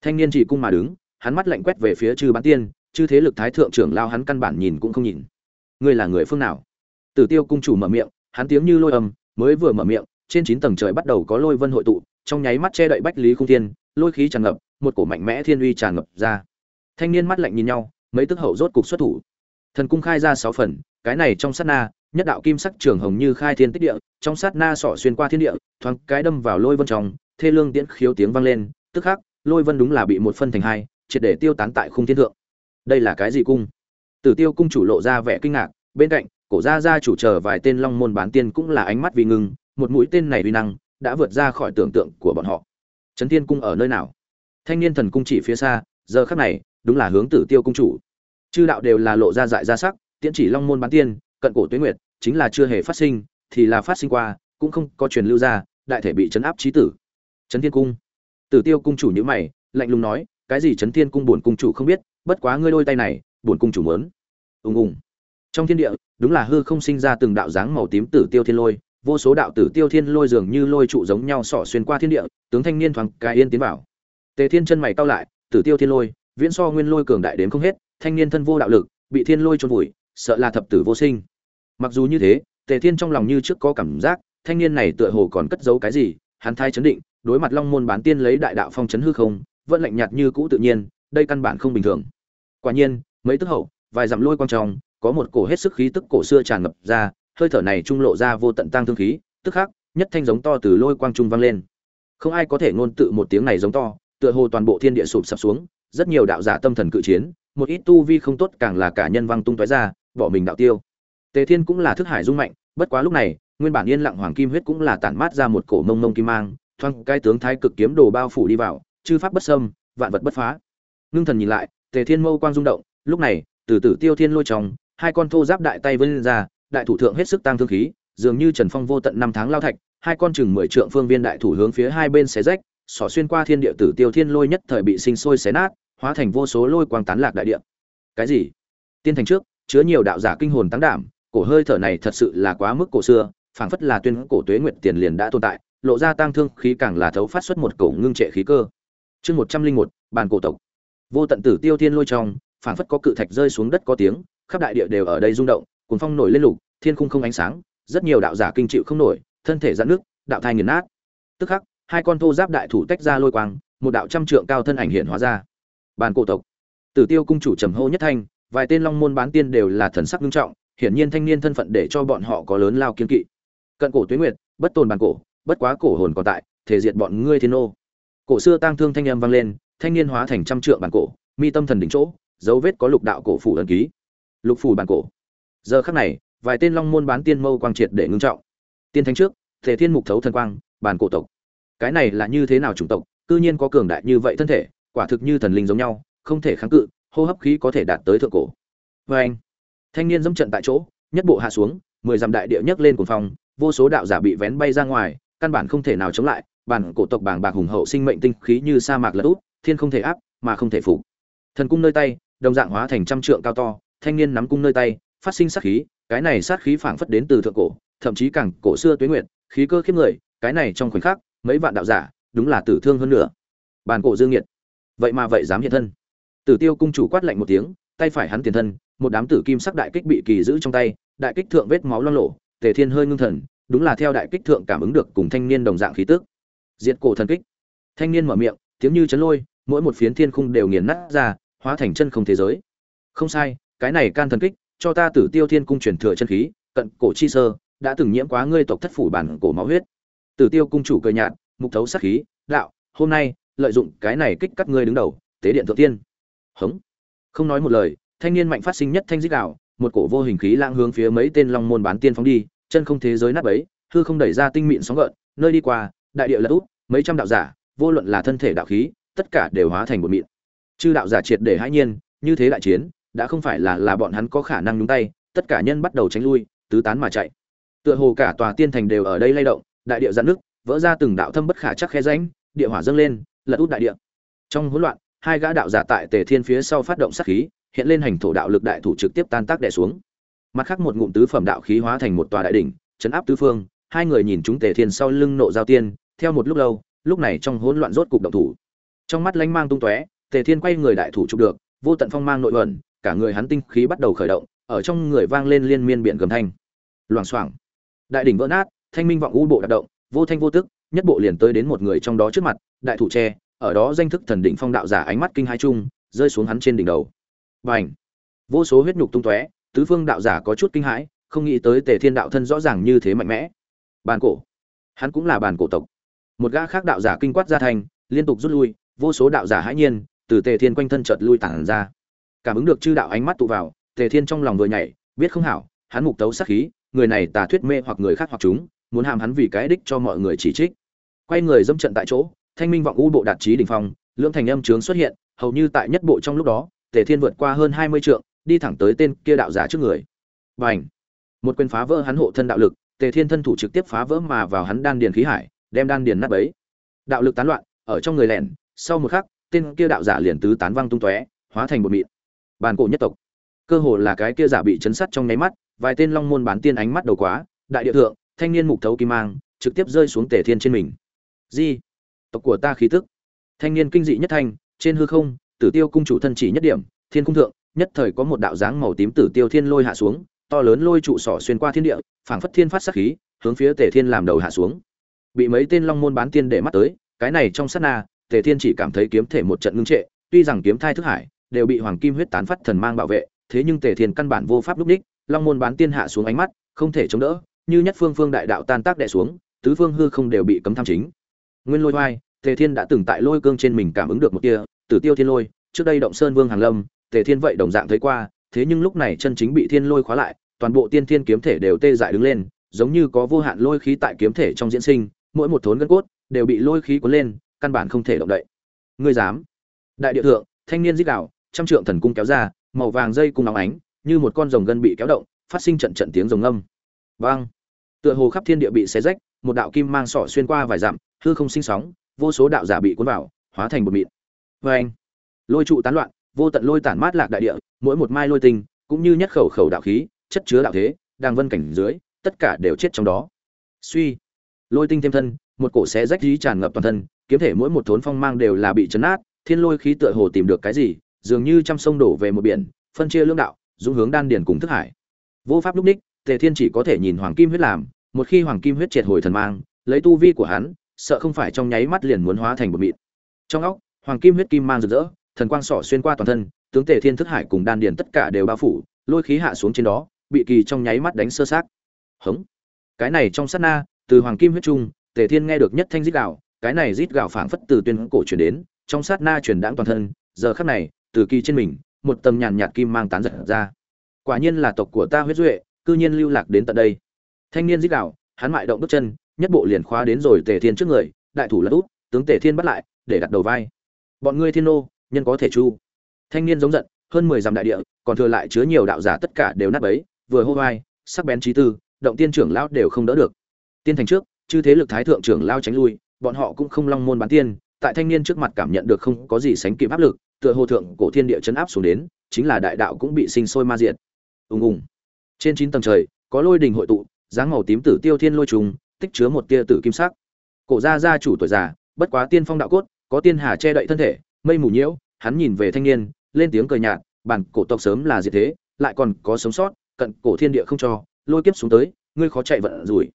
Thanh niên chỉ cung mà đứng, hắn mắt lạnh quét về phía chư bán tiên, chư thế lực thái thượng trưởng lao hắn căn bản nhìn cũng không nhìn. Ngươi là người phương nào? Tử tiêu cung chủ mở miệng, hắn tiếng như lôi âm, mới vừa mở miệng, trên chín tầng trời bắt đầu có lôi vân hội tụ, trong nháy mắt che đậy bách lý khung thiên, lôi khí tràn ngập, một cổ mạnh mẽ thiên uy tràn ngập ra. Thanh niên mắt lạnh nhìn nhau, mấy tức hậu rốt cục xuất thủ. Thần cung khai ra sáu phần, cái này trong sát na, nhất đạo kim sắc trường hồng như khai thiên tích địa, trong sát na sọ xuyên qua thiên địa, thoáng cái đâm vào lôi vân trong, thê lương tiễn khiếu tiếng vang lên, tức khắc, lôi vân đúng là bị một phân thành hai, triệt để tiêu tán tại khung thiên thượng. Đây là cái gì cung? Tử tiêu cung chủ lộ ra vẻ kinh ngạc, bên cạnh cổ gia gia chủ chờ vài tên long môn bán tiên cũng là ánh mắt vì ngưng, một mũi tên này uy năng đã vượt ra khỏi tưởng tượng của bọn họ. Trấn thiên cung ở nơi nào? Thanh niên thần cung chỉ phía xa, giờ khắc này, đúng là hướng tử tiêu cung chủ. Chư đạo đều là lộ ra dại ra sắc, tiễn chỉ long môn bán tiên, cận cổ Tuyết nguyệt, chính là chưa hề phát sinh, thì là phát sinh qua, cũng không có truyền lưu ra, đại thể bị chấn áp trí tử. Trấn thiên cung. Tử tiêu cung chủ nhíu mày, lạnh lùng nói, cái gì trấn thiên cung bổn cung chủ không biết, bất quá ngươi đôi tay này, bổn cung chủ muốn. ùng ùng trong thiên địa, đúng là hư không sinh ra từng đạo dáng màu tím tử tiêu thiên lôi, vô số đạo tử tiêu thiên lôi dường như lôi trụ giống nhau sỏ xuyên qua thiên địa, tướng thanh niên thoáng cái yên tiến vào. Tề thiên chân mày cao lại, tử tiêu thiên lôi, viễn so nguyên lôi cường đại đến không hết, thanh niên thân vô đạo lực, bị thiên lôi trôn vùi, sợ là thập tử vô sinh. Mặc dù như thế, tề thiên trong lòng như trước có cảm giác, thanh niên này tựa hồ còn cất giấu cái gì, hắn thai chấn định, đối mặt long môn bán tiên lấy đại đạo phong chấn hư không, vẫn lạnh nhạt như cũ tự nhiên, đây căn bản không bình thường. Quả nhiên, mấy tức hậu, vài dặm lôi quang trong có một cổ hết sức khí tức cổ xưa tràn ngập ra, hơi thở này trung lộ ra vô tận tăng thương khí, tức khắc, nhất thanh giống to từ lôi quang trung vang lên. Không ai có thể ngôn tự một tiếng này giống to, tựa hồ toàn bộ thiên địa sụp sập xuống, rất nhiều đạo giả tâm thần cự chiến, một ít tu vi không tốt càng là cả nhân văng tung tóe ra, bỏ mình đạo tiêu. Tề thiên cũng là thức hải dung mạnh, bất quá lúc này, nguyên bản yên lặng hoàng kim huyết cũng là tản mát ra một cổ mông mông kim mang, thoáng cai tướng thái cực kiếm đồ bao phủ đi vào, chư pháp bất sâm vạn vật bất phá. Nương thần nhìn lại, tề thiên mâu quang rung động, lúc này, từ tử tiêu thiên lôi trong hai con thô giáp đại tay vươn ra, đại thủ thượng hết sức tăng thương khí, dường như trần phong vô tận năm tháng lao thạch, hai con chừng mười trượng phương viên đại thủ hướng phía hai bên xé rách, xỏ xuyên qua thiên địa tử tiêu thiên lôi nhất thời bị sinh sôi xé nát, hóa thành vô số lôi quang tán lạc đại địa. Cái gì? Tiên thành trước, chứa nhiều đạo giả kinh hồn tăng đảm, cổ hơi thở này thật sự là quá mức cổ xưa, phảng phất là tuyên cổ tuế nguyệt tiền liền đã tồn tại, lộ ra tăng thương khí càng là thấu phát xuất một cổ ngưng trệ khí cơ. Chương một trăm linh một cổ tộc. Vô tận tử tiêu thiên lôi trong, phảng phất có cự thạch rơi xuống đất có tiếng khắp đại địa đều ở đây rung động cuốn phong nổi lên lục, thiên khung không ánh sáng, rất nhiều đạo giả kinh chịu không nổi, thân thể giãn nước đạo thai nghiền nát. Tức khắc, hai con thô giáp đại thủ tách ra lôi quang, một đạo trăm trượng cao thân ảnh hiện hóa ra. Bàn cổ tộc. Tử tiêu cung chủ trầm hô nhất thanh, vài tên long môn bán tiên đều là thần sắc nghiêm trọng, hiển nhiên thanh niên thân phận để cho bọn họ có lớn lao kiên kỵ. Cận cổ tuyến nguyệt, bất tồn bàn cổ, bất quá cổ hồn còn tại, thể diệt bọn ngươi thiên ô cổ xưa tang thương thanh âm vang lên, thanh niên hóa thành trăm trượng bàn cổ, mi tâm thần đỉnh chỗ, dấu vết có lục đạo cổ phủ ấn ký lục phủ bản cổ. Giờ khắc này, vài tên long môn bán tiên mâu quang triệt để ngưng trọng. Tiên thánh trước, thể thiên mục thấu thần quang, bản cổ tộc. Cái này là như thế nào chủng tộc, cư nhiên có cường đại như vậy thân thể, quả thực như thần linh giống nhau, không thể kháng cự, hô hấp khí có thể đạt tới thượng cổ. Vê anh, thanh niên dẫm trận tại chỗ, nhất bộ hạ xuống, mười dặm đại địa nhấc lên cuồng phong, vô số đạo giả bị vén bay ra ngoài, căn bản không thể nào chống lại, bản cổ tộc bảng bạc hùng hậu sinh mệnh tinh khí như sa mạc lật út thiên không thể áp, mà không thể phục thần cung nơi tay, đồng dạng hóa thành trăm trượng cao to thanh niên nắm cung nơi tay phát sinh sát khí cái này sát khí phảng phất đến từ thượng cổ thậm chí càng cổ xưa tuyết nguyệt khí cơ khiếp người cái này trong khoảnh khắc mấy vạn đạo giả đúng là tử thương hơn nữa. Bàn cổ dương Nghiệt. vậy mà vậy dám hiện thân. Tử tiêu cung chủ quát lạnh một tiếng tay phải hắn tiền thân một đám tử kim sắc đại kích bị kỳ giữ trong tay đại kích thượng vết máu loang lổ, tề thiên hơi ngưng thần đúng là theo đại kích thượng cảm ứng được cùng thanh niên đồng dạng khí tức. Diệt cổ thần kích. Thanh niên mở miệng tiếng như chấn lôi mỗi một phiến thiên khung đều nghiền nát ra hóa thành chân không thế giới. Không sai cái này can thần kích, cho ta tử tiêu thiên cung truyền thừa chân khí, cận cổ chi sơ, đã từng nhiễm quá ngươi tộc thất phủ bản cổ máu huyết. Tử tiêu cung chủ cười nhạt, mục thấu sát khí, đạo, hôm nay, lợi dụng cái này kích cắt ngươi đứng đầu, tế điện thượng tiên. Hống. Không nói một lời, thanh niên mạnh phát sinh nhất thanh dích đạo, một cổ vô hình khí lãng hướng phía mấy tên long môn bán tiên phóng đi, chân không thế giới nát bấy, hư không đẩy ra tinh mịn sóng gợn, nơi đi qua, đại địa lật út mấy trăm đạo giả, vô luận là thân thể đạo khí, tất cả đều hóa thành một mịn. Chư đạo giả triệt để hãi nhiên, như thế đại chiến đã không phải là là bọn hắn có khả năng nhúng tay, tất cả nhân bắt đầu tránh lui, tứ tán mà chạy. Tựa hồ cả tòa tiên thành đều ở đây lay động, đại địa dạn nước vỡ ra từng đạo thâm bất khả chắc khe rãnh, địa hỏa dâng lên, lật út đại địa. Trong hỗn loạn, hai gã đạo giả tại tề thiên phía sau phát động sát khí, hiện lên hành thổ đạo lực đại thủ trực tiếp tan tác đè xuống. Mặt khác một ngụm tứ phẩm đạo khí hóa thành một tòa đại đỉnh, chấn áp tứ phương, hai người nhìn chúng tề thiên sau lưng nộ giao tiên, theo một lúc lâu, lúc này trong hỗn loạn rốt cục động thủ. Trong mắt lánh mang tung tóe, tề thiên quay người đại thủ chụp được, vô tận phong mang nội ẩn cả người hắn tinh khí bắt đầu khởi động, ở trong người vang lên liên miên biển gầm thanh. Loảng xoảng. Đại đỉnh vỡ nát, thanh minh vọng u bộ đạp động, vô thanh vô tức, nhất bộ liền tới đến một người trong đó trước mặt, đại thủ tre, ở đó danh thức thần đỉnh phong đạo giả ánh mắt kinh hai chung, rơi xuống hắn trên đỉnh đầu. Bành! Vô số huyết nhục tung tóe, tứ phương đạo giả có chút kinh hãi, không nghĩ tới tề thiên đạo thân rõ ràng như thế mạnh mẽ. Bàn cổ. Hắn cũng là bàn cổ tộc. Một gã khác đạo giả kinh quát ra thành, liên tục rút lui, vô số đạo giả hãi nhiên, từ tề thiên quanh thân chợt lui tản ra cảm ứng được chư đạo ánh mắt tụ vào, tề thiên trong lòng vừa nhảy, biết không hảo, hắn mục tấu sát khí, người này tà thuyết mê hoặc người khác hoặc chúng, muốn hàm hắn vì cái đích cho mọi người chỉ trích. Quay người dâm trận tại chỗ, thanh minh vọng u bộ đạt trí đỉnh phong, lưỡng thành âm trướng xuất hiện, hầu như tại nhất bộ trong lúc đó, tề thiên vượt qua hơn hai mươi trượng, đi thẳng tới tên kia đạo giả trước người. Và một quyền phá vỡ hắn hộ thân đạo lực, tề thiên thân thủ trực tiếp phá vỡ mà vào hắn đan điền khí hải, đem đan điền nát bấy. Đạo lực tán loạn, ở trong người lẻn, sau một khắc, tên kia đạo giả liền tứ tán văng tung tóe, hóa thành một mịn bàn cổ nhất tộc. Cơ hồ là cái kia giả bị chấn sát trong nháy mắt, vài tên long môn bán tiên ánh mắt đầu quá, đại địa thượng, thanh niên mục thấu kim mang, trực tiếp rơi xuống tề thiên trên mình. Di, tộc của ta khí tức. Thanh niên kinh dị nhất thanh, trên hư không, tử tiêu cung chủ thân chỉ nhất điểm, thiên cung thượng, nhất thời có một đạo dáng màu tím tử tiêu thiên lôi hạ xuống, to lớn lôi trụ sỏ xuyên qua thiên địa, phảng phất thiên phát sát khí, hướng phía tề thiên làm đầu hạ xuống. Bị mấy tên long môn bán tiên để mắt tới, cái này trong sát na, tề thiên chỉ cảm thấy kiếm thể một trận ngưng trệ, tuy rằng kiếm thai thức hải đều bị hoàng kim huyết tán phát thần mang bảo vệ, thế nhưng tề thiên căn bản vô pháp lúc ních long môn bán tiên hạ xuống ánh mắt, không thể chống đỡ, như nhất phương phương đại đạo tan tác đẻ xuống, tứ phương hư không đều bị cấm tham chính. Nguyên lôi hoai tề thiên đã từng tại lôi cương trên mình cảm ứng được một kia tử tiêu thiên lôi, trước đây động sơn vương hàng lâm, tề thiên vậy đồng dạng thấy qua, thế nhưng lúc này chân chính bị thiên lôi khóa lại, toàn bộ tiên thiên kiếm thể đều tê dại đứng lên, giống như có vô hạn lôi khí tại kiếm thể trong diễn sinh, mỗi một thốn gân cốt đều bị lôi khí cuốn lên, căn bản không thể động đậy. Ngươi dám. Đại địa thượng, thanh niên giết đạo trăm trượng thần cung kéo ra màu vàng dây cung nóng ánh như một con rồng gân bị kéo động phát sinh trận trận tiếng rồng âm vang! Tựa hồ khắp thiên địa bị xé rách một đạo kim mang sọ xuyên qua vài dặm hư không sinh sóng vô số đạo giả bị cuốn vào hóa thành một mịn. Vê lôi trụ tán loạn vô tận lôi tản mát lạc đại địa mỗi một mai lôi tinh cũng như nhất khẩu khẩu đạo khí chất chứa đạo thế đang vân cảnh dưới tất cả đều chết trong đó. Suy! Lôi tinh thêm thân một cổ xé rách dí tràn ngập toàn thân kiếm thể mỗi một thốn phong mang đều là bị chấn nát, thiên lôi khí tựa hồ tìm được cái gì dường như trăm sông đổ về một biển phân chia lương đạo dũng hướng đan điền cùng thức hải vô pháp lúc đích, tề thiên chỉ có thể nhìn hoàng kim huyết làm một khi hoàng kim huyết triệt hồi thần mang lấy tu vi của hắn sợ không phải trong nháy mắt liền muốn hóa thành một mịn trong óc hoàng kim huyết kim mang rực rỡ thần quang xỏ xuyên qua toàn thân tướng tề thiên thức hải cùng đan điền tất cả đều bao phủ lôi khí hạ xuống trên đó bị kỳ trong nháy mắt đánh sơ xác. Hững. cái này trong sát na từ hoàng kim huyết trung tề thiên nghe được nhất thanh rít gạo cái này rít gạo phảng phất từ tuyên cổ truyền đến trong sát na truyền đãng toàn thân giờ khắc này từ kỳ trên mình, một tầng nhàn nhạt kim mang tán giật ra. Quả nhiên là tộc của ta huyết duệ, cư nhiên lưu lạc đến tận đây. Thanh niên dích đạo, hắn mại động bước chân, nhất bộ liền khóa đến rồi tề thiên trước người, đại thủ lật út tướng tề thiên bắt lại, để đặt đầu vai. Bọn ngươi thiên nô, nhân có thể chu. Thanh niên giống giận, hơn mười dặm đại địa, còn thừa lại chứa nhiều đạo giả tất cả đều nát bấy, vừa hô vai sắc bén trí tư, động tiên trưởng lão đều không đỡ được. Tiên thành trước, chư thế lực thái thượng trưởng lao tránh lui, bọn họ cũng không long môn bán tiên, tại thanh niên trước mặt cảm nhận được không có gì sánh kịp áp lực tựa hồ thượng cổ thiên địa chấn áp xuống đến, chính là đại đạo cũng bị sinh sôi ma diệt. Ùng ùng. Trên chín tầng trời, có lôi đình hội tụ, dáng màu tím tử tiêu thiên lôi trùng, tích chứa một tia tử kim sắc. Cổ gia gia chủ tuổi già, bất quá tiên phong đạo cốt, có tiên hà che đậy thân thể, mây mù nhiễu, hắn nhìn về thanh niên, lên tiếng cười nhạt, bản cổ tộc sớm là diệt thế, lại còn có sống sót, cận cổ thiên địa không cho, lôi kiếp xuống tới, ngươi khó chạy vận rủi.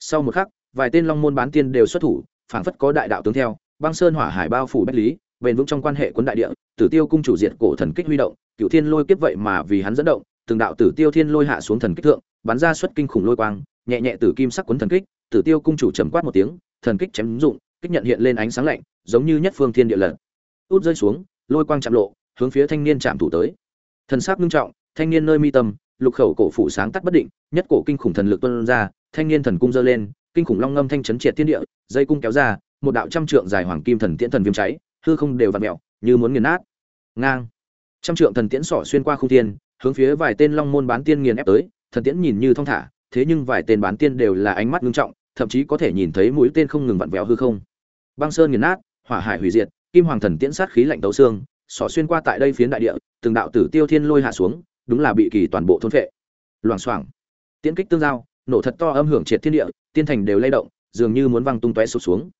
Sau một khắc, vài tên long môn bán tiên đều xuất thủ, phảng phất có đại đạo tướng theo, băng sơn hỏa hải bao phủ bách lý bền vững trong quan hệ quân đại địa, tử tiêu cung chủ diệt cổ thần kích huy động cựu thiên lôi kiếp vậy mà vì hắn dẫn động, từng đạo tử tiêu thiên lôi hạ xuống thần kích thượng, bắn ra xuất kinh khủng lôi quang, nhẹ nhẹ tử kim sắc cuốn thần kích, tử tiêu cung chủ trầm quát một tiếng, thần kích chém dụng, kích nhận hiện lên ánh sáng lạnh, giống như nhất phương thiên địa lật. Út rơi xuống, lôi quang chạm lộ, hướng phía thanh niên chạm thủ tới. Thần sắc nghiêm trọng, thanh niên nơi mi tâm, lục khẩu cổ phủ sáng tắt bất định, nhất cổ kinh khủng thần lực tuôn ra, thanh niên thần cung giơ lên, kinh khủng long ngâm thanh chấn triệt thiên địa, dây cung kéo ra, một đạo trăm trượng dài hoàng kim thần tiễn thần viêm cháy hư không đều vặn mẹo, như muốn nghiền nát. Ngang. Trăm trượng thần tiễn sỏ xuyên qua không tiên hướng phía vài tên long môn bán tiên nghiền ép tới, thần tiễn nhìn như thong thả, thế nhưng vài tên bán tiên đều là ánh mắt ngưng trọng, thậm chí có thể nhìn thấy mũi tên không ngừng vặn vẹo hư không. Băng sơn nghiền nát, hỏa hải hủy diệt, kim hoàng thần tiễn sát khí lạnh tấu xương, sỏ xuyên qua tại đây phiến đại địa, từng đạo tử tiêu thiên lôi hạ xuống, đúng là bị kỳ toàn bộ thôn phệ. Loảng xoảng. Tiễn kích tương giao, nổ thật to âm hưởng triệt thiên địa, tiên thành đều lay động, dường như muốn văng tung tóe sụp xuống.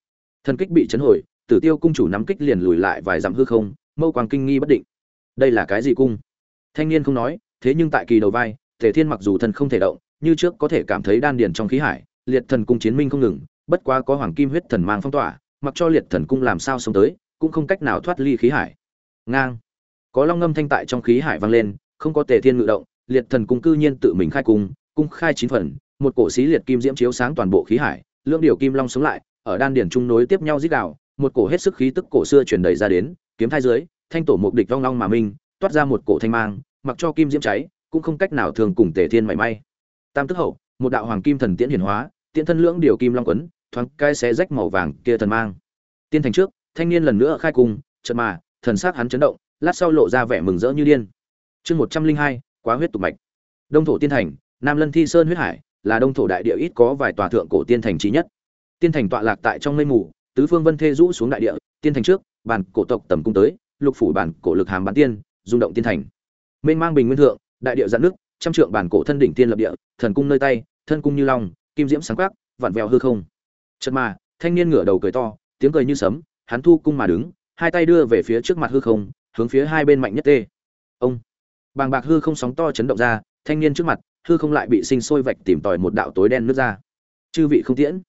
Thần kích bị chấn hồi tử tiêu cung chủ nắm kích liền lùi lại vài dặm hư không, mâu quang kinh nghi bất định. Đây là cái gì cung? Thanh niên không nói, thế nhưng tại kỳ đầu vai thể thiên mặc dù thân không thể động, như trước có thể cảm thấy đan điền trong khí hải, liệt thần cung chiến minh không ngừng, bất quá có hoàng kim huyết thần mang phong tỏa, mặc cho liệt thần cung làm sao sống tới, cũng không cách nào thoát ly khí hải. Ngang. Có long ngâm thanh tại trong khí hải vang lên, không có tề thiên ngự động, liệt thần cung cư nhiên tự mình khai cung cung khai chín phần, một cổ xí liệt kim diễm chiếu sáng toàn bộ khí hải lượng điều kim long sống lại, ở đan điển trung nối tiếp nhau rít đạo một cổ hết sức khí tức cổ xưa truyền đầy ra đến, kiếm thai dưới, thanh tổ mục địch vong long mà minh, toát ra một cổ thanh mang, mặc cho kim diễm cháy, cũng không cách nào thường cùng tề thiên mảy may. Tam tức hậu, một đạo hoàng kim thần tiễn hiển hóa, tiễn thân lưỡng điều kim long quấn, thoáng cai xé rách màu vàng kia thần mang. Tiên thành trước, thanh niên lần nữa khai cung, chợt mà, thần sắc hắn chấn động, lát sau lộ ra vẻ mừng rỡ như điên. Chương một trăm linh hai, quá huyết tục mạch. Đông thổ tiên thành, nam lân thi sơn huyết hải, là đông thổ đại địa ít có vài tòa thượng cổ tiên thành chí nhất. Tiên thành tọa lạc tại trong mây mù tứ phương vân thê rũ xuống đại địa, tiên thành trước, bản cổ tộc tầm cung tới, lục phủ bản cổ lực hàm bán tiên, rung động tiên thành. Mênh mang bình nguyên thượng, đại địa dạn nước, trăm trượng bản cổ thân đỉnh tiên lập địa, thần cung nơi tay, thân cung như long, kim diễm sáng quắc, vặn vẹo hư không. Chật mà, thanh niên ngửa đầu cười to, tiếng cười như sấm, hắn thu cung mà đứng, hai tay đưa về phía trước mặt hư không, hướng phía hai bên mạnh nhất tê. Ông! Bàng bạc hư không sóng to chấn động ra, thanh niên trước mặt, hư không lại bị sinh sôi vạch tìm tòi một đạo tối đen nước ra. Chư vị không tiễn.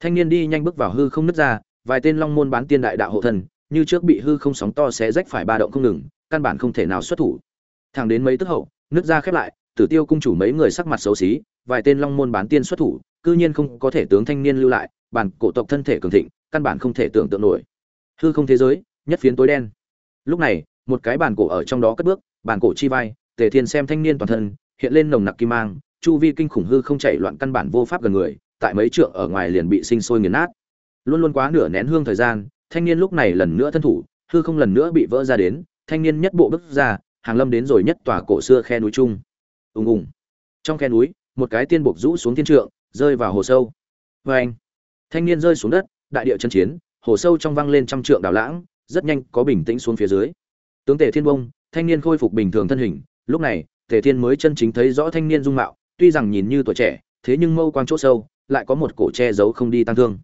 Thanh niên đi nhanh bước vào hư không nứt ra vài tên long môn bán tiên đại đạo hộ thần như trước bị hư không sóng to xé rách phải ba động không ngừng, căn bản không thể nào xuất thủ. Thẳng đến mấy tức hậu, nước ra khép lại, tử tiêu cung chủ mấy người sắc mặt xấu xí, vài tên long môn bán tiên xuất thủ, cư nhiên không có thể tướng thanh niên lưu lại, bản cổ tộc thân thể cường thịnh, căn bản không thể tưởng tượng nổi. Hư không thế giới, nhất phiến tối đen. Lúc này, một cái bản cổ ở trong đó cất bước, bản cổ chi vai, tề thiên xem thanh niên toàn thân, hiện lên nồng nặc kim mang, chu vi kinh khủng hư không chạy loạn căn bản vô pháp gần người, tại mấy trượng ở ngoài liền bị sinh sôi nghiền nát luôn luôn quá nửa nén hương thời gian, thanh niên lúc này lần nữa thân thủ, hư không lần nữa bị vỡ ra đến, thanh niên nhất bộ bước ra, hàng lâm đến rồi nhất tòa cổ xưa khe núi trung ùng ùng. Trong khe núi, một cái tiên buộc rũ xuống thiên trượng, rơi vào hồ sâu. Vê anh, thanh niên rơi xuống đất, đại địa chân chiến, hồ sâu trong văng lên trăm trượng đảo lãng, rất nhanh có bình tĩnh xuống phía dưới. Tướng tề thiên bông, thanh niên khôi phục bình thường thân hình, lúc này, tề thiên mới chân chính thấy rõ thanh niên dung mạo, tuy rằng nhìn như tuổi trẻ, thế nhưng mâu quang chỗ sâu, lại có một cổ che giấu không đi tăng thương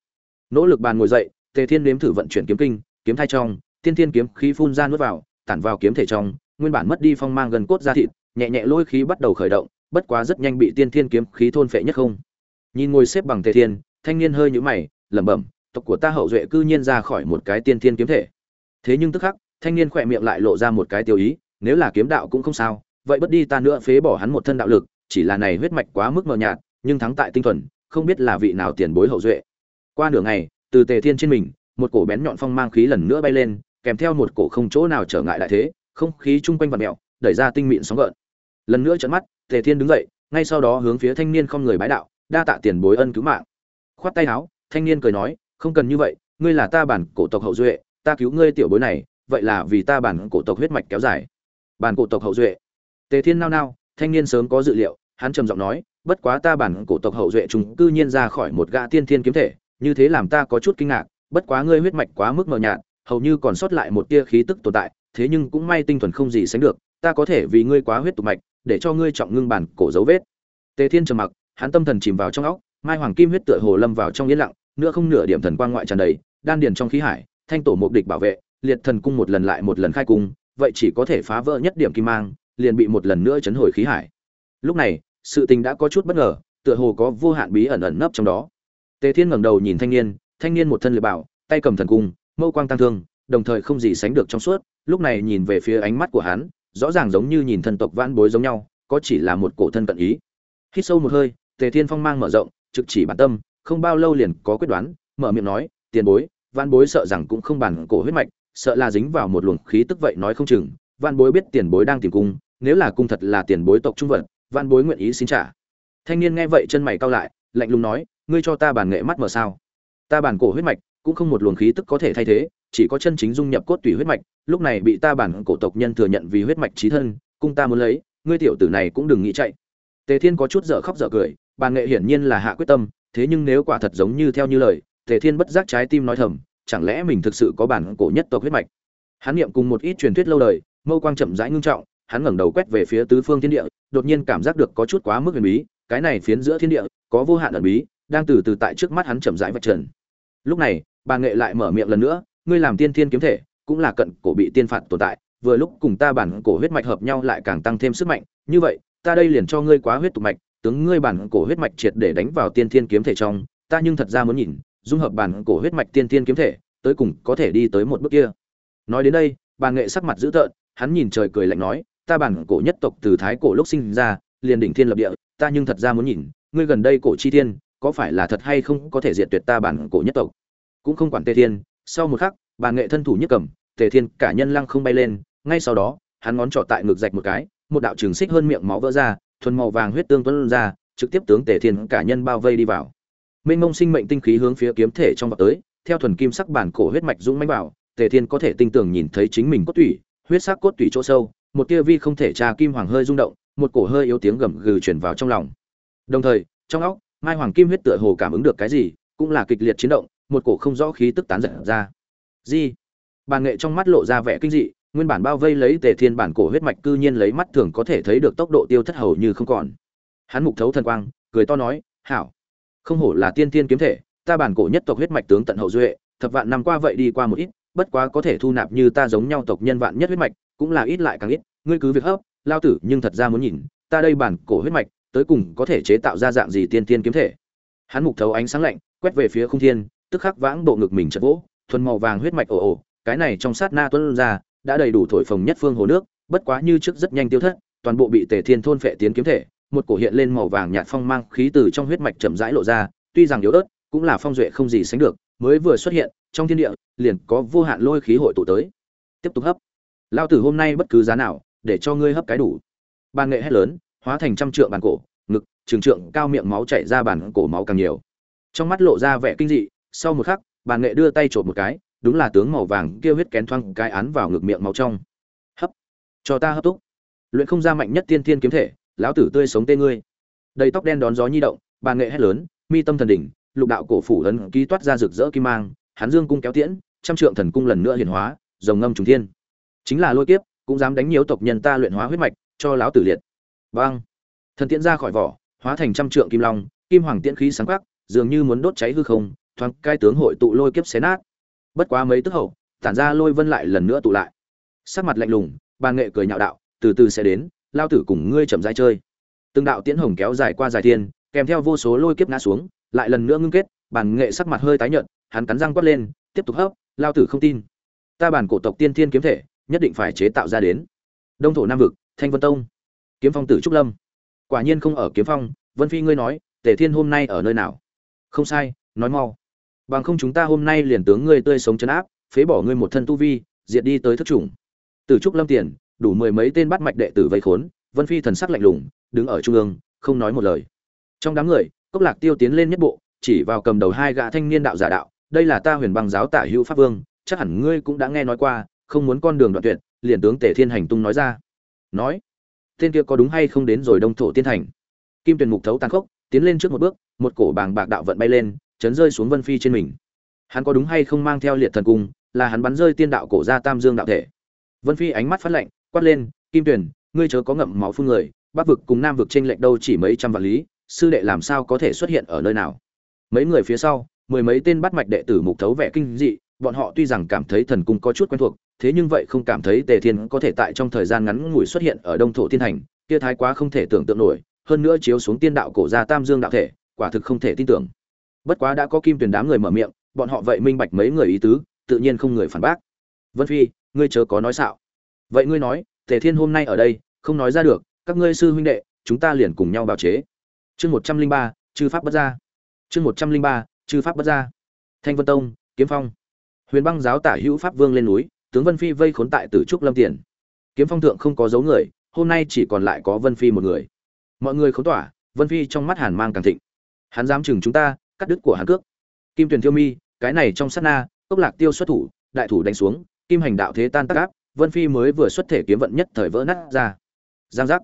nỗ lực bàn ngồi dậy, tề thiên nếm thử vận chuyển kiếm kinh, kiếm thai trong, tiên thiên kiếm khí phun ra nuốt vào, tản vào kiếm thể trong, nguyên bản mất đi phong mang gần cốt ra thịt, nhẹ nhẹ lôi khí bắt đầu khởi động, bất quá rất nhanh bị tiên thiên kiếm khí thôn phệ nhất không. Nhìn ngồi xếp bằng tề thiên, thanh niên hơi nhũ mày, lẩm bẩm, tộc của ta hậu duệ cư nhiên ra khỏi một cái tiên thiên kiếm thể. Thế nhưng tức khắc, thanh niên khỏe miệng lại lộ ra một cái tiêu ý, nếu là kiếm đạo cũng không sao, vậy bất đi ta nữa phế bỏ hắn một thân đạo lực, chỉ là này huyết mạch quá mức mờ nhạt, nhưng thắng tại tinh thuần, không biết là vị nào tiền bối hậu duệ qua nửa ngày, từ tề thiên trên mình, một cổ bén nhọn phong mang khí lần nữa bay lên, kèm theo một cổ không chỗ nào trở ngại lại thế, không khí chung quanh vật mẹo đẩy ra tinh mịn sóng gợn. Lần nữa trận mắt, tề thiên đứng dậy, ngay sau đó hướng phía thanh niên không người bái đạo, đa tạ tiền bối ân cứu mạng. Khoát tay áo, thanh niên cười nói, không cần như vậy, ngươi là ta bản cổ tộc hậu duệ, ta cứu ngươi tiểu bối này, vậy là vì ta bản cổ tộc huyết mạch kéo dài. Bản cổ tộc hậu duệ. Tề thiên nao nao, thanh niên sớm có dự liệu, hắn trầm giọng nói, bất quá ta bản cổ tộc hậu duệ chúng cư nhiên ra khỏi một gã tiên thiên kiếm thể như thế làm ta có chút kinh ngạc, bất quá ngươi huyết mạch quá mức mờ nhạt, hầu như còn sót lại một tia khí tức tồn tại, thế nhưng cũng may tinh thuần không gì sánh được, ta có thể vì ngươi quá huyết tụ mạch, để cho ngươi trọng ngưng bản cổ dấu vết. Tề thiên trầm mặc, hắn tâm thần chìm vào trong óc, mai hoàng kim huyết tựa hồ lâm vào trong yên lặng, nữa không nửa điểm thần quang ngoại tràn đầy, đan điền trong khí hải, thanh tổ mục địch bảo vệ, liệt thần cung một lần lại một lần khai cung, vậy chỉ có thể phá vỡ nhất điểm kim mang, liền bị một lần nữa chấn hồi khí hải. Lúc này, sự tình đã có chút bất ngờ, tựa hồ có vô hạn bí ẩn ẩn nấp trong đó tề thiên ngẩng đầu nhìn thanh niên thanh niên một thân liệt bảo, tay cầm thần cung, mâu quang tăng thương, đồng thời không gì sánh được trong suốt, lúc này nhìn về phía ánh mắt của hắn, rõ ràng giống như nhìn thần tộc vãn bối giống nhau, có chỉ là một cổ thân cận ý. Hít sâu một hơi, tề thiên phong mang mở rộng, trực chỉ bản tâm, không bao lâu liền có quyết đoán, mở miệng nói, tiền bối, vãn bối sợ rằng cũng không bản cổ huyết mạch, sợ là dính vào một luồng khí tức vậy nói không chừng, vãn bối biết tiền bối đang tìm cung, nếu là cung thật là tiền bối tộc trung vật, vãn bối nguyện ý xin trả. Thanh niên nghe vậy chân mày cau lại, lạnh lùng nói ngươi cho ta bản nghệ mắt mở sao? Ta bản cổ huyết mạch, cũng không một luồng khí tức có thể thay thế, chỉ có chân chính dung nhập cốt tủy huyết mạch, lúc này bị ta bản cổ tộc nhân thừa nhận vì huyết mạch trí thân, cung ta muốn lấy, ngươi tiểu tử này cũng đừng nghĩ chạy. Tề thiên có chút dở khóc dở cười, bản nghệ hiển nhiên là hạ quyết tâm, thế nhưng nếu quả thật giống như theo như lời, tề thiên bất giác trái tim nói thầm, chẳng lẽ mình thực sự có bản cổ nhất tộc huyết mạch? Hắn niệm cùng một ít truyền thuyết lâu đời, mâu quang chậm rãi ngưng trọng, hắn ngẩng đầu quét về phía tứ phương thiên địa, đột nhiên cảm giác được có chút quá mức huyền bí, cái này phiến giữa thiên địa, có vô hạn ẩn bí đang từ từ tại trước mắt hắn chậm rãi vạch trần. Lúc này, bà nghệ lại mở miệng lần nữa, ngươi làm tiên thiên kiếm thể, cũng là cận cổ bị tiên phạt tồn tại, vừa lúc cùng ta bản cổ huyết mạch hợp nhau lại càng tăng thêm sức mạnh, như vậy, ta đây liền cho ngươi quá huyết tục mạch, tướng ngươi bản cổ huyết mạch triệt để đánh vào tiên thiên kiếm thể trong, ta nhưng thật ra muốn nhìn, dung hợp bản cổ huyết mạch tiên thiên kiếm thể, tới cùng có thể đi tới một bước kia. Nói đến đây, bà nghệ sắc mặt dữ tợn, hắn nhìn trời cười lạnh nói, ta bản cổ nhất tộc từ thái cổ lúc sinh ra, liền đỉnh thiên lập địa, ta nhưng thật ra muốn nhìn, ngươi gần đây cổ chi thiên có phải là thật hay không có thể diệt tuyệt ta bản cổ nhất tộc? Cũng không quản tề thiên, sau một khắc, bà nghệ thân thủ nhất cầm, tề thiên cả nhân lăng không bay lên, ngay sau đó, hắn ngón trỏ tại ngực rạch một cái, một đạo trường xích hơn miệng máu vỡ ra, thuần màu vàng huyết tương tuấn ra, trực tiếp tướng tề thiên cả nhân bao vây đi vào. Mênh mông sinh mệnh tinh khí hướng phía kiếm thể trong vọt tới, theo thuần kim sắc bản cổ huyết mạch dũng mãnh bảo tề thiên có thể tinh tường nhìn thấy chính mình cốt tủy, huyết sắc cốt tủy chỗ sâu, một tia vi không thể tra kim hoàng hơi rung động, một cổ hơi yếu tiếng gầm gừ truyền vào trong lòng. Đồng thời, trong óc mai hoàng kim huyết tựa hồ cảm ứng được cái gì, cũng là kịch liệt chiến động, một cổ không rõ khí tức tán giật ra. Di. Bà nghệ trong mắt lộ ra vẻ kinh dị, nguyên bản bao vây lấy tề thiên bản cổ huyết mạch cư nhiên lấy mắt thường có thể thấy được tốc độ tiêu thất hầu như không còn. Hắn mục thấu thần quang, cười to nói, hảo. Không hổ là tiên tiên kiếm thể, ta bản cổ nhất tộc huyết mạch tướng tận hậu duệ, thập vạn năm qua vậy đi qua một ít, bất quá có thể thu nạp như ta giống nhau tộc nhân vạn nhất huyết mạch, cũng là ít lại càng ít. Ngươi cứ việc hấp, lao tử nhưng thật ra muốn nhìn, ta đây bản cổ huyết mạch tới cùng có thể chế tạo ra dạng gì tiên tiên kiếm thể. Hắn mục thấu ánh sáng lạnh, quét về phía không thiên, tức khắc vãng bộ ngực mình chật vỗ, thuần màu vàng huyết mạch ồ ồ, cái này trong sát na tuân ra, đã đầy đủ thổi phồng nhất phương hồ nước, bất quá như trước rất nhanh tiêu thất, toàn bộ bị tề thiên thôn phệ tiến kiếm thể, một cổ hiện lên màu vàng nhạt phong mang khí từ trong huyết mạch chậm rãi lộ ra, tuy rằng yếu ớt, cũng là phong duệ không gì sánh được, mới vừa xuất hiện, trong thiên địa, liền có vô hạn lôi khí hội tụ tới. Tiếp tục hấp. Lao tử hôm nay bất cứ giá nào, để cho ngươi hấp cái đủ. Ban nghệ hét lớn hóa thành trăm trượng bàn cổ, ngực, trường trượng, cao miệng máu chảy ra bàn cổ máu càng nhiều. Trong mắt lộ ra vẻ kinh dị, sau một khắc, bàn nghệ đưa tay trộm một cái, đúng là tướng màu vàng kêu huyết kén thoang cái án vào ngực miệng máu trong. Hấp. Cho ta hấp túc. Luyện không ra mạnh nhất tiên thiên kiếm thể, lão tử tươi sống tê ngươi. Đầy tóc đen đón gió nhi động, bàn nghệ hét lớn, mi tâm thần đỉnh, lục đạo cổ phủ ấn ký toát ra rực rỡ kim mang hắn dương cung kéo tiễn, trăm trượng thần cung lần nữa hiển hóa, rồng ngâm trùng thiên. Chính là lôi kiếp, cũng dám đánh nhiều tộc nhân ta luyện hóa huyết mạch, cho lão tử liệt vang thần tiễn ra khỏi vỏ, hóa thành trăm trượng kim long, kim hoàng tiễn khí sáng quắc dường như muốn đốt cháy hư không, thoáng cai tướng hội tụ lôi kiếp xé nát. Bất quá mấy tức hậu, tản ra lôi vân lại lần nữa tụ lại. Sắc mặt lạnh lùng, bàn nghệ cười nhạo đạo, từ từ sẽ đến, lao tử cùng ngươi chậm rãi chơi. Từng đạo tiễn hồng kéo dài qua dài thiên, kèm theo vô số lôi kiếp ngã xuống, lại lần nữa ngưng kết, bàn nghệ sắc mặt hơi tái nhợt, hắn cắn răng quát lên, tiếp tục hấp, lao tử không tin. Ta bản cổ tộc tiên thiên kiếm thể, nhất định phải chế tạo ra đến. Đông thổ nam vực, thanh vân tông kiếm phong tử trúc lâm. Quả nhiên không ở kiếm phong, vân phi ngươi nói, tề thiên hôm nay ở nơi nào? Không sai, nói mau. Bằng không chúng ta hôm nay liền tướng ngươi tươi sống chấn áp, phế bỏ ngươi một thân tu vi, diệt đi tới thất chủng. Tử trúc lâm tiền, đủ mười mấy tên bắt mạch đệ tử vây khốn, vân phi thần sắc lạnh lùng, đứng ở trung ương, không nói một lời. Trong đám người, cốc lạc tiêu tiến lên nhất bộ, chỉ vào cầm đầu hai gã thanh niên đạo giả đạo, đây là ta huyền băng giáo tả hữu pháp vương, chắc hẳn ngươi cũng đã nghe nói qua, không muốn con đường đoạn tuyệt, liền tướng tề thiên hành tung nói ra. Nói tên kia có đúng hay không đến rồi đông thổ tiên thành. Kim tuyền mục thấu tàn khốc, tiến lên trước một bước, một cổ bàng bạc đạo vận bay lên, chấn rơi xuống vân phi trên mình. Hắn có đúng hay không mang theo liệt thần cung, là hắn bắn rơi tiên đạo cổ ra tam dương đạo thể. Vân phi ánh mắt phát lạnh, quát lên, kim tuyền ngươi chớ có ngậm máu phun người, bắc vực cùng nam vực tranh lệch đâu chỉ mấy trăm vạn lý, sư đệ làm sao có thể xuất hiện ở nơi nào? Mấy người phía sau, mười mấy tên bắt mạch đệ tử mục thấu vẻ kinh dị, bọn họ tuy rằng cảm thấy thần cung có chút quen thuộc thế nhưng vậy không cảm thấy tề thiên có thể tại trong thời gian ngắn ngủi xuất hiện ở đông thổ thiên thành kia thái quá không thể tưởng tượng nổi, hơn nữa chiếu xuống tiên đạo cổ gia tam dương đạo thể, quả thực không thể tin tưởng. Bất quá đã có kim tuyển đám người mở miệng, bọn họ vậy minh bạch mấy người ý tứ, tự nhiên không người phản bác. Vân phi, ngươi chớ có nói xạo. Vậy ngươi nói, tề thiên hôm nay ở đây, không nói ra được, các ngươi sư huynh đệ, chúng ta liền cùng nhau bào chế. Chương một trăm linh ba, chư pháp bất gia. Chương một trăm linh ba, chư pháp bất gia. Thanh vân tông, kiếm phong. Huyền băng giáo tả hữu pháp vương lên núi tướng vân phi vây khốn tại tử trúc lâm tiền. Kiếm phong thượng không có dấu người, hôm nay chỉ còn lại có vân phi một người. Mọi người khốn tỏa, vân phi trong mắt hàn mang càng thịnh. Hắn dám chừng chúng ta, cắt đứt của hàn cước. Kim tuyền thiêu mi, cái này trong sát na, cốc lạc tiêu xuất thủ, đại thủ đánh xuống, kim hành đạo thế tan tác áp, vân phi mới vừa xuất thể kiếm vận nhất thời vỡ nát ra. Giang giác.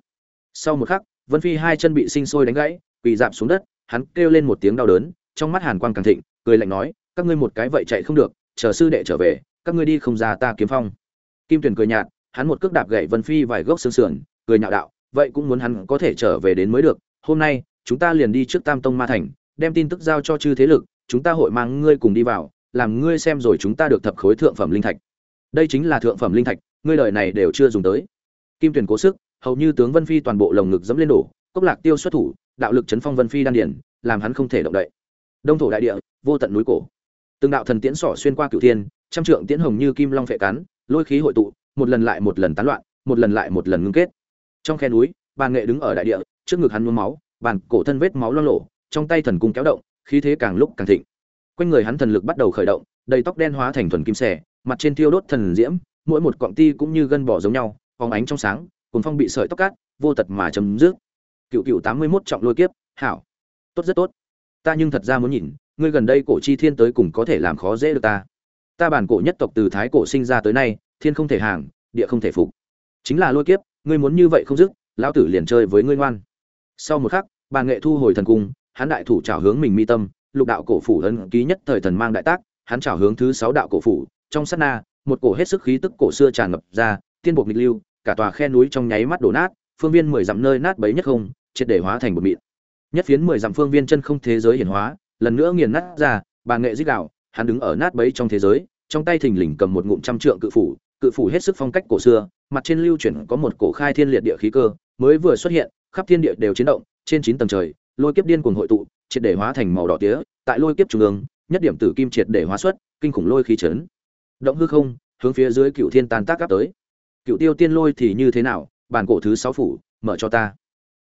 Sau một khắc, vân phi hai chân bị sinh sôi đánh gãy, quỳ dạp xuống đất, hắn kêu lên một tiếng đau đớn, trong mắt hàn quang càng thịnh, cười lạnh nói, các ngươi một cái vậy chạy không được, chờ sư đệ trở về các ngươi đi không ra ta kiếm phong. Kim tuyền cười nhạt, hắn một cước đạp gậy vân phi vài gốc xương sườn, cười nhạo đạo, vậy cũng muốn hắn có thể trở về đến mới được, hôm nay, chúng ta liền đi trước tam tông ma thành, đem tin tức giao cho chư thế lực, chúng ta hội mang ngươi cùng đi vào, làm ngươi xem rồi chúng ta được thập khối thượng phẩm linh thạch. Đây chính là thượng phẩm linh thạch, ngươi đời này đều chưa dùng tới. Kim tuyền cố sức, hầu như tướng vân phi toàn bộ lồng ngực dẫm lên đổ, cốc lạc tiêu xuất thủ, đạo lực chấn phong vân phi đan điển, làm hắn không thể động đậy. Đông thổ đại địa, vô tận núi cổ. Từng đạo thần tiễn sỏ xuyên qua cửu thiên trăm trượng tiễn hồng như kim long phệ cắn, lôi khí hội tụ, một lần lại một lần tán loạn, một lần lại một lần ngưng kết. Trong khe núi bàn nghệ đứng ở đại địa, trước ngực hắn nhuốm máu, bàn cổ thân vết máu lo lộ trong tay thần cung kéo động, khí thế càng lúc càng thịnh. Quanh người hắn thần lực bắt đầu khởi động, đầy tóc đen hóa thành thuần kim sẻ mặt trên thiêu đốt thần diễm, mỗi một cọng ti cũng như gân bỏ giống nhau, phóng ánh trong sáng cuốn phong bị sợi tóc cát, vô tật mà chấm dứt. Cựu cựu tám mươi mốt trọng lôi kiếp, hảo. Tốt rất tốt. Ta nhưng thật ra muốn nhìn, ngươi gần đây cổ chi thiên tới cùng có thể làm khó dễ được ta ta bản cổ nhất tộc từ thái cổ sinh ra tới nay, thiên không thể hàng, địa không thể phục. Chính là lôi kiếp, ngươi muốn như vậy không dứt, lão tử liền chơi với ngươi ngoan. Sau một khắc, bà nghệ thu hồi thần cung, hắn đại thủ trào hướng mình mi tâm, lục đạo cổ phủ ấn ký nhất thời thần mang đại tác, hắn trào hướng thứ sáu đạo cổ phủ, trong sát na, một cổ hết sức khí tức cổ xưa tràn ngập ra, tiên buộc nghịch lưu, cả tòa khe núi trong nháy mắt đổ nát, phương viên mười dặm nơi nát bấy nhất không, triệt để hóa thành một mịn. Nhất phiến mười dặm phương viên chân không thế giới hiển hóa, lần nữa nghiền nát ra, bà nghệ dích đạo hắn đứng ở nát bấy trong thế giới, trong tay thình lình cầm một ngụm trăm trượng cự phủ cự phủ hết sức phong cách cổ xưa, mặt trên lưu chuyển có một cổ khai thiên liệt địa khí cơ, mới vừa xuất hiện, khắp thiên địa đều chiến động, trên chín tầng trời, lôi kiếp điên cuồng hội tụ, triệt để hóa thành màu đỏ tía, tại lôi kiếp trung ương, nhất điểm tử kim triệt để hóa xuất, kinh khủng lôi khí chấn. Động hư không, hướng phía dưới cựu thiên tan tác áp tới. Cựu tiêu tiên lôi thì như thế nào? Bàn cổ thứ sáu phủ, mở cho ta.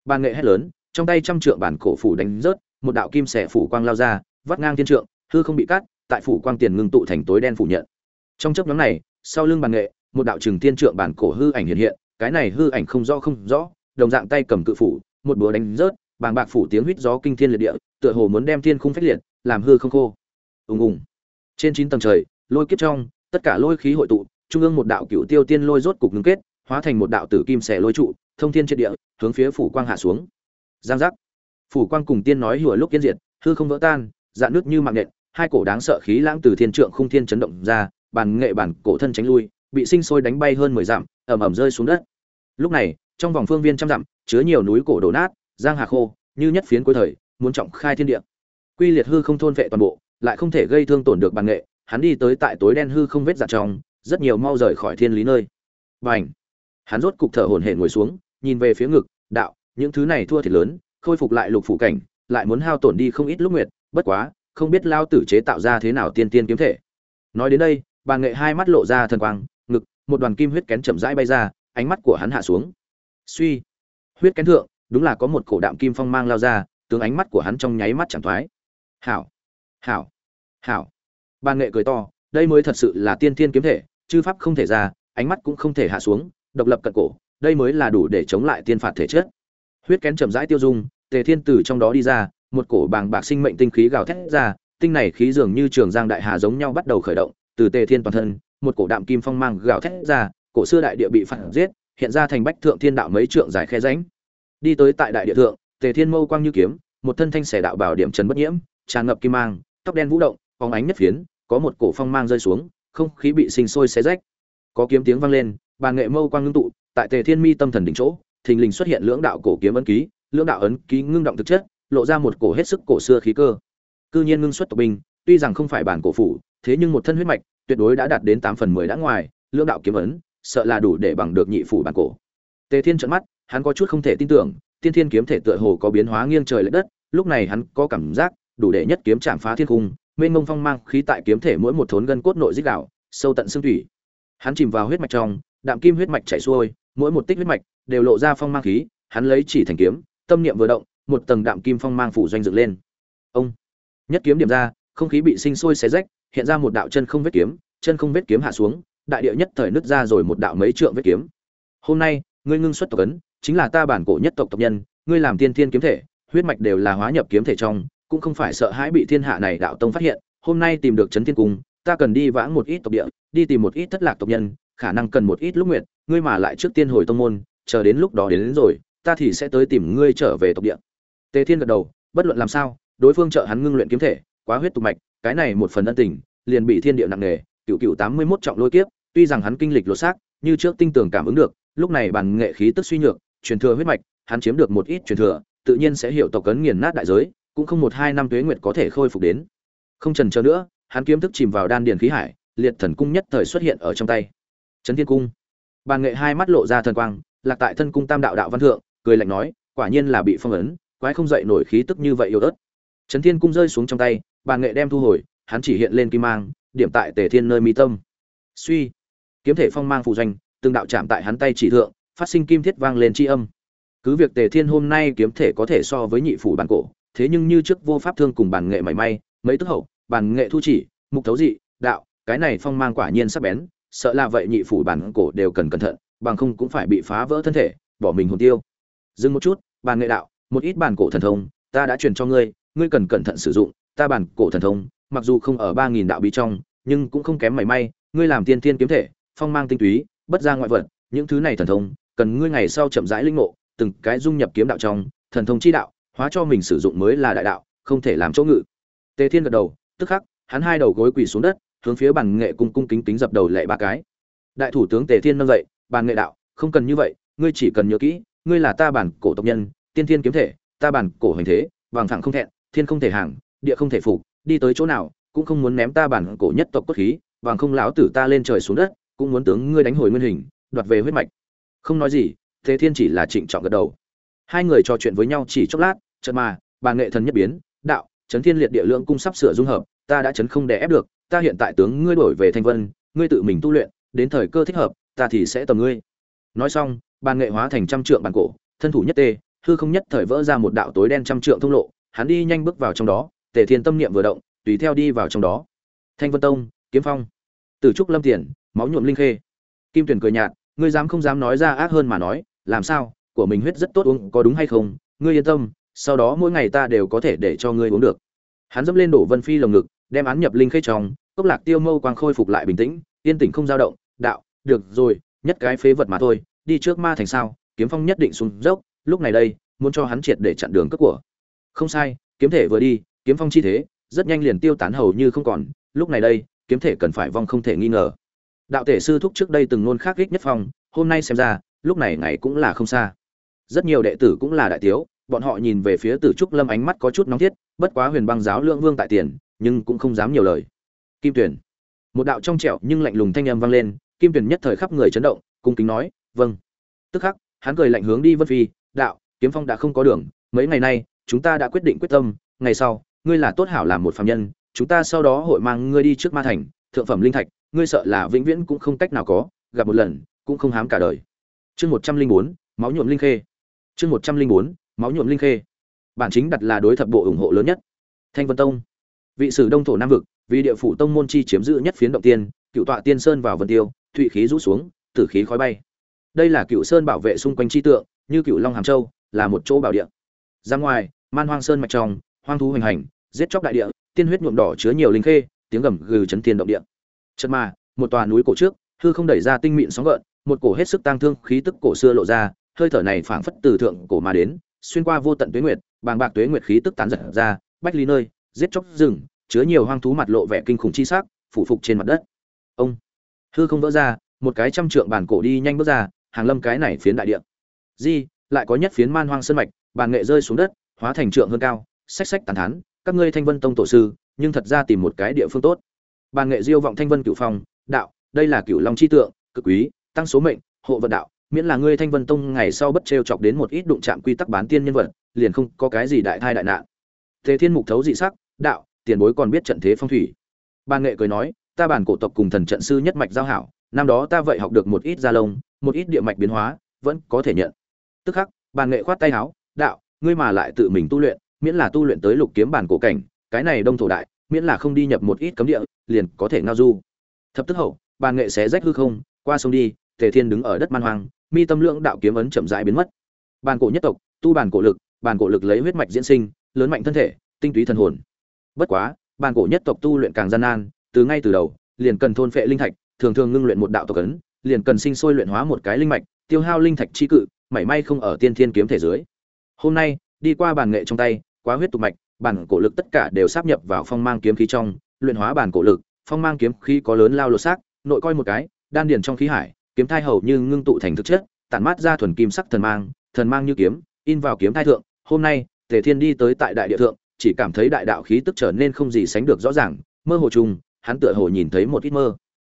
Ban nghệ hét lớn, trong tay trăm trượng bản cổ phủ đánh rớt, một đạo kim xẻ phủ quang lao ra, vắt ngang thiên trượng, hư không bị cắt tại phủ quang tiền ngưng tụ thành tối đen phủ nhận. Trong chấp nhóm này, sau lưng bàn nghệ, một đạo trừng thiên trượng bản cổ hư ảnh hiện hiện, cái này hư ảnh không rõ không rõ, đồng dạng tay cầm cự phủ, một búa đánh rớt, bàng bạc phủ tiếng huýt gió kinh thiên liệt địa, tựa hồ muốn đem thiên khung phách liệt, làm hư không khô. Ùng ùng. Trên chín tầng trời, lôi kiếp trong, tất cả lôi khí hội tụ, trung ương một đạo cựu tiêu tiên lôi rốt cục ngưng kết, hóa thành một đạo tử kim xẻ lôi trụ, thông thiên trên địa, hướng phía phủ quang hạ xuống. Giang giác. Phủ quang cùng tiên nói hùa lúc kiến diệt, hư không vỡ tan, dạn nước như mạng nện hai cổ đáng sợ khí lãng từ thiên trượng khung thiên chấn động ra, bàn nghệ bản cổ thân tránh lui, bị sinh sôi đánh bay hơn mười dặm, ầm ầm rơi xuống đất. Lúc này, trong vòng phương viên trăm dặm, chứa nhiều núi cổ đổ nát, giang hà khô, như nhất phiến cuối thời, muốn trọng khai thiên địa. Quy liệt hư không thôn vệ toàn bộ, lại không thể gây thương tổn được bàn nghệ, hắn đi tới tại tối đen hư không vết dạn trong, rất nhiều mau rời khỏi thiên lý nơi. Bành! Hắn rốt cục thở hổn hển ngồi xuống, nhìn về phía ngực, đạo, những thứ này thua thiệt lớn, khôi phục lại lục phủ cảnh, lại muốn hao tổn đi không ít lúc nguyệt, bất quá không biết lao tử chế tạo ra thế nào tiên tiên kiếm thể. Nói đến đây, bà nghệ hai mắt lộ ra thần quang, ngực, một đoàn kim huyết kén chậm rãi bay ra, ánh mắt của hắn hạ xuống. Suy, huyết kén thượng, đúng là có một cổ đạm kim phong mang lao ra, tướng ánh mắt của hắn trong nháy mắt chẳng thoái. Hảo hảo hảo. Bà nghệ cười to, đây mới thật sự là tiên tiên kiếm thể, chư pháp không thể ra, ánh mắt cũng không thể hạ xuống, độc lập cận cổ, đây mới là đủ để chống lại tiên phạt thể chất. Huyết kén chậm rãi tiêu dung, tề thiên tử trong đó đi ra một cổ bàng bạc sinh mệnh tinh khí gào thét ra, tinh này khí dường như trường giang đại hà giống nhau bắt đầu khởi động, từ tề thiên toàn thân, một cổ đạm kim phong mang gào thét ra, cổ xưa đại địa bị phản giết, hiện ra thành bách thượng thiên đạo mấy trượng dài khe ránh đi tới tại đại địa thượng, tề thiên mâu quang như kiếm, một thân thanh xẻ đạo bảo điểm trần bất nhiễm, tràn ngập kim mang, tóc đen vũ động, phóng ánh nhất phiến, có một cổ phong mang rơi xuống, không khí bị sinh sôi xé rách. Có kiếm tiếng vang lên bàn nghệ mâu quang ngưng tụ, tại tề thiên mi tâm thần đỉnh chỗ, thình lình xuất hiện lưỡng đạo cổ kiếm ấn ký, lưỡng đạo ấn ký ngưng động thực chất lộ ra một cổ hết sức cổ xưa khí cơ. Cư nhiên ngưng xuất tộc binh, tuy rằng không phải bản cổ phủ, thế nhưng một thân huyết mạch, tuyệt đối đã đạt đến tám phần mười đã ngoài, lưỡng đạo kiếm ấn, sợ là đủ để bằng được nhị phủ bản cổ. Tề thiên trợn mắt, hắn có chút không thể tin tưởng, tiên thiên kiếm thể tựa hồ có biến hóa nghiêng trời lệch đất, lúc này hắn có cảm giác, đủ để nhất kiếm chạm phá thiên cung, mênh mông phong mang khí tại kiếm thể mỗi một thốn gân cốt nội dích đạo, sâu tận xương thủy. Hắn chìm vào huyết mạch trong, đạm kim huyết mạch chảy xuôi, mỗi một tích huyết mạch đều lộ ra phong mang khí, hắn lấy chỉ thành kiếm, tâm niệm vừa động một tầng đạm kim phong mang phủ doanh dựng lên. Ông nhất kiếm điểm ra không khí bị sinh sôi xé rách hiện ra một đạo chân không vết kiếm chân không vết kiếm hạ xuống đại địa nhất thời nứt ra rồi một đạo mấy trượng vết kiếm. Hôm nay ngươi ngưng xuất tộc ấn chính là ta bản cổ nhất tộc tộc nhân ngươi làm tiên thiên kiếm thể huyết mạch đều là hóa nhập kiếm thể trong cũng không phải sợ hãi bị thiên hạ này đạo tông phát hiện hôm nay tìm được trấn thiên cung ta cần đi vãng một ít tộc địa đi tìm một ít thất lạc tộc nhân khả năng cần một ít lúc nguyện ngươi mà lại trước tiên hồi tông môn chờ đến lúc đó đến, đến rồi ta thì sẽ tới tìm ngươi trở về tộc địa tề thiên gật đầu, bất luận làm sao, đối phương trợ hắn ngưng luyện kiếm thể, quá huyết tục mạch, cái này một phần ân tình, liền bị thiên địa nặng nề, cựu cựu tám mươi 81 trọng lôi kiếp, tuy rằng hắn kinh lịch lột xác, như trước tinh tường cảm ứng được, lúc này bản nghệ khí tức suy nhược, truyền thừa huyết mạch, hắn chiếm được một ít truyền thừa, tự nhiên sẽ hiểu tộc cấn nghiền nát đại giới, cũng không một hai năm tuế nguyệt có thể khôi phục đến. Không chần chờ nữa, hắn kiếm thức chìm vào đan điền khí hải, liệt thần cung nhất thời xuất hiện ở trong tay. Chấn thiên cung. Bàn nghệ hai mắt lộ ra thần quang, lạc tại thân cung tam đạo đạo văn thượng, cười lạnh nói, quả nhiên là bị phong ấn quái không dậy nổi khí tức như vậy yếu ớt. Trấn thiên cung rơi xuống trong tay bàn nghệ đem thu hồi, hắn chỉ hiện lên kim mang, điểm tại tề thiên nơi mi tâm. Suy, kiếm thể phong mang phù doanh, từng đạo chạm tại hắn tay chỉ thượng, phát sinh kim thiết vang lên chi âm. Cứ việc tề thiên hôm nay kiếm thể có thể so với nhị phủ bản cổ, thế nhưng như trước vô pháp thương cùng bản nghệ mảy may, mấy tức hậu, bản nghệ thu chỉ, mục thấu dị, đạo, cái này phong mang quả nhiên sắc bén, sợ là vậy nhị phủ bản cổ đều cần cẩn thận, bằng không cũng phải bị phá vỡ thân thể, bỏ mình hồn tiêu. Dừng một chút, bản nghệ đạo một ít bản cổ thần thông, ta đã truyền cho ngươi ngươi cần cẩn thận sử dụng, ta bản cổ thần thông, mặc dù không ở ba nghìn đạo bí trong, nhưng cũng không kém mảy may, ngươi làm tiên thiên kiếm thể, phong mang tinh túy, bất ra ngoại vật, những thứ này thần thông, cần ngươi ngày sau chậm rãi linh ngộ, từng cái dung nhập kiếm đạo trong, thần thông chi đạo, hóa cho mình sử dụng mới là đại đạo, không thể làm chỗ ngự. Tề thiên gật đầu, tức khắc, hắn hai đầu gối quỳ xuống đất, hướng phía bàn nghệ cung cung kính kính dập đầu lệ ba cái. Đại thủ tướng tề thiên nâng dậy, bàn nghệ đạo, không cần như vậy, ngươi chỉ cần nhớ kỹ, ngươi là ta bản cổ tộc nhân tiên thiên kiếm thể, ta bản cổ hành thế, vàng thẳng không thẹn, thiên không thể hàng, địa không thể phục, đi tới chỗ nào, cũng không muốn ném ta bản cổ nhất tộc cốt khí, vàng không lão tử ta lên trời xuống đất, cũng muốn tướng ngươi đánh hồi nguyên hình, đoạt về huyết mạch. Không nói gì, thế thiên chỉ là trịnh trọng gật đầu. Hai người trò chuyện với nhau chỉ chốc lát, chợt mà, bà nghệ thần nhất biến, đạo, chấn thiên liệt địa lượng cung sắp sửa dung hợp, ta đã chấn không đè ép được, ta hiện tại tướng ngươi đổi về thanh vân, ngươi tự mình tu luyện, đến thời cơ thích hợp, ta thì sẽ tầm ngươi. Nói xong bàn nghệ hóa thành trăm trượng bàn cổ, thân thủ nhất tê hư không nhất thời vỡ ra một đạo tối đen trăm trượng thông lộ, hắn đi nhanh bước vào trong đó, tề thiên tâm niệm vừa động, tùy theo đi vào trong đó. Thanh vân tông, kiếm phong. Tử trúc lâm tiền, máu nhuộm linh khê. Kim tuyển cười nhạt, ngươi dám không dám nói ra ác hơn mà nói, làm sao, của mình huyết rất tốt uống, có đúng hay không, ngươi yên tâm, sau đó mỗi ngày ta đều có thể để cho ngươi uống được. Hắn dẫm lên đổ vân phi lồng ngực, đem án nhập linh khê trong, cốc lạc tiêu mâu quang khôi phục lại bình tĩnh, yên tĩnh không dao động, đạo, được rồi, nhất cái phế vật mà thôi, đi trước ma thành sao, kiếm phong nhất định xuống dốc lúc này đây, muốn cho hắn triệt để chặn đường cướp của. Không sai, kiếm thể vừa đi, kiếm phong chi thế, rất nhanh liền tiêu tán hầu như không còn. Lúc này đây, kiếm thể cần phải vong không thể nghi ngờ. Đạo thể sư thúc trước đây từng nôn khắc kích nhất phong, hôm nay xem ra, lúc này ngày cũng là không xa. Rất nhiều đệ tử cũng là đại tiếu, bọn họ nhìn về phía tử trúc lâm ánh mắt có chút nóng thiết, bất quá huyền băng giáo lượng vương tại tiền, nhưng cũng không dám nhiều lời. Kim tuyển một đạo trong trẻo nhưng lạnh lùng thanh âm vang lên, kim tuyển nhất thời khắp người chấn động, cung kính nói vâng. Tức khắc, hắn cười lạnh hướng đi vân phi đạo, kiếm phong đã không có đường, mấy ngày nay, chúng ta đã quyết định quyết tâm, ngày sau, ngươi là tốt hảo làm một phạm nhân, chúng ta sau đó hội mang ngươi đi trước ma thành, thượng phẩm linh thạch, ngươi sợ là vĩnh viễn cũng không cách nào có, gặp một lần, cũng không hám cả đời. Chương một trăm linh bốn, máu nhuộm linh khê. Chương một trăm linh bốn, máu nhuộm linh khê. Bản chính đặt là đối thập bộ ủng hộ lớn nhất. Thanh vân tông. Vị sử đông thổ nam vực, vì địa phủ tông môn chi chiếm giữ nhất phiến động tiên, cựu tọa tiên sơn vào vân tiêu, thụy khí rũ xuống, tử khí khói bay. Đây là cựu sơn bảo vệ xung quanh chi tượng như cựu long hàm châu, là một chỗ bảo địa. Ra ngoài, man hoang sơn mạch trong, hoang thú hoành hành, giết chóc đại địa, tiên huyết nhuộm đỏ chứa nhiều linh khê, tiếng gầm gừ chấn thiên động địa. Chật mà, một tòa núi cổ trước, hư không đẩy ra tinh mịn sóng gợn, một cổ hết sức tang thương khí tức cổ xưa lộ ra, hơi thở này phảng phất từ thượng cổ mà đến, xuyên qua vô tận tuế nguyệt, bàng bạc tuế nguyệt khí tức tán giật ra, bách lý nơi, giết chóc rừng, chứa nhiều hoang thú mặt lộ vẻ kinh khủng chi sắc, phủ phục trên mặt đất. Ông, hư không vỡ ra, một cái trăm trượng bản cổ đi nhanh bước ra, hàng lâm cái này phiến đại địa di, lại có nhất phiến man hoang sơn mạch, bàn nghệ rơi xuống đất, hóa thành trượng hơn cao, xách xách tàn thán, các ngươi thanh vân tông tổ sư, nhưng thật ra tìm một cái địa phương tốt. Bàn nghệ diêu vọng thanh vân cửu phong, đạo, đây là cửu long chi tượng, cực quý, tăng số mệnh, hộ vận đạo, miễn là ngươi thanh vân tông ngày sau bất trêu chọc đến một ít đụng chạm quy tắc bán tiên nhân vật, liền không có cái gì đại thai đại nạn. Thế thiên mục thấu dị sắc, đạo, tiền bối còn biết trận thế phong thủy. Bàn nghệ cười nói, ta bản cổ tộc cùng thần trận sư nhất mạch giao hảo, năm đó ta vậy học được một ít gia lông, một ít địa mạch biến hóa, vẫn có thể nhận tức khắc, bàn nghệ khoát tay áo, đạo, ngươi mà lại tự mình tu luyện, miễn là tu luyện tới lục kiếm bản cổ cảnh, cái này đông thổ đại, miễn là không đi nhập một ít cấm địa, liền có thể ngao du. Thập tức hậu, bàn nghệ xé rách hư không, qua sông đi, tề thiên đứng ở đất man hoang, mi tâm lượng đạo kiếm ấn chậm rãi biến mất. Bàn cổ nhất tộc, tu bàn cổ lực bàn cổ lực lấy huyết mạch diễn sinh, lớn mạnh thân thể, tinh túy thần hồn. Bất quá bàn cổ nhất tộc tu luyện càng gian nan, từ ngay từ đầu, liền cần thôn phệ linh thạch, thường thường ngưng luyện một đạo tộc ấn, liền cần sinh sôi luyện hóa một cái linh mạch, tiêu hao linh thạch chi cự mảy may không ở tiên thiên kiếm thể dưới. Hôm nay, đi qua bàn nghệ trong tay, quá huyết tục mạch, bản cổ lực tất cả đều sáp nhập vào phong mang kiếm khí trong, luyện hóa bản cổ lực, phong mang kiếm khí có lớn lao lột xác, nội coi một cái, đan điền trong khí hải, kiếm thai hầu như ngưng tụ thành thực chất, tản mát ra thuần kim sắc thần mang thần mang như kiếm, in vào kiếm thai thượng. Hôm nay, tề thiên đi tới tại đại địa thượng, chỉ cảm thấy đại đạo khí tức trở nên không gì sánh được rõ ràng, mơ hồ trùng, hắn tựa hồ nhìn thấy một ít mơ.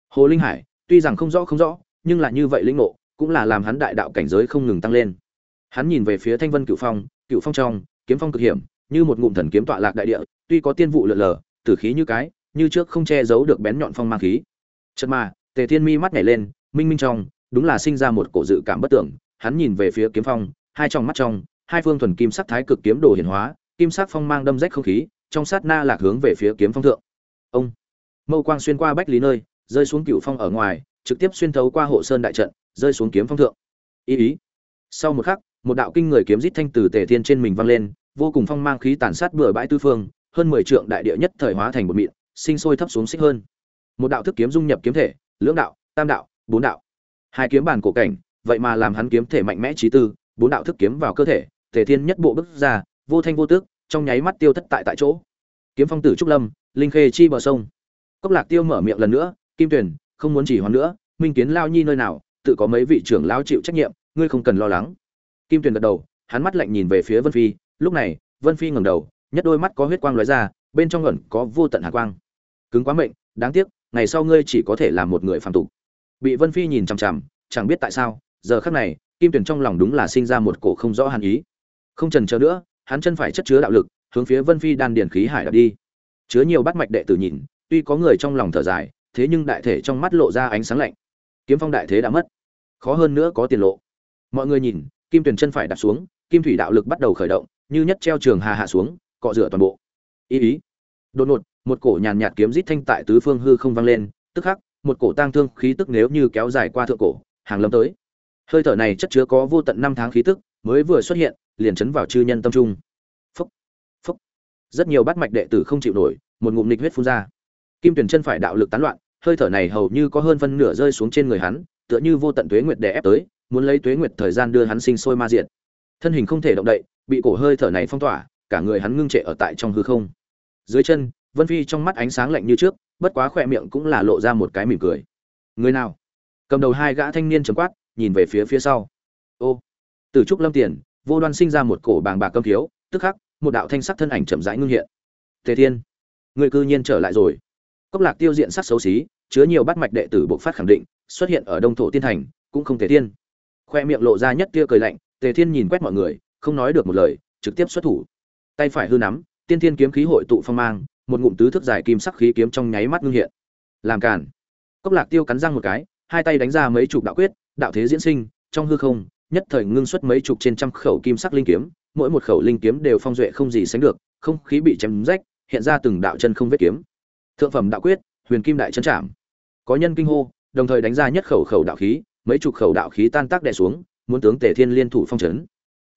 Hồ linh hải, tuy rằng không rõ không rõ, nhưng là như vậy linh ngộ cũng là làm hắn đại đạo cảnh giới không ngừng tăng lên. Hắn nhìn về phía thanh vân Cửu phong Cửu phong trong, kiếm phong cực hiểm, như một ngụm thần kiếm tọa lạc đại địa, tuy có tiên vụ lượn lờ, tử khí như cái, như trước không che giấu được bén nhọn phong mang khí. Chợt mà, tề thiên mi mắt nhảy lên, minh minh trong, đúng là sinh ra một cổ dự cảm bất tưởng. Hắn nhìn về phía kiếm phong, hai trong mắt trong, hai phương thuần kim sắc thái cực kiếm đồ hiển hóa, kim sắc phong mang đâm rách không khí, trong sát na lạc hướng về phía kiếm phong thượng. Ông, mâu quang xuyên qua bách lý nơi, rơi xuống cửu phong ở ngoài, trực tiếp xuyên thấu qua hộ sơn đại trận rơi xuống kiếm phong thượng. Ý ý. Sau một khắc, một đạo kinh người kiếm rít thanh từ tề thiên trên mình vang lên, vô cùng phong mang khí tàn sát bừa bãi tư phương, hơn mười trượng đại địa nhất thời hóa thành một mịn, sinh sôi thấp xuống xích hơn. Một đạo thức kiếm dung nhập kiếm thể, lưỡng đạo, tam đạo, bốn đạo. Hai kiếm bàn cổ cảnh, vậy mà làm hắn kiếm thể mạnh mẽ trí tư, bốn đạo thức kiếm vào cơ thể, tề thiên nhất bộ bước ra, vô thanh vô tước, trong nháy mắt tiêu thất tại tại chỗ. Kiếm phong tử trúc lâm, linh khê chi bờ sông. Cốc lạc tiêu mở miệng lần nữa, kim tuyển không muốn chỉ hoãn nữa, minh kiến lao nhi nơi nào tự có mấy vị trưởng lão chịu trách nhiệm, ngươi không cần lo lắng. Kim tuyền gật đầu, hắn mắt lạnh nhìn về phía vân phi, lúc này, vân phi ngẩng đầu, nhất đôi mắt có huyết quang lóe ra, bên trong ẩn có vô tận hạ quang. Cứng quá mệnh, đáng tiếc, ngày sau ngươi chỉ có thể làm một người phàm tục. Bị vân phi nhìn chằm chằm, chẳng biết tại sao, giờ khắc này, kim tuyền trong lòng đúng là sinh ra một cổ không rõ hàn ý. Không trần chờ nữa, hắn chân phải chất chứa đạo lực, hướng phía vân phi đan điển khí hải đập đi. Chứa nhiều bát mạch đệ tử nhìn, tuy có người trong lòng thở dài, thế nhưng đại thể trong mắt lộ ra ánh sáng lạnh. Kiếm phong đại thế đã mất khó hơn nữa có tiền lộ. Mọi người nhìn, kim tuyển chân phải đặt xuống, kim thủy đạo lực bắt đầu khởi động, như nhất treo trường hà hạ xuống, cọ rửa toàn bộ. Ý ý. Đột ngột, một cổ nhàn nhạt kiếm rít thanh tại tứ phương hư không vang lên, tức khắc, một cổ tang thương khí tức nếu như kéo dài qua thượng cổ, hàng lâm tới. Hơi thở này chất chứa có vô tận năm tháng khí tức, mới vừa xuất hiện, liền chấn vào chư nhân tâm trung. Phúc phúc. Rất nhiều bát mạch đệ tử không chịu nổi, một ngụm nịch huyết phun ra. Kim tuyển chân phải đạo lực tán loạn, hơi thở này hầu như có hơn phân nửa rơi xuống trên người hắn tựa như vô tận tuế nguyệt đè ép tới, muốn lấy tuế nguyệt thời gian đưa hắn sinh sôi ma diệt. Thân hình không thể động đậy, bị cổ hơi thở này phong tỏa, cả người hắn ngưng trệ ở tại trong hư không. Dưới chân, vân phi trong mắt ánh sáng lạnh như trước, bất quá khỏe miệng cũng là lộ ra một cái mỉm cười. Người nào? Cầm đầu hai gã thanh niên trầm quát, nhìn về phía phía sau. Ô! Từ trúc lâm tiền, vô đoan sinh ra một cổ bàng bạc cấm thiếu tức khắc, một đạo thanh sắc thân ảnh chậm rãi ngưng hiện. Tề thiên, người cư nhiên trở lại rồi cốc lạc tiêu diện sắc xấu xí, chứa nhiều bát mạch đệ tử bộc phát khẳng định, xuất hiện ở đông thổ tiên thành, cũng không thể tiên. khoe miệng lộ ra nhất tia cười lạnh, tề thiên nhìn quét mọi người, không nói được một lời, trực tiếp xuất thủ. Tay phải hư nắm, tiên thiên kiếm khí hội tụ phong mang, một ngụm tứ thức dài kim sắc khí kiếm trong nháy mắt ngưng hiện. Làm cản cốc lạc tiêu cắn răng một cái, hai tay đánh ra mấy chục đạo quyết, đạo thế diễn sinh, trong hư không, nhất thời ngưng xuất mấy chục trên trăm khẩu kim sắc linh kiếm, mỗi một khẩu linh kiếm đều phong duệ không gì sánh được, không khí bị chém rách, hiện ra từng đạo chân không vết kiếm thượng phẩm đạo quyết, huyền kim đại trấn trảm. Có nhân kinh hô, đồng thời đánh ra nhất khẩu khẩu đạo khí, mấy chục khẩu đạo khí tan tác đè xuống, muốn tướng tề thiên liên thủ phong trấn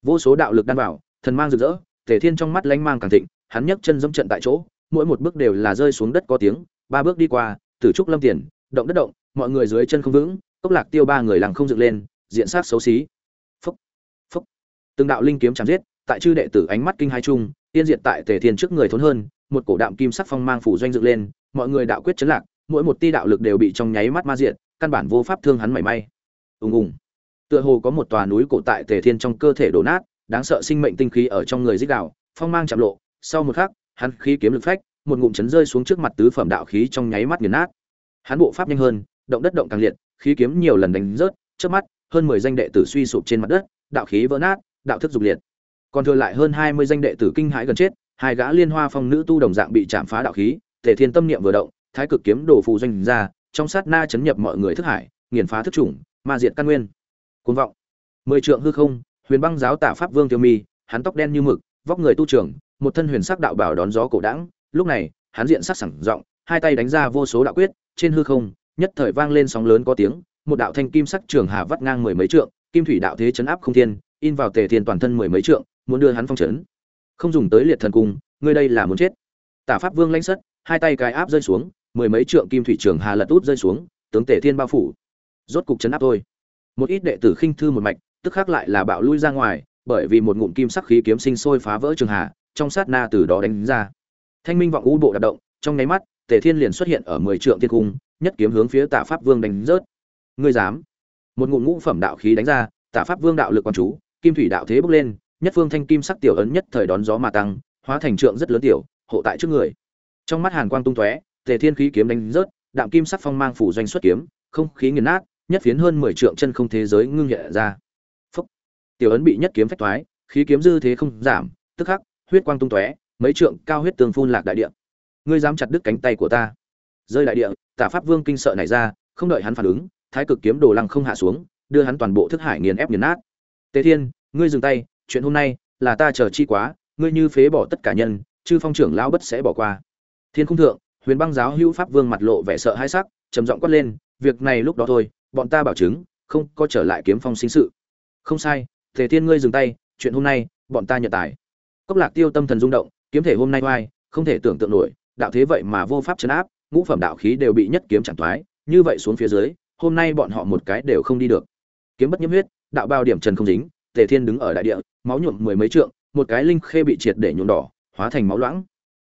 vô số đạo lực đan vào, thần mang rực rỡ, tề thiên trong mắt lanh mang càng thịnh, hắn nhấc chân dẫm trận tại chỗ, mỗi một bước đều là rơi xuống đất có tiếng, ba bước đi qua tử trúc lâm tiền, động đất động, mọi người dưới chân không vững, cốc lạc tiêu ba người làng không dựng lên, diện sát xấu xí. Phúc phúc. Từng đạo linh kiếm chạm giết tại chư đệ tử ánh mắt kinh hai chung, tiên diệt tại tề thiên trước người thốn hơn, một cổ đạm kim sắc phong mang phủ doanh dựng lên, mọi người đạo quyết chấn lạc, mỗi một tia đạo lực đều bị trong nháy mắt ma diệt, căn bản vô pháp thương hắn mảy may. Ùng ùng. Tựa hồ có một tòa núi cổ tại tề thiên trong cơ thể đổ nát, đáng sợ sinh mệnh tinh khí ở trong người dích đạo phong mang chạm lộ, sau một khắc, hắn khí kiếm lực phách, một ngụm chấn rơi xuống trước mặt tứ phẩm đạo khí trong nháy mắt nghiền nát. Hắn bộ pháp nhanh hơn, động đất động càng liệt, khí kiếm nhiều lần đánh rớt, chớp mắt, hơn mười danh đệ tử suy sụp trên mặt đất, đạo khí vỡ nát, đạo thức dục liệt còn thừa lại hơn hai mươi danh đệ tử kinh hãi gần chết, hai gã liên hoa phong nữ tu đồng dạng bị chạm phá đạo khí, tề thiên tâm niệm vừa động, thái cực kiếm đổ phù doanh ra, trong sát na chấn nhập mọi người thức hải, nghiền phá thức chủng, ma diệt căn nguyên. Cuồng vọng. Mười trượng hư không, huyền băng giáo tả pháp vương tiêu mi, hắn tóc đen như mực, vóc người tu trưởng, một thân huyền sắc đạo bảo đón gió cổ đãng. Lúc này, hắn diện sắc sẳng rộng, hai tay đánh ra vô số đạo quyết, trên hư không, nhất thời vang lên sóng lớn có tiếng, một đạo thanh kim sắc trường hà vắt ngang mười mấy trượng, kim thủy đạo thế chấn áp không thiên, in vào tề thiên toàn thân mười mấy trượng muốn đưa hắn phong trấn không dùng tới liệt thần cung, ngươi đây là muốn chết. Tả pháp vương lãnh sất, hai tay cái áp rơi xuống, mười mấy trượng kim thủy trường hà lật út rơi xuống, tướng tể thiên bao phủ. Rốt cục chấn áp thôi. Một ít đệ tử khinh thư một mạch, tức khác lại là bạo lui ra ngoài, bởi vì một ngụm kim sắc khí kiếm sinh sôi phá vỡ trường hà, trong sát na từ đó đánh ra. Thanh minh vọng u bộ đạp động, trong nháy mắt tề thiên liền xuất hiện ở mười trượng thiên cung, nhất kiếm hướng phía tả pháp vương đánh rớt. Ngươi dám. Một ngụm ngũ phẩm đạo khí đánh ra, tả pháp vương đạo lực quan chú, kim thủy đạo thế bốc lên nhất phương thanh kim sắc tiểu ấn nhất thời đón gió mà tăng, hóa thành trượng rất lớn tiểu, hộ tại trước người. Trong mắt hàn quang tung tóe, tề thiên khí kiếm đánh rớt, đạm kim sắc phong mang phủ doanh xuất kiếm, không khí nghiền nát, nhất phiến hơn mười trượng chân không thế giới ngưng nhẹ ra. Phốc. tiểu ấn bị nhất kiếm phách thoái, khí kiếm dư thế không giảm, tức khắc, huyết quang tung tóe, mấy trượng cao huyết tương phun lạc đại địa. Ngươi dám chặt đứt cánh tay của ta. Rơi đại địa, tả pháp vương kinh sợ này ra, không đợi hắn phản ứng, thái cực kiếm đồ lăng không hạ xuống, đưa hắn toàn bộ thức hải nghiền ép nghiền nát. Tề thiên, ngươi dừng tay chuyện hôm nay là ta chờ chi quá, ngươi như phế bỏ tất cả nhân, chư phong trưởng lão bất sẽ bỏ qua. Thiên cung thượng, huyền băng giáo hữu pháp vương mặt lộ vẻ sợ hãi sắc, trầm giọng quát lên, việc này lúc đó thôi, bọn ta bảo chứng, không có trở lại kiếm phong sinh sự. Không sai thể thiên ngươi dừng tay, chuyện hôm nay, bọn ta nhận tài. Cốc lạc tiêu tâm thần rung động, kiếm thể hôm nay oai, không thể tưởng tượng nổi, đạo thế vậy mà vô pháp chấn áp, ngũ phẩm đạo khí đều bị nhất kiếm chẳng thoái, như vậy xuống phía dưới, hôm nay bọn họ một cái đều không đi được. Kiếm bất nhiễm huyết, đạo bao điểm trần không dính tề thiên đứng ở đại địa, máu nhuộm mười mấy trượng, một cái linh khê bị triệt để nhuộm đỏ, hóa thành máu loãng.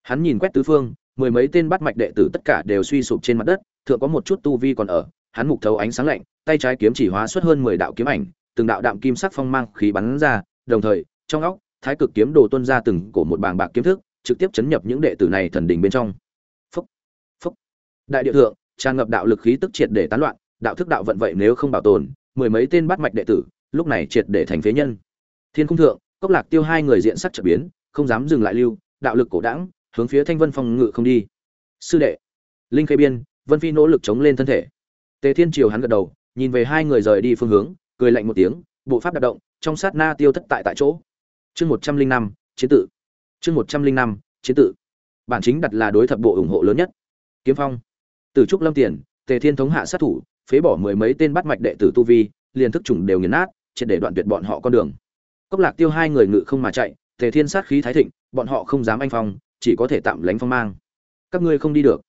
Hắn nhìn quét tứ phương, mười mấy tên bắt mạch đệ tử tất cả đều suy sụp trên mặt đất, thượng có một chút tu vi còn ở, hắn mục thấu ánh sáng lạnh, tay trái kiếm chỉ hóa xuất hơn mười đạo kiếm ảnh, từng đạo đạm kim sắc phong mang khí bắn ra, đồng thời, trong óc, thái cực kiếm đồ tuân ra từng cổ một bàng bạc kiếm thức, trực tiếp chấn nhập những đệ tử này thần đình bên trong. Phúc phúc. Đại địa thượng, tràn ngập đạo lực khí tức triệt để tán loạn, đạo thức đạo vận vậy nếu không bảo tồn, mười mấy tên bắt mạch đệ tử lúc này triệt để thành phế nhân. Thiên cung thượng, cốc lạc tiêu hai người diện sắc trở biến, không dám dừng lại lưu, đạo lực cổ đãng, hướng phía thanh vân phòng ngự không đi. Sư đệ, linh khê biên, vân phi nỗ lực chống lên thân thể. Tề thiên triều hắn gật đầu, nhìn về hai người rời đi phương hướng, cười lạnh một tiếng, bộ pháp đạp động, trong sát na tiêu thất tại tại chỗ. Chương một trăm linh năm, chiến tự chương một trăm linh năm, chiến tự bản chính đặt là đối thập bộ ủng hộ lớn nhất. Kiếm phong. Từ trúc lâm tiền, tề thiên thống hạ sát thủ, phế bỏ mười mấy tên bắt mạch đệ tử tu vi, liền thức chủng đều nghiền nát triệt để đoạn tuyệt bọn họ con đường. Cốc lạc tiêu hai người ngự không mà chạy, tề thiên sát khí thái thịnh, bọn họ không dám anh phong, chỉ có thể tạm lánh phong mang. Các ngươi không đi được.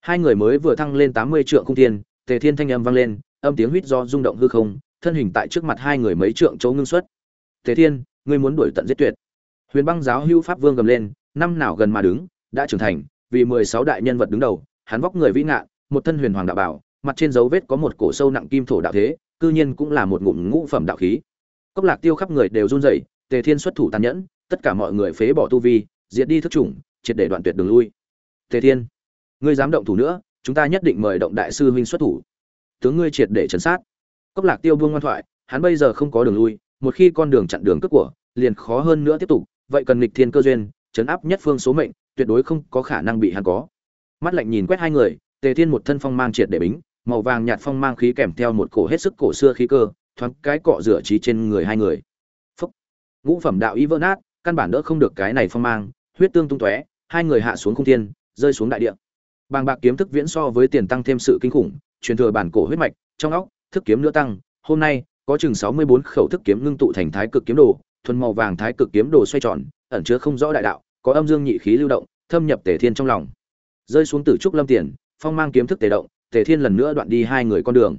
Hai người mới vừa thăng lên tám mươi trượng không thiên, tề thiên thanh âm vang lên, âm tiếng huýt do rung động hư không, thân hình tại trước mặt hai người mấy trượng chỗ ngưng xuất. Tề thiên, ngươi muốn đuổi tận giết tuyệt. Huyền băng giáo hưu pháp vương gầm lên, năm nào gần mà đứng, đã trưởng thành, vì mười sáu đại nhân vật đứng đầu, hắn vóc người vĩ ngạn một thân huyền hoàng đạo bảo, mặt trên dấu vết có một cổ sâu nặng kim thổ đạo thế cư nhiên cũng là một ngụm ngũ phẩm đạo khí. Cốc lạc tiêu khắp người đều run rẩy, tề thiên xuất thủ tàn nhẫn, tất cả mọi người phế bỏ tu vi, diệt đi thức chủng, triệt để đoạn tuyệt đường lui. Tề thiên, ngươi dám động thủ nữa, chúng ta nhất định mời động đại sư huynh xuất thủ. Tướng ngươi triệt để chấn sát. Cốc lạc tiêu buông ngoan thoại, hắn bây giờ không có đường lui, một khi con đường chặn đường cướp của, liền khó hơn nữa tiếp tục, vậy cần nghịch thiên cơ duyên chấn áp nhất phương số mệnh, tuyệt đối không có khả năng bị hắn có. Mắt lạnh nhìn quét hai người, tề thiên một thân phong mang triệt để bính màu vàng nhạt phong mang khí kèm theo một cổ hết sức cổ xưa khí cơ, thoáng cái cọ rửa trí trên người hai người. Phúc. ngũ phẩm đạo ý vỡ nát, căn bản đỡ không được cái này phong mang, huyết tương tung tóe, hai người hạ xuống không thiên, rơi xuống đại địa. Bàng bạc kiếm thức viễn so với tiền tăng thêm sự kinh khủng, truyền thừa bản cổ huyết mạch, trong óc, thức kiếm nữa tăng, hôm nay, có chừng sáu mươi bốn khẩu thức kiếm ngưng tụ thành thái cực kiếm đồ, thuần màu vàng thái cực kiếm đồ xoay tròn, ẩn chứa không rõ đại đạo, có âm dương nhị khí lưu động, thâm nhập tể thiên trong lòng. Rơi xuống tử trúc lâm tiền, phong mang kiếm thức tề động tề thiên lần nữa đoạn đi hai người con đường.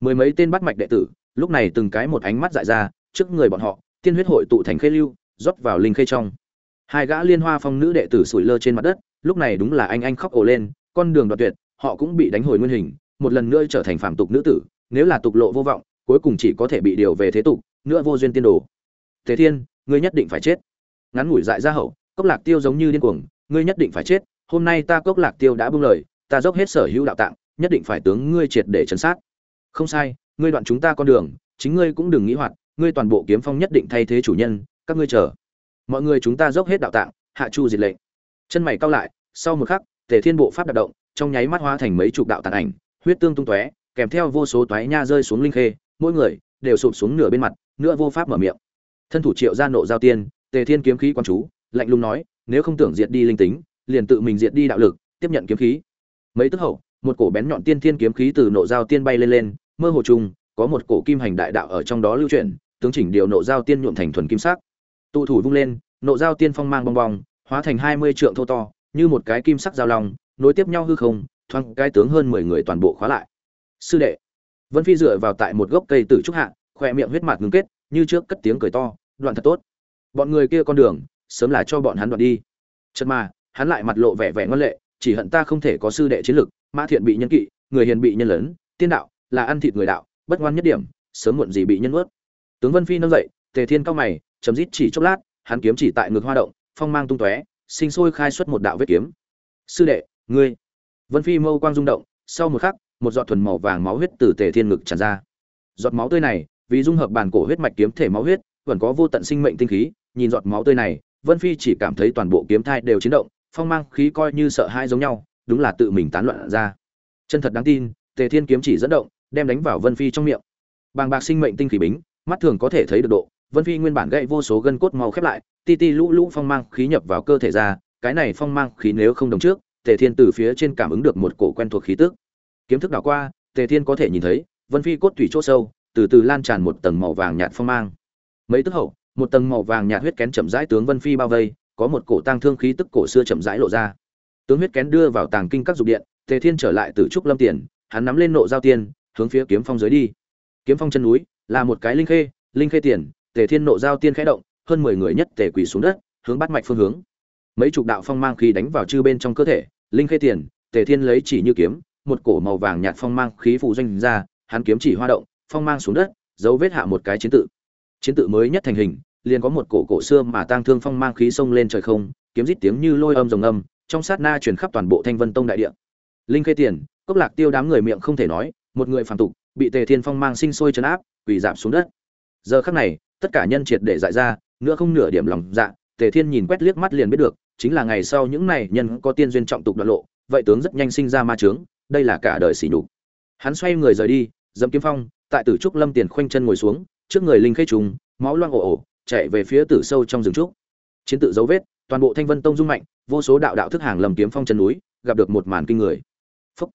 Mười mấy tên bắt mạch đệ tử, lúc này từng cái một ánh mắt dại ra, trước người bọn họ, tiên huyết hội tụ thành khê lưu, rót vào linh khê trong. Hai gã liên hoa phong nữ đệ tử sủi lơ trên mặt đất, lúc này đúng là anh anh khóc ồ lên, con đường đoạt tuyệt, họ cũng bị đánh hồi nguyên hình, một lần nữa trở thành phạm tục nữ tử, nếu là tục lộ vô vọng, cuối cùng chỉ có thể bị điều về thế tục, nữa vô duyên tiên đồ. Thế thiên, ngươi nhất định phải chết. Ngắn ngủi dại ra hậu, cốc lạc tiêu giống như điên cuồng, ngươi nhất định phải chết, hôm nay ta cốc lạc tiêu đã buông lời, ta dốc hết sở hữu đạo tạng nhất định phải tướng ngươi triệt để chấn sát. Không sai, ngươi đoạn chúng ta con đường, chính ngươi cũng đừng nghĩ hoạt, ngươi toàn bộ kiếm phong nhất định thay thế chủ nhân, các ngươi chờ. Mọi người chúng ta dốc hết đạo tạng, hạ chu diệt lệnh. Chân mày cao lại, sau một khắc, tề thiên bộ pháp đạt động, trong nháy mắt hóa thành mấy chục đạo tàn ảnh, huyết tương tung tóe, kèm theo vô số toái nha rơi xuống linh khê, mỗi người đều sụp xuống nửa bên mặt, nửa vô pháp mở miệng. Thân thủ triệu ra nộ giao tiên, tề thiên kiếm khí quan chú, lạnh lùng nói, nếu không tưởng diệt đi linh tính, liền tự mình diệt đi đạo lực, tiếp nhận kiếm khí. Mấy tức hậu một cổ bén nhọn tiên thiên kiếm khí từ nộ giao tiên bay lên lên, mơ hồ chung có một cổ kim hành đại đạo ở trong đó lưu chuyển, tướng chỉnh điều nộ giao tiên nhuộm thành thuần kim sắc. Tụ thủ vung lên, nộ giao tiên phong mang bong bong, hóa thành hai mươi trượng thô to, như một cái kim sắc giao long, nối tiếp nhau hư không, thoáng cái tướng hơn mười người toàn bộ khóa lại. Sư đệ, vân phi dựa vào tại một gốc cây tử trúc hạ khoe miệng huyết mạt ngưng kết, như trước cất tiếng cười to, đoạn thật tốt. Bọn người kia con đường, sớm là cho bọn hắn đoạn đi. Chật mà, hắn lại mặt lộ vẻ vẻ ngoan lệ, chỉ hận ta không thể có sư đệ chiến lực mã thiện bị nhân kỵ, người hiền bị nhân lớn tiên đạo là ăn thịt người đạo, bất ngoan nhất điểm, sớm muộn gì bị nhân ướt tướng vân phi nâng dậy, tề thiên cao mày, chấm dít chỉ chốc lát, hắn kiếm chỉ tại ngực hoa động, phong mang tung tóe, sinh sôi khai xuất một đạo vết kiếm. Sư đệ, ngươi. Vân phi mâu quang rung động, sau một khắc, một giọt thuần màu vàng máu huyết từ tề thiên ngực tràn ra. Giọt máu tươi này, vì dung hợp bản cổ huyết mạch kiếm thể máu huyết, vẫn có vô tận sinh mệnh tinh khí, nhìn giọt máu tươi này, vân phi chỉ cảm thấy toàn bộ kiếm thai đều chiến động, phong mang khí coi như sợ hãi giống nhau đúng là tự mình tán loạn ra. Chân thật đáng tin, tề thiên kiếm chỉ dẫn động, đem đánh vào vân phi trong miệng. Bàng bạc sinh mệnh tinh khí bính, mắt thường có thể thấy được độ, vân phi nguyên bản gãy vô số gân cốt màu khép lại, ti ti lũ lũ phong mang khí nhập vào cơ thể ra, cái này phong mang khí nếu không đồng trước, tề thiên từ phía trên cảm ứng được một cổ quen thuộc khí tức. Kiếm thức đảo qua, tề thiên có thể nhìn thấy, vân phi cốt thủy chỗ sâu, từ từ lan tràn một tầng màu vàng nhạt phong mang. Mấy tức hậu, một tầng màu vàng nhạt huyết kén chậm rãi tướng vân phi bao vây, có một cổ tang thương khí tức cổ xưa chậm rãi lộ ra tướng huyết kén đưa vào tàng kinh các dục điện tề thiên trở lại từ trúc lâm tiền hắn nắm lên nộ giao tiền, hướng phía kiếm phong dưới đi. Kiếm phong chân núi là một cái linh khê linh khê tiền tề thiên nộ giao tiên khẽ động hơn mười người nhất tề quỳ xuống đất hướng bắt mạch phương hướng. Mấy chục đạo phong mang khí đánh vào chư bên trong cơ thể linh khê tiền tề thiên lấy chỉ như kiếm một cổ màu vàng nhạt phong mang khí phụ doanh ra hắn kiếm chỉ hoa động phong mang xuống đất dấu vết hạ một cái chiến tự. Chiến tự mới nhất thành hình liền có một cổ cổ xưa mà tang thương phong mang khí xông lên trời không kiếm rít tiếng như lôi âm rồng âm trong sát na truyền khắp toàn bộ thanh vân tông đại địa. Linh khê tiền, cốc lạc tiêu đám người miệng không thể nói, một người phản tục, bị tề thiên phong mang sinh sôi chấn áp, quỳ giảm xuống đất. Giờ khắc này, tất cả nhân triệt để dại ra, nữa không nửa điểm lòng dạ tề thiên nhìn quét liếc mắt liền biết được, chính là ngày sau những này nhân có tiên duyên trọng tục đoạn lộ, vậy tướng rất nhanh sinh ra ma trướng đây là cả đời xỉ nhục. Hắn xoay người rời đi, dẫm kiếm phong, tại tử trúc lâm tiền khoanh chân ngồi xuống, trước người linh khê trùng, máu loang ồ ồ, chạy về phía tử sâu trong rừng trúc. Chiến tự dấu vết toàn bộ thanh vân tông dung mạnh, vô số đạo đạo thức hàng lầm kiếm phong chân núi, gặp được một màn kinh người. Phúc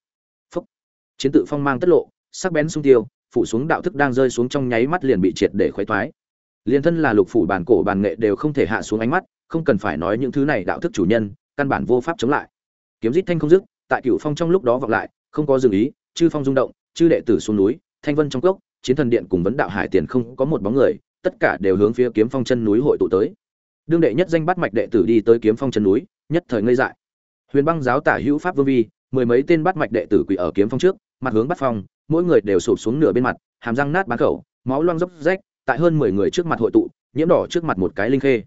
phúc. Chiến tự phong mang tất lộ, sắc bén sung tiêu, phủ xuống đạo thức đang rơi xuống trong nháy mắt liền bị triệt để khoái thoái liên thân là lục phủ bản cổ bản nghệ đều không thể hạ xuống ánh mắt, không cần phải nói những thứ này đạo thức chủ nhân, căn bản vô pháp chống lại. Kiếm rít thanh không dứt, tại cửu phong trong lúc đó vọng lại, không có dừng ý, chư phong rung động, chư đệ tử xuống núi, thanh vân trong cốc, chiến thần điện cùng vấn đạo hải tiền không có một bóng người, tất cả đều hướng phía kiếm phong chân núi hội tụ tới đương đệ nhất danh bắt mạch đệ tử đi tới kiếm phong chân núi, nhất thời ngây dại. Huyền băng giáo tả hữu pháp vương vi, mười mấy tên bắt mạch đệ tử quỳ ở kiếm phong trước, mặt hướng bắt phong, mỗi người đều sụp xuống nửa bên mặt, hàm răng nát bán khẩu, máu loang dốc rách, tại hơn mười người trước mặt hội tụ, nhiễm đỏ trước mặt một cái linh khê.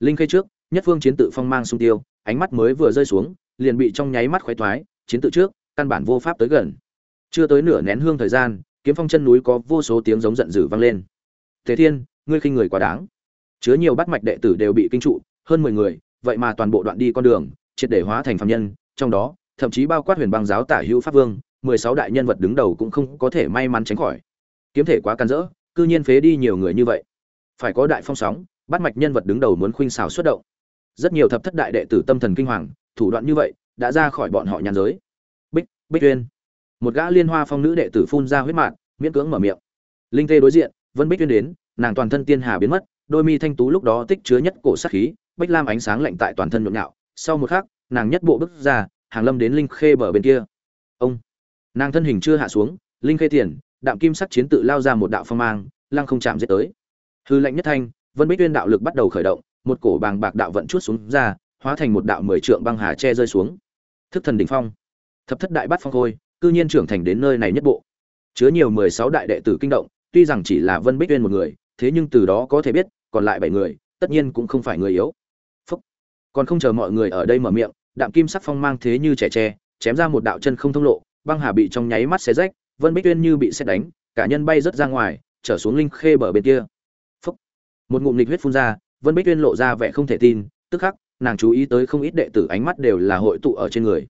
Linh khê trước, nhất phương chiến tự phong mang sung tiêu, ánh mắt mới vừa rơi xuống, liền bị trong nháy mắt khoái thoái, chiến tự trước, căn bản vô pháp tới gần. Chưa tới nửa nén hương thời gian, kiếm phong chân núi có vô số tiếng giống giận dữ vang lên. Thế thiên, ngươi khinh người quá đáng chứa nhiều bắt mạch đệ tử đều bị kinh trụ, hơn mười người, vậy mà toàn bộ đoạn đi con đường, triệt để hóa thành phạm nhân, trong đó, thậm chí bao quát huyền băng giáo tả hữu pháp vương, mười sáu đại nhân vật đứng đầu cũng không có thể may mắn tránh khỏi. Kiếm thể quá can dỡ cư nhiên phế đi nhiều người như vậy. Phải có đại phong sóng bắt mạch nhân vật đứng đầu muốn khuynh xào xuất động. Rất nhiều thập thất đại đệ tử tâm thần kinh hoàng, thủ đoạn như vậy, đã ra khỏi bọn họ nhàn giới. Bích bích tuyên một gã liên hoa phong nữ đệ tử phun ra huyết mạn miễn cưỡng mở miệng. Linh tê đối diện, vân bích tuyên đến, nàng toàn thân tiên hà biến mất đôi mi thanh tú lúc đó tích chứa nhất cổ sát khí bích lam ánh sáng lạnh tại toàn thân nhộn nhạo. Sau một khắc, nàng nhất bộ bước ra, hàng lâm đến linh khê bờ bên kia. Ông! Nàng thân hình chưa hạ xuống, linh khê tiền, đạm kim sắc chiến tự lao ra một đạo phong mang, lăng không chạm giết tới. Hư lạnh nhất thanh, vân bích tuyên đạo lực bắt đầu khởi động, một cổ bàng bạc đạo vận chút xuống ra, hóa thành một đạo mười trượng băng hà che rơi xuống. Thức thần đỉnh phong. Thập thất đại bát phong khôi, cư nhiên trưởng thành đến nơi này nhất bộ. Chứa nhiều mười sáu đại đệ tử kinh động, tuy rằng chỉ là vân bích tuyên một người, thế nhưng từ đó có thể biết còn lại bảy người, tất nhiên cũng không phải người yếu Phúc. còn không chờ mọi người ở đây mở miệng, đạm kim sắc phong mang thế như trẻ tre, chém ra một đạo chân không thông lộ, băng hà bị trong nháy mắt xé rách, vân bích tuyên như bị xét đánh, cả nhân bay rớt ra ngoài, trở xuống linh khê bờ bên kia Phúc. một ngụm nghịch huyết phun ra, vân bích tuyên lộ ra vẻ không thể tin, tức khắc, nàng chú ý tới không ít đệ tử ánh mắt đều là hội tụ ở trên người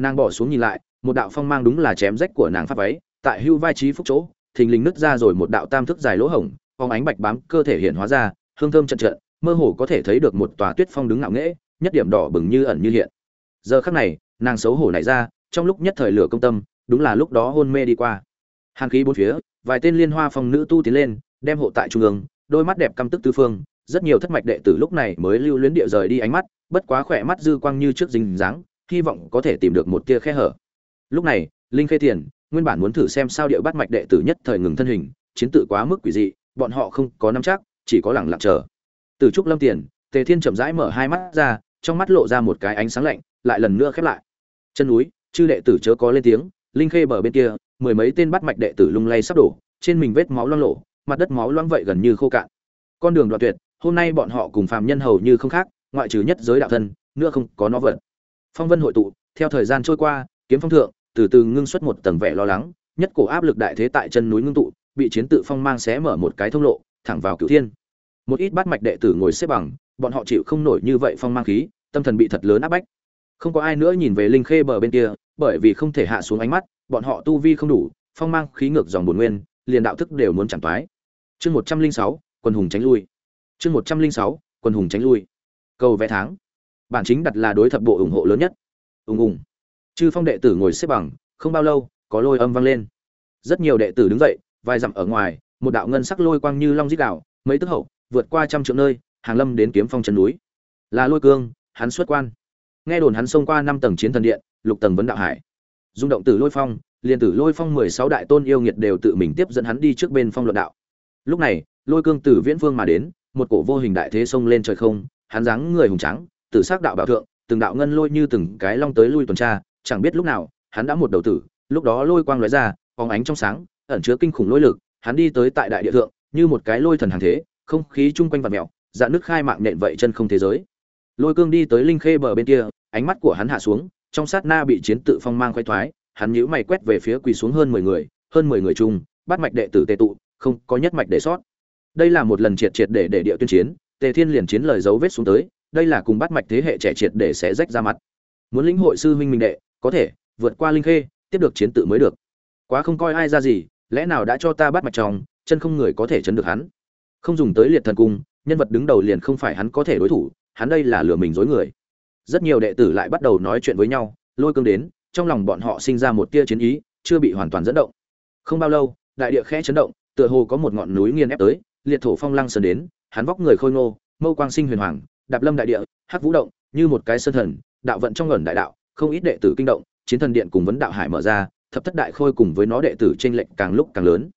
nàng bỏ xuống nhìn lại, một đạo phong mang đúng là chém rách của nàng pháp váy, tại hưu vai trí phúc chỗ, thình lình nứt ra rồi một đạo tam thức dài lỗ hổng, phong ánh bạch bám cơ thể hiện hóa ra hương thơm trận trận, mơ hồ có thể thấy được một tòa tuyết phong đứng ngạo nghễ, nhất điểm đỏ bừng như ẩn như hiện. Giờ khắc này, nàng xấu hổ nảy ra, trong lúc nhất thời lửa công tâm, đúng là lúc đó hôn mê đi qua. Hàn khí bốn phía, vài tên liên hoa phong nữ tu tiến lên, đem hộ tại trung ương, đôi mắt đẹp căm tức tư phương, rất nhiều thất mạch đệ tử lúc này mới lưu luyến địa rời đi ánh mắt, bất quá khỏe mắt dư quang như trước dình dáng, hy vọng có thể tìm được một tia khe hở. Lúc này, linh khê tiền nguyên bản muốn thử xem sao địa bắt mạch đệ tử nhất thời ngừng thân hình, chiến tự quá mức quỷ dị, bọn họ không có nắm chắc chỉ có lẳng lặng chờ. Từ trúc lâm tiền tề thiên chậm rãi mở hai mắt ra trong mắt lộ ra một cái ánh sáng lạnh lại lần nữa khép lại. Chân núi chư đệ tử chớ có lên tiếng linh khê bờ bên kia mười mấy tên bắt mạch đệ tử lung lay sắp đổ trên mình vết máu loang lổ, mặt đất máu loang vậy gần như khô cạn. Con đường đoạn tuyệt hôm nay bọn họ cùng phàm nhân hầu như không khác ngoại trừ nhất giới đạo thân nữa không có nó vật. Phong vân hội tụ theo thời gian trôi qua kiếm phong thượng từ từ ngưng xuất một tầng vẻ lo lắng nhất cổ áp lực đại thế tại chân núi ngưng tụ bị chiến tự phong mang xé mở một cái thông lộ thẳng vào cửu thiên một ít bát mạch đệ tử ngồi xếp bằng, bọn họ chịu không nổi như vậy phong mang khí, tâm thần bị thật lớn áp bách. Không có ai nữa nhìn về linh khê bờ bên kia, bởi vì không thể hạ xuống ánh mắt, bọn họ tu vi không đủ, phong mang khí ngược dòng bồn nguyên, liền đạo thức đều muốn chẳng toái. Chương một trăm linh sáu, quân hùng tránh lui. Chương một trăm linh sáu, quân hùng tránh lui. Cầu vẽ tháng. Bản chính đặt là đối thập bộ ủng hộ lớn nhất. Ùng ùng. Chư phong đệ tử ngồi xếp bằng, không bao lâu, có lôi âm vang lên. Rất nhiều đệ tử đứng dậy, vài dặm ở ngoài, một đạo ngân sắc lôi quang như long dít đạo mấy tức hậu vượt qua trăm triệu nơi, hàng lâm đến kiếm phong chân núi. Là lôi cương, hắn xuất quan. Nghe đồn hắn xông qua năm tầng chiến thần điện, lục tầng vấn đạo hải. Dung động tử lôi phong, liền tử lôi phong mười sáu đại tôn yêu nghiệt đều tự mình tiếp dẫn hắn đi trước bên phong luận đạo. Lúc này, lôi cương từ viễn phương mà đến, một cổ vô hình đại thế xông lên trời không, hắn dáng người hùng trắng tử sắc đạo bảo thượng, từng đạo ngân lôi như từng cái long tới lui tuần tra, chẳng biết lúc nào, hắn đã một đầu tử, lúc đó lôi quang lóe ra, phóng ánh trong sáng, ẩn chứa kinh khủng lôi lực, hắn đi tới tại đại địa thượng, như một cái lôi thần hàng thế không khí chung quanh vặt mèo dạn nước khai mạng nện vậy chân không thế giới. Lôi cương đi tới linh khê bờ bên kia, ánh mắt của hắn hạ xuống, trong sát na bị chiến tự phong mang khoái thoái, hắn nhíu mày quét về phía quỳ xuống hơn mười người, hơn mười người chung, bắt mạch đệ tử tề tụ, không có nhất mạch để sót. Đây là một lần triệt triệt để để địa tuyên chiến, tề thiên liền chiến lời dấu vết xuống tới, đây là cùng bắt mạch thế hệ trẻ triệt để sẽ rách ra mặt. Muốn lĩnh hội sư huynh minh đệ, có thể, vượt qua linh khê, tiếp được chiến tự mới được. Quá không coi ai ra gì, lẽ nào đã cho ta bắt mạch trong chân không người có thể chấn được hắn? Không dùng tới liệt thần cung, nhân vật đứng đầu liền không phải hắn có thể đối thủ, hắn đây là lừa mình dối người. Rất nhiều đệ tử lại bắt đầu nói chuyện với nhau, lôi cương đến, trong lòng bọn họ sinh ra một tia chiến ý, chưa bị hoàn toàn dẫn động. Không bao lâu, đại địa khẽ chấn động, tựa hồ có một ngọn núi nghiền ép tới, liệt thổ phong lăng sơn đến, hắn vóc người khôi ngô, mâu quang sinh huyền hoàng, đạp lâm đại địa, hắc vũ động, như một cái sơn thần, đạo vận trong ngẩn đại đạo, không ít đệ tử kinh động, chiến thần điện cùng vấn đạo hải mở ra, thập thất đại khôi cùng với nó đệ tử trên lệnh càng lúc càng lớn.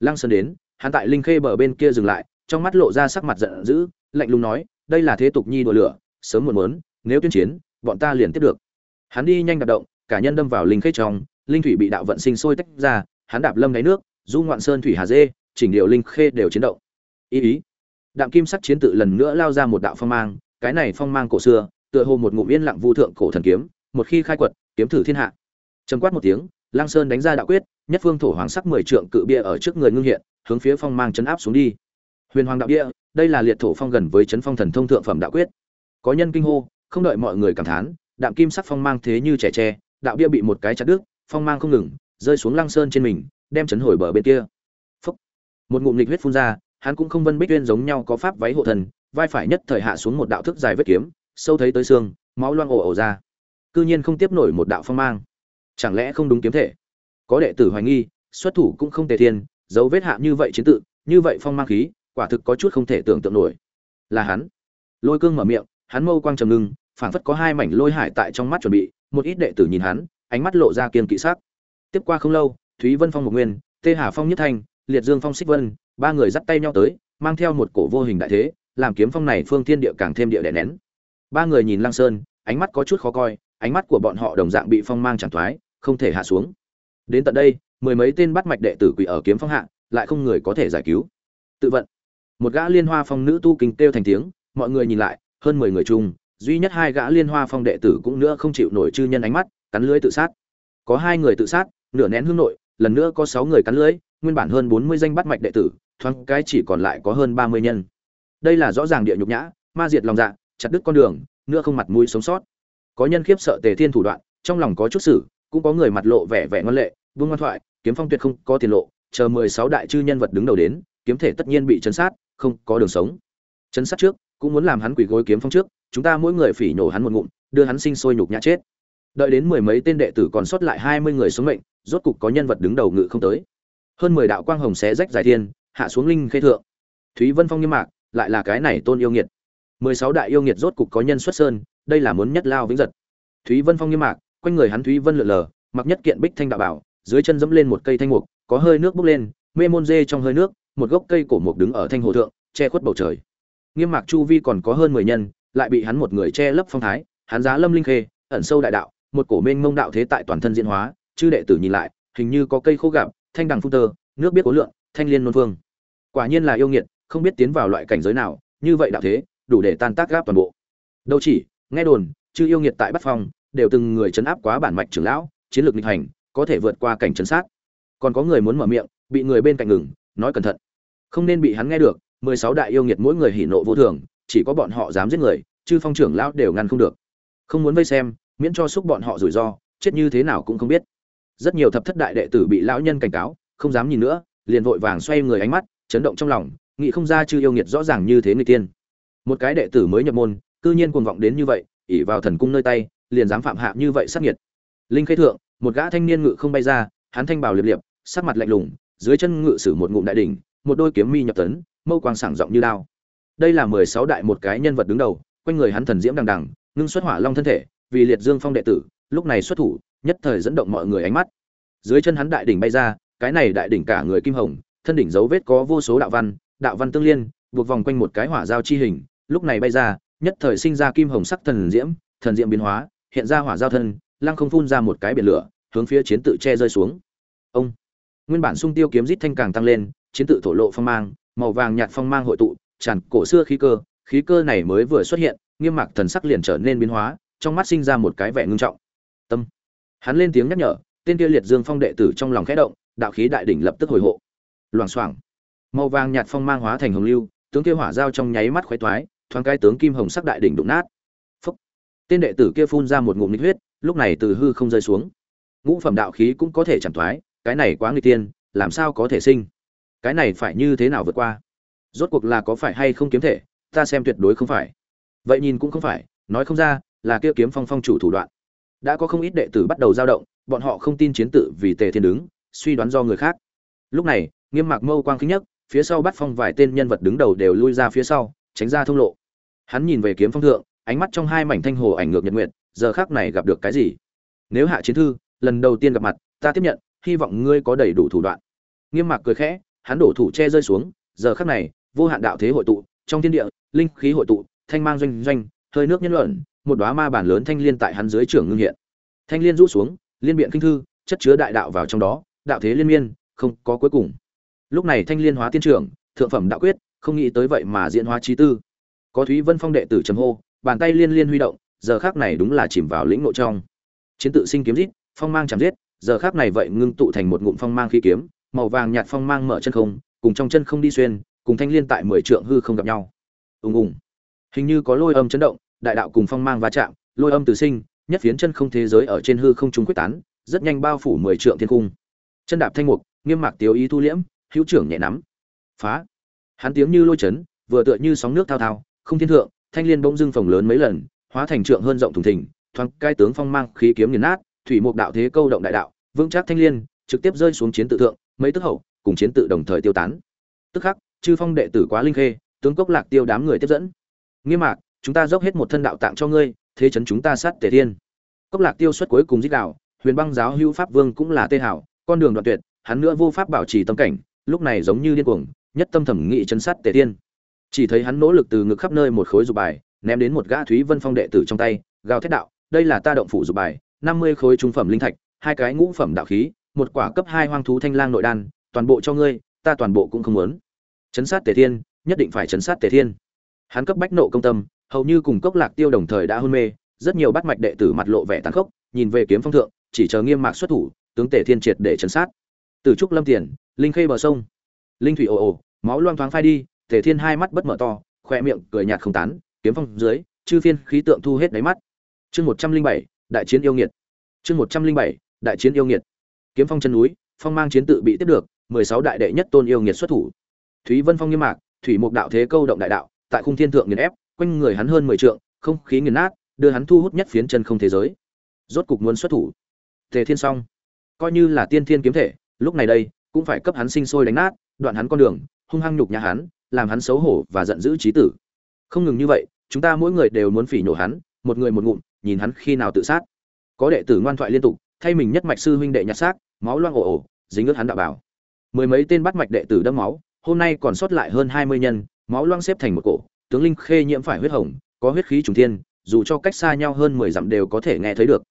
Lăng sơn đến hắn tại linh khê bờ bên kia dừng lại, trong mắt lộ ra sắc mặt giận dữ, lạnh lùng nói, đây là thế tục nhi đùa lửa, sớm muộn muốn, nếu tuyên chiến, bọn ta liền tiếp được. Hắn đi nhanh đạp động, cả nhân đâm vào linh khê trong, linh thủy bị đạo vận sinh sôi tách ra, hắn đạp lâm đáy nước, du ngoạn sơn thủy hà dê, chỉnh điều linh khê đều chiến động. Ý ý. Đạm kim sắc chiến tự lần nữa lao ra một đạo phong mang, cái này phong mang cổ xưa, tựa hồ một ngụm yên lặng vu thượng cổ thần kiếm, một khi khai quật, kiếm thử thiên hạ. Trầm quát một tiếng lang sơn đánh ra đạo quyết, nhất phương thổ hoàng sắc mười trượng cự bia ở trước người ngưng hiện hướng phía phong mang chấn áp xuống đi. Huyền hoàng đạo bia đây là liệt thổ phong gần với chấn phong thần thông thượng phẩm đạo quyết. Có nhân kinh hô, không đợi mọi người cảm thán, đạm kim sắc phong mang thế như trẻ tre, đạo bia bị một cái chặt đứt, phong mang không ngừng, rơi xuống lăng sơn trên mình, đem chấn hồi bờ bên kia. Phúc. một ngụm lịch huyết phun ra, hắn cũng không vân bích tuyên giống nhau có pháp váy hộ thần, vai phải nhất thời hạ xuống một đạo thức dài vết kiếm, sâu thấy tới xương, máu loang ồ ồ ra. Cư nhiên không tiếp nổi một đạo phong mang. Chẳng lẽ không đúng kiếm thể? Có đệ tử hoài nghi, xuất thủ cũng không tề thiên dấu vết hạ như vậy chiến tự, như vậy phong mang khí, quả thực có chút không thể tưởng tượng nổi. Là hắn. Lôi cương mở miệng, hắn mâu quang trầm ngưng, phảng phất có hai mảnh lôi hải tại trong mắt chuẩn bị, một ít đệ tử nhìn hắn, ánh mắt lộ ra kiên kỵ sắc. Tiếp qua không lâu, thúy vân phong một nguyên, tê hà phong nhất thanh, liệt dương phong xích vân, ba người dắt tay nhau tới, mang theo một cổ vô hình đại thế, làm kiếm phong này phương thiên địa càng thêm địa đè nén. Ba người nhìn lăng sơn, ánh mắt có chút khó coi, ánh mắt của bọn họ đồng dạng bị phong mang chẳng thoái, không thể hạ xuống. Đến tận đây mười mấy tên bắt mạch đệ tử quỷ ở kiếm phong hạ, lại không người có thể giải cứu. Tự vận. Một gã liên hoa phong nữ tu kinh kêu thành tiếng, mọi người nhìn lại, hơn mười người chung, duy nhất hai gã liên hoa phong đệ tử cũng nữa không chịu nổi chư nhân ánh mắt, cắn lưới tự sát. Có hai người tự sát, nửa nén hương nội, lần nữa có sáu người cắn lưới, nguyên bản hơn bốn mươi danh bắt mạch đệ tử, thoáng cái chỉ còn lại có hơn ba mươi nhân. Đây là rõ ràng địa nhục nhã, ma diệt lòng dạ chặt đứt con đường, nữa không mặt mũi sống sót. Có nhân khiếp sợ tề thiên thủ đoạn, trong lòng có chút xử cũng có người mặt lộ vẻ vẻ ngoan lệ vương ngoan thoại, kiếm phong tuyệt không có tiền lộ, chờ mười sáu đại chư nhân vật đứng đầu đến, kiếm thể tất nhiên bị chấn sát, không có đường sống. Chấn sát trước, cũng muốn làm hắn quỳ gối kiếm phong trước, chúng ta mỗi người phỉ nhổ hắn một ngụm, đưa hắn sinh sôi nhục nhã chết. Đợi đến mười mấy tên đệ tử còn sót lại hai mươi người sống mệnh, rốt cục có nhân vật đứng đầu ngự không tới. Hơn mười đạo quang hồng xé rách dài thiên, hạ xuống linh khê thượng. Thúy vân phong nghiêm mạc, lại là cái này tôn yêu nghiệt. mười sáu đại yêu nghiệt rốt cục có nhân xuất sơn, đây là muốn nhất lao vĩnh giật. Thúy vân phong nghiêm mạc, quanh người hắn thúy vân lượn lờ, mặc nhất kiện bích thanh đạo bảo dưới chân dẫm lên một cây thanh mục, có hơi nước bốc lên, mê môn dê trong hơi nước, một gốc cây cổ mục đứng ở thanh hồ thượng, che khuất bầu trời nghiêm mạc chu vi còn có hơn mười nhân, lại bị hắn một người che lấp phong thái, hắn giá lâm linh khê, ẩn sâu đại đạo, một cổ mênh mông đạo thế tại toàn thân diễn hóa, chư đệ tử nhìn lại, hình như có cây khô gặp thanh đằng phun tơ, nước biết cố lượng, thanh liên nôn vương. quả nhiên là yêu nghiệt, không biết tiến vào loại cảnh giới nào, như vậy đạo thế, đủ để tan tác gáp toàn bộ đâu chỉ, nghe đồn, chư yêu nghiệt tại bắc phong, đều từng người chấn áp quá bản mạch trưởng lão, chiến lược nghịch hành có thể vượt qua cảnh chấn sát. Còn có người muốn mở miệng, bị người bên cạnh ngừng, nói cẩn thận. Không nên bị hắn nghe được, mười sáu đại yêu nghiệt mỗi người hỉ nộ vô thường, chỉ có bọn họ dám giết người, chư phong trưởng lão đều ngăn không được. Không muốn vây xem, miễn cho xúc bọn họ rủi ro, chết như thế nào cũng không biết. Rất nhiều thập thất đại đệ tử bị lão nhân cảnh cáo, không dám nhìn nữa, liền vội vàng xoay người ánh mắt, chấn động trong lòng, nghĩ không ra chư yêu nghiệt rõ ràng như thế người tiên. Một cái đệ tử mới nhập môn, cư nhiên cuồng vọng đến như vậy ỉ vào thần cung nơi tay, liền dám phạm hạ như vậy sát nghiệt. Linh khê thượng một gã thanh niên ngự không bay ra, hắn thanh bào liệp liệp, sắc mặt lạnh lùng, dưới chân ngự sử một ngụm đại đỉnh, một đôi kiếm mi nhập tấn, mâu quang sảng rộng như đao. Đây là mười sáu đại một cái nhân vật đứng đầu, quanh người hắn thần diễm đằng đằng, ngưng xuất hỏa long thân thể, vì liệt dương phong đệ tử, lúc này xuất thủ, nhất thời dẫn động mọi người ánh mắt. Dưới chân hắn đại đỉnh bay ra, cái này đại đỉnh cả người kim hồng, thân đỉnh dấu vết có vô số đạo văn đạo văn tương liên, buộc vòng quanh một cái hỏa giao chi hình, lúc này bay ra, nhất thời sinh ra kim hồng sắc thần diễm thần diễm biến hóa, hiện ra hỏa giao thân lăng không phun ra một cái biển lửa, hướng phía chiến tự che rơi xuống. Ông! Nguyên bản sung tiêu kiếm rít thanh càng tăng lên, chiến tự thổ lộ phong mang, màu vàng nhạt phong mang hội tụ, tràn cổ xưa khí cơ khí cơ này mới vừa xuất hiện, nghiêm mạc thần sắc liền trở nên biến hóa, trong mắt sinh ra một cái vẻ ngưng trọng. Tâm! Hắn lên tiếng nhắc nhở, tên kia liệt dương phong đệ tử trong lòng khẽ động, đạo khí đại đỉnh lập tức hồi hộ. Loảng xoảng! Màu vàng nhạt phong mang hóa thành hồng lưu, tướng kia hỏa giao trong nháy mắt khoái toái, thoáng cái tướng kim hồng sắc đại đỉnh đụng nát. Phúc. tên đệ tử kia phun ra một ngụm nít huyết lúc này từ hư không rơi xuống. Ngũ phẩm đạo khí cũng có thể chẳng thoái, cái này quá nguy tiên, làm sao có thể sinh? Cái này phải như thế nào vượt qua? Rốt cuộc là có phải hay không kiếm thể, ta xem tuyệt đối không phải. Vậy nhìn cũng không phải, nói không ra, là kia kiếm phong phong chủ thủ đoạn. Đã có không ít đệ tử bắt đầu dao động, bọn họ không tin chiến tự vì tề thiên đứng, suy đoán do người khác. Lúc này, nghiêm mạc mâu quang khinh nhất phía sau bắt phong vài tên nhân vật đứng đầu đều lui ra phía sau, tránh ra thông lộ. Hắn nhìn về kiếm phong thượng, ánh mắt trong hai mảnh thanh hồ ảnh ngược nhật nguyện giờ khác này gặp được cái gì? Nếu hạ chiến thư, lần đầu tiên gặp mặt, ta tiếp nhận, hy vọng ngươi có đầy đủ thủ đoạn. Nghiêm mạc cười khẽ, hắn đổ thủ che rơi xuống, giờ khắc này, vô hạn đạo thế hội tụ, trong thiên địa, linh khí hội tụ, thanh mang doanh doanh, hơi nước nhân luận, một đóa ma bản lớn thanh liên tại hắn dưới trưởng ngưng hiện. Thanh liên rũ xuống, liên biện kinh thư, chất chứa đại đạo vào trong đó, đạo thế liên miên, không có cuối cùng. Lúc này thanh liên hóa tiên trưởng, thượng phẩm đạo quyết, không nghĩ tới vậy mà diễn hóa trí tư. Có thúy vân phong đệ tử trầm hô, bàn tay liên liên huy động giờ khác này đúng là chìm vào lĩnh nội trong. Chiến tự sinh kiếm giết phong mang chạm giết, giờ khác này vậy ngưng tụ thành một ngụm phong mang khí kiếm, màu vàng nhạt phong mang mở chân không, cùng trong chân không đi xuyên, cùng thanh liên tại mười trượng hư không gặp nhau. Ùng ùng. Hình như có lôi âm chấn động, đại đạo cùng phong mang va chạm, lôi âm từ sinh, nhất phiến chân không thế giới ở trên hư không trung quyết tán, rất nhanh bao phủ mười trượng thiên cung. Chân đạp thanh mục, nghiêm mạc tiếu ý thu liễm, hữu trưởng nhẹ nắm. Phá. Hắn tiếng như lôi chấn, vừa tựa như sóng nước thao thao, không thiên thượng, thanh liên bỗng dưng phồng lớn mấy lần hóa thành trượng hơn rộng thùng thình, thoáng cai tướng phong mang khí kiếm nghiền nát, thủy mục đạo thế câu động đại đạo, vững chắc thanh liên, trực tiếp rơi xuống chiến tự thượng, mấy tức hậu, cùng chiến tự đồng thời tiêu tán. Tức khắc, chư phong đệ tử quá linh khê, tướng cốc lạc tiêu đám người tiếp dẫn. Nghiêm mạc, chúng ta dốc hết một thân đạo tạng cho ngươi, thế chấn chúng ta sát tề thiên. Cốc lạc tiêu xuất cuối cùng giết đạo, huyền băng giáo hữu pháp vương cũng là tê hảo, con đường đoạn tuyệt, hắn nữa vô pháp bảo trì tâm cảnh, lúc này giống như điên cuồng, nhất tâm thẩm nghị chấn sát tề thiên. Chỉ thấy hắn nỗ lực từ ngực khắp nơi một khối dục bài ném đến một gã thúy vân phong đệ tử trong tay, gào thét đạo, đây là ta động phủ dục bài, năm mươi khối trung phẩm linh thạch, hai cái ngũ phẩm đạo khí, một quả cấp hai hoang thú thanh lang nội đan, toàn bộ cho ngươi, ta toàn bộ cũng không muốn. Chấn sát tề thiên, nhất định phải chấn sát tề thiên. Hắn cấp bách nộ công tâm, hầu như cùng cốc lạc tiêu đồng thời đã hôn mê, rất nhiều bắt mạch đệ tử mặt lộ vẻ tàn khốc, nhìn về kiếm phong thượng, chỉ chờ nghiêm mạc xuất thủ, tướng tề thiên triệt để chấn sát. Từ trúc lâm tiền, linh khê bờ sông. Linh thủy ồ ồ, máu loang thoáng phai đi, tề thiên hai mắt bất mở to, khoe miệng cười nhạt không tán kiếm phong dưới chư phiên khí tượng thu hết đáy mắt. Chương một trăm linh bảy đại chiến yêu nghiệt. Chương một trăm linh bảy đại chiến yêu nghiệt. Kiếm phong chân núi phong mang chiến tự bị tiếp được mười sáu đại đệ nhất tôn yêu nghiệt xuất thủ. Thúy vân phong nghiêm mạc thủy mục đạo thế câu động đại đạo tại khung thiên thượng nghiền ép quanh người hắn hơn mười trượng không khí nghiền nát đưa hắn thu hút nhất phiến chân không thế giới. Rốt cục muốn xuất thủ. Tề thiên song, coi như là tiên thiên kiếm thể lúc này đây cũng phải cấp hắn sinh sôi đánh nát đoạn hắn con đường hung hăng nhục nhà hắn làm hắn xấu hổ và giận dữ trí tử. Không ngừng như vậy chúng ta mỗi người đều muốn phỉ nhổ hắn, một người một ngụm, nhìn hắn khi nào tự sát. Có đệ tử ngoan thoại liên tục, thay mình nhất mạch sư huynh đệ nhặt xác, máu loang ồ ồ, dính ướt hắn đạo bảo. Mười mấy tên bắt mạch đệ tử đẫm máu, hôm nay còn sót lại hơn hai mươi nhân, máu loang xếp thành một cổ, tướng linh khê nhiễm phải huyết hồng, có huyết khí trùng thiên, dù cho cách xa nhau hơn mười dặm đều có thể nghe thấy được.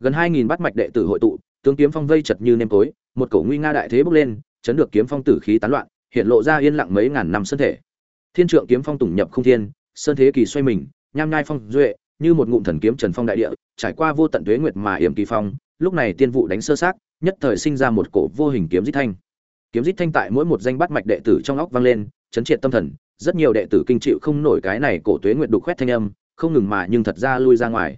Gần hai nghìn bắt mạch đệ tử hội tụ, tướng kiếm phong vây chật như nêm tối, một cổ nguy nga đại thế bốc lên, chấn được kiếm phong tử khí tán loạn, hiện lộ ra yên lặng mấy ngàn năm sơn thể. Thiên trượng kiếm phong tùng nhập không thiên sơn thế kỳ xoay mình, nham nhai phong duệ, như một ngụm thần kiếm trần phong đại địa, trải qua vô tận tuế nguyệt mà yểm kỳ phong, lúc này tiên vụ đánh sơ sát nhất thời sinh ra một cổ vô hình kiếm dít thanh. Kiếm dít thanh tại mỗi một danh bắt mạch đệ tử trong óc vang lên, chấn triệt tâm thần, rất nhiều đệ tử kinh chịu không nổi cái này cổ tuế nguyệt đục khoét thanh âm, không ngừng mà nhưng thật ra lui ra ngoài.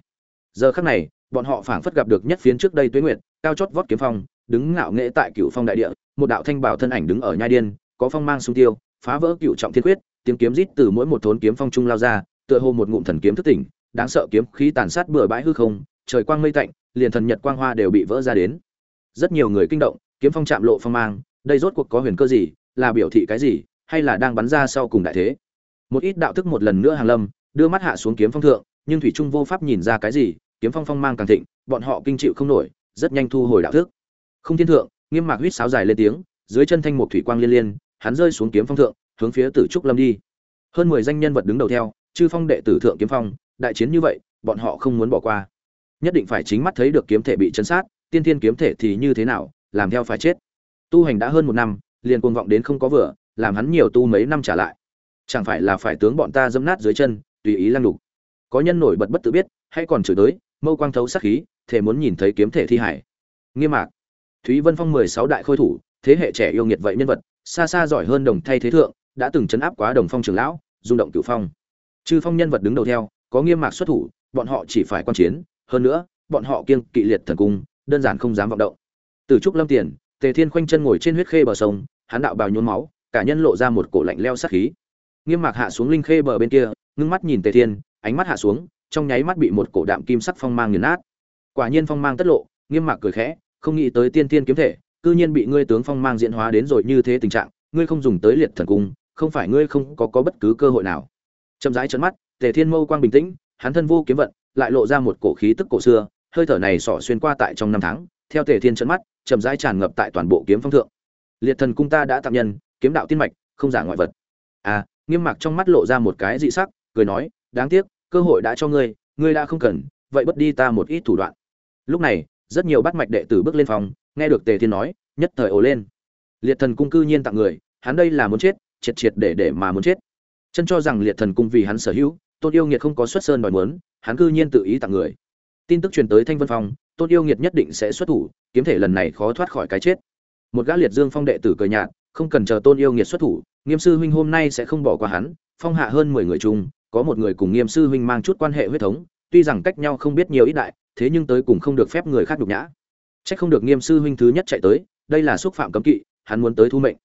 Giờ khắc này, bọn họ phảng phất gặp được nhất phiến trước đây tuế nguyệt, cao chót vót kiếm phong, đứng ngạo nghệ tại cựu phong đại địa, một đạo thanh bảo thân ảnh đứng ở nhai điên, có phong mang sung tiêu, phá vỡ cựu trọng thiên quyết tiếng kiếm rít từ mỗi một thốn kiếm phong trung lao ra, tựa hồ một ngụm thần kiếm thức tỉnh, đáng sợ kiếm khí tàn sát bừa bãi hư không, trời quang mây tạnh, liền thần nhật quang hoa đều bị vỡ ra đến. Rất nhiều người kinh động, kiếm phong chạm lộ phong mang, đây rốt cuộc có huyền cơ gì, là biểu thị cái gì, hay là đang bắn ra sau cùng đại thế? Một ít đạo thức một lần nữa hàng lâm, đưa mắt hạ xuống kiếm phong thượng, nhưng thủy trung vô pháp nhìn ra cái gì, kiếm phong phong mang càng thịnh, bọn họ kinh chịu không nổi, rất nhanh thu hồi đạo thức. Không thiên thượng, nghiêm mạc huýt sáo dài lên tiếng, dưới chân thanh một thủy quang liên liên, hắn rơi xuống kiếm phong thượng hướng phía tử trúc lâm đi. Hơn mười danh nhân vật đứng đầu theo, chư phong đệ tử thượng kiếm phong, đại chiến như vậy, bọn họ không muốn bỏ qua. Nhất định phải chính mắt thấy được kiếm thể bị chấn sát, tiên thiên kiếm thể thì như thế nào, làm theo phải chết. Tu hành đã hơn một năm, liền cuồng vọng đến không có vừa, làm hắn nhiều tu mấy năm trả lại. Chẳng phải là phải tướng bọn ta dẫm nát dưới chân, tùy ý lăng đục có nhân nổi bật bất tự biết, hay còn chửi tới, mâu quang thấu sắc khí thể muốn nhìn thấy kiếm thể thi hải. Nghiêm mạc. Thúy vân phong mười sáu đại khôi thủ, thế hệ trẻ yêu nghiệt vậy nhân vật, xa xa giỏi hơn đồng thay thế thượng đã từng chấn áp quá đồng phong trường lão, rung động cửu phong. Chư phong nhân vật đứng đầu theo, có nghiêm mạc xuất thủ, bọn họ chỉ phải quan chiến, hơn nữa, bọn họ kiêng kỵ liệt thần cung, đơn giản không dám vọng động. Từ trúc lâm tiền, tề thiên khoanh chân ngồi trên huyết khê bờ sông, hắn đạo bào nhốn máu, cả nhân lộ ra một cổ lạnh leo sát khí. Nghiêm mạc hạ xuống linh khê bờ bên kia, ngưng mắt nhìn tề thiên, ánh mắt hạ xuống, trong nháy mắt bị một cổ đạm kim sắc phong mang nghiền nát. Quả nhiên phong mang tất lộ, nghiêm mạc cười khẽ, không nghĩ tới tiên tiên kiếm thể, cư nhiên bị ngươi tướng phong mang diễn hóa đến rồi như thế tình trạng, ngươi không dùng tới liệt thần cung không phải ngươi không có có bất cứ cơ hội nào. Chậm rãi trấn mắt, tề thiên mâu quang bình tĩnh, hắn thân vô kiếm vận, lại lộ ra một cổ khí tức cổ xưa, hơi thở này xỏ xuyên qua tại trong năm tháng, theo tề thiên trấn mắt, chậm rãi tràn ngập tại toàn bộ kiếm phong thượng. Liệt thần cung ta đã tạm nhân, kiếm đạo tiên mạch, không giả ngoại vật. À nghiêm mặc trong mắt lộ ra một cái dị sắc, cười nói, đáng tiếc, cơ hội đã cho ngươi ngươi đã không cần, vậy bất đi ta một ít thủ đoạn. Lúc này, rất nhiều bắt mạch đệ tử bước lên phòng, nghe được tề thiên nói, nhất thời ồ lên. Liệt thần cung cư nhiên tặng người, hắn đây là muốn chết triệt triệt để để mà muốn chết. Chân cho rằng liệt thần cung vì hắn sở hữu, tôn yêu nghiệt không có xuất sơn đòi muốn, hắn cư nhiên tự ý tặng người. Tin tức truyền tới thanh vân phong, tôn yêu nghiệt nhất định sẽ xuất thủ, kiếm thể lần này khó thoát khỏi cái chết. Một gã liệt dương phong đệ tử cười nhạt, không cần chờ tôn yêu nghiệt xuất thủ, nghiêm sư huynh hôm nay sẽ không bỏ qua hắn, phong hạ hơn mười người chung, có một người cùng nghiêm sư huynh mang chút quan hệ huyết thống, tuy rằng cách nhau không biết nhiều ít đại, thế nhưng tới cùng không được phép người khác nhục nhã. Trách không được nghiêm sư huynh thứ nhất chạy tới, đây là xúc phạm cấm kỵ, hắn muốn tới thu mệnh.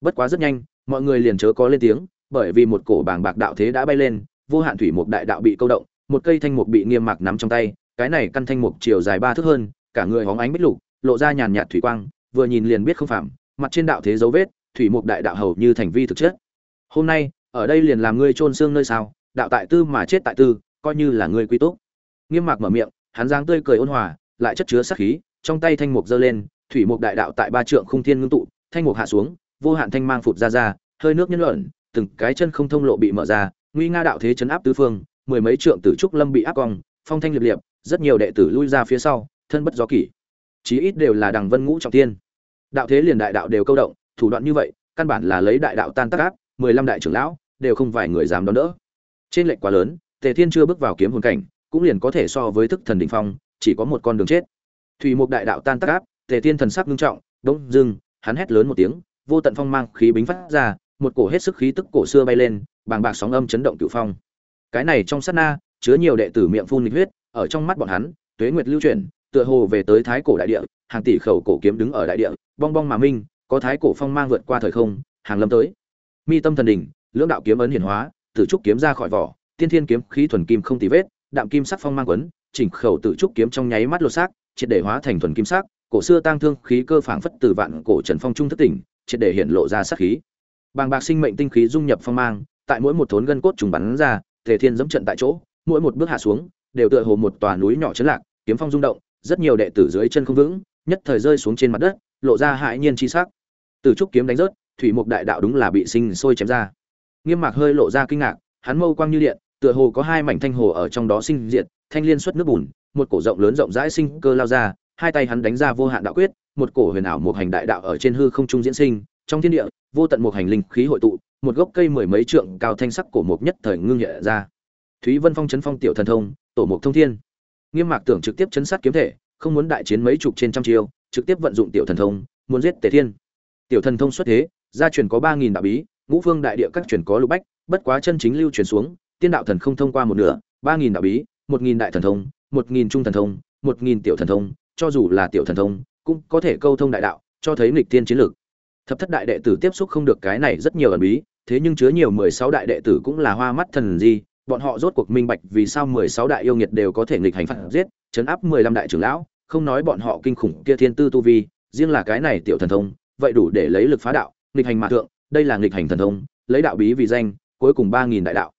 Bất quá rất nhanh mọi người liền chớ có lên tiếng, bởi vì một cổ bảng bạc đạo thế đã bay lên, vô hạn thủy mục đại đạo bị câu động, một cây thanh mục bị nghiêm mạc nắm trong tay, cái này căn thanh mục chiều dài ba thước hơn, cả người hóng ánh bích lục, lộ ra nhàn nhạt thủy quang, vừa nhìn liền biết không phạm, mặt trên đạo thế dấu vết, thủy mục đại đạo hầu như thành vi thực chất. Hôm nay, ở đây liền làm ngươi trôn xương nơi sao, đạo tại tư mà chết tại tư, coi như là ngươi quy tốt nghiêm mạc mở miệng, hắn giang tươi cười ôn hòa, lại chất chứa sát khí, trong tay thanh mục giơ lên, thủy mục đại đạo tại ba trượng khung thiên ngưng tụ, thanh mục hạ xuống vô hạn thanh mang phụt ra ra, hơi nước nhân luận, từng cái chân không thông lộ bị mở ra, nguy nga đạo thế chấn áp tứ phương, mười mấy trượng tử trúc lâm bị áp cong, phong thanh liệt liệt rất nhiều đệ tử lui ra phía sau, thân bất gió kỷ. Chí ít đều là đằng vân ngũ trọng thiên. Đạo thế liền đại đạo đều câu động, thủ đoạn như vậy, căn bản là lấy đại đạo tan tác áp mười lăm đại trưởng lão, đều không vài người dám đón đỡ. Trên lệch quá lớn, tề thiên chưa bước vào kiếm hồn cảnh, cũng liền có thể so với thức thần đỉnh phong, chỉ có một con đường chết. Thủy mục đại đạo tan tác áp tề thiên thần sắc nghiêm trọng, bỗng dưng, hắn hét lớn một tiếng vô tận phong mang khí bính phát ra, một cổ hết sức khí tức cổ xưa bay lên, bàng bạc sóng âm chấn động cửu phong. Cái này trong sát na, chứa nhiều đệ tử miệng phun nghịch huyết, ở trong mắt bọn hắn, tuế nguyệt lưu truyền tựa hồ về tới thái cổ đại địa, hàng tỷ khẩu cổ kiếm đứng ở đại địa, bong bong mà minh, có thái cổ phong mang vượt qua thời không, hàng lâm tới. Mi tâm thần đỉnh, lưỡng đạo kiếm ấn hiển hóa, tử trúc kiếm ra khỏi vỏ, tiên thiên kiếm khí thuần kim không tì vết, đạm kim sắc phong mang quấn, chỉnh khẩu tử trúc kiếm trong nháy mắt lột xác, triệt để hóa thành thuần kim sắc, cổ xưa tang thương khí cơ phảng phất từ vạn cổ trần phong trung thất tỉnh triệt để hiện lộ ra sát khí. Bàng bạc sinh mệnh tinh khí dung nhập phong mang, tại mỗi một thốn gân cốt trùng bắn ra, thể thiên giẫm trận tại chỗ, mỗi một bước hạ xuống, đều tựa hồ một tòa núi nhỏ chấn lạc, kiếm phong rung động, rất nhiều đệ tử dưới chân không vững, nhất thời rơi xuống trên mặt đất, lộ ra hại nhiên chi sắc. Từ trúc kiếm đánh rớt, thủy mục đại đạo đúng là bị sinh sôi chém ra. Nghiêm mạc hơi lộ ra kinh ngạc, hắn mâu quang như điện, tựa hồ có hai mảnh thanh hồ ở trong đó sinh diệt, thanh liên xuất nước bùn, một cổ rộng lớn rộng rãi sinh cơ lao ra hai tay hắn đánh ra vô hạn đạo quyết, một cổ huyền ảo một hành đại đạo ở trên hư không trung diễn sinh, trong thiên địa, vô tận một hành linh khí hội tụ, một gốc cây mười mấy trượng cao thanh sắc cổ mục nhất thời ngưng nhẹ ra. Thúy vân phong chấn phong tiểu thần thông, tổ mục thông thiên. Nghiêm mạc tưởng trực tiếp chấn sát kiếm thể, không muốn đại chiến mấy chục trên trăm chiêu, trực tiếp vận dụng tiểu thần thông, muốn giết tề thiên. Tiểu thần thông xuất thế, gia truyền có ba nghìn đạo bí, ngũ phương đại địa các truyền có lục bách, bất quá chân chính lưu truyền xuống, tiên đạo thần không thông qua một nửa, ba nghìn đạo bí, một nghìn đại thần thông, một nghìn trung thần thông, một nghìn tiểu thần thông cho dù là tiểu thần thông, cũng có thể câu thông đại đạo, cho thấy nghịch tiên chiến lược. Thập thất đại đệ tử tiếp xúc không được cái này rất nhiều ẩn bí, thế nhưng chứa nhiều mười sáu đại đệ tử cũng là hoa mắt thần gì bọn họ rốt cuộc minh bạch vì sao mười sáu đại yêu nghiệt đều có thể nghịch hành phạt giết, chấn áp mười lăm đại trưởng lão, không nói bọn họ kinh khủng kia thiên tư tu vi, riêng là cái này tiểu thần thông, vậy đủ để lấy lực phá đạo, nghịch hành mà thượng, đây là nghịch hành thần thông, lấy đạo bí vì danh, cuối cùng ba nghìn đại đạo.